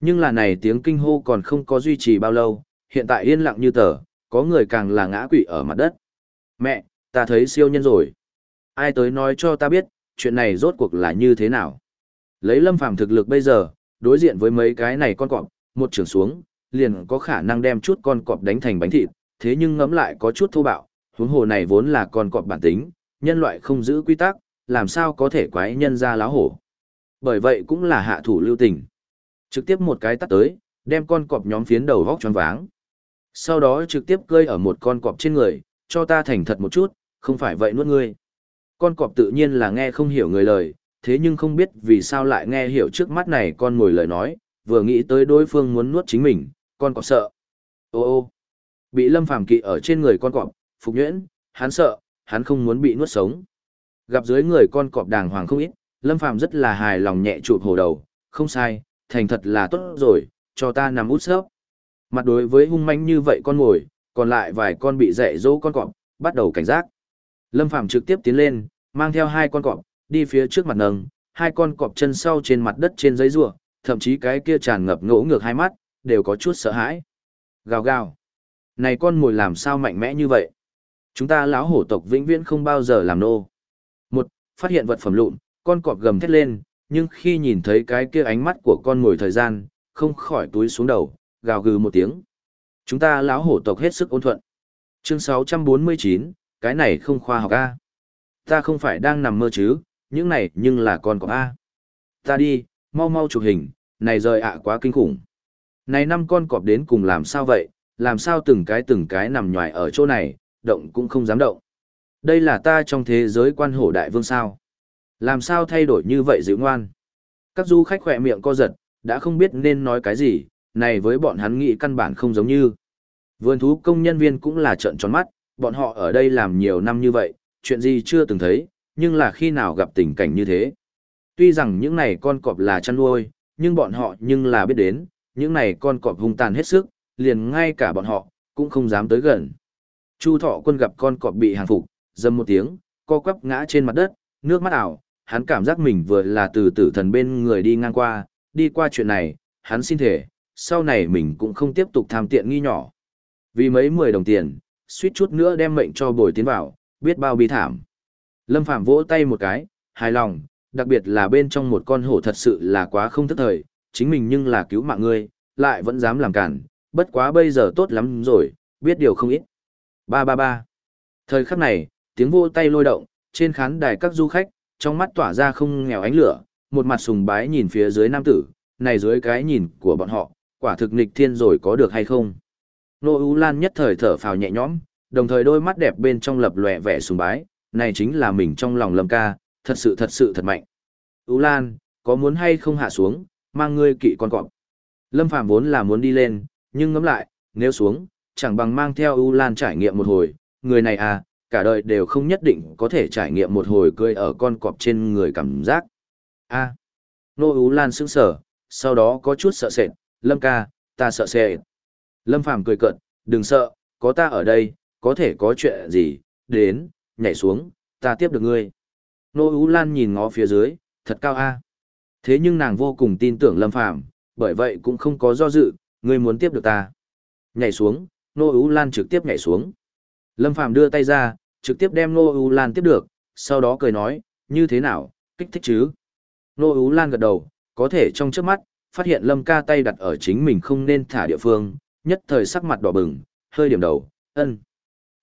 Nhưng là này tiếng kinh hô còn không có duy trì bao lâu, hiện tại yên lặng như tờ, có người càng là ngã quỵ ở mặt đất. Mẹ, ta thấy siêu nhân rồi. Ai tới nói cho ta biết, chuyện này rốt cuộc là như thế nào. Lấy lâm phàm thực lực bây giờ, đối diện với mấy cái này con cọp, một trường xuống, liền có khả năng đem chút con cọp đánh thành bánh thịt, thế nhưng ngẫm lại có chút thô bạo, huống hồ này vốn là con cọp bản tính, nhân loại không giữ quy tắc, làm sao có thể quái nhân ra láo hổ. Bởi vậy cũng là hạ thủ lưu tình. Trực tiếp một cái tắt tới, đem con cọp nhóm phiến đầu vóc tròn váng. Sau đó trực tiếp cơi ở một con cọp trên người, cho ta thành thật một chút, không phải vậy nuốt ngươi. Con cọp tự nhiên là nghe không hiểu người lời, thế nhưng không biết vì sao lại nghe hiểu trước mắt này con ngồi lời nói, vừa nghĩ tới đối phương muốn nuốt chính mình, con cọp sợ. Ô ô, bị lâm phàm kỵ ở trên người con cọp, phục nhuyễn, hắn sợ, hắn không muốn bị nuốt sống. Gặp dưới người con cọp đàng hoàng không ít, lâm phàm rất là hài lòng nhẹ chụp hổ đầu, không sai, thành thật là tốt rồi, cho ta nằm út sớp. Mặt đối với hung manh như vậy con ngồi, còn lại vài con bị dạy dỗ con cọp, bắt đầu cảnh giác. Lâm Phàm trực tiếp tiến lên, mang theo hai con cọp, đi phía trước mặt nâng, hai con cọp chân sau trên mặt đất trên giấy rùa, thậm chí cái kia tràn ngập ngỗ ngược hai mắt, đều có chút sợ hãi. Gào gào. Này con mồi làm sao mạnh mẽ như vậy? Chúng ta lão hổ tộc vĩnh viễn không bao giờ làm nô. Một, phát hiện vật phẩm lụn, con cọp gầm thét lên, nhưng khi nhìn thấy cái kia ánh mắt của con mồi thời gian, không khỏi túi xuống đầu, gào gừ một tiếng. Chúng ta lão hổ tộc hết sức ôn thuận. Chương 649, cái này không khoa học A. Ta không phải đang nằm mơ chứ, những này nhưng là con của A. Ta đi, mau mau chụp hình, này rời ạ quá kinh khủng. Này năm con cọp đến cùng làm sao vậy, làm sao từng cái từng cái nằm nhòi ở chỗ này, động cũng không dám động. Đây là ta trong thế giới quan hổ đại vương sao. Làm sao thay đổi như vậy dịu ngoan. Các du khách khỏe miệng co giật, đã không biết nên nói cái gì, này với bọn hắn nghĩ căn bản không giống như. Vườn thú công nhân viên cũng là trợn tròn mắt, bọn họ ở đây làm nhiều năm như vậy, chuyện gì chưa từng thấy, nhưng là khi nào gặp tình cảnh như thế. Tuy rằng những này con cọp là chăn nuôi, nhưng bọn họ nhưng là biết đến, những này con cọp hung tàn hết sức, liền ngay cả bọn họ, cũng không dám tới gần. Chu thọ quân gặp con cọp bị hàng phục, dâm một tiếng, co quắp ngã trên mặt đất, nước mắt ảo, hắn cảm giác mình vừa là từ tử thần bên người đi ngang qua, đi qua chuyện này, hắn xin thể, sau này mình cũng không tiếp tục tham tiện nghi nhỏ. Vì mấy mười đồng tiền, suýt chút nữa đem mệnh cho bồi tiến vào, biết bao bi thảm. Lâm Phạm vỗ tay một cái, hài lòng, đặc biệt là bên trong một con hổ thật sự là quá không thức thời, chính mình nhưng là cứu mạng ngươi, lại vẫn dám làm cản, bất quá bây giờ tốt lắm rồi, biết điều không ít. Ba ba ba. Thời khắc này, tiếng vô tay lôi động, trên khán đài các du khách, trong mắt tỏa ra không nghèo ánh lửa, một mặt sùng bái nhìn phía dưới nam tử, này dưới cái nhìn của bọn họ, quả thực nghịch thiên rồi có được hay không. Nô U Lan nhất thời thở phào nhẹ nhõm, đồng thời đôi mắt đẹp bên trong lập lòe vẻ sùng bái, này chính là mình trong lòng lâm ca, thật sự thật sự thật mạnh. Ú Lan, có muốn hay không hạ xuống, mang ngươi kỵ con cọp. Lâm Phạm vốn là muốn đi lên, nhưng ngẫm lại, nếu xuống, chẳng bằng mang theo Ú Lan trải nghiệm một hồi, người này à, cả đời đều không nhất định có thể trải nghiệm một hồi cười ở con cọp trên người cảm giác. A. À. Nô Ú Lan sững sở, sau đó có chút sợ sệt, Lâm ca, ta sợ sệt. Lâm Phàm cười cợt, đừng sợ, có ta ở đây, có thể có chuyện gì, đến, nhảy xuống, ta tiếp được ngươi. Nô Ú Lan nhìn ngó phía dưới, thật cao a. Thế nhưng nàng vô cùng tin tưởng Lâm Phàm bởi vậy cũng không có do dự, ngươi muốn tiếp được ta. Nhảy xuống, Nô Ú Lan trực tiếp nhảy xuống. Lâm Phàm đưa tay ra, trực tiếp đem Nô Ú Lan tiếp được, sau đó cười nói, như thế nào, kích thích chứ? Nô Ú Lan gật đầu, có thể trong trước mắt, phát hiện Lâm ca tay đặt ở chính mình không nên thả địa phương, nhất thời sắc mặt đỏ bừng, hơi điểm đầu, ân.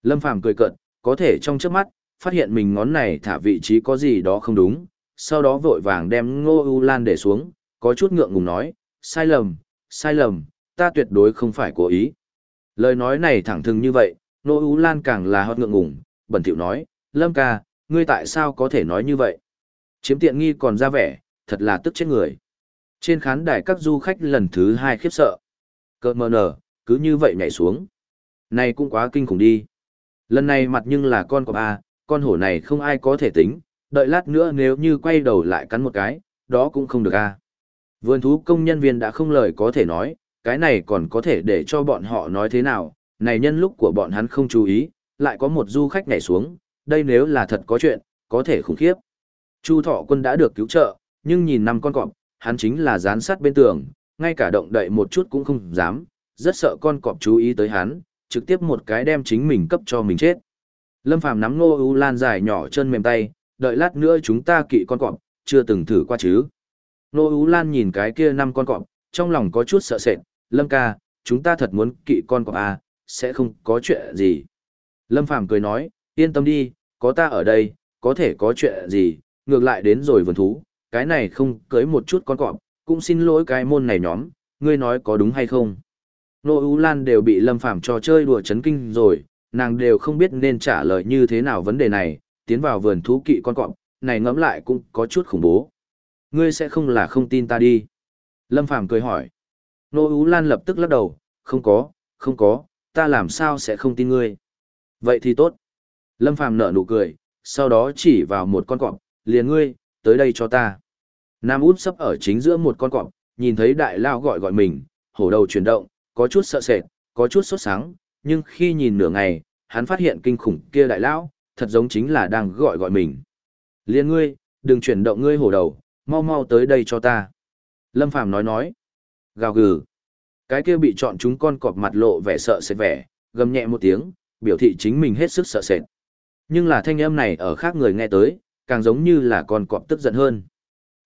Lâm Phàm cười cợt, có thể trong trước mắt, phát hiện mình ngón này thả vị trí có gì đó không đúng, sau đó vội vàng đem Ngô U Lan để xuống, có chút ngượng ngùng nói, sai lầm, sai lầm, ta tuyệt đối không phải cố ý. Lời nói này thẳng thừng như vậy, Ngô U Lan càng là hót ngượng ngùng, bẩn thỉu nói, Lâm ca, ngươi tại sao có thể nói như vậy? Chiếm tiện nghi còn ra vẻ, thật là tức chết người. Trên khán đài các du khách lần thứ hai khiếp sợ. Cơ mờ nở, cứ như vậy nhảy xuống. Này cũng quá kinh khủng đi. Lần này mặt nhưng là con của A, con hổ này không ai có thể tính, đợi lát nữa nếu như quay đầu lại cắn một cái, đó cũng không được A. Vườn thú công nhân viên đã không lời có thể nói, cái này còn có thể để cho bọn họ nói thế nào, này nhân lúc của bọn hắn không chú ý, lại có một du khách nhảy xuống, đây nếu là thật có chuyện, có thể khủng khiếp. Chu thọ quân đã được cứu trợ, nhưng nhìn năm con cọp, hắn chính là dán sát bên tường, ngay cả động đậy một chút cũng không dám, rất sợ con cọp chú ý tới hắn, trực tiếp một cái đem chính mình cấp cho mình chết. Lâm Phàm nắm Ngô U Lan dài nhỏ chân mềm tay, đợi lát nữa chúng ta kỵ con cọp, chưa từng thử qua chứ. Ngô U Lan nhìn cái kia năm con cọp, trong lòng có chút sợ sệt, Lâm ca, chúng ta thật muốn kỵ con cọp à, sẽ không có chuyện gì. Lâm Phàm cười nói, yên tâm đi, có ta ở đây, có thể có chuyện gì, ngược lại đến rồi vườn thú, cái này không cưới một chút con cọp, cũng xin lỗi cái môn này nhóm, ngươi nói có đúng hay không. Nô U Lan đều bị Lâm Phàm cho chơi đùa chấn kinh rồi, nàng đều không biết nên trả lời như thế nào vấn đề này, tiến vào vườn thú kỵ con cọp, này ngẫm lại cũng có chút khủng bố. Ngươi sẽ không là không tin ta đi. Lâm Phàm cười hỏi. Nô Ú Lan lập tức lắc đầu, không có, không có, ta làm sao sẽ không tin ngươi. Vậy thì tốt. Lâm Phàm nở nụ cười, sau đó chỉ vào một con cọp, liền ngươi, tới đây cho ta. Nam út sấp ở chính giữa một con cọp, nhìn thấy đại lao gọi gọi mình, hổ đầu chuyển động, có chút sợ sệt, có chút sốt sáng, nhưng khi nhìn nửa ngày, hắn phát hiện kinh khủng kia đại lão, thật giống chính là đang gọi gọi mình. Liên ngươi, đừng chuyển động ngươi hổ đầu, mau mau tới đây cho ta. Lâm Phàm nói nói. Gào gừ. Cái kia bị chọn chúng con cọp mặt lộ vẻ sợ sệt vẻ, gầm nhẹ một tiếng, biểu thị chính mình hết sức sợ sệt. Nhưng là thanh âm này ở khác người nghe tới, càng giống như là con cọp tức giận hơn.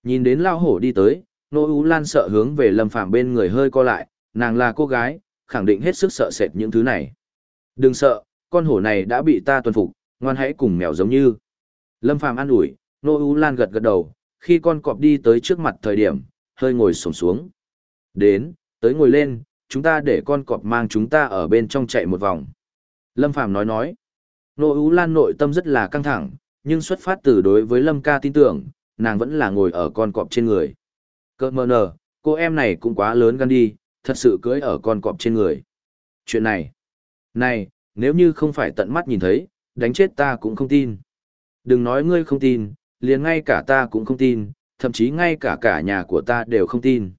Nhìn đến lao hổ đi tới, nô ú lan sợ hướng về lâm phàm bên người hơi co lại, nàng là cô gái, khẳng định hết sức sợ sệt những thứ này. Đừng sợ, con hổ này đã bị ta tuân phục, ngoan hãy cùng mèo giống như. Lâm phàm an ủi, nô U lan gật gật đầu, khi con cọp đi tới trước mặt thời điểm, hơi ngồi sổm xuống. Đến, tới ngồi lên, chúng ta để con cọp mang chúng ta ở bên trong chạy một vòng. Lâm Phàm nói nói, nô U lan nội tâm rất là căng thẳng, nhưng xuất phát từ đối với Lâm ca tin tưởng, nàng vẫn là ngồi ở con cọp trên người. Cơ mơ nờ, cô em này cũng quá lớn gan đi, thật sự cưới ở con cọp trên người. Chuyện này, này, nếu như không phải tận mắt nhìn thấy, đánh chết ta cũng không tin. Đừng nói ngươi không tin, liền ngay cả ta cũng không tin, thậm chí ngay cả cả nhà của ta đều không tin.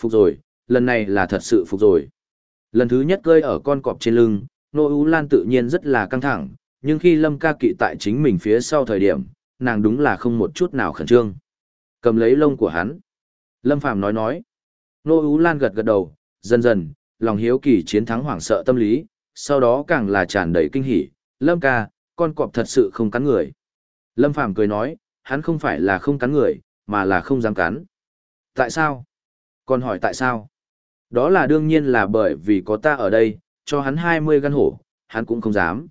Phục rồi, lần này là thật sự phục rồi. Lần thứ nhất cơi ở con cọp trên lưng, Nô Ú Lan tự nhiên rất là căng thẳng, nhưng khi Lâm ca kỵ tại chính mình phía sau thời điểm, nàng đúng là không một chút nào khẩn trương. Cầm lấy lông của hắn. Lâm Phàm nói nói. Nô Ú Lan gật gật đầu, dần dần, lòng hiếu kỳ chiến thắng hoảng sợ tâm lý, sau đó càng là tràn đầy kinh hỉ. Lâm ca, con cọp thật sự không cắn người. Lâm Phàm cười nói, hắn không phải là không cắn người, mà là không dám cắn. Tại sao? Con hỏi tại sao? Đó là đương nhiên là bởi vì có ta ở đây, cho hắn 20 gan hổ, hắn cũng không dám.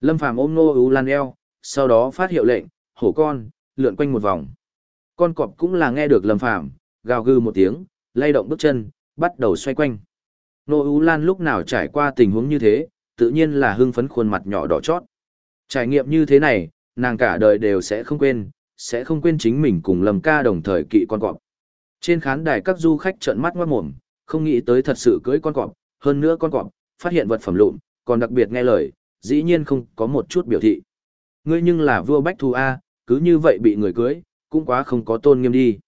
Lâm Phàm ôm Nô Ú Lan eo, sau đó phát hiệu lệnh, hổ con, lượn quanh một vòng. Con cọp cũng là nghe được Lâm Phàm gào gừ một tiếng, lay động bước chân, bắt đầu xoay quanh. Nô U Lan lúc nào trải qua tình huống như thế, tự nhiên là hưng phấn khuôn mặt nhỏ đỏ chót. Trải nghiệm như thế này, nàng cả đời đều sẽ không quên, sẽ không quên chính mình cùng Lâm ca đồng thời kỵ con cọp. Trên khán đài các du khách trợn mắt ngoát mồm, không nghĩ tới thật sự cưới con cọp, hơn nữa con cọp, phát hiện vật phẩm lụn, còn đặc biệt nghe lời, dĩ nhiên không có một chút biểu thị. Ngươi nhưng là vua Bách Thu A, cứ như vậy bị người cưới, cũng quá không có tôn nghiêm đi.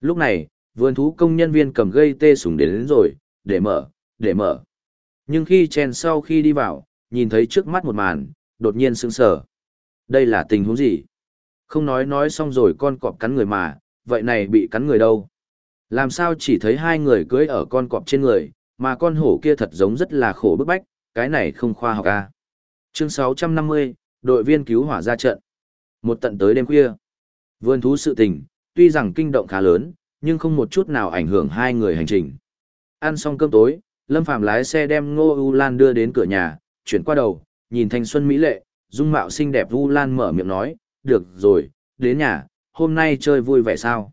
Lúc này, vườn thú công nhân viên cầm gây tê súng đến, đến rồi, để mở, để mở. Nhưng khi chen sau khi đi vào, nhìn thấy trước mắt một màn, đột nhiên sững sờ. Đây là tình huống gì? Không nói nói xong rồi con cọp cắn người mà, vậy này bị cắn người đâu? Làm sao chỉ thấy hai người cưới ở con cọp trên người, mà con hổ kia thật giống rất là khổ bức bách, cái này không khoa học à. Chương 650, đội viên cứu hỏa ra trận. Một tận tới đêm khuya. Vườn thú sự tình, tuy rằng kinh động khá lớn, nhưng không một chút nào ảnh hưởng hai người hành trình. Ăn xong cơm tối, Lâm Phàm lái xe đem Ngô U Lan đưa đến cửa nhà, chuyển qua đầu, nhìn thanh xuân mỹ lệ, dung mạo xinh đẹp U Lan mở miệng nói, được rồi, đến nhà, hôm nay chơi vui vẻ sao?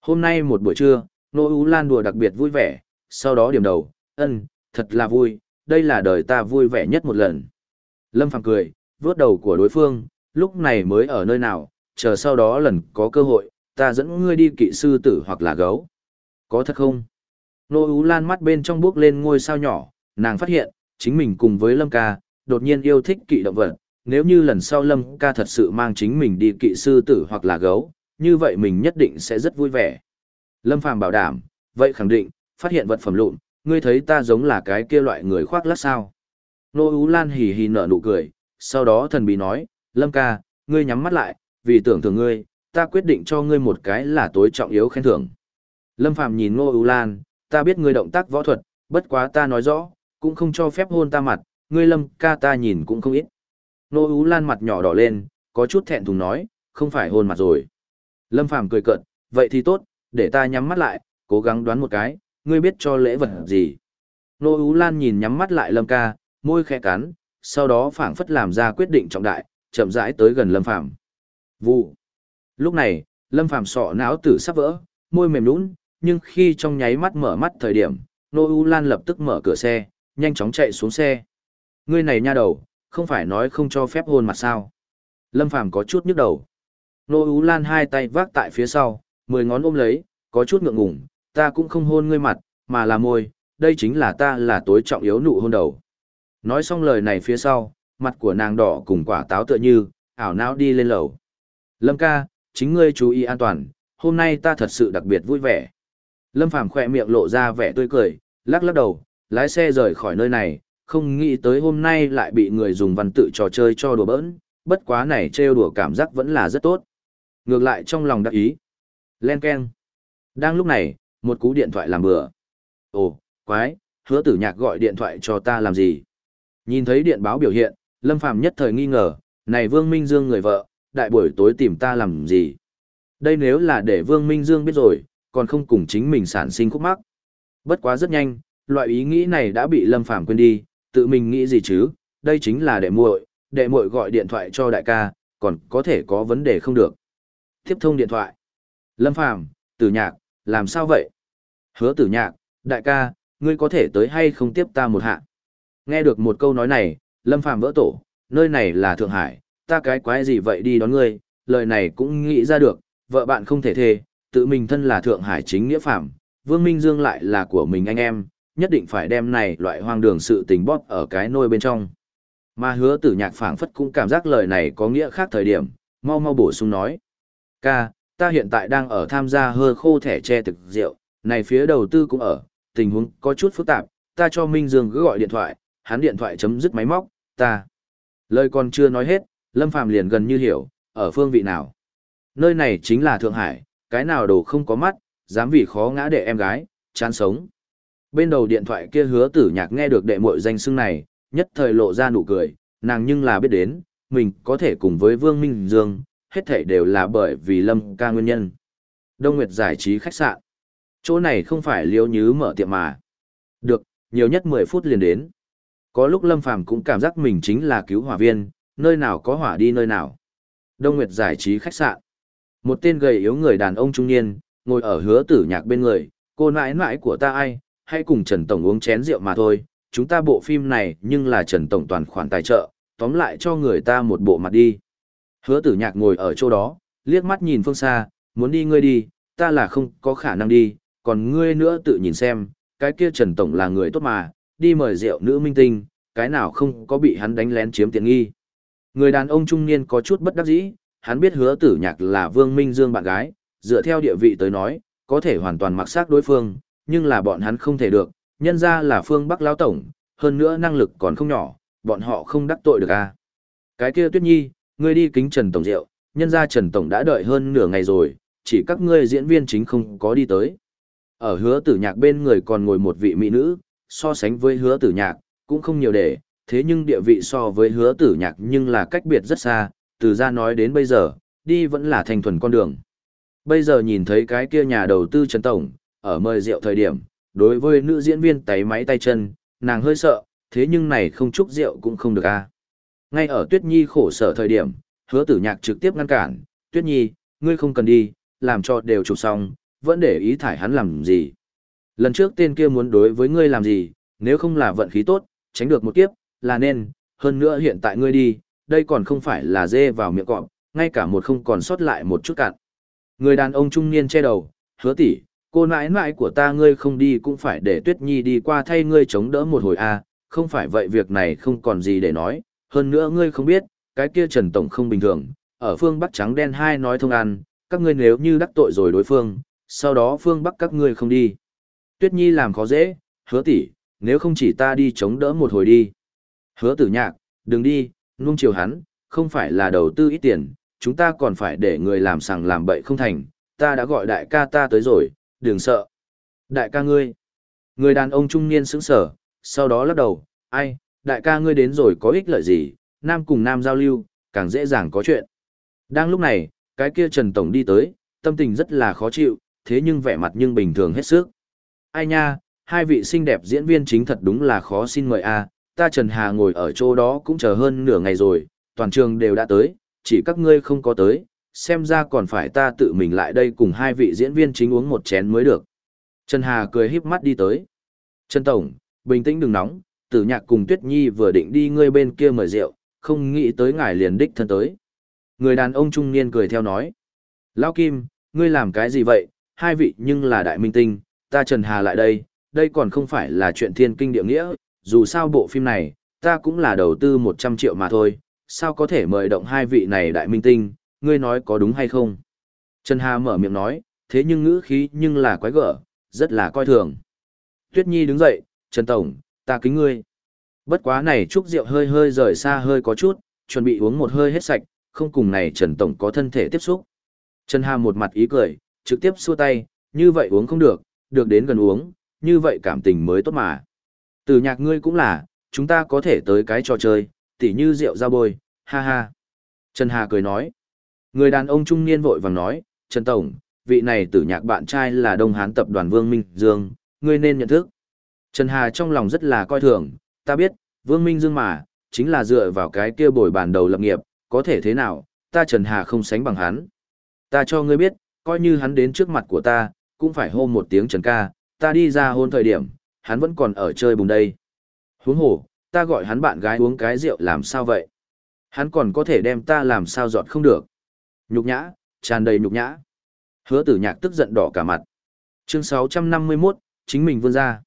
Hôm nay một buổi trưa, Ngô U Lan đùa đặc biệt vui vẻ, sau đó điểm đầu, ân, thật là vui, đây là đời ta vui vẻ nhất một lần. Lâm Phàm cười, vuốt đầu của đối phương, lúc này mới ở nơi nào, chờ sau đó lần có cơ hội, ta dẫn ngươi đi kỵ sư tử hoặc là gấu. Có thật không? Nô Ú Lan mắt bên trong bước lên ngôi sao nhỏ, nàng phát hiện, chính mình cùng với Lâm ca, đột nhiên yêu thích kỵ động vật. Nếu như lần sau Lâm ca thật sự mang chính mình đi kỵ sư tử hoặc là gấu, như vậy mình nhất định sẽ rất vui vẻ. Lâm Phàm bảo đảm, vậy khẳng định, phát hiện vật phẩm lụn, ngươi thấy ta giống là cái kia loại người khoác lác sao. Nô Ú Lan hì hì nở nụ cười, sau đó thần bí nói, Lâm ca, ngươi nhắm mắt lại, vì tưởng thưởng ngươi, ta quyết định cho ngươi một cái là tối trọng yếu khen thưởng. Lâm Phàm nhìn Ngô Ú Lan, ta biết ngươi động tác võ thuật, bất quá ta nói rõ, cũng không cho phép hôn ta mặt, ngươi Lâm ca ta nhìn cũng không ít. Ngô Ú Lan mặt nhỏ đỏ lên, có chút thẹn thùng nói, không phải hôn mặt rồi. Lâm Phàm cười cợt, vậy thì tốt, để ta nhắm mắt lại, cố gắng đoán một cái, ngươi biết cho lễ vật gì. Ngô Ú Lan nhìn nhắm mắt lại Lâm ca, môi khẽ cắn, sau đó phảng phất làm ra quyết định trọng đại, chậm rãi tới gần Lâm Phàm. Vụ. Lúc này, Lâm Phàm sọ não tử sắp vỡ, môi mềm nhũn, nhưng khi trong nháy mắt mở mắt thời điểm, Nô U Lan lập tức mở cửa xe, nhanh chóng chạy xuống xe. Ngươi này nha đầu, không phải nói không cho phép hôn mặt sao? Lâm Phàm có chút nhức đầu. Nô U Lan hai tay vác tại phía sau, mười ngón ôm lấy, có chút ngượng ngùng, ta cũng không hôn ngươi mặt, mà là môi, đây chính là ta là tối trọng yếu nụ hôn đầu. Nói xong lời này phía sau, mặt của nàng đỏ cùng quả táo tựa như, ảo não đi lên lầu. Lâm ca, chính ngươi chú ý an toàn, hôm nay ta thật sự đặc biệt vui vẻ. Lâm Phàm khỏe miệng lộ ra vẻ tươi cười, lắc lắc đầu, lái xe rời khỏi nơi này, không nghĩ tới hôm nay lại bị người dùng văn tự trò chơi cho đùa bỡn, bất quá này trêu đùa cảm giác vẫn là rất tốt. Ngược lại trong lòng đắc ý. Len Ken. Đang lúc này, một cú điện thoại làm bừa. Ồ, quái, hứa tử nhạc gọi điện thoại cho ta làm gì? Nhìn thấy điện báo biểu hiện, Lâm Phàm nhất thời nghi ngờ, này Vương Minh Dương người vợ, đại buổi tối tìm ta làm gì? Đây nếu là để Vương Minh Dương biết rồi, còn không cùng chính mình sản sinh khúc mắc. Bất quá rất nhanh, loại ý nghĩ này đã bị Lâm Phàm quên đi, tự mình nghĩ gì chứ, đây chính là đệ muội, đệ muội gọi điện thoại cho đại ca, còn có thể có vấn đề không được. Tiếp thông điện thoại. Lâm Phàm, Tử Nhạc, làm sao vậy? Hứa Tử Nhạc, đại ca, ngươi có thể tới hay không tiếp ta một hạ? Nghe được một câu nói này, Lâm Phàm vỡ tổ, nơi này là Thượng Hải, ta cái quái gì vậy đi đón ngươi, lời này cũng nghĩ ra được, vợ bạn không thể thề, tự mình thân là Thượng Hải chính nghĩa phạm, Vương Minh Dương lại là của mình anh em, nhất định phải đem này loại hoang đường sự tình bóp ở cái nôi bên trong. Mà hứa tử nhạc phảng phất cũng cảm giác lời này có nghĩa khác thời điểm, mau mau bổ sung nói. Ca, ta hiện tại đang ở tham gia hơ khô thẻ che thực rượu, này phía đầu tư cũng ở, tình huống có chút phức tạp, ta cho Minh Dương cứ gọi điện thoại, hắn điện thoại chấm dứt máy móc, ta. Lời còn chưa nói hết, Lâm Phàm liền gần như hiểu, ở phương vị nào. Nơi này chính là Thượng Hải, cái nào đồ không có mắt, dám vì khó ngã để em gái, chán sống. Bên đầu điện thoại kia hứa tử nhạc nghe được đệ muội danh xưng này, nhất thời lộ ra nụ cười, nàng nhưng là biết đến, mình có thể cùng với Vương Minh Dương, hết thảy đều là bởi vì Lâm ca nguyên nhân. Đông Nguyệt giải trí khách sạn. Chỗ này không phải liêu nhứ mở tiệm mà. Được, nhiều nhất 10 phút liền đến. Có lúc Lâm Phàm cũng cảm giác mình chính là cứu hỏa viên, nơi nào có hỏa đi nơi nào. Đông Nguyệt giải trí khách sạn. Một tên gầy yếu người đàn ông trung niên, ngồi ở hứa tử nhạc bên người, cô nãi nãi của ta ai, hãy cùng Trần Tổng uống chén rượu mà thôi, chúng ta bộ phim này nhưng là Trần Tổng toàn khoản tài trợ, tóm lại cho người ta một bộ mặt đi. Hứa tử nhạc ngồi ở chỗ đó, liếc mắt nhìn phương xa, muốn đi ngươi đi, ta là không có khả năng đi, còn ngươi nữa tự nhìn xem, cái kia Trần Tổng là người tốt mà, đi mời rượu nữ minh tinh, cái nào không có bị hắn đánh lén chiếm tiện nghi. Người đàn ông trung niên có chút bất đắc dĩ, hắn biết hứa tử nhạc là Vương Minh Dương bạn gái, dựa theo địa vị tới nói, có thể hoàn toàn mặc xác đối phương, nhưng là bọn hắn không thể được, nhân ra là phương Bắc Lão Tổng, hơn nữa năng lực còn không nhỏ, bọn họ không đắc tội được a. À. Cái kia Tuyết Nhi, ngươi đi kính Trần Tổng rượu, nhân ra Trần Tổng đã đợi hơn nửa ngày rồi, chỉ các ngươi diễn viên chính không có đi tới. Ở hứa tử nhạc bên người còn ngồi một vị mỹ nữ, so sánh với hứa tử nhạc, cũng không nhiều để, thế nhưng địa vị so với hứa tử nhạc nhưng là cách biệt rất xa, từ ra nói đến bây giờ, đi vẫn là thành thuần con đường. Bây giờ nhìn thấy cái kia nhà đầu tư Trần Tổng, ở mời rượu thời điểm, đối với nữ diễn viên tay máy tay chân, nàng hơi sợ, thế nhưng này không chúc rượu cũng không được a. Ngay ở Tuyết Nhi khổ sở thời điểm, hứa tử nhạc trực tiếp ngăn cản, Tuyết Nhi, ngươi không cần đi, làm cho đều chụp xong, vẫn để ý thải hắn làm gì. Lần trước tên kia muốn đối với ngươi làm gì, nếu không là vận khí tốt, tránh được một kiếp, là nên, hơn nữa hiện tại ngươi đi, đây còn không phải là dê vào miệng cọp, ngay cả một không còn sót lại một chút cạn. Người đàn ông trung niên che đầu, hứa tỷ, cô nãi nãi của ta ngươi không đi cũng phải để Tuyết Nhi đi qua thay ngươi chống đỡ một hồi a, à, không phải vậy việc này không còn gì để nói, hơn nữa ngươi không biết, cái kia Trần Tổng không bình thường, ở phương Bắc trắng đen hai nói thông ăn, các ngươi nếu như đắc tội rồi đối phương, sau đó phương Bắc các ngươi không đi. Tuyết Nhi làm khó dễ, hứa tỷ, nếu không chỉ ta đi chống đỡ một hồi đi. Hứa tử nhạc, đừng đi, nung chiều hắn, không phải là đầu tư ít tiền, chúng ta còn phải để người làm sằng làm bậy không thành, ta đã gọi đại ca ta tới rồi, đừng sợ. Đại ca ngươi. Người đàn ông trung niên sững sở, sau đó lắc đầu, ai, đại ca ngươi đến rồi có ích lợi gì, nam cùng nam giao lưu, càng dễ dàng có chuyện. Đang lúc này, cái kia Trần Tổng đi tới, tâm tình rất là khó chịu, thế nhưng vẻ mặt nhưng bình thường hết sức. Ai nha, hai vị xinh đẹp diễn viên chính thật đúng là khó xin mời a ta Trần Hà ngồi ở chỗ đó cũng chờ hơn nửa ngày rồi, toàn trường đều đã tới, chỉ các ngươi không có tới, xem ra còn phải ta tự mình lại đây cùng hai vị diễn viên chính uống một chén mới được. Trần Hà cười híp mắt đi tới. Trần Tổng, bình tĩnh đừng nóng, tử nhạc cùng Tuyết Nhi vừa định đi ngươi bên kia mời rượu, không nghĩ tới ngài liền đích thân tới. Người đàn ông trung niên cười theo nói. Lão Kim, ngươi làm cái gì vậy, hai vị nhưng là đại minh tinh, ta Trần Hà lại đây, đây còn không phải là chuyện thiên kinh địa nghĩa, dù sao bộ phim này, ta cũng là đầu tư 100 triệu mà thôi, sao có thể mời động hai vị này đại minh tinh, ngươi nói có đúng hay không? Trần Hà mở miệng nói, thế nhưng ngữ khí nhưng là quái gở, rất là coi thường. Tuyết Nhi đứng dậy, Trần Tổng, ta kính ngươi. Bất quá này chúc rượu hơi hơi rời xa hơi có chút, chuẩn bị uống một hơi hết sạch, không cùng này Trần Tổng có thân thể tiếp xúc. Trần Hà một mặt ý cười, trực tiếp xua tay, như vậy uống không được, được đến gần uống, như vậy cảm tình mới tốt mà. Từ nhạc ngươi cũng là, chúng ta có thể tới cái trò chơi, tỉ như rượu ra bôi, ha ha. Trần Hà cười nói. Người đàn ông trung niên vội vàng nói, Trần Tổng, vị này tử nhạc bạn trai là Đông Hán tập đoàn Vương Minh Dương, ngươi nên nhận thức. Trần Hà trong lòng rất là coi thường, ta biết, Vương Minh Dương mà, chính là dựa vào cái kia bồi bàn đầu lập nghiệp, có thể thế nào, ta Trần Hà không sánh bằng hắn. Ta cho ngươi biết, coi như hắn đến trước mặt của ta, cũng phải hô một tiếng Trần ca, ta đi ra hôn thời điểm, hắn vẫn còn ở chơi bùng đây. Huống hồ, ta gọi hắn bạn gái uống cái rượu làm sao vậy? Hắn còn có thể đem ta làm sao giọt không được. Nhục nhã, tràn đầy nhục nhã. Hứa tử nhạc tức giận đỏ cả mặt. Chương 651, chính mình vươn ra.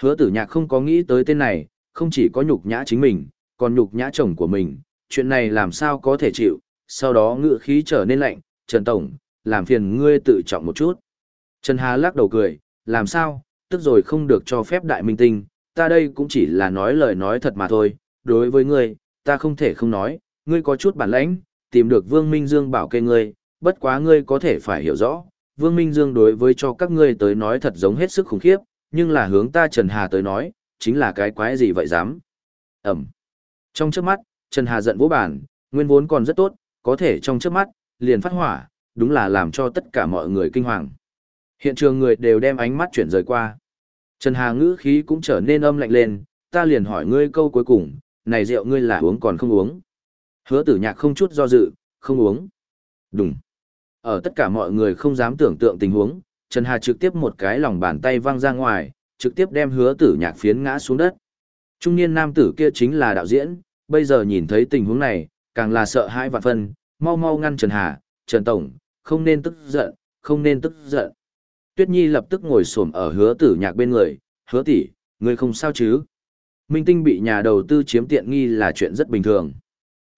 Hứa tử nhạc không có nghĩ tới tên này, không chỉ có nhục nhã chính mình, còn nhục nhã chồng của mình. Chuyện này làm sao có thể chịu, sau đó ngựa khí trở nên lạnh. Trần Tổng, làm phiền ngươi tự trọng một chút. Trần Hà lắc đầu cười, làm sao, tức rồi không được cho phép đại minh tinh, ta đây cũng chỉ là nói lời nói thật mà thôi, đối với ngươi, ta không thể không nói, ngươi có chút bản lãnh, tìm được Vương Minh Dương bảo kê ngươi, bất quá ngươi có thể phải hiểu rõ, Vương Minh Dương đối với cho các ngươi tới nói thật giống hết sức khủng khiếp, nhưng là hướng ta Trần Hà tới nói, chính là cái quái gì vậy dám. Ẩm. Trong trước mắt, Trần Hà giận vỗ bản, nguyên vốn còn rất tốt, có thể trong trước mắt, liền phát hỏa, đúng là làm cho tất cả mọi người kinh hoàng. Hiện trường người đều đem ánh mắt chuyển rời qua. Trần Hà ngữ khí cũng trở nên âm lạnh lên, ta liền hỏi ngươi câu cuối cùng, này rượu ngươi là uống còn không uống. Hứa tử nhạc không chút do dự, không uống. Đúng. Ở tất cả mọi người không dám tưởng tượng tình huống, Trần Hà trực tiếp một cái lòng bàn tay văng ra ngoài, trực tiếp đem hứa tử nhạc phiến ngã xuống đất. Trung niên nam tử kia chính là đạo diễn, bây giờ nhìn thấy tình huống này, càng là sợ hãi vạn phân, mau mau ngăn Trần Hà, Trần Tổng, không nên tức giận, không nên tức giận. Tuyết Nhi lập tức ngồi xổm ở hứa tử nhạc bên người, hứa tỷ, ngươi không sao chứ? Minh Tinh bị nhà đầu tư chiếm tiện nghi là chuyện rất bình thường.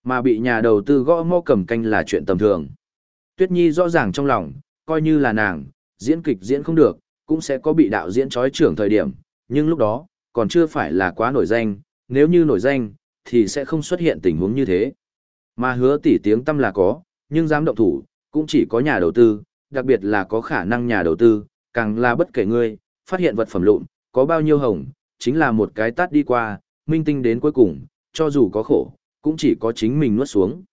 Mà bị nhà đầu tư gõ mõ cầm canh là chuyện tầm thường. Tuyết Nhi rõ ràng trong lòng, coi như là nàng, diễn kịch diễn không được, cũng sẽ có bị đạo diễn trói trưởng thời điểm, nhưng lúc đó, còn chưa phải là quá nổi danh, nếu như nổi danh, thì sẽ không xuất hiện tình huống như thế. Mà hứa tỷ tiếng tâm là có, nhưng dám động thủ, cũng chỉ có nhà đầu tư, đặc biệt là có khả năng nhà đầu tư, càng là bất kể ngươi, phát hiện vật phẩm lụn, có bao nhiêu hồng, chính là một cái tát đi qua, minh tinh đến cuối cùng, cho dù có khổ, cũng chỉ có chính mình nuốt xuống.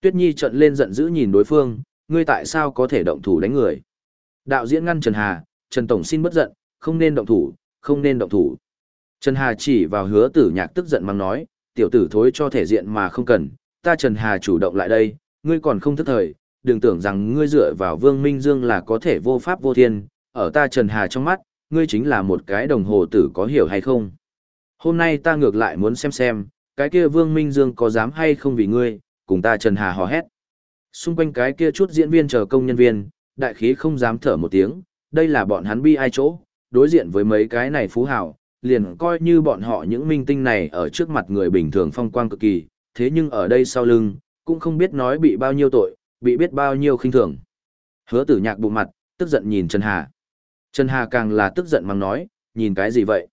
Tuyết Nhi trận lên giận dữ nhìn đối phương, ngươi tại sao có thể động thủ đánh người. Đạo diễn ngăn Trần Hà, Trần Tổng xin bất giận, không nên động thủ, không nên động thủ. Trần Hà chỉ vào hứa tử nhạc tức giận mang nói, tiểu tử thối cho thể diện mà không cần, ta Trần Hà chủ động lại đây, ngươi còn không thức thời, đừng tưởng rằng ngươi dựa vào Vương Minh Dương là có thể vô pháp vô thiên, ở ta Trần Hà trong mắt, ngươi chính là một cái đồng hồ tử có hiểu hay không. Hôm nay ta ngược lại muốn xem xem, cái kia Vương Minh Dương có dám hay không vì ngươi, cùng ta Trần Hà hò hét. Xung quanh cái kia chút diễn viên chờ công nhân viên, đại khí không dám thở một tiếng, đây là bọn hắn bi ai chỗ, đối diện với mấy cái này phú hào, liền coi như bọn họ những minh tinh này ở trước mặt người bình thường phong quang cực kỳ, thế nhưng ở đây sau lưng, cũng không biết nói bị bao nhiêu tội, bị biết bao nhiêu khinh thường. Hứa tử nhạc bụng mặt, tức giận nhìn Trần Hà. Trần Hà càng là tức giận mắng nói, nhìn cái gì vậy?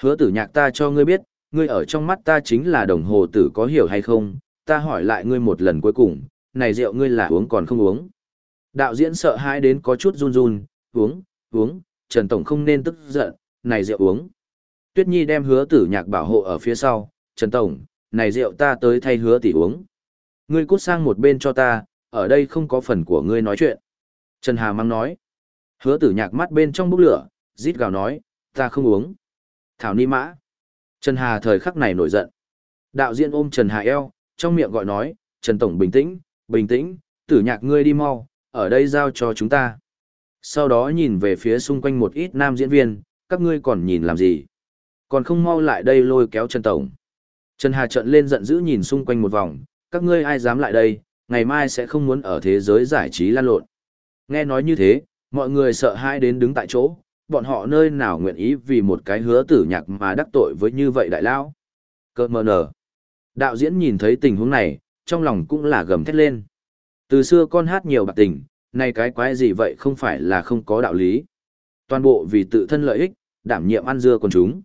Hứa tử nhạc ta cho ngươi biết, ngươi ở trong mắt ta chính là đồng hồ tử có hiểu hay không, ta hỏi lại ngươi một lần cuối cùng, này rượu ngươi là uống còn không uống. Đạo diễn sợ hãi đến có chút run run, uống, uống, Trần Tổng không nên tức giận, này rượu uống. Tuyết Nhi đem hứa tử nhạc bảo hộ ở phía sau, Trần Tổng, này rượu ta tới thay hứa tỷ uống. Ngươi cút sang một bên cho ta, ở đây không có phần của ngươi nói chuyện. Trần Hà mang nói. Hứa tử nhạc mắt bên trong bốc lửa, rít gào nói, ta không uống. Thảo ni mã. Trần Hà thời khắc này nổi giận. Đạo diễn ôm Trần Hà eo, trong miệng gọi nói, Trần Tổng bình tĩnh, bình tĩnh, tử nhạc ngươi đi mau, ở đây giao cho chúng ta. Sau đó nhìn về phía xung quanh một ít nam diễn viên, các ngươi còn nhìn làm gì? Còn không mau lại đây lôi kéo Trần Tổng. Trần Hà trợn lên giận dữ nhìn xung quanh một vòng, các ngươi ai dám lại đây, ngày mai sẽ không muốn ở thế giới giải trí lan lộn. Nghe nói như thế, mọi người sợ hãi đến đứng tại chỗ, bọn họ nơi nào nguyện ý vì một cái hứa tử nhạc mà đắc tội với như vậy đại lao. Cơ mờ nở. Đạo diễn nhìn thấy tình huống này, trong lòng cũng là gầm thét lên. Từ xưa con hát nhiều bạc tình, nay cái quái gì vậy không phải là không có đạo lý. Toàn bộ vì tự thân lợi ích, đảm nhiệm ăn dưa con chúng.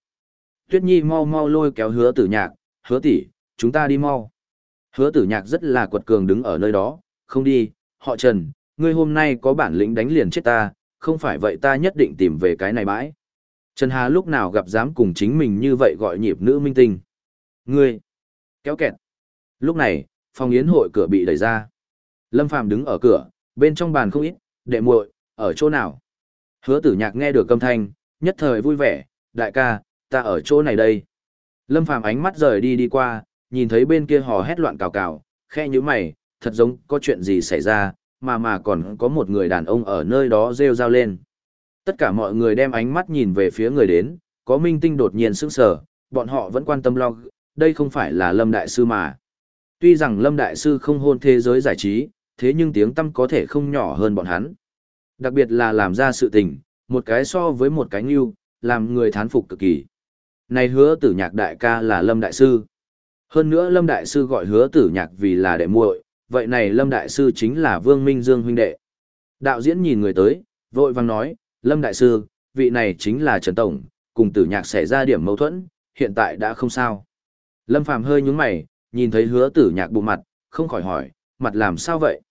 Tuyết Nhi mau mau lôi kéo hứa tử nhạc, hứa tỷ, chúng ta đi mau. Hứa tử nhạc rất là quật cường đứng ở nơi đó, không đi, họ Trần, ngươi hôm nay có bản lĩnh đánh liền chết ta, không phải vậy ta nhất định tìm về cái này bãi. Trần Hà lúc nào gặp dám cùng chính mình như vậy gọi nhịp nữ minh tinh. Ngươi, kéo kẹt. Lúc này, phòng yến hội cửa bị đẩy ra. Lâm Phàm đứng ở cửa, bên trong bàn không ít, đệ muội, ở chỗ nào? Hứa tử nhạc nghe được âm thanh, nhất thời vui vẻ, đại ca, ta ở chỗ này đây. Lâm Phàm ánh mắt rời đi đi qua, nhìn thấy bên kia hò hét loạn cào cào, khe như mày, thật giống có chuyện gì xảy ra, mà mà còn có một người đàn ông ở nơi đó rêu rao lên. Tất cả mọi người đem ánh mắt nhìn về phía người đến, có minh tinh đột nhiên sững sờ, bọn họ vẫn quan tâm lo, đây không phải là Lâm Đại Sư mà. Tuy rằng Lâm Đại Sư không hôn thế giới giải trí, thế nhưng tiếng tâm có thể không nhỏ hơn bọn hắn. Đặc biệt là làm ra sự tình, một cái so với một cái nghiêu, làm người thán phục cực kỳ. Này hứa tử nhạc đại ca là Lâm Đại Sư. Hơn nữa Lâm Đại Sư gọi hứa tử nhạc vì là đệ muội, vậy này Lâm Đại Sư chính là Vương Minh Dương huynh đệ. Đạo diễn nhìn người tới, vội vang nói, Lâm Đại Sư, vị này chính là Trần Tổng, cùng tử nhạc xảy ra điểm mâu thuẫn, hiện tại đã không sao. Lâm Phàm hơi nhúng mày, nhìn thấy hứa tử nhạc bụng mặt, không khỏi hỏi, mặt làm sao vậy?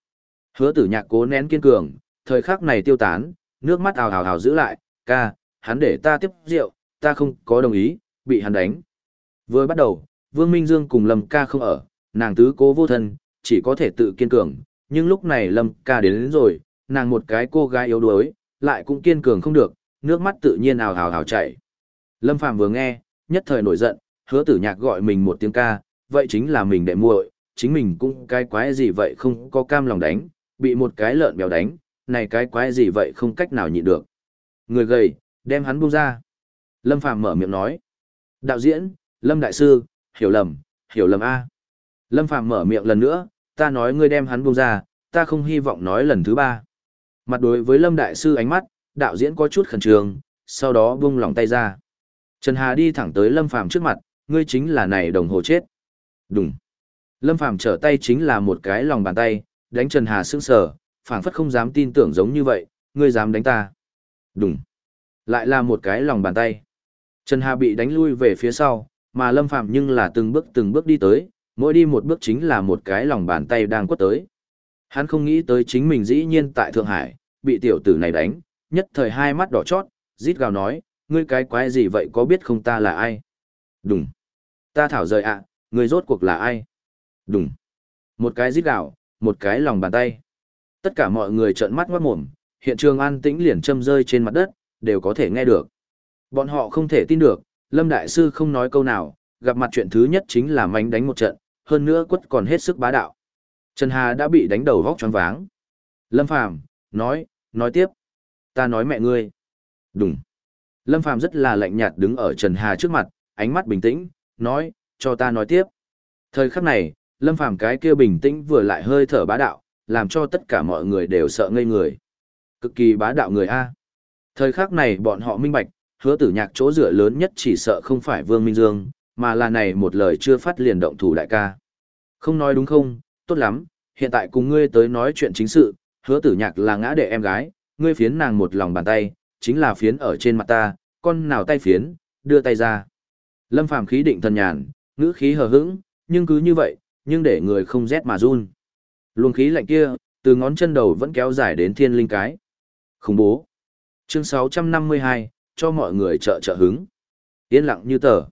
Hứa tử nhạc cố nén kiên cường, thời khắc này tiêu tán, nước mắt ào ào ào giữ lại, ca, hắn để ta tiếp rượu, ta không có đồng ý, bị hắn đánh. Vừa bắt đầu, Vương Minh Dương cùng Lâm ca không ở, nàng tứ cố vô thân, chỉ có thể tự kiên cường, Nhưng lúc này Lâm ca đến, đến rồi, nàng một cái cô gái yếu đuối, lại cũng kiên cường không được, nước mắt tự nhiên ào ào ào chảy. Lâm Phàm vừa nghe, nhất thời nổi giận, hứa tử nhạc gọi mình một tiếng ca, vậy chính là mình đệ muội, chính mình cũng cái quái gì vậy không có cam lòng đánh, bị một cái lợn béo đánh, này cái quái gì vậy không cách nào nhịn được. Người gầy, đem hắn buông ra. Lâm Phàm mở miệng nói. Đạo diễn, Lâm Đại Sư, hiểu lầm, hiểu lầm A. Lâm Phàm mở miệng lần nữa, ta nói ngươi đem hắn buông ra, ta không hy vọng nói lần thứ ba. Mặt đối với Lâm Đại Sư ánh mắt, đạo diễn có chút khẩn trương, sau đó buông lòng tay ra. Trần Hà đi thẳng tới Lâm Phàm trước mặt, ngươi chính là này đồng hồ chết. Đúng. Lâm Phàm trở tay chính là một cái lòng bàn tay, đánh Trần Hà sững sờ, phảng phất không dám tin tưởng giống như vậy, ngươi dám đánh ta. Đúng. Lại là một cái lòng bàn tay. Trần Hà bị đánh lui về phía sau, mà Lâm Phàm nhưng là từng bước từng bước đi tới, mỗi đi một bước chính là một cái lòng bàn tay đang quất tới. Hắn không nghĩ tới chính mình dĩ nhiên tại Thượng Hải, bị tiểu tử này đánh, nhất thời hai mắt đỏ chót, rít gào nói, ngươi cái quái gì vậy có biết không ta là ai? Đúng. Ta thảo rời ạ, ngươi rốt cuộc là ai? Đúng. Một cái rít gào, một cái lòng bàn tay. Tất cả mọi người trợn mắt ngoát mồm, hiện trường an tĩnh liền châm rơi trên mặt đất, đều có thể nghe được. Bọn họ không thể tin được, Lâm Đại Sư không nói câu nào, gặp mặt chuyện thứ nhất chính là mánh đánh một trận, hơn nữa quất còn hết sức bá đạo. Trần Hà đã bị đánh đầu vóc choáng váng. Lâm Phàm nói, nói tiếp. Ta nói mẹ ngươi. Đúng. Lâm Phàm rất là lạnh nhạt đứng ở Trần Hà trước mặt, ánh mắt bình tĩnh, nói, cho ta nói tiếp. Thời khắc này, Lâm Phàm cái kia bình tĩnh vừa lại hơi thở bá đạo, làm cho tất cả mọi người đều sợ ngây người. Cực kỳ bá đạo người A. Thời khắc này bọn họ minh bạch, hứa tử nhạc chỗ dựa lớn nhất chỉ sợ không phải Vương Minh Dương, mà là này một lời chưa phát liền động thủ đại ca. Không nói đúng không, tốt lắm, hiện tại cùng ngươi tới nói chuyện chính sự, hứa tử nhạc là ngã đệ em gái, ngươi phiến nàng một lòng bàn tay, chính là phiến ở trên mặt ta, con nào tay phiến, đưa tay ra. Lâm Phàm khí định thần nhàn, ngữ khí hờ hững, nhưng cứ như vậy, nhưng để người không rét mà run. Luồng khí lạnh kia, từ ngón chân đầu vẫn kéo dài đến thiên linh cái. Khủng bố. Chương 652, cho mọi người trợ trợ hứng. Yên lặng như tờ.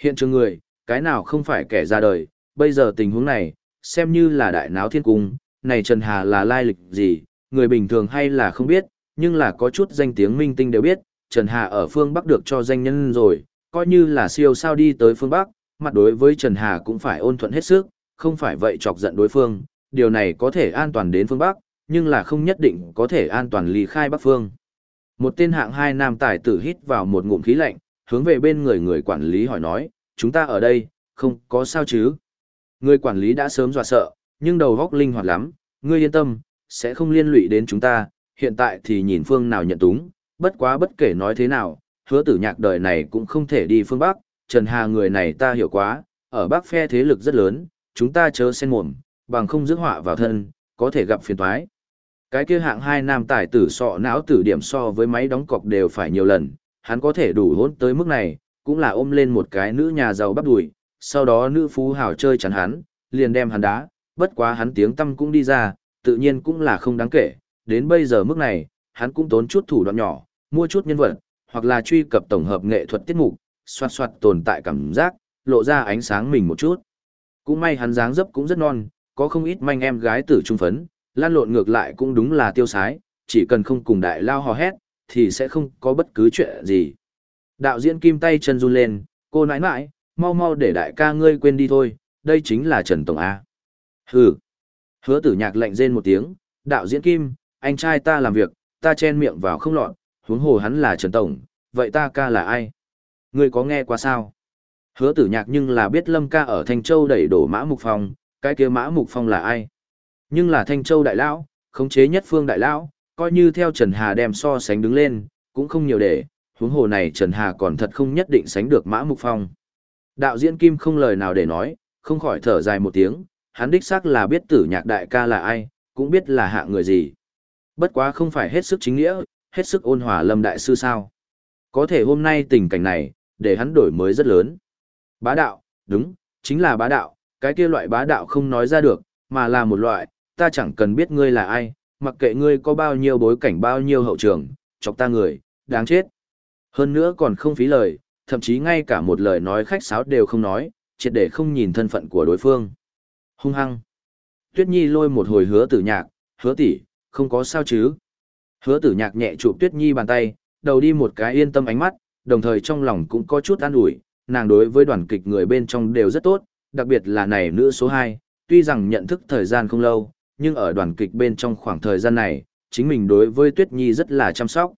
Hiện trường người, cái nào không phải kẻ ra đời, bây giờ tình huống này, xem như là đại náo thiên cung, này Trần Hà là lai lịch gì, người bình thường hay là không biết, nhưng là có chút danh tiếng minh tinh đều biết, Trần Hà ở phương Bắc được cho danh nhân rồi, coi như là siêu sao đi tới phương Bắc, mặt đối với Trần Hà cũng phải ôn thuận hết sức, không phải vậy chọc giận đối phương, điều này có thể an toàn đến phương Bắc, nhưng là không nhất định có thể an toàn ly khai Bắc phương. Một tên hạng hai nam tài tử hít vào một ngụm khí lạnh, hướng về bên người người quản lý hỏi nói, chúng ta ở đây, không có sao chứ. Người quản lý đã sớm dọa sợ, nhưng đầu góc linh hoạt lắm, ngươi yên tâm, sẽ không liên lụy đến chúng ta, hiện tại thì nhìn phương nào nhận túng, bất quá bất kể nói thế nào, hứa tử nhạc đời này cũng không thể đi phương Bắc, Trần Hà người này ta hiểu quá, ở Bắc phe thế lực rất lớn, chúng ta chớ sen mồm, bằng không rước họa vào thân, có thể gặp phiền toái. Cái kia hạng hai nam tài tử sọ não tử điểm so với máy đóng cọc đều phải nhiều lần, hắn có thể đủ hôn tới mức này, cũng là ôm lên một cái nữ nhà giàu bắp đùi, sau đó nữ phú hào chơi chắn hắn, liền đem hắn đá, bất quá hắn tiếng tâm cũng đi ra, tự nhiên cũng là không đáng kể, đến bây giờ mức này, hắn cũng tốn chút thủ đoạn nhỏ, mua chút nhân vật, hoặc là truy cập tổng hợp nghệ thuật tiết mục, xoát xoát tồn tại cảm giác, lộ ra ánh sáng mình một chút. Cũng may hắn dáng dấp cũng rất non, có không ít manh em gái tử trung phấn, lan lộn ngược lại cũng đúng là tiêu sái, chỉ cần không cùng đại lao hò hét, thì sẽ không có bất cứ chuyện gì. Đạo diễn kim tay chân run lên, cô nãi nãi, mau mau để đại ca ngươi quên đi thôi, đây chính là Trần Tổng A. Hừ. Hứa tử nhạc lạnh rên một tiếng, đạo diễn kim, anh trai ta làm việc, ta chen miệng vào không lọt, huống hồ hắn là Trần Tổng, vậy ta ca là ai? Ngươi có nghe qua sao? Hứa tử nhạc nhưng là biết Lâm ca ở Thanh Châu đẩy đổ Mã Mục Phong, cái kia Mã Mục Phong là ai? Nhưng là Thanh Châu đại lão, khống chế nhất phương đại lão, coi như theo Trần Hà đem so sánh đứng lên, cũng không nhiều để, huống hồ này Trần Hà còn thật không nhất định sánh được Mã Mục Phong. Đạo diễn Kim không lời nào để nói, không khỏi thở dài một tiếng, hắn đích xác là biết tử nhạc đại ca là ai, cũng biết là hạ người gì. Bất quá không phải hết sức chính nghĩa, hết sức ôn hòa lâm đại sư sao. Có thể hôm nay tình cảnh này, để hắn đổi mới rất lớn. Bá đạo, đúng, chính là bá đạo, cái kia loại bá đạo không nói ra được, mà là một loại, ta chẳng cần biết ngươi là ai, mặc kệ ngươi có bao nhiêu bối cảnh bao nhiêu hậu trường, chọc ta người, đáng chết. Hơn nữa còn không phí lời, thậm chí ngay cả một lời nói khách sáo đều không nói, triệt để không nhìn thân phận của đối phương. Hung hăng. Tuyết Nhi lôi một hồi hứa tử nhạc, hứa tỷ, không có sao chứ. Hứa tử nhạc nhẹ chụp Tuyết Nhi bàn tay, đầu đi một cái yên tâm ánh mắt, đồng thời trong lòng cũng có chút an ủi, nàng đối với đoàn kịch người bên trong đều rất tốt, đặc biệt là này nữ số 2, tuy rằng nhận thức thời gian không lâu, nhưng ở đoàn kịch bên trong khoảng thời gian này, chính mình đối với Tuyết Nhi rất là chăm sóc.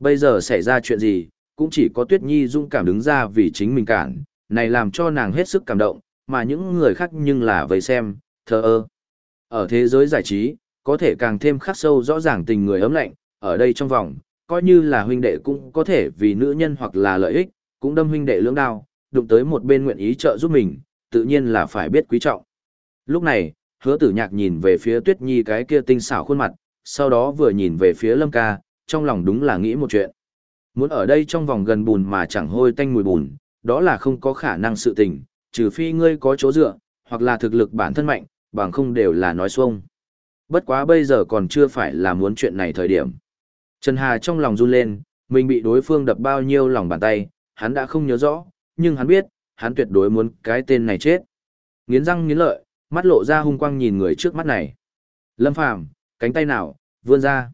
Bây giờ xảy ra chuyện gì, cũng chỉ có Tuyết Nhi dung cảm đứng ra vì chính mình cản, này làm cho nàng hết sức cảm động, mà những người khác nhưng là vây xem, thờ ơ. Ở thế giới giải trí, có thể càng thêm khắc sâu rõ ràng tình người ấm lạnh, ở đây trong vòng, coi như là huynh đệ cũng có thể vì nữ nhân hoặc là lợi ích, cũng đâm huynh đệ lưỡng đao, đụng tới một bên nguyện ý trợ giúp mình, tự nhiên là phải biết quý trọng. Lúc này, hứa tử nhạc nhìn về phía tuyết nhi cái kia tinh xảo khuôn mặt, sau đó vừa nhìn về phía lâm ca, trong lòng đúng là nghĩ một chuyện. Muốn ở đây trong vòng gần bùn mà chẳng hôi tanh mùi bùn, đó là không có khả năng sự tình, trừ phi ngươi có chỗ dựa, hoặc là thực lực bản thân mạnh, bằng không đều là nói xuông. Bất quá bây giờ còn chưa phải là muốn chuyện này thời điểm. Trần Hà trong lòng run lên, mình bị đối phương đập bao nhiêu lòng bàn tay, hắn đã không nhớ rõ, nhưng hắn biết, hắn tuyệt đối muốn cái tên này chết. Nghiến răng nghiến lợi, mắt lộ ra hung quang nhìn người trước mắt này. Lâm Phàm, cánh tay nào, vươn ra.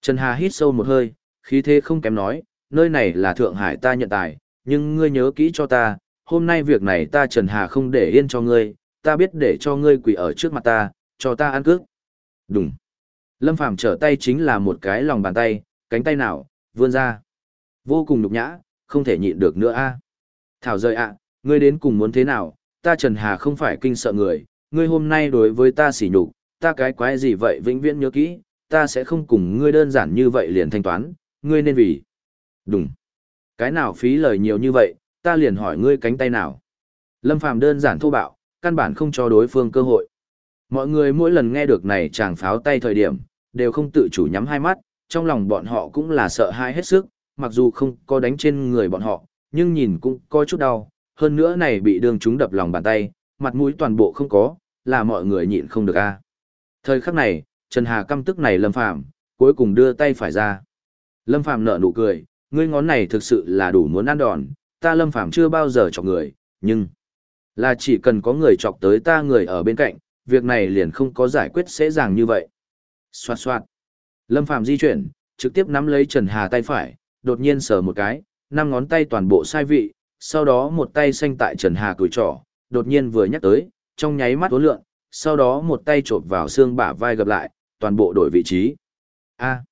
Trần Hà hít sâu một hơi, khí thế không kém nói, nơi này là Thượng Hải ta nhận tài, nhưng ngươi nhớ kỹ cho ta, hôm nay việc này ta Trần Hà không để yên cho ngươi, ta biết để cho ngươi quỳ ở trước mặt ta, cho ta ăn cước. Đúng. Lâm Phàm trở tay chính là một cái lòng bàn tay, cánh tay nào, vươn ra. Vô cùng nhục nhã, không thể nhịn được nữa a. Thảo rời ạ, ngươi đến cùng muốn thế nào, ta Trần Hà không phải kinh sợ người, ngươi hôm nay đối với ta sỉ nhục, ta cái quái gì vậy vĩnh viễn nhớ kỹ, ta sẽ không cùng ngươi đơn giản như vậy liền thanh toán, ngươi nên vì. Đúng. Cái nào phí lời nhiều như vậy, ta liền hỏi ngươi cánh tay nào. Lâm Phàm đơn giản thô bạo, căn bản không cho đối phương cơ hội. Mọi người mỗi lần nghe được này chàng pháo tay thời điểm, đều không tự chủ nhắm hai mắt, trong lòng bọn họ cũng là sợ hãi hết sức, mặc dù không có đánh trên người bọn họ, nhưng nhìn cũng có chút đau, hơn nữa này bị đường chúng đập lòng bàn tay, mặt mũi toàn bộ không có, là mọi người nhịn không được a. Thời khắc này, Trần Hà căm tức này Lâm Phàm, cuối cùng đưa tay phải ra. Lâm Phàm nở nụ cười, ngươi ngón này thực sự là đủ muốn ăn đòn, ta Lâm Phàm chưa bao giờ chọc người, nhưng là chỉ cần có người chọc tới ta người ở bên cạnh, việc này liền không có giải quyết dễ dàng như vậy. Xoạt xoạt. Lâm Phàm di chuyển, trực tiếp nắm lấy Trần Hà tay phải, đột nhiên sờ một cái, năm ngón tay toàn bộ sai vị, sau đó một tay xanh tại Trần Hà cùi trỏ, đột nhiên vừa nhắc tới, trong nháy mắt uốn lượn, sau đó một tay chộp vào xương bả vai gặp lại, toàn bộ đổi vị trí. A.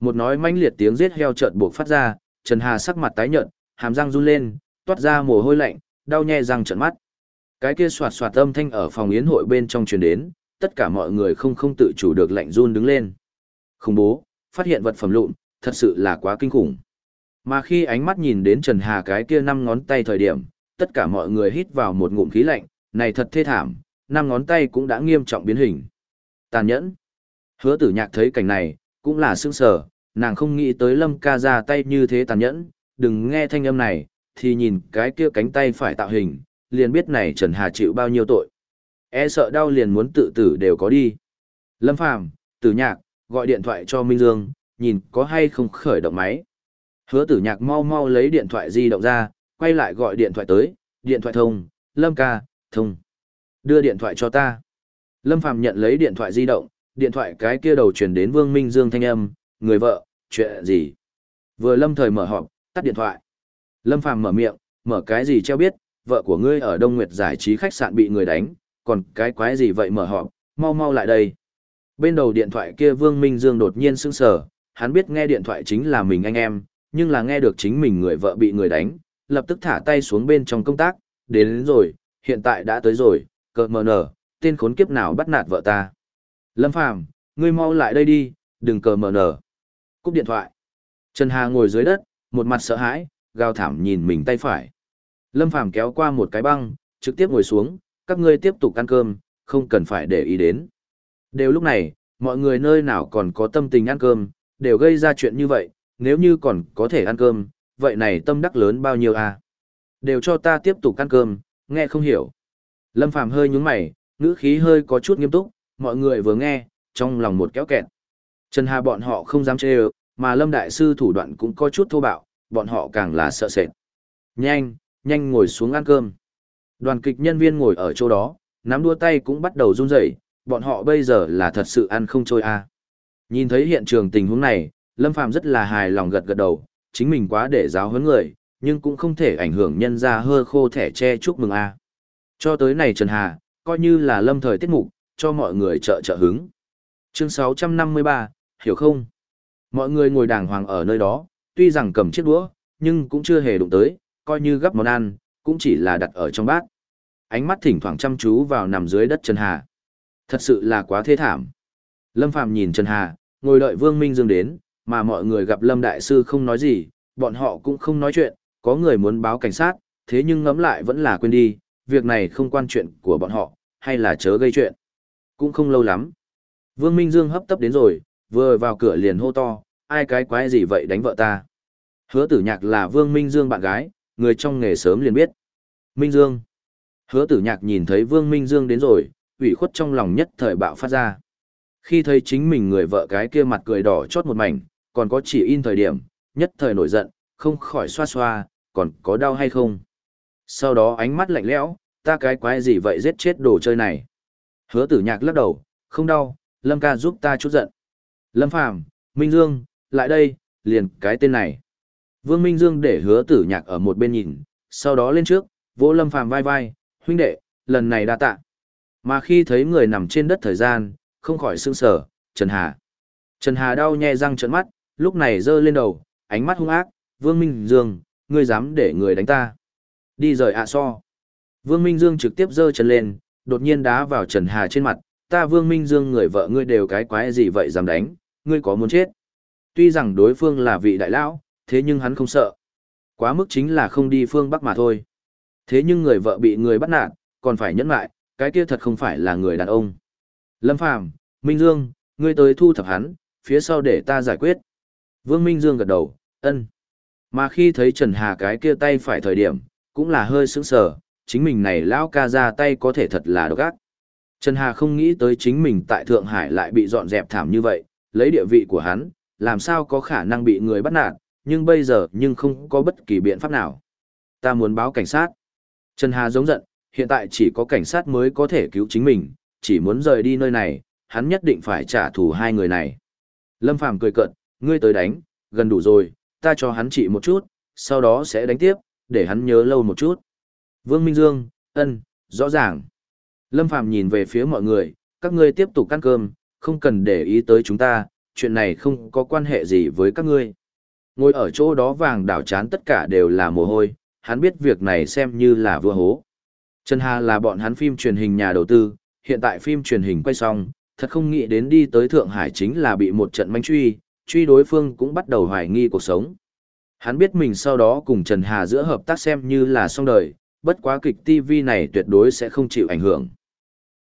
Một nói mãnh liệt tiếng giết heo chợt buộc phát ra, Trần Hà sắc mặt tái nhợt, hàm răng run lên, toát ra mồ hôi lạnh, đau nhè răng trợn mắt. Cái kia xoạt xoạt âm thanh ở phòng yến hội bên trong truyền đến, tất cả mọi người không không tự chủ được lạnh run đứng lên. Khủng bố, phát hiện vật phẩm lụn, thật sự là quá kinh khủng. Mà khi ánh mắt nhìn đến Trần Hà cái kia năm ngón tay thời điểm, tất cả mọi người hít vào một ngụm khí lạnh, này thật thê thảm, năm ngón tay cũng đã nghiêm trọng biến hình. Tàn nhẫn. Hứa tử nhạc thấy cảnh này, cũng là sương sờ, nàng không nghĩ tới lâm ca ra tay như thế tàn nhẫn, đừng nghe thanh âm này, thì nhìn cái kia cánh tay phải tạo hình, liền biết này Trần Hà chịu bao nhiêu tội. E sợ đau liền muốn tự tử đều có đi. Lâm Phàm, tử nhạc, gọi điện thoại cho Minh Dương, nhìn có hay không khởi động máy. Hứa tử nhạc mau mau lấy điện thoại di động ra, quay lại gọi điện thoại tới, điện thoại thông, Lâm ca, thông. Đưa điện thoại cho ta. Lâm Phàm nhận lấy điện thoại di động, điện thoại cái kia đầu truyền đến Vương Minh Dương thanh âm, người vợ, chuyện gì? Vừa Lâm thời mở họp, tắt điện thoại. Lâm Phàm mở miệng, mở cái gì treo biết, vợ của ngươi ở Đông Nguyệt giải trí khách sạn bị người đánh, còn cái quái gì vậy mở họp, mau mau lại đây. Bên đầu điện thoại kia Vương Minh Dương đột nhiên sững sờ, hắn biết nghe điện thoại chính là mình anh em, nhưng là nghe được chính mình người vợ bị người đánh, lập tức thả tay xuống bên trong công tác, đến, đến rồi, hiện tại đã tới rồi, cờ mờ nở, tên khốn kiếp nào bắt nạt vợ ta. Lâm Phàm, ngươi mau lại đây đi, đừng cờ mờ nở. Cúp điện thoại. Trần Hà ngồi dưới đất, một mặt sợ hãi, gào thảm nhìn mình tay phải. Lâm Phàm kéo qua một cái băng, trực tiếp ngồi xuống, các ngươi tiếp tục ăn cơm, không cần phải để ý đến. Đều lúc này, mọi người nơi nào còn có tâm tình ăn cơm, đều gây ra chuyện như vậy, nếu như còn có thể ăn cơm, vậy này tâm đắc lớn bao nhiêu à? Đều cho ta tiếp tục ăn cơm, nghe không hiểu. Lâm Phàm hơi nhúng mày, ngữ khí hơi có chút nghiêm túc, mọi người vừa nghe, trong lòng một kéo kẹt. Trần Hà bọn họ không dám chê ơ, mà Lâm Đại Sư thủ đoạn cũng có chút thô bạo, bọn họ càng là sợ sệt. Nhanh, nhanh ngồi xuống ăn cơm. Đoàn kịch nhân viên ngồi ở chỗ đó, nắm đua tay cũng bắt đầu run rẩy, bọn họ bây giờ là thật sự ăn không trôi à. Nhìn thấy hiện trường tình huống này, Lâm Phàm rất là hài lòng gật gật đầu, chính mình quá để giáo huấn người, nhưng cũng không thể ảnh hưởng nhân ra hơ khô thẻ che chúc mừng a. Cho tới này Trần Hà, coi như là lâm thời tiết mục, cho mọi người trợ trợ hứng. Chương 653, hiểu không? Mọi người ngồi đàng hoàng ở nơi đó, tuy rằng cầm chiếc đũa, nhưng cũng chưa hề đụng tới, coi như gấp món ăn, cũng chỉ là đặt ở trong bát. Ánh mắt thỉnh thoảng chăm chú vào nằm dưới đất Trần Hà. Thật sự là quá thê thảm. Lâm Phàm nhìn Trần Hà, ngồi đợi Vương Minh Dương đến, mà mọi người gặp Lâm Đại Sư không nói gì, bọn họ cũng không nói chuyện, có người muốn báo cảnh sát, thế nhưng ngẫm lại vẫn là quên đi, việc này không quan chuyện của bọn họ, hay là chớ gây chuyện. Cũng không lâu lắm. Vương Minh Dương hấp tấp đến rồi, vừa vào cửa liền hô to, ai cái quái gì vậy đánh vợ ta. Hứa tử nhạc là Vương Minh Dương bạn gái, người trong nghề sớm liền biết. Minh Dương. Hứa tử nhạc nhìn thấy Vương Minh Dương đến rồi, ủy khuất trong lòng nhất thời bạo phát ra. Khi thấy chính mình người vợ cái kia mặt cười đỏ chót một mảnh, còn có chỉ in thời điểm, nhất thời nổi giận, không khỏi xoa xoa, còn có đau hay không? Sau đó ánh mắt lạnh lẽo, ta cái quái gì vậy giết chết đồ chơi này. Hứa tử nhạc lắc đầu, không đau, Lâm ca giúp ta chút giận. Lâm Phàm Minh Dương, lại đây, liền cái tên này. Vương Minh Dương để hứa tử nhạc ở một bên nhìn, sau đó lên trước, vỗ Lâm Phàm vai vai, huynh đệ, lần này đa tạ. Mà khi thấy người nằm trên đất thời gian, không khỏi sương sở, Trần Hà. Trần Hà đau nhè răng trợn mắt, lúc này giơ lên đầu, ánh mắt hung ác, Vương Minh Dương, ngươi dám để người đánh ta. Đi rời ạ so. Vương Minh Dương trực tiếp giơ chân lên, đột nhiên đá vào Trần Hà trên mặt, ta Vương Minh Dương người vợ ngươi đều cái quái gì vậy dám đánh, ngươi có muốn chết. Tuy rằng đối phương là vị đại lão, thế nhưng hắn không sợ. Quá mức chính là không đi phương Bắc mà thôi. Thế nhưng người vợ bị người bắt nạt, còn phải nhẫn lại, cái kia thật không phải là người đàn ông. Lâm Phàm, Minh Dương, ngươi tới thu thập hắn, phía sau để ta giải quyết. Vương Minh Dương gật đầu, ân. Mà khi thấy Trần Hà cái kia tay phải thời điểm, cũng là hơi sững sờ, chính mình này lão ca ra tay có thể thật là độc ác. Trần Hà không nghĩ tới chính mình tại Thượng Hải lại bị dọn dẹp thảm như vậy, lấy địa vị của hắn, làm sao có khả năng bị người bắt nạt, nhưng bây giờ nhưng không có bất kỳ biện pháp nào. Ta muốn báo cảnh sát. Trần Hà giống giận, hiện tại chỉ có cảnh sát mới có thể cứu chính mình, chỉ muốn rời đi nơi này, hắn nhất định phải trả thù hai người này. Lâm Phàm cười cợt, ngươi tới đánh, gần đủ rồi, ta cho hắn trị một chút, sau đó sẽ đánh tiếp, để hắn nhớ lâu một chút. Vương Minh Dương, ân, rõ ràng. Lâm Phàm nhìn về phía mọi người, các ngươi tiếp tục ăn cơm, không cần để ý tới chúng ta, chuyện này không có quan hệ gì với các ngươi. Ngồi ở chỗ đó vàng đảo chán tất cả đều là mồ hôi, hắn biết việc này xem như là vừa hố. Trần Hà là bọn hắn phim truyền hình nhà đầu tư, hiện tại phim truyền hình quay xong, thật không nghĩ đến đi tới Thượng Hải chính là bị một trận manh truy, truy đối phương cũng bắt đầu hoài nghi cuộc sống. Hắn biết mình sau đó cùng Trần Hà giữa hợp tác xem như là xong đời, bất quá kịch TV này tuyệt đối sẽ không chịu ảnh hưởng.